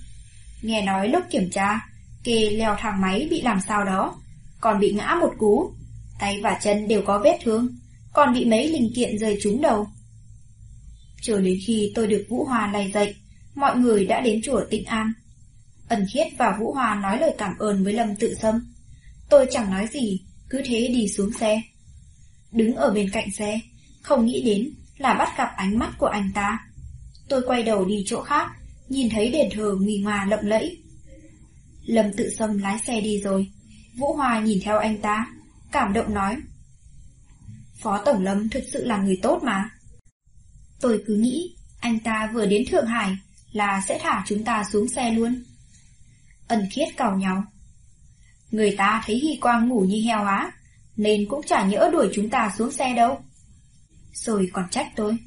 Nghe nói lúc kiểm tra, kê leo thang máy bị làm sao đó, còn bị ngã một cú, tay và chân đều có vết thương, còn bị mấy linh kiện rơi trúng đầu. Chờ đến khi tôi được Vũ Hòa lay dậy, mọi người đã đến chùa Tịnh An. Ẩn Khiết và Vũ Hòa nói lời cảm ơn với Lâm Tự Sâm. Tôi chẳng nói gì, cứ thế đi xuống xe. Đứng ở bên cạnh xe, không nghĩ đến là bắt gặp ánh mắt của anh ta. Tôi quay đầu đi chỗ khác, nhìn thấy đền thờ nguy nga lộng lẫy. Lâm tự sâm lái xe đi rồi, Vũ Hòa nhìn theo anh ta, cảm động nói. Phó Tổng Lâm thực sự là người tốt mà. Tôi cứ nghĩ anh ta vừa đến Thượng Hải là sẽ thả chúng ta xuống xe luôn. Ân khiết cào nhau. Người ta thấy Hy Quang ngủ như heo á, nên cũng chả nhỡ đuổi chúng ta xuống xe đâu. Rồi còn trách tôi.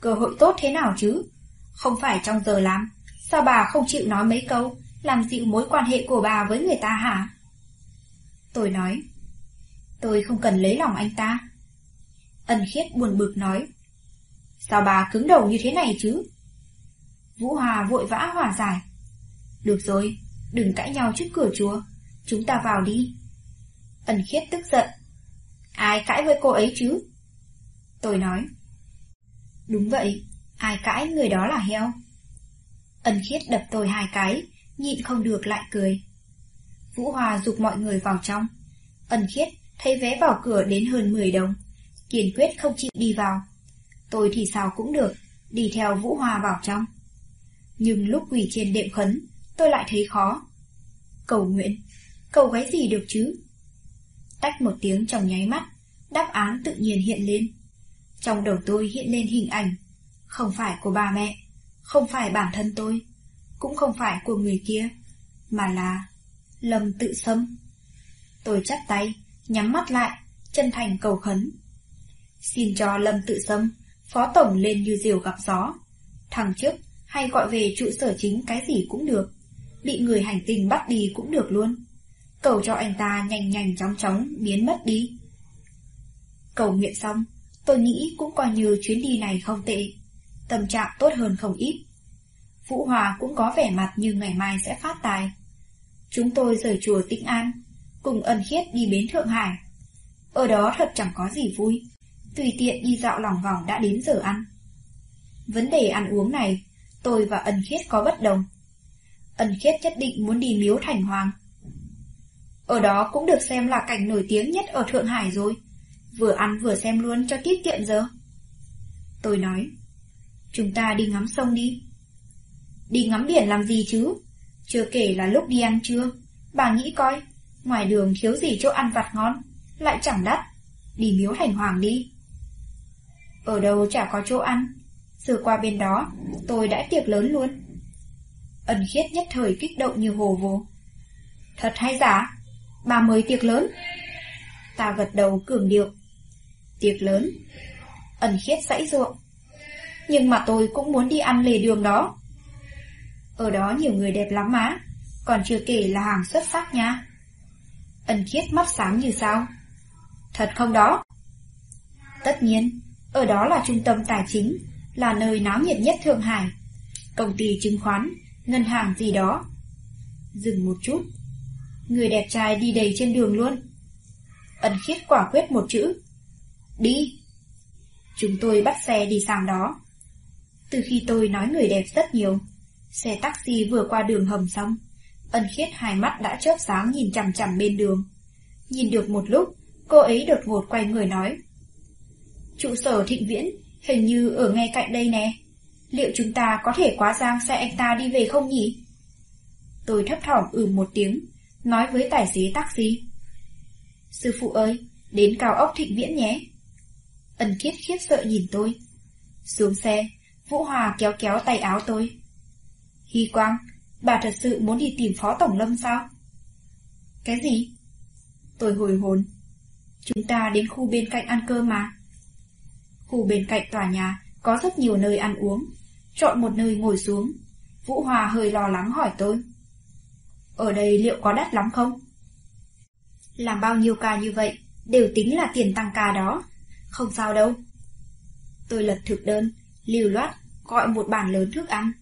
Cơ hội tốt thế nào chứ? Không phải trong giờ làm, sao bà không chịu nói mấy câu, làm dịu mối quan hệ của bà với người ta hả? Tôi nói, tôi không cần lấy lòng anh ta. Ân khiết buồn bực nói, sao bà cứng đầu như thế này chứ? Vũ Hòa vội vã hòa giải. Được rồi, đừng cãi nhau trước cửa chùa, chúng ta vào đi. Ẩn khiết tức giận. Ai cãi với cô ấy chứ? Tôi nói. Đúng vậy, ai cãi người đó là heo. Ân khiết đập tôi hai cái, nhịn không được lại cười. Vũ Hòa dục mọi người vào trong. Ân khiết thấy vé vào cửa đến hơn 10 đồng. Kiên quyết không chịu đi vào. Tôi thì sao cũng được, đi theo Vũ Hòa vào trong. Nhưng lúc quỳ trên đệm khấn, tôi lại thấy khó. Cầu nguyện, cầu cái gì được chứ? Tách một tiếng trong nháy mắt, đáp án tự nhiên hiện lên. Trong đầu tôi hiện lên hình ảnh, không phải của bà mẹ, không phải bản thân tôi, cũng không phải của người kia, mà là Lâm tự xâm. Tôi chắp tay, nhắm mắt lại, chân thành cầu khấn. Xin cho Lâm tự xâm, phó tổng lên như diều gặp gió. Thằng trước, hay gọi về trụ sở chính cái gì cũng được. Bị người hành tinh bắt đi cũng được luôn. Cầu cho anh ta nhanh nhanh chóng chóng biến mất đi. Cầu nguyện xong, tôi nghĩ cũng coi như chuyến đi này không tệ. Tâm trạng tốt hơn không ít. Vũ Hòa cũng có vẻ mặt như ngày mai sẽ phát tài. Chúng tôi rời chùa Tĩnh An, cùng ân khiết đi bến Thượng Hải. Ở đó thật chẳng có gì vui, tùy tiện đi dạo lòng vòng đã đến giờ ăn. Vấn đề ăn uống này, tôi và ân khiết có bất đồng. Ân khiết nhất định muốn đi miếu thành hoàng. Ở đó cũng được xem là cảnh nổi tiếng nhất ở Thượng Hải rồi, vừa ăn vừa xem luôn cho tiết kiệm giờ. Tôi nói, chúng ta đi ngắm sông đi. Đi ngắm biển làm gì chứ? Chưa kể là lúc đi ăn trưa, bà nghĩ coi, ngoài đường thiếu gì chỗ ăn vặt ngon, lại chẳng đắt, đi miếu thành hoàng đi. Ở đâu chả có chỗ ăn, giờ qua bên đó, tôi đã tiệc lớn luôn. Ẩn khiết nhất thời kích động như hồ vô. Thật hay giả? Bà mới tiệc lớn. Ta gật đầu cường điệu. Tiệc lớn. Ẩn khiết sãy ruộng. Nhưng mà tôi cũng muốn đi ăn lề đường đó. Ở đó nhiều người đẹp lắm má, còn chưa kể là hàng xuất sắc nha. Ân khiết mắt sáng như sao. Thật không đó? Tất nhiên, ở đó là trung tâm tài chính, là nơi náo nhiệt nhất Thượng Hải. Công ty chứng khoán, ngân hàng gì đó. Dừng một chút. Người đẹp trai đi đầy trên đường luôn. Ân khiết quả quyết một chữ. Đi. Chúng tôi bắt xe đi sang đó. Từ khi tôi nói người đẹp rất nhiều, Xe taxi vừa qua đường hầm xong, ân khiết hai mắt đã chớp sáng nhìn chằm chằm bên đường. Nhìn được một lúc, cô ấy đột ngột quay người nói. Trụ sở thịnh viễn, hình như ở ngay cạnh đây nè. Liệu chúng ta có thể quá giang xe anh ta đi về không nhỉ? Tôi thấp thỏm ừ một tiếng, nói với tài xế taxi. Sư phụ ơi, đến cao ốc thịnh viễn nhé. Ân kiết khiếp sợ nhìn tôi. Xuống xe, Vũ Hòa kéo kéo tay áo tôi. Hy Quang, bà thật sự muốn đi tìm Phó Tổng Lâm sao? Cái gì? Tôi hồi hồn. Chúng ta đến khu bên cạnh ăn cơm mà. Khu bên cạnh tòa nhà có rất nhiều nơi ăn uống. Chọn một nơi ngồi xuống. Vũ Hòa hơi lo lắng hỏi tôi. Ở đây liệu có đắt lắm không? Làm bao nhiêu ca như vậy, đều tính là tiền tăng ca đó. Không sao đâu. Tôi lật thực đơn, liều loát, gọi một bàn lớn thức ăn.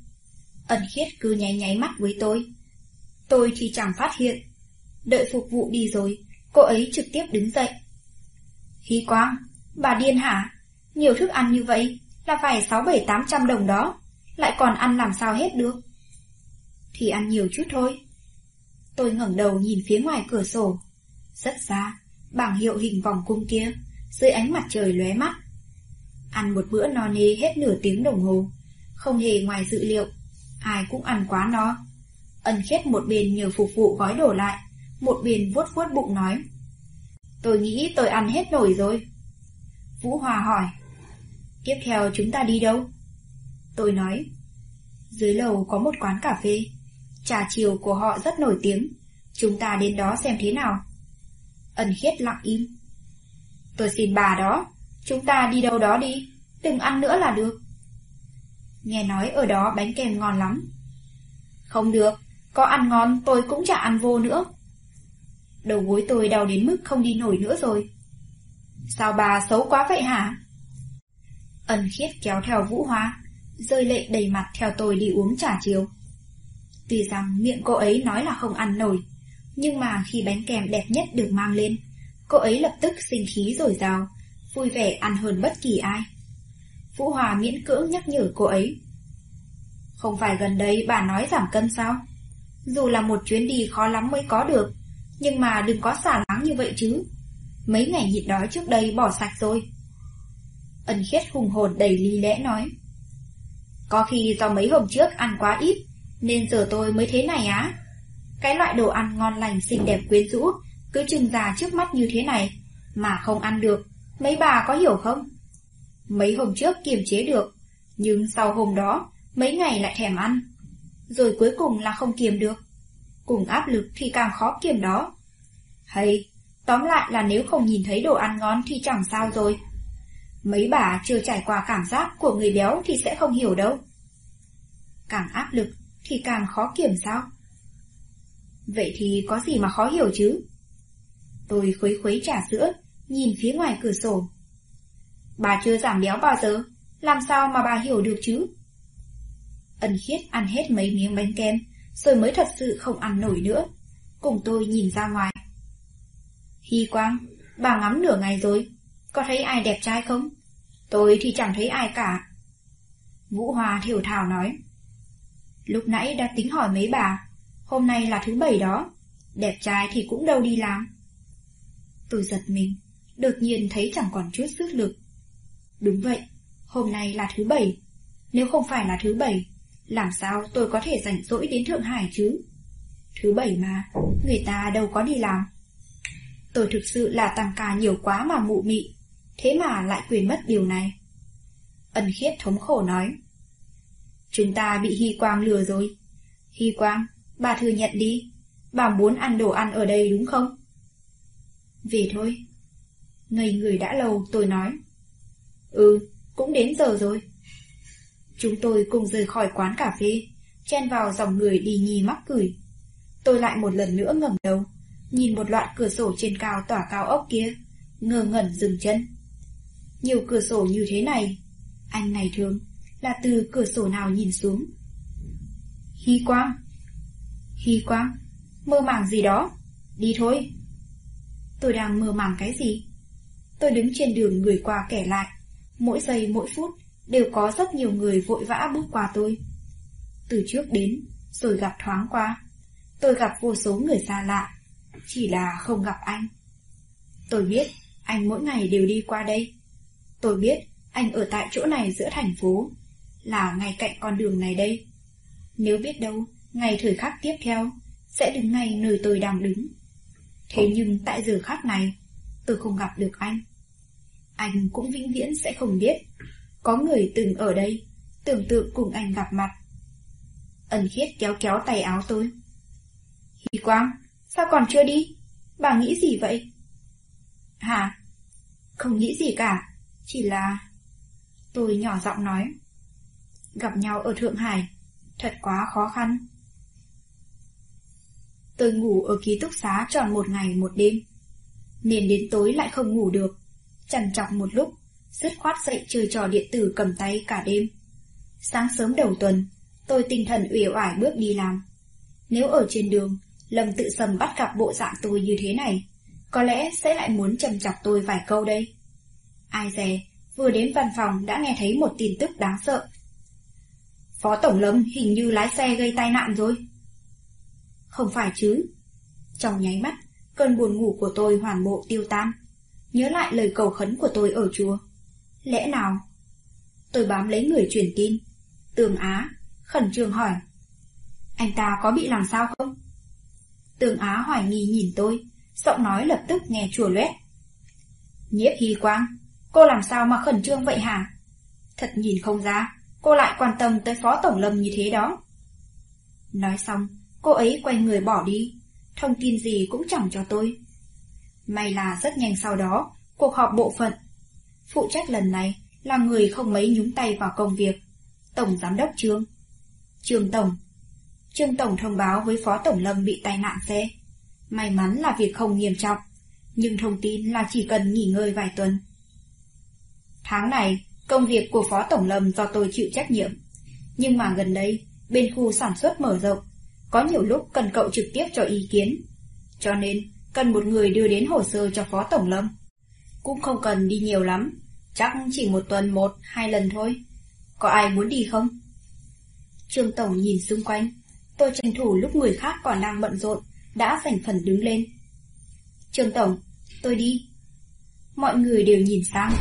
Ẩn khiết cứ nháy nháy mắt với tôi. Tôi thì chẳng phát hiện. Đợi phục vụ đi rồi, cô ấy trực tiếp đứng dậy. Hy quang, bà điên hả? Nhiều thức ăn như vậy là phải sáu bảy tám trăm đồng đó, lại còn ăn làm sao hết được. Thì ăn nhiều chút thôi. Tôi ngẩng đầu nhìn phía ngoài cửa sổ. Rất xa, bảng hiệu hình vòng cung kia, dưới ánh mặt trời lóe mắt. Ăn một bữa no nê hết nửa tiếng đồng hồ, không hề ngoài dự liệu ai cũng ăn quá no. Ân khiết một bên nhờ phục vụ gói đổ lại, một bên vuốt vuốt bụng nói. Tôi nghĩ tôi ăn hết nổi rồi. Vũ Hòa hỏi. Tiếp theo chúng ta đi đâu? Tôi nói. Dưới lầu có một quán cà phê. Trà chiều của họ rất nổi tiếng. Chúng ta đến đó xem thế nào. ẩn khiết lặng im. Tôi xin bà đó. Chúng ta đi đâu đó đi. Đừng ăn nữa là được. Nghe nói ở đó bánh kem ngon lắm. Không được, có ăn ngon tôi cũng chả ăn vô nữa. Đầu gối tôi đau đến mức không đi nổi nữa rồi. Sao bà xấu quá vậy hả? Ân khiết kéo theo Vũ Hoa, rơi lệ đầy mặt theo tôi đi uống trà chiều. Tuy rằng miệng cô ấy nói là không ăn nổi, nhưng mà khi bánh kem đẹp nhất được mang lên, cô ấy lập tức sinh khí rồi rào, vui vẻ ăn hơn bất kỳ ai. Vũ Hòa miễn cưỡng nhắc nhở cô ấy. Không phải gần đây bà nói giảm cân sao? Dù là một chuyến đi khó lắm mới có được, nhưng mà đừng có xả láng như vậy chứ. Mấy ngày nhịn đói trước đây bỏ sạch rồi. Ân khiết hùng hồn đầy lý lẽ nói. Có khi do mấy hôm trước ăn quá ít, nên giờ tôi mới thế này á. Cái loại đồ ăn ngon lành xinh đẹp quyến rũ, cứ trưng ra trước mắt như thế này, mà không ăn được, mấy bà có hiểu không? Mấy hôm trước kiềm chế được, nhưng sau hôm đó, mấy ngày lại thèm ăn. Rồi cuối cùng là không kiềm được. Cùng áp lực thì càng khó kiềm đó. Hay, tóm lại là nếu không nhìn thấy đồ ăn ngon thì chẳng sao rồi. Mấy bà chưa trải qua cảm giác của người béo thì sẽ không hiểu đâu. Càng áp lực thì càng khó kiểm sao? Vậy thì có gì mà khó hiểu chứ? Tôi khuấy khuấy trà sữa, nhìn phía ngoài cửa sổ. Bà chưa giảm béo bao giờ, làm sao mà bà hiểu được chứ? Ân khiết ăn hết mấy miếng bánh kem, rồi mới thật sự không ăn nổi nữa. Cùng tôi nhìn ra ngoài. Hy quang, bà ngắm nửa ngày rồi, có thấy ai đẹp trai không? Tôi thì chẳng thấy ai cả. Vũ Hòa thiểu thảo nói. Lúc nãy đã tính hỏi mấy bà, hôm nay là thứ bảy đó, đẹp trai thì cũng đâu đi làm. Tôi giật mình, đột nhiên thấy chẳng còn chút sức lực. Đúng vậy, hôm nay là thứ bảy. Nếu không phải là thứ bảy, làm sao tôi có thể rảnh rỗi đến Thượng Hải chứ? Thứ bảy mà, người ta đâu có đi làm. Tôi thực sự là tăng ca nhiều quá mà mụ mị, thế mà lại quên mất điều này. Ân khiết thống khổ nói. Chúng ta bị Hy Quang lừa rồi. Hy Quang, bà thừa nhận đi, bà muốn ăn đồ ăn ở đây đúng không? Về thôi. Ngây người đã lâu tôi nói. Ừ, cũng đến giờ rồi. Chúng tôi cùng rời khỏi quán cà phê, chen vào dòng người đi nhì mắc cười. Tôi lại một lần nữa ngẩng đầu, nhìn một loạt cửa sổ trên cao tỏa cao ốc kia, ngơ ngẩn dừng chân. Nhiều cửa sổ như thế này, anh này thường là từ cửa sổ nào nhìn xuống. khi quang! khi quang! Mơ màng gì đó? Đi thôi! Tôi đang mơ màng cái gì? Tôi đứng trên đường người qua kẻ lại, mỗi giây mỗi phút đều có rất nhiều người vội vã bước qua tôi. Từ trước đến, rồi gặp thoáng qua. Tôi gặp vô số người xa lạ, chỉ là không gặp anh. Tôi biết, anh mỗi ngày đều đi qua đây. Tôi biết, anh ở tại chỗ này giữa thành phố, là ngay cạnh con đường này đây. Nếu biết đâu, ngày thời khắc tiếp theo, sẽ đứng ngay nơi tôi đang đứng. Thế nhưng tại giờ khắc này, tôi không gặp được anh. Anh cũng vĩnh viễn sẽ không biết có người từng ở đây, tưởng tượng cùng anh gặp mặt. Ân khiết kéo kéo tay áo tôi. Hy Quang, sao còn chưa đi? Bà nghĩ gì vậy? Hả? Không nghĩ gì cả, chỉ là... Tôi nhỏ giọng nói. Gặp nhau ở Thượng Hải, thật quá khó khăn. Tôi ngủ ở ký túc xá tròn một ngày một đêm. Nên đến tối lại không ngủ được, chằn chọc một lúc dứt khoát dậy chơi trò điện tử cầm tay cả đêm. Sáng sớm đầu tuần, tôi tinh thần uể oải bước đi làm. Nếu ở trên đường, Lâm tự sầm bắt gặp bộ dạng tôi như thế này, có lẽ sẽ lại muốn trầm chọc tôi vài câu đây. Ai dè, vừa đến văn phòng đã nghe thấy một tin tức đáng sợ. Phó Tổng Lâm hình như lái xe gây tai nạn rồi. Không phải chứ. Trong nháy mắt, cơn buồn ngủ của tôi hoàn bộ tiêu tan. Nhớ lại lời cầu khấn của tôi ở chùa. Lẽ nào? Tôi bám lấy người truyền tin. Tường Á, khẩn trương hỏi. Anh ta có bị làm sao không? Tường Á hoài nghi nhìn tôi, giọng nói lập tức nghe chùa loét. Nhiếp Hy Quang, cô làm sao mà khẩn trương vậy hả? Thật nhìn không ra, cô lại quan tâm tới Phó Tổng Lâm như thế đó. Nói xong, cô ấy quay người bỏ đi, thông tin gì cũng chẳng cho tôi. May là rất nhanh sau đó, cuộc họp bộ phận Phụ trách lần này là người không mấy nhúng tay vào công việc. Tổng Giám đốc Trương. Trương Tổng. Trương Tổng thông báo với Phó Tổng Lâm bị tai nạn xe. May mắn là việc không nghiêm trọng, nhưng thông tin là chỉ cần nghỉ ngơi vài tuần. Tháng này, công việc của Phó Tổng Lâm do tôi chịu trách nhiệm. Nhưng mà gần đây, bên khu sản xuất mở rộng, có nhiều lúc cần cậu trực tiếp cho ý kiến. Cho nên, cần một người đưa đến hồ sơ cho Phó Tổng Lâm. Cũng không cần đi nhiều lắm, chắc chỉ một tuần một, hai lần thôi. Có ai muốn đi không? Trương Tổng nhìn xung quanh, tôi tranh thủ lúc người khác còn đang bận rộn, đã giành phần đứng lên. Trương Tổng, tôi đi. Mọi người đều nhìn sang,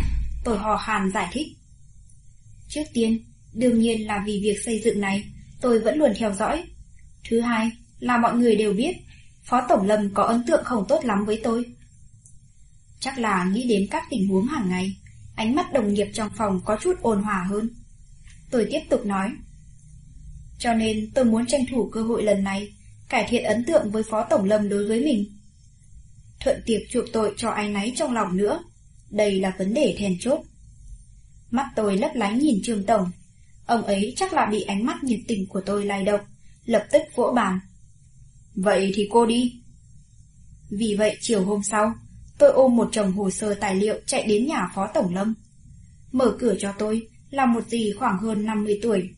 tôi hò hàn giải thích. Trước tiên, đương nhiên là vì việc xây dựng này, tôi vẫn luôn theo dõi. Thứ hai, là mọi người đều biết, Phó Tổng Lâm có ấn tượng không tốt lắm với tôi. Chắc là nghĩ đến các tình huống hàng ngày, ánh mắt đồng nghiệp trong phòng có chút ôn hòa hơn. Tôi tiếp tục nói. Cho nên tôi muốn tranh thủ cơ hội lần này, cải thiện ấn tượng với Phó Tổng Lâm đối với mình. Thuận tiệc chuộc tội cho ai nấy trong lòng nữa. Đây là vấn đề then chốt. Mắt tôi lấp lánh nhìn Trương Tổng. Ông ấy chắc là bị ánh mắt nhiệt tình của tôi lay động, lập tức vỗ bàn. Vậy thì cô đi. Vì vậy chiều hôm sau, tôi ôm một chồng hồ sơ tài liệu chạy đến nhà Phó Tổng Lâm. Mở cửa cho tôi là một dì khoảng hơn 50 tuổi.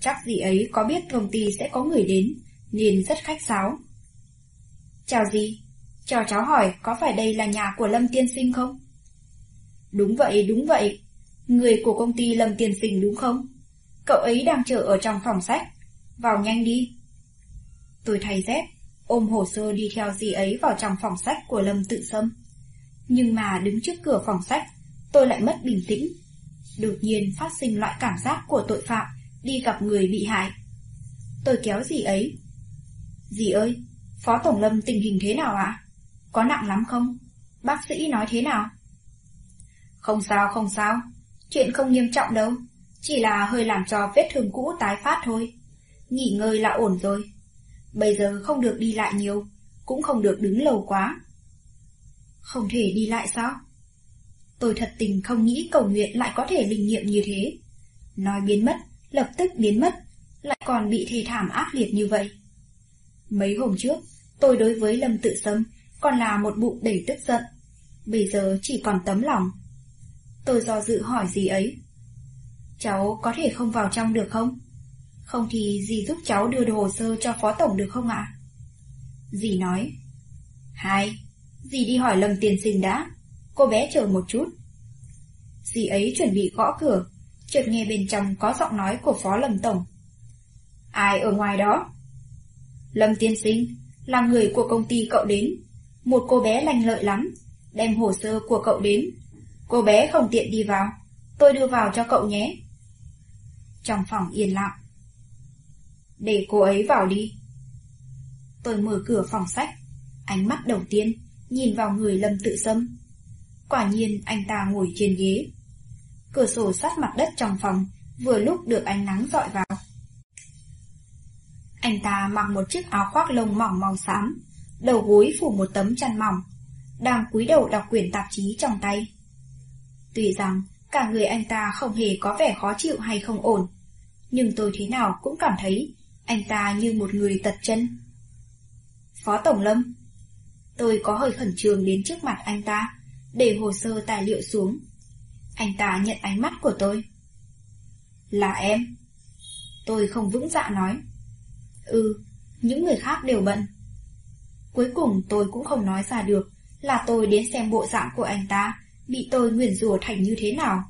Chắc dì ấy có biết công ty sẽ có người đến, nên rất khách sáo. Chào dì, cho cháu hỏi có phải đây là nhà của Lâm Tiên Sinh không? Đúng vậy, đúng vậy. Người của công ty Lâm tiền Sinh đúng không? Cậu ấy đang chờ ở trong phòng sách. Vào nhanh đi. Tôi thay dép, ôm hồ sơ đi theo dì ấy vào trong phòng sách của Lâm Tự Sâm. Nhưng mà đứng trước cửa phòng sách, tôi lại mất bình tĩnh. Đột nhiên phát sinh loại cảm giác của tội phạm đi gặp người bị hại. Tôi kéo dì ấy. Dì ơi, Phó Tổng Lâm tình hình thế nào ạ? Có nặng lắm không? Bác sĩ nói thế nào? Không sao, không sao. Chuyện không nghiêm trọng đâu. Chỉ là hơi làm cho vết thương cũ tái phát thôi. Nghỉ ngơi là ổn rồi. Bây giờ không được đi lại nhiều, cũng không được đứng lâu quá. Không thể đi lại sao? Tôi thật tình không nghĩ cầu nguyện lại có thể linh nghiệm như thế. Nói biến mất, lập tức biến mất, lại còn bị thê thảm ác liệt như vậy. Mấy hôm trước, tôi đối với Lâm Tự Sâm còn là một bụng đầy tức giận. Bây giờ chỉ còn tấm lòng. Tôi do dự hỏi gì ấy. Cháu có thể không vào trong được không? Không thì dì giúp cháu đưa đồ hồ sơ cho phó tổng được không ạ? Dì nói. Hai, dì đi hỏi Lâm tiền sinh đã. Cô bé chờ một chút. Dì ấy chuẩn bị gõ cửa, chợt nghe bên trong có giọng nói của phó Lâm Tổng. Ai ở ngoài đó? Lâm tiên sinh, là người của công ty cậu đến. Một cô bé lành lợi lắm, đem hồ sơ của cậu đến. Cô bé không tiện đi vào, tôi đưa vào cho cậu nhé. Trong phòng yên lặng. Để cô ấy vào đi. Tôi mở cửa phòng sách, ánh mắt đầu tiên nhìn vào người Lâm Tự Sâm. Quả nhiên anh ta ngồi trên ghế. Cửa sổ sát mặt đất trong phòng vừa lúc được ánh nắng dọi vào. Anh ta mặc một chiếc áo khoác lông mỏng màu xám, đầu gối phủ một tấm chăn mỏng, đang cúi đầu đọc quyển tạp chí trong tay. Tuy rằng cả người anh ta không hề có vẻ khó chịu hay không ổn, nhưng tôi thế nào cũng cảm thấy anh ta như một người tật chân. Phó Tổng Lâm Tôi có hơi khẩn trương đến trước mặt anh ta, để hồ sơ tài liệu xuống. Anh ta nhận ánh mắt của tôi. Là em. Tôi không vững dạ nói. Ừ, những người khác đều bận. Cuối cùng tôi cũng không nói ra được là tôi đến xem bộ dạng của anh ta bị tôi nguyền rủa thành như thế nào.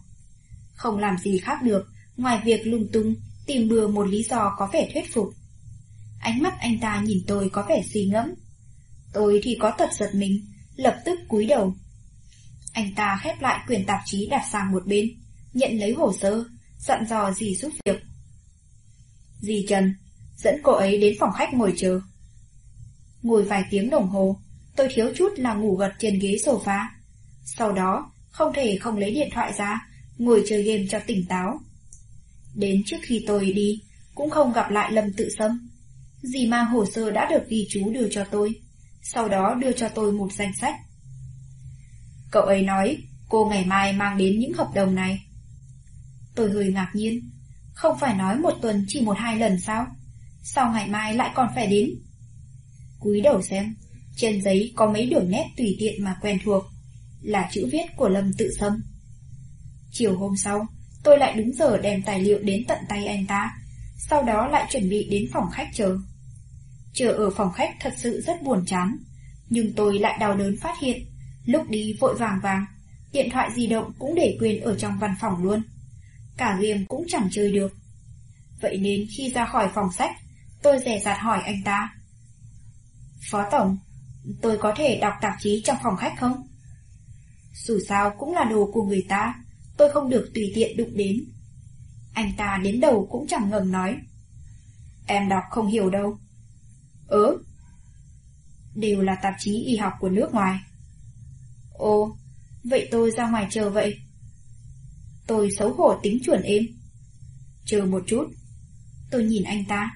Không làm gì khác được ngoài việc lung tung tìm bừa một lý do có vẻ thuyết phục. Ánh mắt anh ta nhìn tôi có vẻ suy ngẫm. Tôi thì có tật giật mình, lập tức cúi đầu. Anh ta khép lại quyển tạp chí đặt sang một bên, nhận lấy hồ sơ, dặn dò dì giúp việc. Dì Trần, dẫn cô ấy đến phòng khách ngồi chờ. Ngồi vài tiếng đồng hồ, tôi thiếu chút là ngủ gật trên ghế sofa. Sau đó, không thể không lấy điện thoại ra, ngồi chơi game cho tỉnh táo. Đến trước khi tôi đi, cũng không gặp lại Lâm Tự Sâm. Dì mang hồ sơ đã được ghi chú đưa cho tôi, sau đó đưa cho tôi một danh sách. Cậu ấy nói, cô ngày mai mang đến những hợp đồng này. Tôi hơi ngạc nhiên, không phải nói một tuần chỉ một hai lần sao? Sao ngày mai lại còn phải đến? Cúi đầu xem, trên giấy có mấy đường nét tùy tiện mà quen thuộc, là chữ viết của Lâm Tự Sâm. Chiều hôm sau, tôi lại đúng giờ đem tài liệu đến tận tay anh ta, sau đó lại chuẩn bị đến phòng khách chờ. Chờ ở phòng khách thật sự rất buồn chán, nhưng tôi lại đau đớn phát hiện, lúc đi vội vàng vàng, điện thoại di động cũng để quên ở trong văn phòng luôn. Cả game cũng chẳng chơi được. Vậy nên khi ra khỏi phòng sách, tôi dè dặt hỏi anh ta. Phó Tổng, tôi có thể đọc tạp chí trong phòng khách không? Dù sao cũng là đồ của người ta, tôi không được tùy tiện đụng đến. Anh ta đến đầu cũng chẳng ngừng nói. Em đọc không hiểu đâu. Ừ? Đều là tạp chí y học của nước ngoài. Ồ, vậy tôi ra ngoài chờ vậy. Tôi xấu hổ tính chuẩn êm. Chờ một chút. Tôi nhìn anh ta.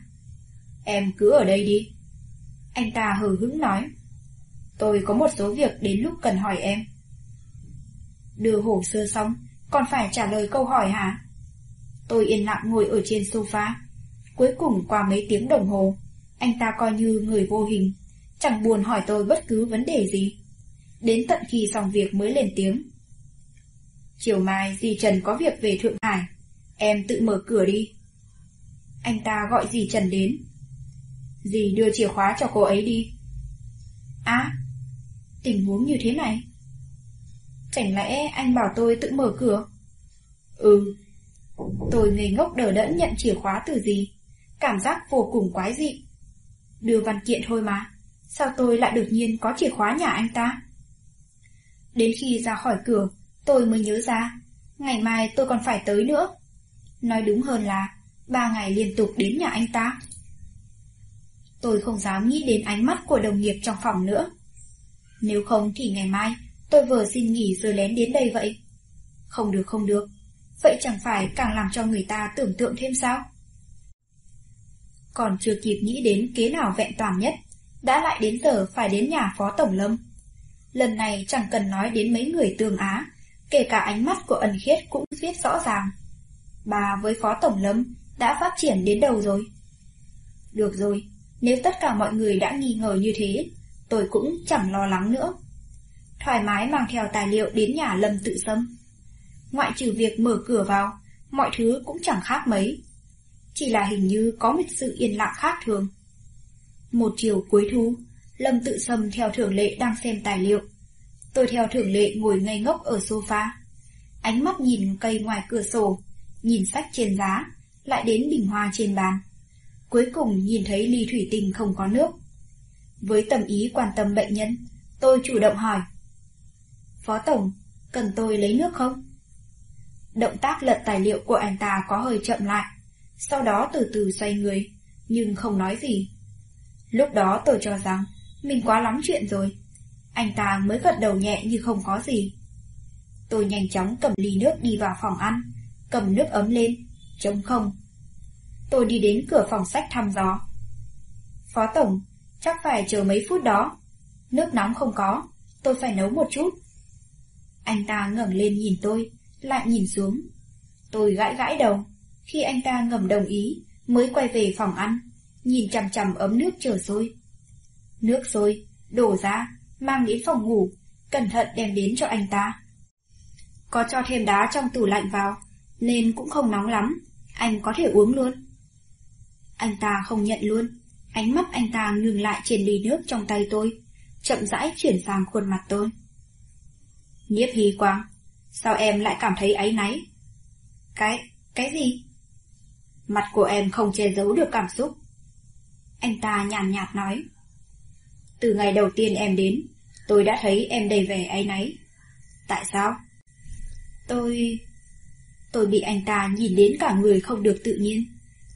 Em cứ ở đây đi. Anh ta hờ hững nói. Tôi có một số việc đến lúc cần hỏi em. Đưa hồ sơ xong, còn phải trả lời câu hỏi hả? Tôi yên lặng ngồi ở trên sofa. Cuối cùng qua mấy tiếng đồng hồ, anh ta coi như người vô hình, chẳng buồn hỏi tôi bất cứ vấn đề gì. Đến tận khi xong việc mới lên tiếng. Chiều mai dì Trần có việc về Thượng Hải, em tự mở cửa đi. Anh ta gọi dì Trần đến. Dì đưa chìa khóa cho cô ấy đi. À, tình huống như thế này. Chẳng lẽ anh bảo tôi tự mở cửa? Ừ. Tôi ngây ngốc đờ đẫn nhận chìa khóa từ gì. Cảm giác vô cùng quái dị. Đưa văn kiện thôi mà. Sao tôi lại đột nhiên có chìa khóa nhà anh ta? Đến khi ra khỏi cửa, tôi mới nhớ ra. Ngày mai tôi còn phải tới nữa. Nói đúng hơn là ba ngày liên tục đến nhà anh ta. Tôi không dám nghĩ đến ánh mắt của đồng nghiệp trong phòng nữa. Nếu không thì ngày mai tôi vừa xin nghỉ rồi lén đến đây vậy. Không được không được, vậy chẳng phải càng làm cho người ta tưởng tượng thêm sao? Còn chưa kịp nghĩ đến kế nào vẹn toàn nhất, đã lại đến giờ phải đến nhà Phó Tổng Lâm. Lần này chẳng cần nói đến mấy người tương á, kể cả ánh mắt của ẩn khiết cũng viết rõ ràng. Bà với Phó Tổng Lâm đã phát triển đến đâu rồi. Được rồi, nếu tất cả mọi người đã nghi ngờ như thế, tôi cũng chẳng lo lắng nữa. Thoải mái mang theo tài liệu đến nhà Lâm tự sâm Ngoại trừ việc mở cửa vào, mọi thứ cũng chẳng khác mấy. Chỉ là hình như có một sự yên lặng khác thường. Một chiều cuối thu, Lâm tự sâm theo thường lệ đang xem tài liệu. Tôi theo thường lệ ngồi ngây ngốc ở sofa. Ánh mắt nhìn cây ngoài cửa sổ, nhìn sách trên giá, lại đến bình hoa trên bàn. Cuối cùng nhìn thấy ly thủy tinh không có nước. Với tâm ý quan tâm bệnh nhân, tôi chủ động hỏi. Phó Tổng, cần tôi lấy nước không? Động tác lật tài liệu của anh ta có hơi chậm lại, sau đó từ từ xoay người, nhưng không nói gì. Lúc đó tôi cho rằng mình quá lắm chuyện rồi. Anh ta mới gật đầu nhẹ như không có gì. Tôi nhanh chóng cầm ly nước đi vào phòng ăn, cầm nước ấm lên, trống không. Tôi đi đến cửa phòng sách thăm dò. Phó Tổng, chắc phải chờ mấy phút đó. Nước nóng không có, tôi phải nấu một chút. Anh ta ngẩng lên nhìn tôi, lại nhìn xuống. Tôi gãi gãi đầu. Khi anh ta ngầm đồng ý, mới quay về phòng ăn, nhìn chằm chằm ấm nước chờ sôi. Nước sôi, đổ ra, mang đến phòng ngủ, cẩn thận đem đến cho anh ta. Có cho thêm đá trong tủ lạnh vào, nên cũng không nóng lắm, anh có thể uống luôn. Anh ta không nhận luôn, ánh mắt anh ta ngừng lại trên ly nước trong tay tôi, chậm rãi chuyển sang khuôn mặt tôi. Nhiếp Hy Quang, sao em lại cảm thấy áy náy? Cái, cái gì? Mặt của em không che giấu được cảm xúc. Anh ta nhàn nhạt nói. Từ ngày đầu tiên em đến, tôi đã thấy em đầy vẻ áy náy. Tại sao? Tôi... Tôi bị anh ta nhìn đến cả người không được tự nhiên.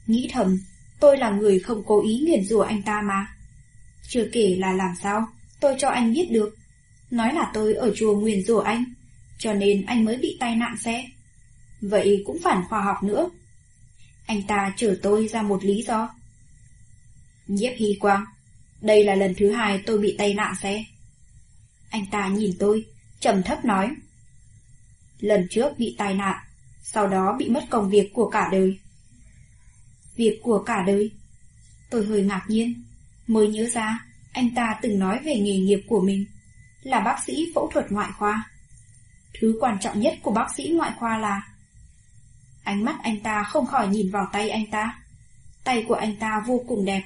Nghĩ thầm, tôi là người không cố ý nguyền rủa anh ta mà. Chưa kể là làm sao, tôi cho anh biết được. Nói là tôi ở chùa nguyền rủa anh, cho nên anh mới bị tai nạn xe. Vậy cũng phản khoa học nữa. Anh ta chở tôi ra một lý do. Nhiếp Hy Quang, đây là lần thứ hai tôi bị tai nạn xe. Anh ta nhìn tôi, trầm thấp nói. Lần trước bị tai nạn, sau đó bị mất công việc của cả đời. Việc của cả đời? Tôi hơi ngạc nhiên, mới nhớ ra anh ta từng nói về nghề nghiệp của mình là bác sĩ phẫu thuật ngoại khoa. Thứ quan trọng nhất của bác sĩ ngoại khoa là Ánh mắt anh ta không khỏi nhìn vào tay anh ta. Tay của anh ta vô cùng đẹp,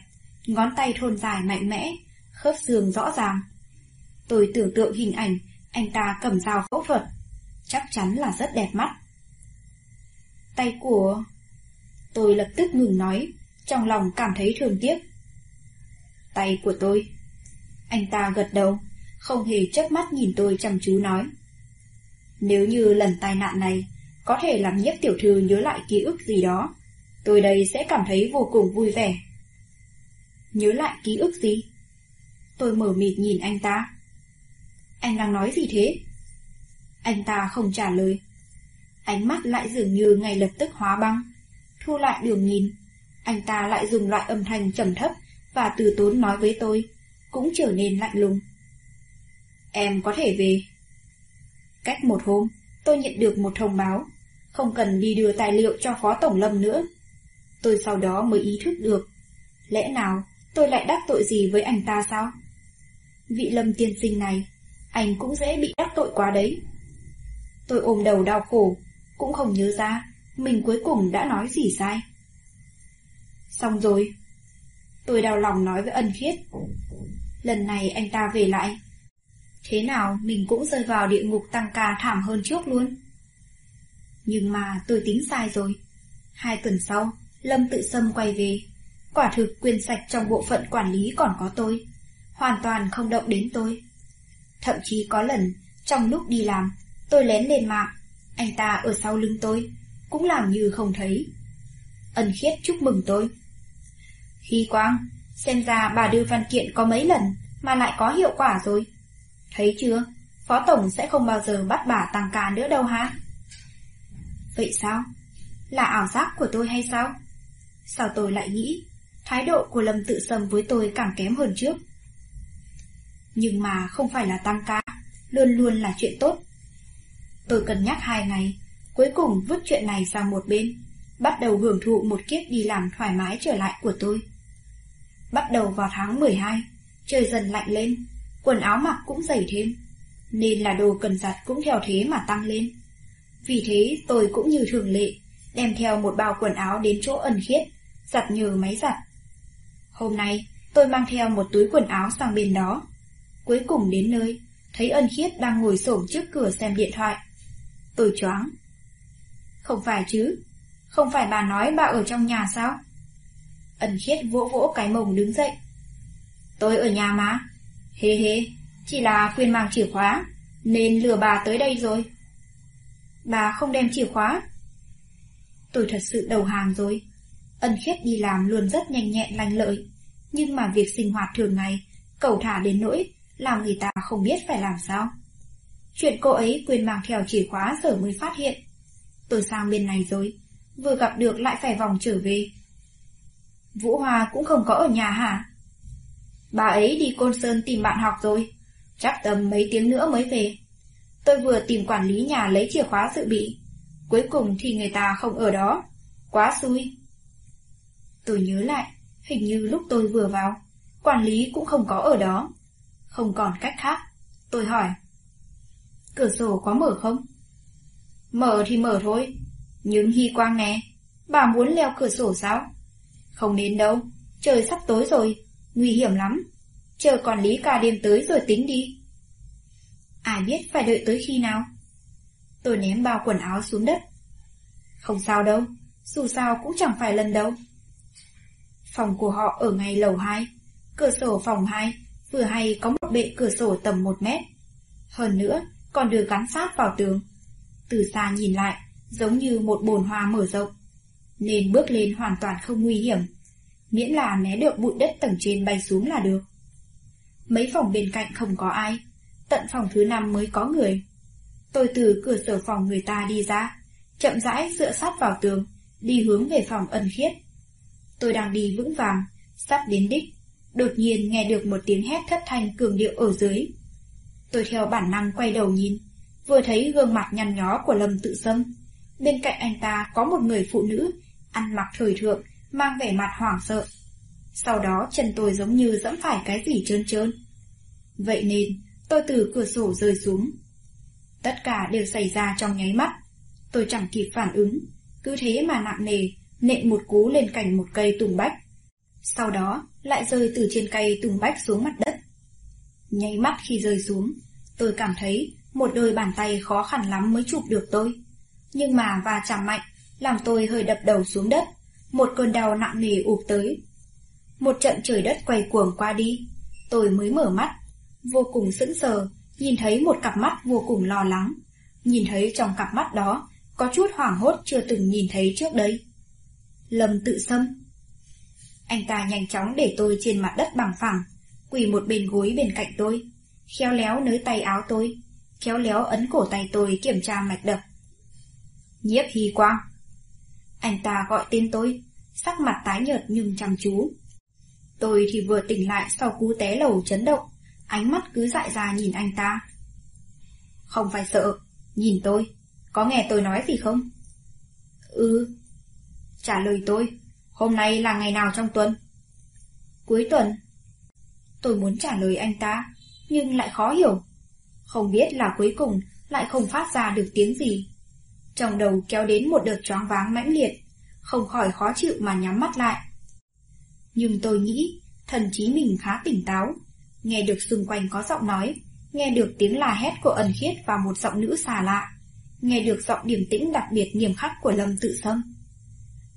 ngón tay thon dài mạnh mẽ, khớp xương rõ ràng. Tôi tưởng tượng hình ảnh anh ta cầm dao phẫu thuật, chắc chắn là rất đẹp mắt. Tay của... Tôi lập tức ngừng nói, trong lòng cảm thấy thương tiếc. Tay của tôi. Anh ta gật đầu, không hề chớp mắt nhìn tôi chăm chú nói. Nếu như lần tai nạn này có thể làm nhiếp tiểu thư nhớ lại ký ức gì đó, tôi đây sẽ cảm thấy vô cùng vui vẻ. Nhớ lại ký ức gì? Tôi mở mịt nhìn anh ta. Anh đang nói gì thế? Anh ta không trả lời. Ánh mắt lại dường như ngay lập tức hóa băng. Thu lại đường nhìn, anh ta lại dùng loại âm thanh trầm thấp và từ tốn nói với tôi, cũng trở nên lạnh lùng. Em có thể về. Cách một hôm, tôi nhận được một thông báo, không cần đi đưa tài liệu cho Phó Tổng Lâm nữa. Tôi sau đó mới ý thức được, lẽ nào tôi lại đắc tội gì với anh ta sao? Vị Lâm tiên sinh này, anh cũng dễ bị đắc tội quá đấy. Tôi ôm đầu đau khổ, cũng không nhớ ra mình cuối cùng đã nói gì sai. Xong rồi. Tôi đau lòng nói với ân khiết. Lần này anh ta về lại. Thế nào mình cũng rơi vào địa ngục tăng ca thảm hơn trước luôn. Nhưng mà tôi tính sai rồi. Hai tuần sau, Lâm tự xâm quay về. Quả thực quyền sạch trong bộ phận quản lý còn có tôi. Hoàn toàn không động đến tôi. Thậm chí có lần, trong lúc đi làm, tôi lén lên mạng. Anh ta ở sau lưng tôi, cũng làm như không thấy. Ân khiết chúc mừng tôi. khi quang, xem ra bà đưa văn kiện có mấy lần mà lại có hiệu quả rồi. Thấy chưa, Phó Tổng sẽ không bao giờ bắt bà tăng ca nữa đâu ha. Vậy sao? Là ảo giác của tôi hay sao? Sao tôi lại nghĩ thái độ của Lâm tự sâm với tôi càng kém hơn trước? Nhưng mà không phải là tăng ca, luôn luôn là chuyện tốt. Tôi cân nhắc hai ngày, cuối cùng vứt chuyện này sang một bên, bắt đầu hưởng thụ một kiếp đi làm thoải mái trở lại của tôi. Bắt đầu vào tháng 12, trời dần lạnh lên, quần áo mặc cũng dày thêm, nên là đồ cần giặt cũng theo thế mà tăng lên. Vì thế tôi cũng như thường lệ, đem theo một bao quần áo đến chỗ ẩn khiết, giặt nhờ máy giặt. Hôm nay, tôi mang theo một túi quần áo sang bên đó. Cuối cùng đến nơi, thấy ân khiết đang ngồi xổm trước cửa xem điện thoại. Tôi choáng. Không phải chứ, không phải bà nói bà ở trong nhà sao? Ân khiết vỗ vỗ cái mông đứng dậy. Tôi ở nhà mà. Hê hê, chỉ là khuyên mang chìa khóa, nên lừa bà tới đây rồi. Bà không đem chìa khóa. Tôi thật sự đầu hàng rồi. Ân khiết đi làm luôn rất nhanh nhẹn lành lợi, nhưng mà việc sinh hoạt thường ngày, cầu thả đến nỗi, làm người ta không biết phải làm sao. Chuyện cô ấy quên mang theo chìa khóa giờ mới phát hiện. Tôi sang bên này rồi, vừa gặp được lại phải vòng trở về, Vũ Hoa cũng không có ở nhà hả? Bà ấy đi Côn Sơn tìm bạn học rồi, chắc tầm mấy tiếng nữa mới về. Tôi vừa tìm quản lý nhà lấy chìa khóa dự bị, cuối cùng thì người ta không ở đó, quá xui. Tôi nhớ lại, hình như lúc tôi vừa vào, quản lý cũng không có ở đó. Không còn cách khác, tôi hỏi. Cửa sổ có mở không? Mở thì mở thôi, nhưng Hy Quang nè, bà muốn leo cửa sổ sao? Không đến đâu, trời sắp tối rồi, nguy hiểm lắm. Chờ còn lý ca đêm tới rồi tính đi. Ai biết phải đợi tới khi nào? Tôi ném bao quần áo xuống đất. Không sao đâu, dù sao cũng chẳng phải lần đâu. Phòng của họ ở ngay lầu 2, cửa sổ phòng 2, vừa hay có một bệ cửa sổ tầm 1 mét. Hơn nữa, còn được gắn sát vào tường. Từ xa nhìn lại, giống như một bồn hoa mở rộng nên bước lên hoàn toàn không nguy hiểm, miễn là né được bụi đất tầng trên bay xuống là được. Mấy phòng bên cạnh không có ai, tận phòng thứ năm mới có người. Tôi từ cửa sổ phòng người ta đi ra, chậm rãi dựa sát vào tường, đi hướng về phòng ân khiết. Tôi đang đi vững vàng, sắp đến đích, đột nhiên nghe được một tiếng hét thất thanh cường điệu ở dưới. Tôi theo bản năng quay đầu nhìn, vừa thấy gương mặt nhăn nhó của Lâm Tự Sâm. Bên cạnh anh ta có một người phụ nữ ăn mặc thời thượng, mang vẻ mặt hoảng sợ. Sau đó chân tôi giống như dẫm phải cái gì trơn trơn. Vậy nên, tôi từ cửa sổ rơi xuống. Tất cả đều xảy ra trong nháy mắt. Tôi chẳng kịp phản ứng, cứ thế mà nặng nề, nện một cú lên cành một cây tùng bách. Sau đó, lại rơi từ trên cây tùng bách xuống mặt đất. Nháy mắt khi rơi xuống, tôi cảm thấy một đôi bàn tay khó khăn lắm mới chụp được tôi. Nhưng mà va chạm mạnh, làm tôi hơi đập đầu xuống đất, một cơn đau nặng nề ụp tới. Một trận trời đất quay cuồng qua đi, tôi mới mở mắt, vô cùng sững sờ, nhìn thấy một cặp mắt vô cùng lo lắng. Nhìn thấy trong cặp mắt đó, có chút hoảng hốt chưa từng nhìn thấy trước đây. Lâm tự xâm. Anh ta nhanh chóng để tôi trên mặt đất bằng phẳng, quỳ một bên gối bên cạnh tôi, khéo léo nới tay áo tôi, khéo léo ấn cổ tay tôi kiểm tra mạch đập. Nhiếp Hy Quang. Anh ta gọi tên tôi, sắc mặt tái nhợt nhưng chăm chú. Tôi thì vừa tỉnh lại sau cú té lầu chấn động, ánh mắt cứ dại ra nhìn anh ta. Không phải sợ, nhìn tôi, có nghe tôi nói gì không? Ừ. Trả lời tôi, hôm nay là ngày nào trong tuần? Cuối tuần. Tôi muốn trả lời anh ta, nhưng lại khó hiểu. Không biết là cuối cùng lại không phát ra được tiếng gì. Trong đầu kéo đến một đợt choáng váng mãnh liệt, không khỏi khó chịu mà nhắm mắt lại. Nhưng tôi nghĩ, thần trí mình khá tỉnh táo, nghe được xung quanh có giọng nói, nghe được tiếng la hét của ẩn khiết và một giọng nữ xà lạ, nghe được giọng điềm tĩnh đặc biệt nghiêm khắc của Lâm Tự Sâm.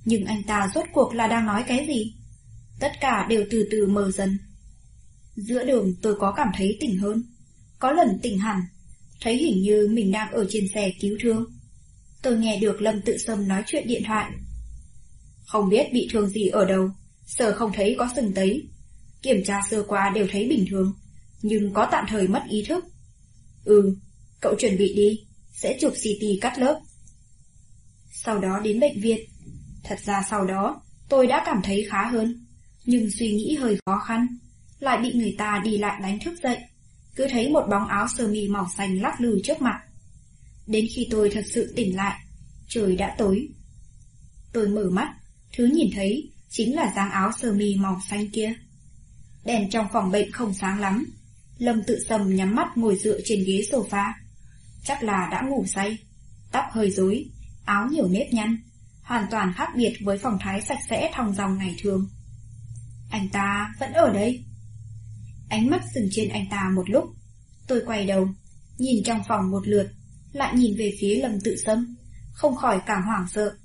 Nhưng anh ta rốt cuộc là đang nói cái gì? Tất cả đều từ từ mờ dần. Giữa đường tôi có cảm thấy tỉnh hơn, có lần tỉnh hẳn, thấy hình như mình đang ở trên xe cứu thương. Tôi nghe được Lâm Tự Sâm nói chuyện điện thoại. Không biết bị thương gì ở đâu, sờ không thấy có sừng tấy. Kiểm tra sơ qua đều thấy bình thường, nhưng có tạm thời mất ý thức. Ừ, cậu chuẩn bị đi, sẽ chụp CT cắt lớp. Sau đó đến bệnh viện. Thật ra sau đó, tôi đã cảm thấy khá hơn, nhưng suy nghĩ hơi khó khăn, lại bị người ta đi lại đánh thức dậy. Cứ thấy một bóng áo sơ mi màu xanh lắc lư trước mặt. Đến khi tôi thật sự tỉnh lại, trời đã tối. Tôi mở mắt, thứ nhìn thấy chính là dáng áo sơ mi màu xanh kia. Đèn trong phòng bệnh không sáng lắm. Lâm tự sầm nhắm mắt ngồi dựa trên ghế sofa. Chắc là đã ngủ say. Tóc hơi rối, áo nhiều nếp nhăn, hoàn toàn khác biệt với phòng thái sạch sẽ thong dòng ngày thường. Anh ta vẫn ở đây. Ánh mắt dừng trên anh ta một lúc. Tôi quay đầu, nhìn trong phòng một lượt, lại nhìn về phía Lâm Tự Sâm, không khỏi càng hoảng sợ.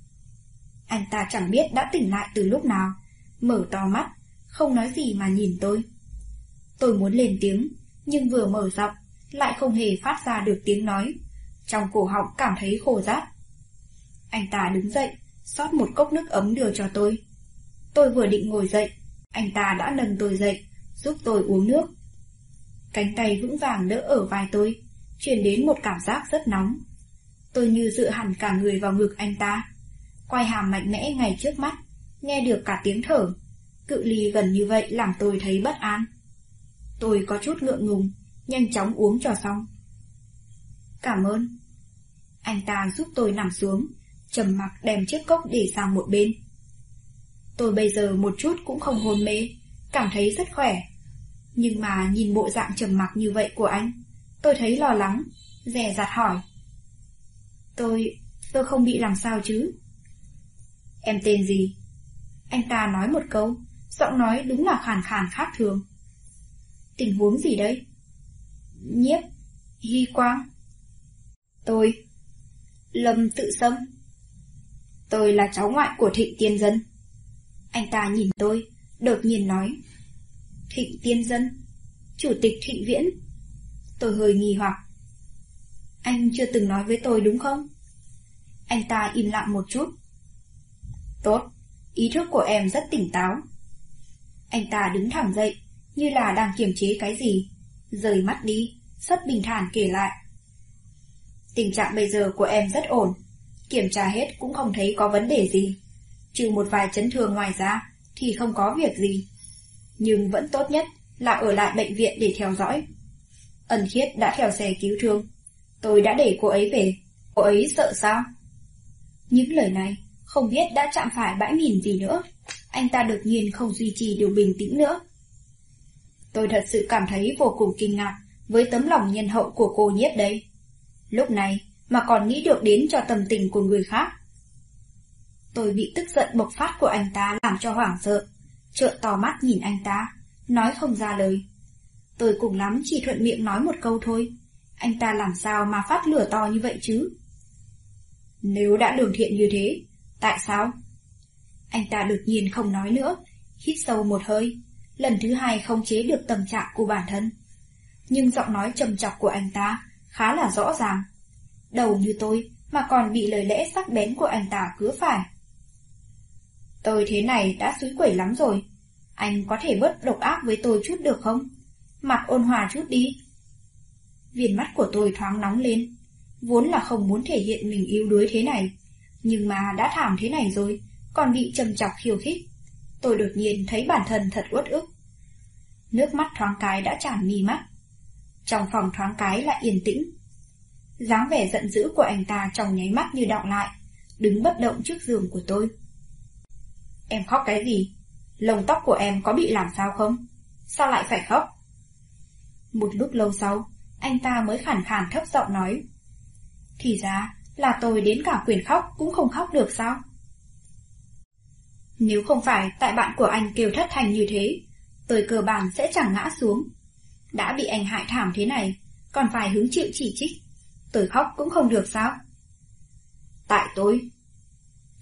Anh ta chẳng biết đã tỉnh lại từ lúc nào, mở to mắt, không nói gì mà nhìn tôi. Tôi muốn lên tiếng, nhưng vừa mở giọng, lại không hề phát ra được tiếng nói. Trong cổ họng cảm thấy khô rát. Anh ta đứng dậy, xót một cốc nước ấm đưa cho tôi. Tôi vừa định ngồi dậy, anh ta đã nâng tôi dậy, giúp tôi uống nước. Cánh tay vững vàng đỡ ở vai tôi, truyền đến một cảm giác rất nóng. Tôi như dựa hẳn cả người vào ngực anh ta. Quay hàm mạnh mẽ ngay trước mắt, nghe được cả tiếng thở. Cự ly gần như vậy làm tôi thấy bất an. Tôi có chút ngượng ngùng, nhanh chóng uống cho xong. Cảm ơn. Anh ta giúp tôi nằm xuống, trầm mặc đem chiếc cốc để sang một bên. Tôi bây giờ một chút cũng không hôn mê, cảm thấy rất khỏe. Nhưng mà nhìn bộ dạng trầm mặc như vậy của anh, tôi thấy lo lắng, dè dặt hỏi. Tôi, tôi không bị làm sao chứ? Em tên gì? Anh ta nói một câu, giọng nói đúng là khàn khàn khác thường. Tình huống gì đây? Nhiếp, Hy Quang. Tôi, Lâm Tự Sâm. Tôi là cháu ngoại của Thịnh Tiên Dân. Anh ta nhìn tôi, đột nhiên nói. Thịnh Tiên Dân, Chủ tịch Thịnh Viễn. Tôi hơi nghi hoặc. Anh chưa từng nói với tôi đúng không? Anh ta im lặng một chút. Tốt, ý thức của em rất tỉnh táo. Anh ta đứng thẳng dậy, như là đang kiềm chế cái gì. Rời mắt đi, rất bình thản kể lại. Tình trạng bây giờ của em rất ổn, kiểm tra hết cũng không thấy có vấn đề gì. Trừ một vài chấn thương ngoài ra, thì không có việc gì. Nhưng vẫn tốt nhất là ở lại bệnh viện để theo dõi. Ân khiết đã theo xe cứu thương. Tôi đã để cô ấy về. Cô ấy sợ sao? Những lời này không biết đã chạm phải bãi mìn gì nữa. Anh ta đột nhiên không duy trì điều bình tĩnh nữa. Tôi thật sự cảm thấy vô cùng kinh ngạc với tấm lòng nhân hậu của cô nhiếp đây. Lúc này mà còn nghĩ được đến cho tâm tình của người khác. Tôi bị tức giận bộc phát của anh ta làm cho hoảng sợ, trợn to mắt nhìn anh ta, nói không ra lời. Tôi cùng lắm chỉ thuận miệng nói một câu thôi, anh ta làm sao mà phát lửa to như vậy chứ? Nếu đã đường thiện như thế, tại sao? Anh ta đột nhiên không nói nữa, hít sâu một hơi, lần thứ hai không chế được tâm trạng của bản thân. Nhưng giọng nói trầm chọc của anh ta khá là rõ ràng. Đầu như tôi mà còn bị lời lẽ sắc bén của anh ta cứa phải. Tôi thế này đã suối quẩy lắm rồi. Anh có thể bớt độc ác với tôi chút được không? Mặt ôn hòa chút đi. Viền mắt của tôi thoáng nóng lên. Vốn là không muốn thể hiện mình yếu đuối thế này. Nhưng mà đã thảm thế này rồi, còn bị trầm chọc khiêu khích. Tôi đột nhiên thấy bản thân thật uất ức. Nước mắt thoáng cái đã tràn mi mắt. Trong phòng thoáng cái lại yên tĩnh. dáng vẻ giận dữ của anh ta trong nháy mắt như đọng lại, đứng bất động trước giường của tôi. Em khóc cái gì? Lông tóc của em có bị làm sao không? Sao lại phải khóc? Một lúc lâu sau, anh ta mới khản khàn thấp giọng nói. Thì ra là tôi đến cả quyền khóc cũng không khóc được sao? Nếu không phải tại bạn của anh kêu thất thành như thế, tôi cơ bản sẽ chẳng ngã xuống. Đã bị anh hại thảm thế này, còn phải hứng chịu chỉ trích. Tôi khóc cũng không được sao? Tại tôi.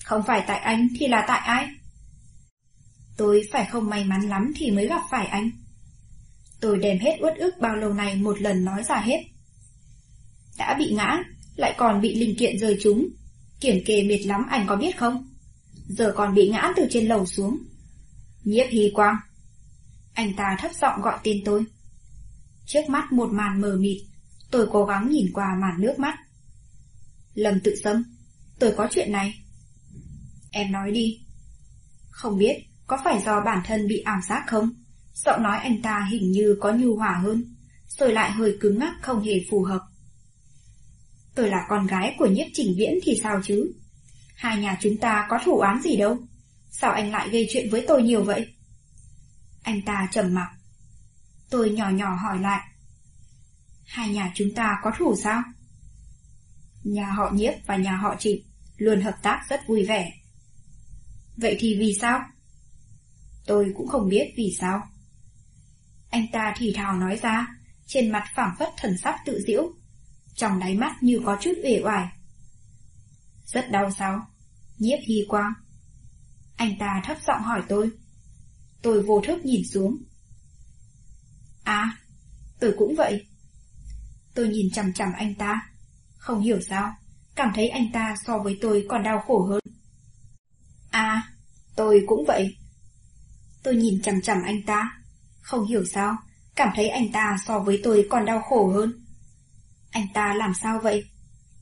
Không phải tại anh thì là tại ai? Tôi phải không may mắn lắm thì mới gặp phải anh. Tôi đem hết uất ức bao lâu này một lần nói ra hết. Đã bị ngã, lại còn bị linh kiện rơi trúng. Kiểm kê mệt lắm anh có biết không? Giờ còn bị ngã từ trên lầu xuống. Nhiếp hy quang. Anh ta thấp giọng gọi tên tôi. Trước mắt một màn mờ mịt, tôi cố gắng nhìn qua màn nước mắt. Lâm tự xâm, tôi có chuyện này. Em nói đi. Không biết, có phải do bản thân bị ảo giác không? Giọng nói anh ta hình như có nhu hòa hơn, rồi lại hơi cứng ngắc không hề phù hợp. Tôi là con gái của nhiếp trình viễn thì sao chứ? Hai nhà chúng ta có thủ án gì đâu. Sao anh lại gây chuyện với tôi nhiều vậy? Anh ta trầm mặc. Tôi nhỏ nhỏ hỏi lại. Hai nhà chúng ta có thủ sao? Nhà họ nhiếp và nhà họ trịnh luôn hợp tác rất vui vẻ. Vậy thì vì sao? Tôi cũng không biết vì sao. Anh ta thì thào nói ra, trên mặt phảng phất thần sắc tự diễu, trong đáy mắt như có chút uể oải. Rất đau sao? Nhiếp hy quang. Anh ta thấp giọng hỏi tôi. Tôi vô thức nhìn xuống. À, tôi cũng vậy. Tôi nhìn chằm chằm anh ta. Không hiểu sao, cảm thấy anh ta so với tôi còn đau khổ hơn. À, tôi cũng vậy. Tôi nhìn chằm chằm anh ta. Không hiểu sao, cảm thấy anh ta so với tôi còn đau khổ hơn. Anh ta làm sao vậy?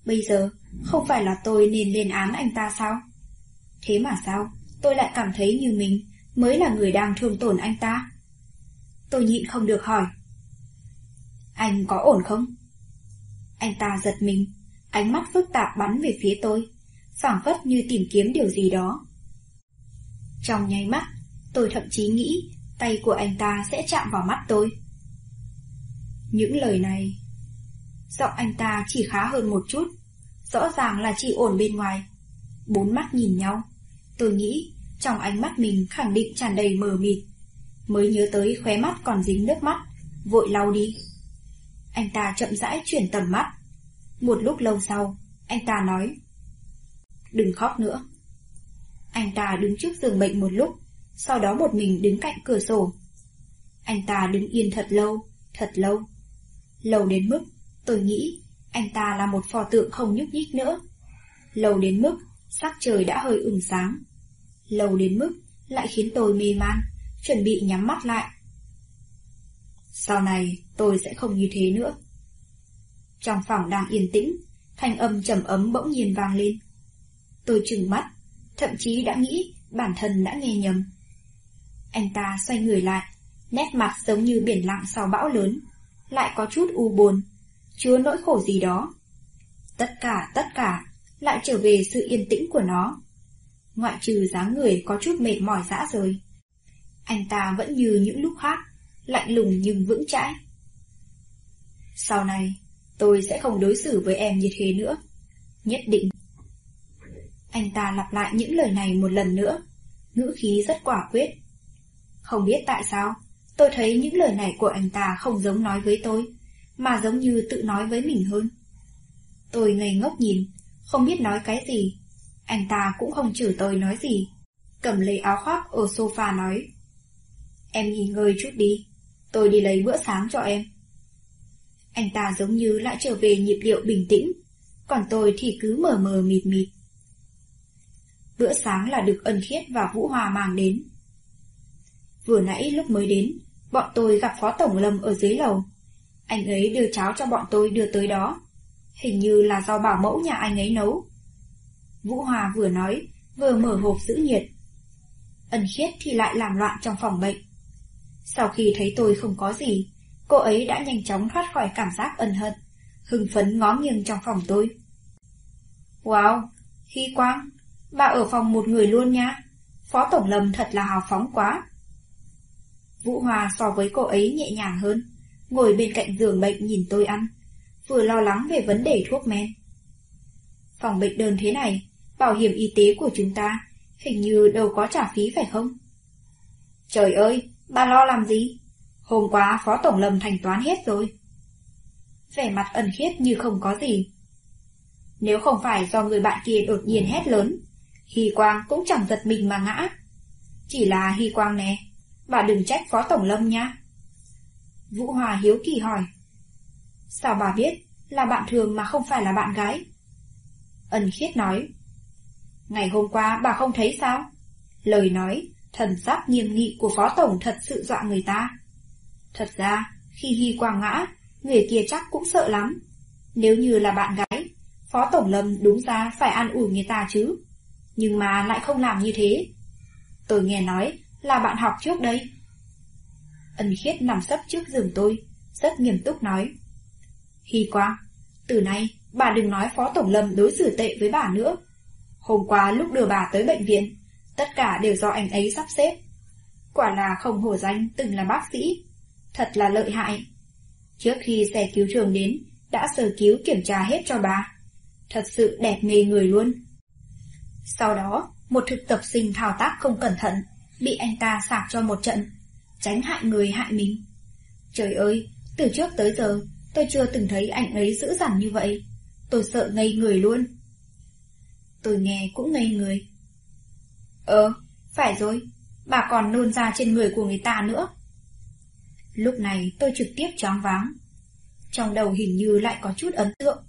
Bây giờ, không phải là tôi nên lên án anh ta sao? Thế mà sao, tôi lại cảm thấy như mình mới là người đang thương tổn anh ta? Tôi nhịn không được hỏi. Anh có ổn không? Anh ta giật mình, ánh mắt phức tạp bắn về phía tôi, phảng phất như tìm kiếm điều gì đó. Trong nháy mắt, tôi thậm chí nghĩ tay của anh ta sẽ chạm vào mắt tôi. Những lời này... Giọng anh ta chỉ khá hơn một chút, rõ ràng là chỉ ổn bên ngoài. Bốn mắt nhìn nhau, tôi nghĩ trong ánh mắt mình khẳng định tràn đầy mờ mịt. Mới nhớ tới khóe mắt còn dính nước mắt, vội lau đi. Anh ta chậm rãi chuyển tầm mắt. Một lúc lâu sau, anh ta nói Đừng khóc nữa. Anh ta đứng trước giường bệnh một lúc, sau đó một mình đứng cạnh cửa sổ. Anh ta đứng yên thật lâu, thật lâu. Lâu đến mức tôi nghĩ anh ta là một pho tượng không nhúc nhích nữa. Lâu đến mức sắc trời đã hơi ửng sáng. Lâu đến mức lại khiến tôi mê man, chuẩn bị nhắm mắt lại. Sau này tôi sẽ không như thế nữa. Trong phòng đang yên tĩnh, thanh âm trầm ấm bỗng nhiên vang lên. Tôi trừng mắt, thậm chí đã nghĩ bản thân đã nghe nhầm. Anh ta xoay người lại, nét mặt giống như biển lặng sau bão lớn, lại có chút u buồn, chứa nỗi khổ gì đó. Tất cả, tất cả, lại trở về sự yên tĩnh của nó. Ngoại trừ dáng người có chút mệt mỏi dã rời. Anh ta vẫn như những lúc khác, lạnh lùng nhưng vững chãi. Sau này, tôi sẽ không đối xử với em như thế nữa. Nhất định. Anh ta lặp lại những lời này một lần nữa, ngữ khí rất quả quyết. Không biết tại sao, tôi thấy những lời này của anh ta không giống nói với tôi, mà giống như tự nói với mình hơn. Tôi ngây ngốc nhìn, không biết nói cái gì. Anh ta cũng không chửi tôi nói gì. cầm lấy áo khoác ở sofa nói. Em nghỉ ngơi chút đi, tôi đi lấy bữa sáng cho em. Anh ta giống như lại trở về nhịp điệu bình tĩnh, còn tôi thì cứ mờ mờ mịt mịt. Bữa sáng là được ân khiết và Vũ Hòa mang đến. Vừa nãy lúc mới đến, bọn tôi gặp Phó Tổng Lâm ở dưới lầu. Anh ấy đưa cháo cho bọn tôi đưa tới đó. Hình như là do bảo mẫu nhà anh ấy nấu. Vũ Hòa vừa nói, vừa mở hộp giữ nhiệt. Ân khiết thì lại làm loạn trong phòng bệnh. Sau khi thấy tôi không có gì, cô ấy đã nhanh chóng thoát khỏi cảm giác ân hận, hưng phấn ngó nghiêng trong phòng tôi. Wow, Hy Quang, bà ở phòng một người luôn nha. Phó Tổng Lâm thật là hào phóng quá. Vũ Hòa so với cô ấy nhẹ nhàng hơn, ngồi bên cạnh giường bệnh nhìn tôi ăn, vừa lo lắng về vấn đề thuốc men. Phòng bệnh đơn thế này, bảo hiểm y tế của chúng ta hình như đâu có trả phí phải không? Trời ơi, bà lo làm gì? Hôm qua Phó Tổng Lâm thanh toán hết rồi. Vẻ mặt ẩn khiết như không có gì. Nếu không phải do người bạn kia đột nhiên hét lớn, Hy Quang cũng chẳng giật mình mà ngã. Chỉ là Hy Quang nè, bà đừng trách Phó Tổng Lâm nha. Vũ Hòa hiếu kỳ hỏi. Sao bà biết là bạn thường mà không phải là bạn gái? Ân khiết nói. Ngày hôm qua bà không thấy sao? Lời nói, thần sắc nghiêm nghị của Phó Tổng thật sự dọa người ta. Thật ra, khi Hy Quang ngã, người kia chắc cũng sợ lắm. Nếu như là bạn gái, Phó Tổng Lâm đúng ra phải an ủi người ta chứ. Nhưng mà lại không làm như thế. Tôi nghe nói là bạn học trước đây. Ân khiết nằm sấp trước giường tôi, rất nghiêm túc nói. Khi qua, từ nay bà đừng nói Phó Tổng Lâm đối xử tệ với bà nữa. Hôm qua lúc đưa bà tới bệnh viện, tất cả đều do anh ấy sắp xếp. Quả là không hổ danh từng là bác sĩ. Thật là lợi hại. Trước khi xe cứu trường đến, đã sơ cứu kiểm tra hết cho bà. Thật sự đẹp mê người luôn. Sau đó, một thực tập sinh thao tác không cẩn thận, bị anh ta sạc cho một trận, tránh hại người hại mình. Trời ơi, từ trước tới giờ, tôi chưa từng thấy anh ấy dữ dằn như vậy. Tôi sợ ngây người luôn. Tôi nghe cũng ngây người. Ờ, phải rồi, bà còn nôn ra trên người của người ta nữa. Lúc này tôi trực tiếp choáng váng. Trong đầu hình như lại có chút ấn tượng.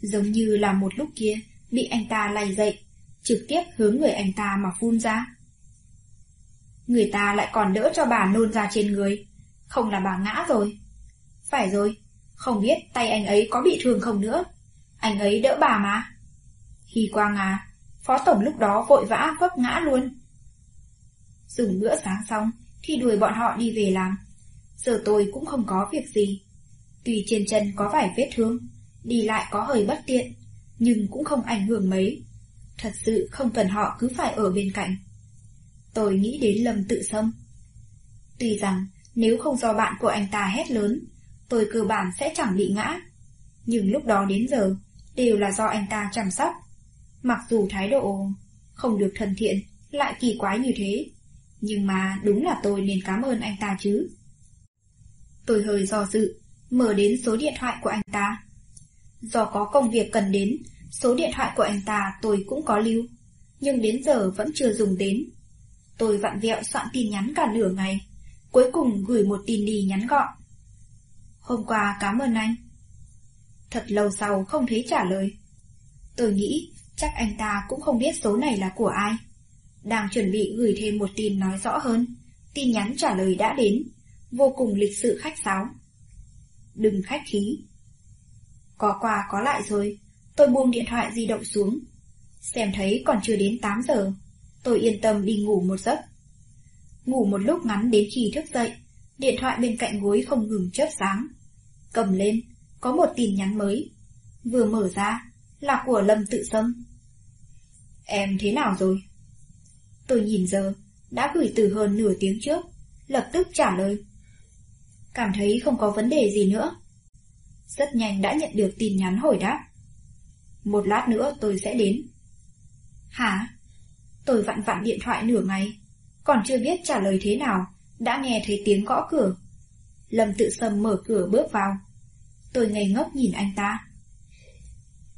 Giống như là một lúc kia bị anh ta lay dậy, trực tiếp hướng người anh ta mà phun ra. Người ta lại còn đỡ cho bà nôn ra trên người, không là bà ngã rồi. Phải rồi, không biết tay anh ấy có bị thương không nữa. Anh ấy đỡ bà mà. khi Quang à, Phó Tổng lúc đó vội vã vấp ngã luôn. Dùng bữa sáng xong, thì đuổi bọn họ đi về làm. Giờ tôi cũng không có việc gì. Tuy trên chân có vài vết thương, đi lại có hơi bất tiện, nhưng cũng không ảnh hưởng mấy. Thật sự không cần họ cứ phải ở bên cạnh. Tôi nghĩ đến Lâm Tự Sâm. Tuy rằng nếu không do bạn của anh ta hét lớn, tôi cơ bản sẽ chẳng bị ngã. Nhưng lúc đó đến giờ, đều là do anh ta chăm sóc. Mặc dù thái độ không được thân thiện, lại kỳ quái như thế. Nhưng mà đúng là tôi nên cảm ơn anh ta chứ. Tôi hơi do dự, mở đến số điện thoại của anh ta. Do có công việc cần đến, số điện thoại của anh ta tôi cũng có lưu, nhưng đến giờ vẫn chưa dùng đến. Tôi vặn vẹo soạn tin nhắn cả nửa ngày, cuối cùng gửi một tin đi nhắn gọn. Hôm qua cảm ơn anh. Thật lâu sau không thấy trả lời. Tôi nghĩ chắc anh ta cũng không biết số này là của ai. Đang chuẩn bị gửi thêm một tin nói rõ hơn, tin nhắn trả lời đã đến, vô cùng lịch sự khách sáo. Đừng khách khí. Có qua có lại rồi, tôi buông điện thoại di động xuống. Xem thấy còn chưa đến 8 giờ, tôi yên tâm đi ngủ một giấc. Ngủ một lúc ngắn đến khi thức dậy, điện thoại bên cạnh gối không ngừng chớp sáng. Cầm lên, có một tin nhắn mới. Vừa mở ra, là của Lâm Tự Sâm. Em thế nào rồi? Tôi nhìn giờ, đã gửi từ hơn nửa tiếng trước, lập tức trả lời. Cảm thấy không có vấn đề gì nữa. Rất nhanh đã nhận được tin nhắn hồi đáp. Một lát nữa tôi sẽ đến. Hả? Tôi vặn vặn điện thoại nửa ngày, còn chưa biết trả lời thế nào, đã nghe thấy tiếng gõ cửa. Lâm tự sâm mở cửa bước vào. Tôi ngây ngốc nhìn anh ta.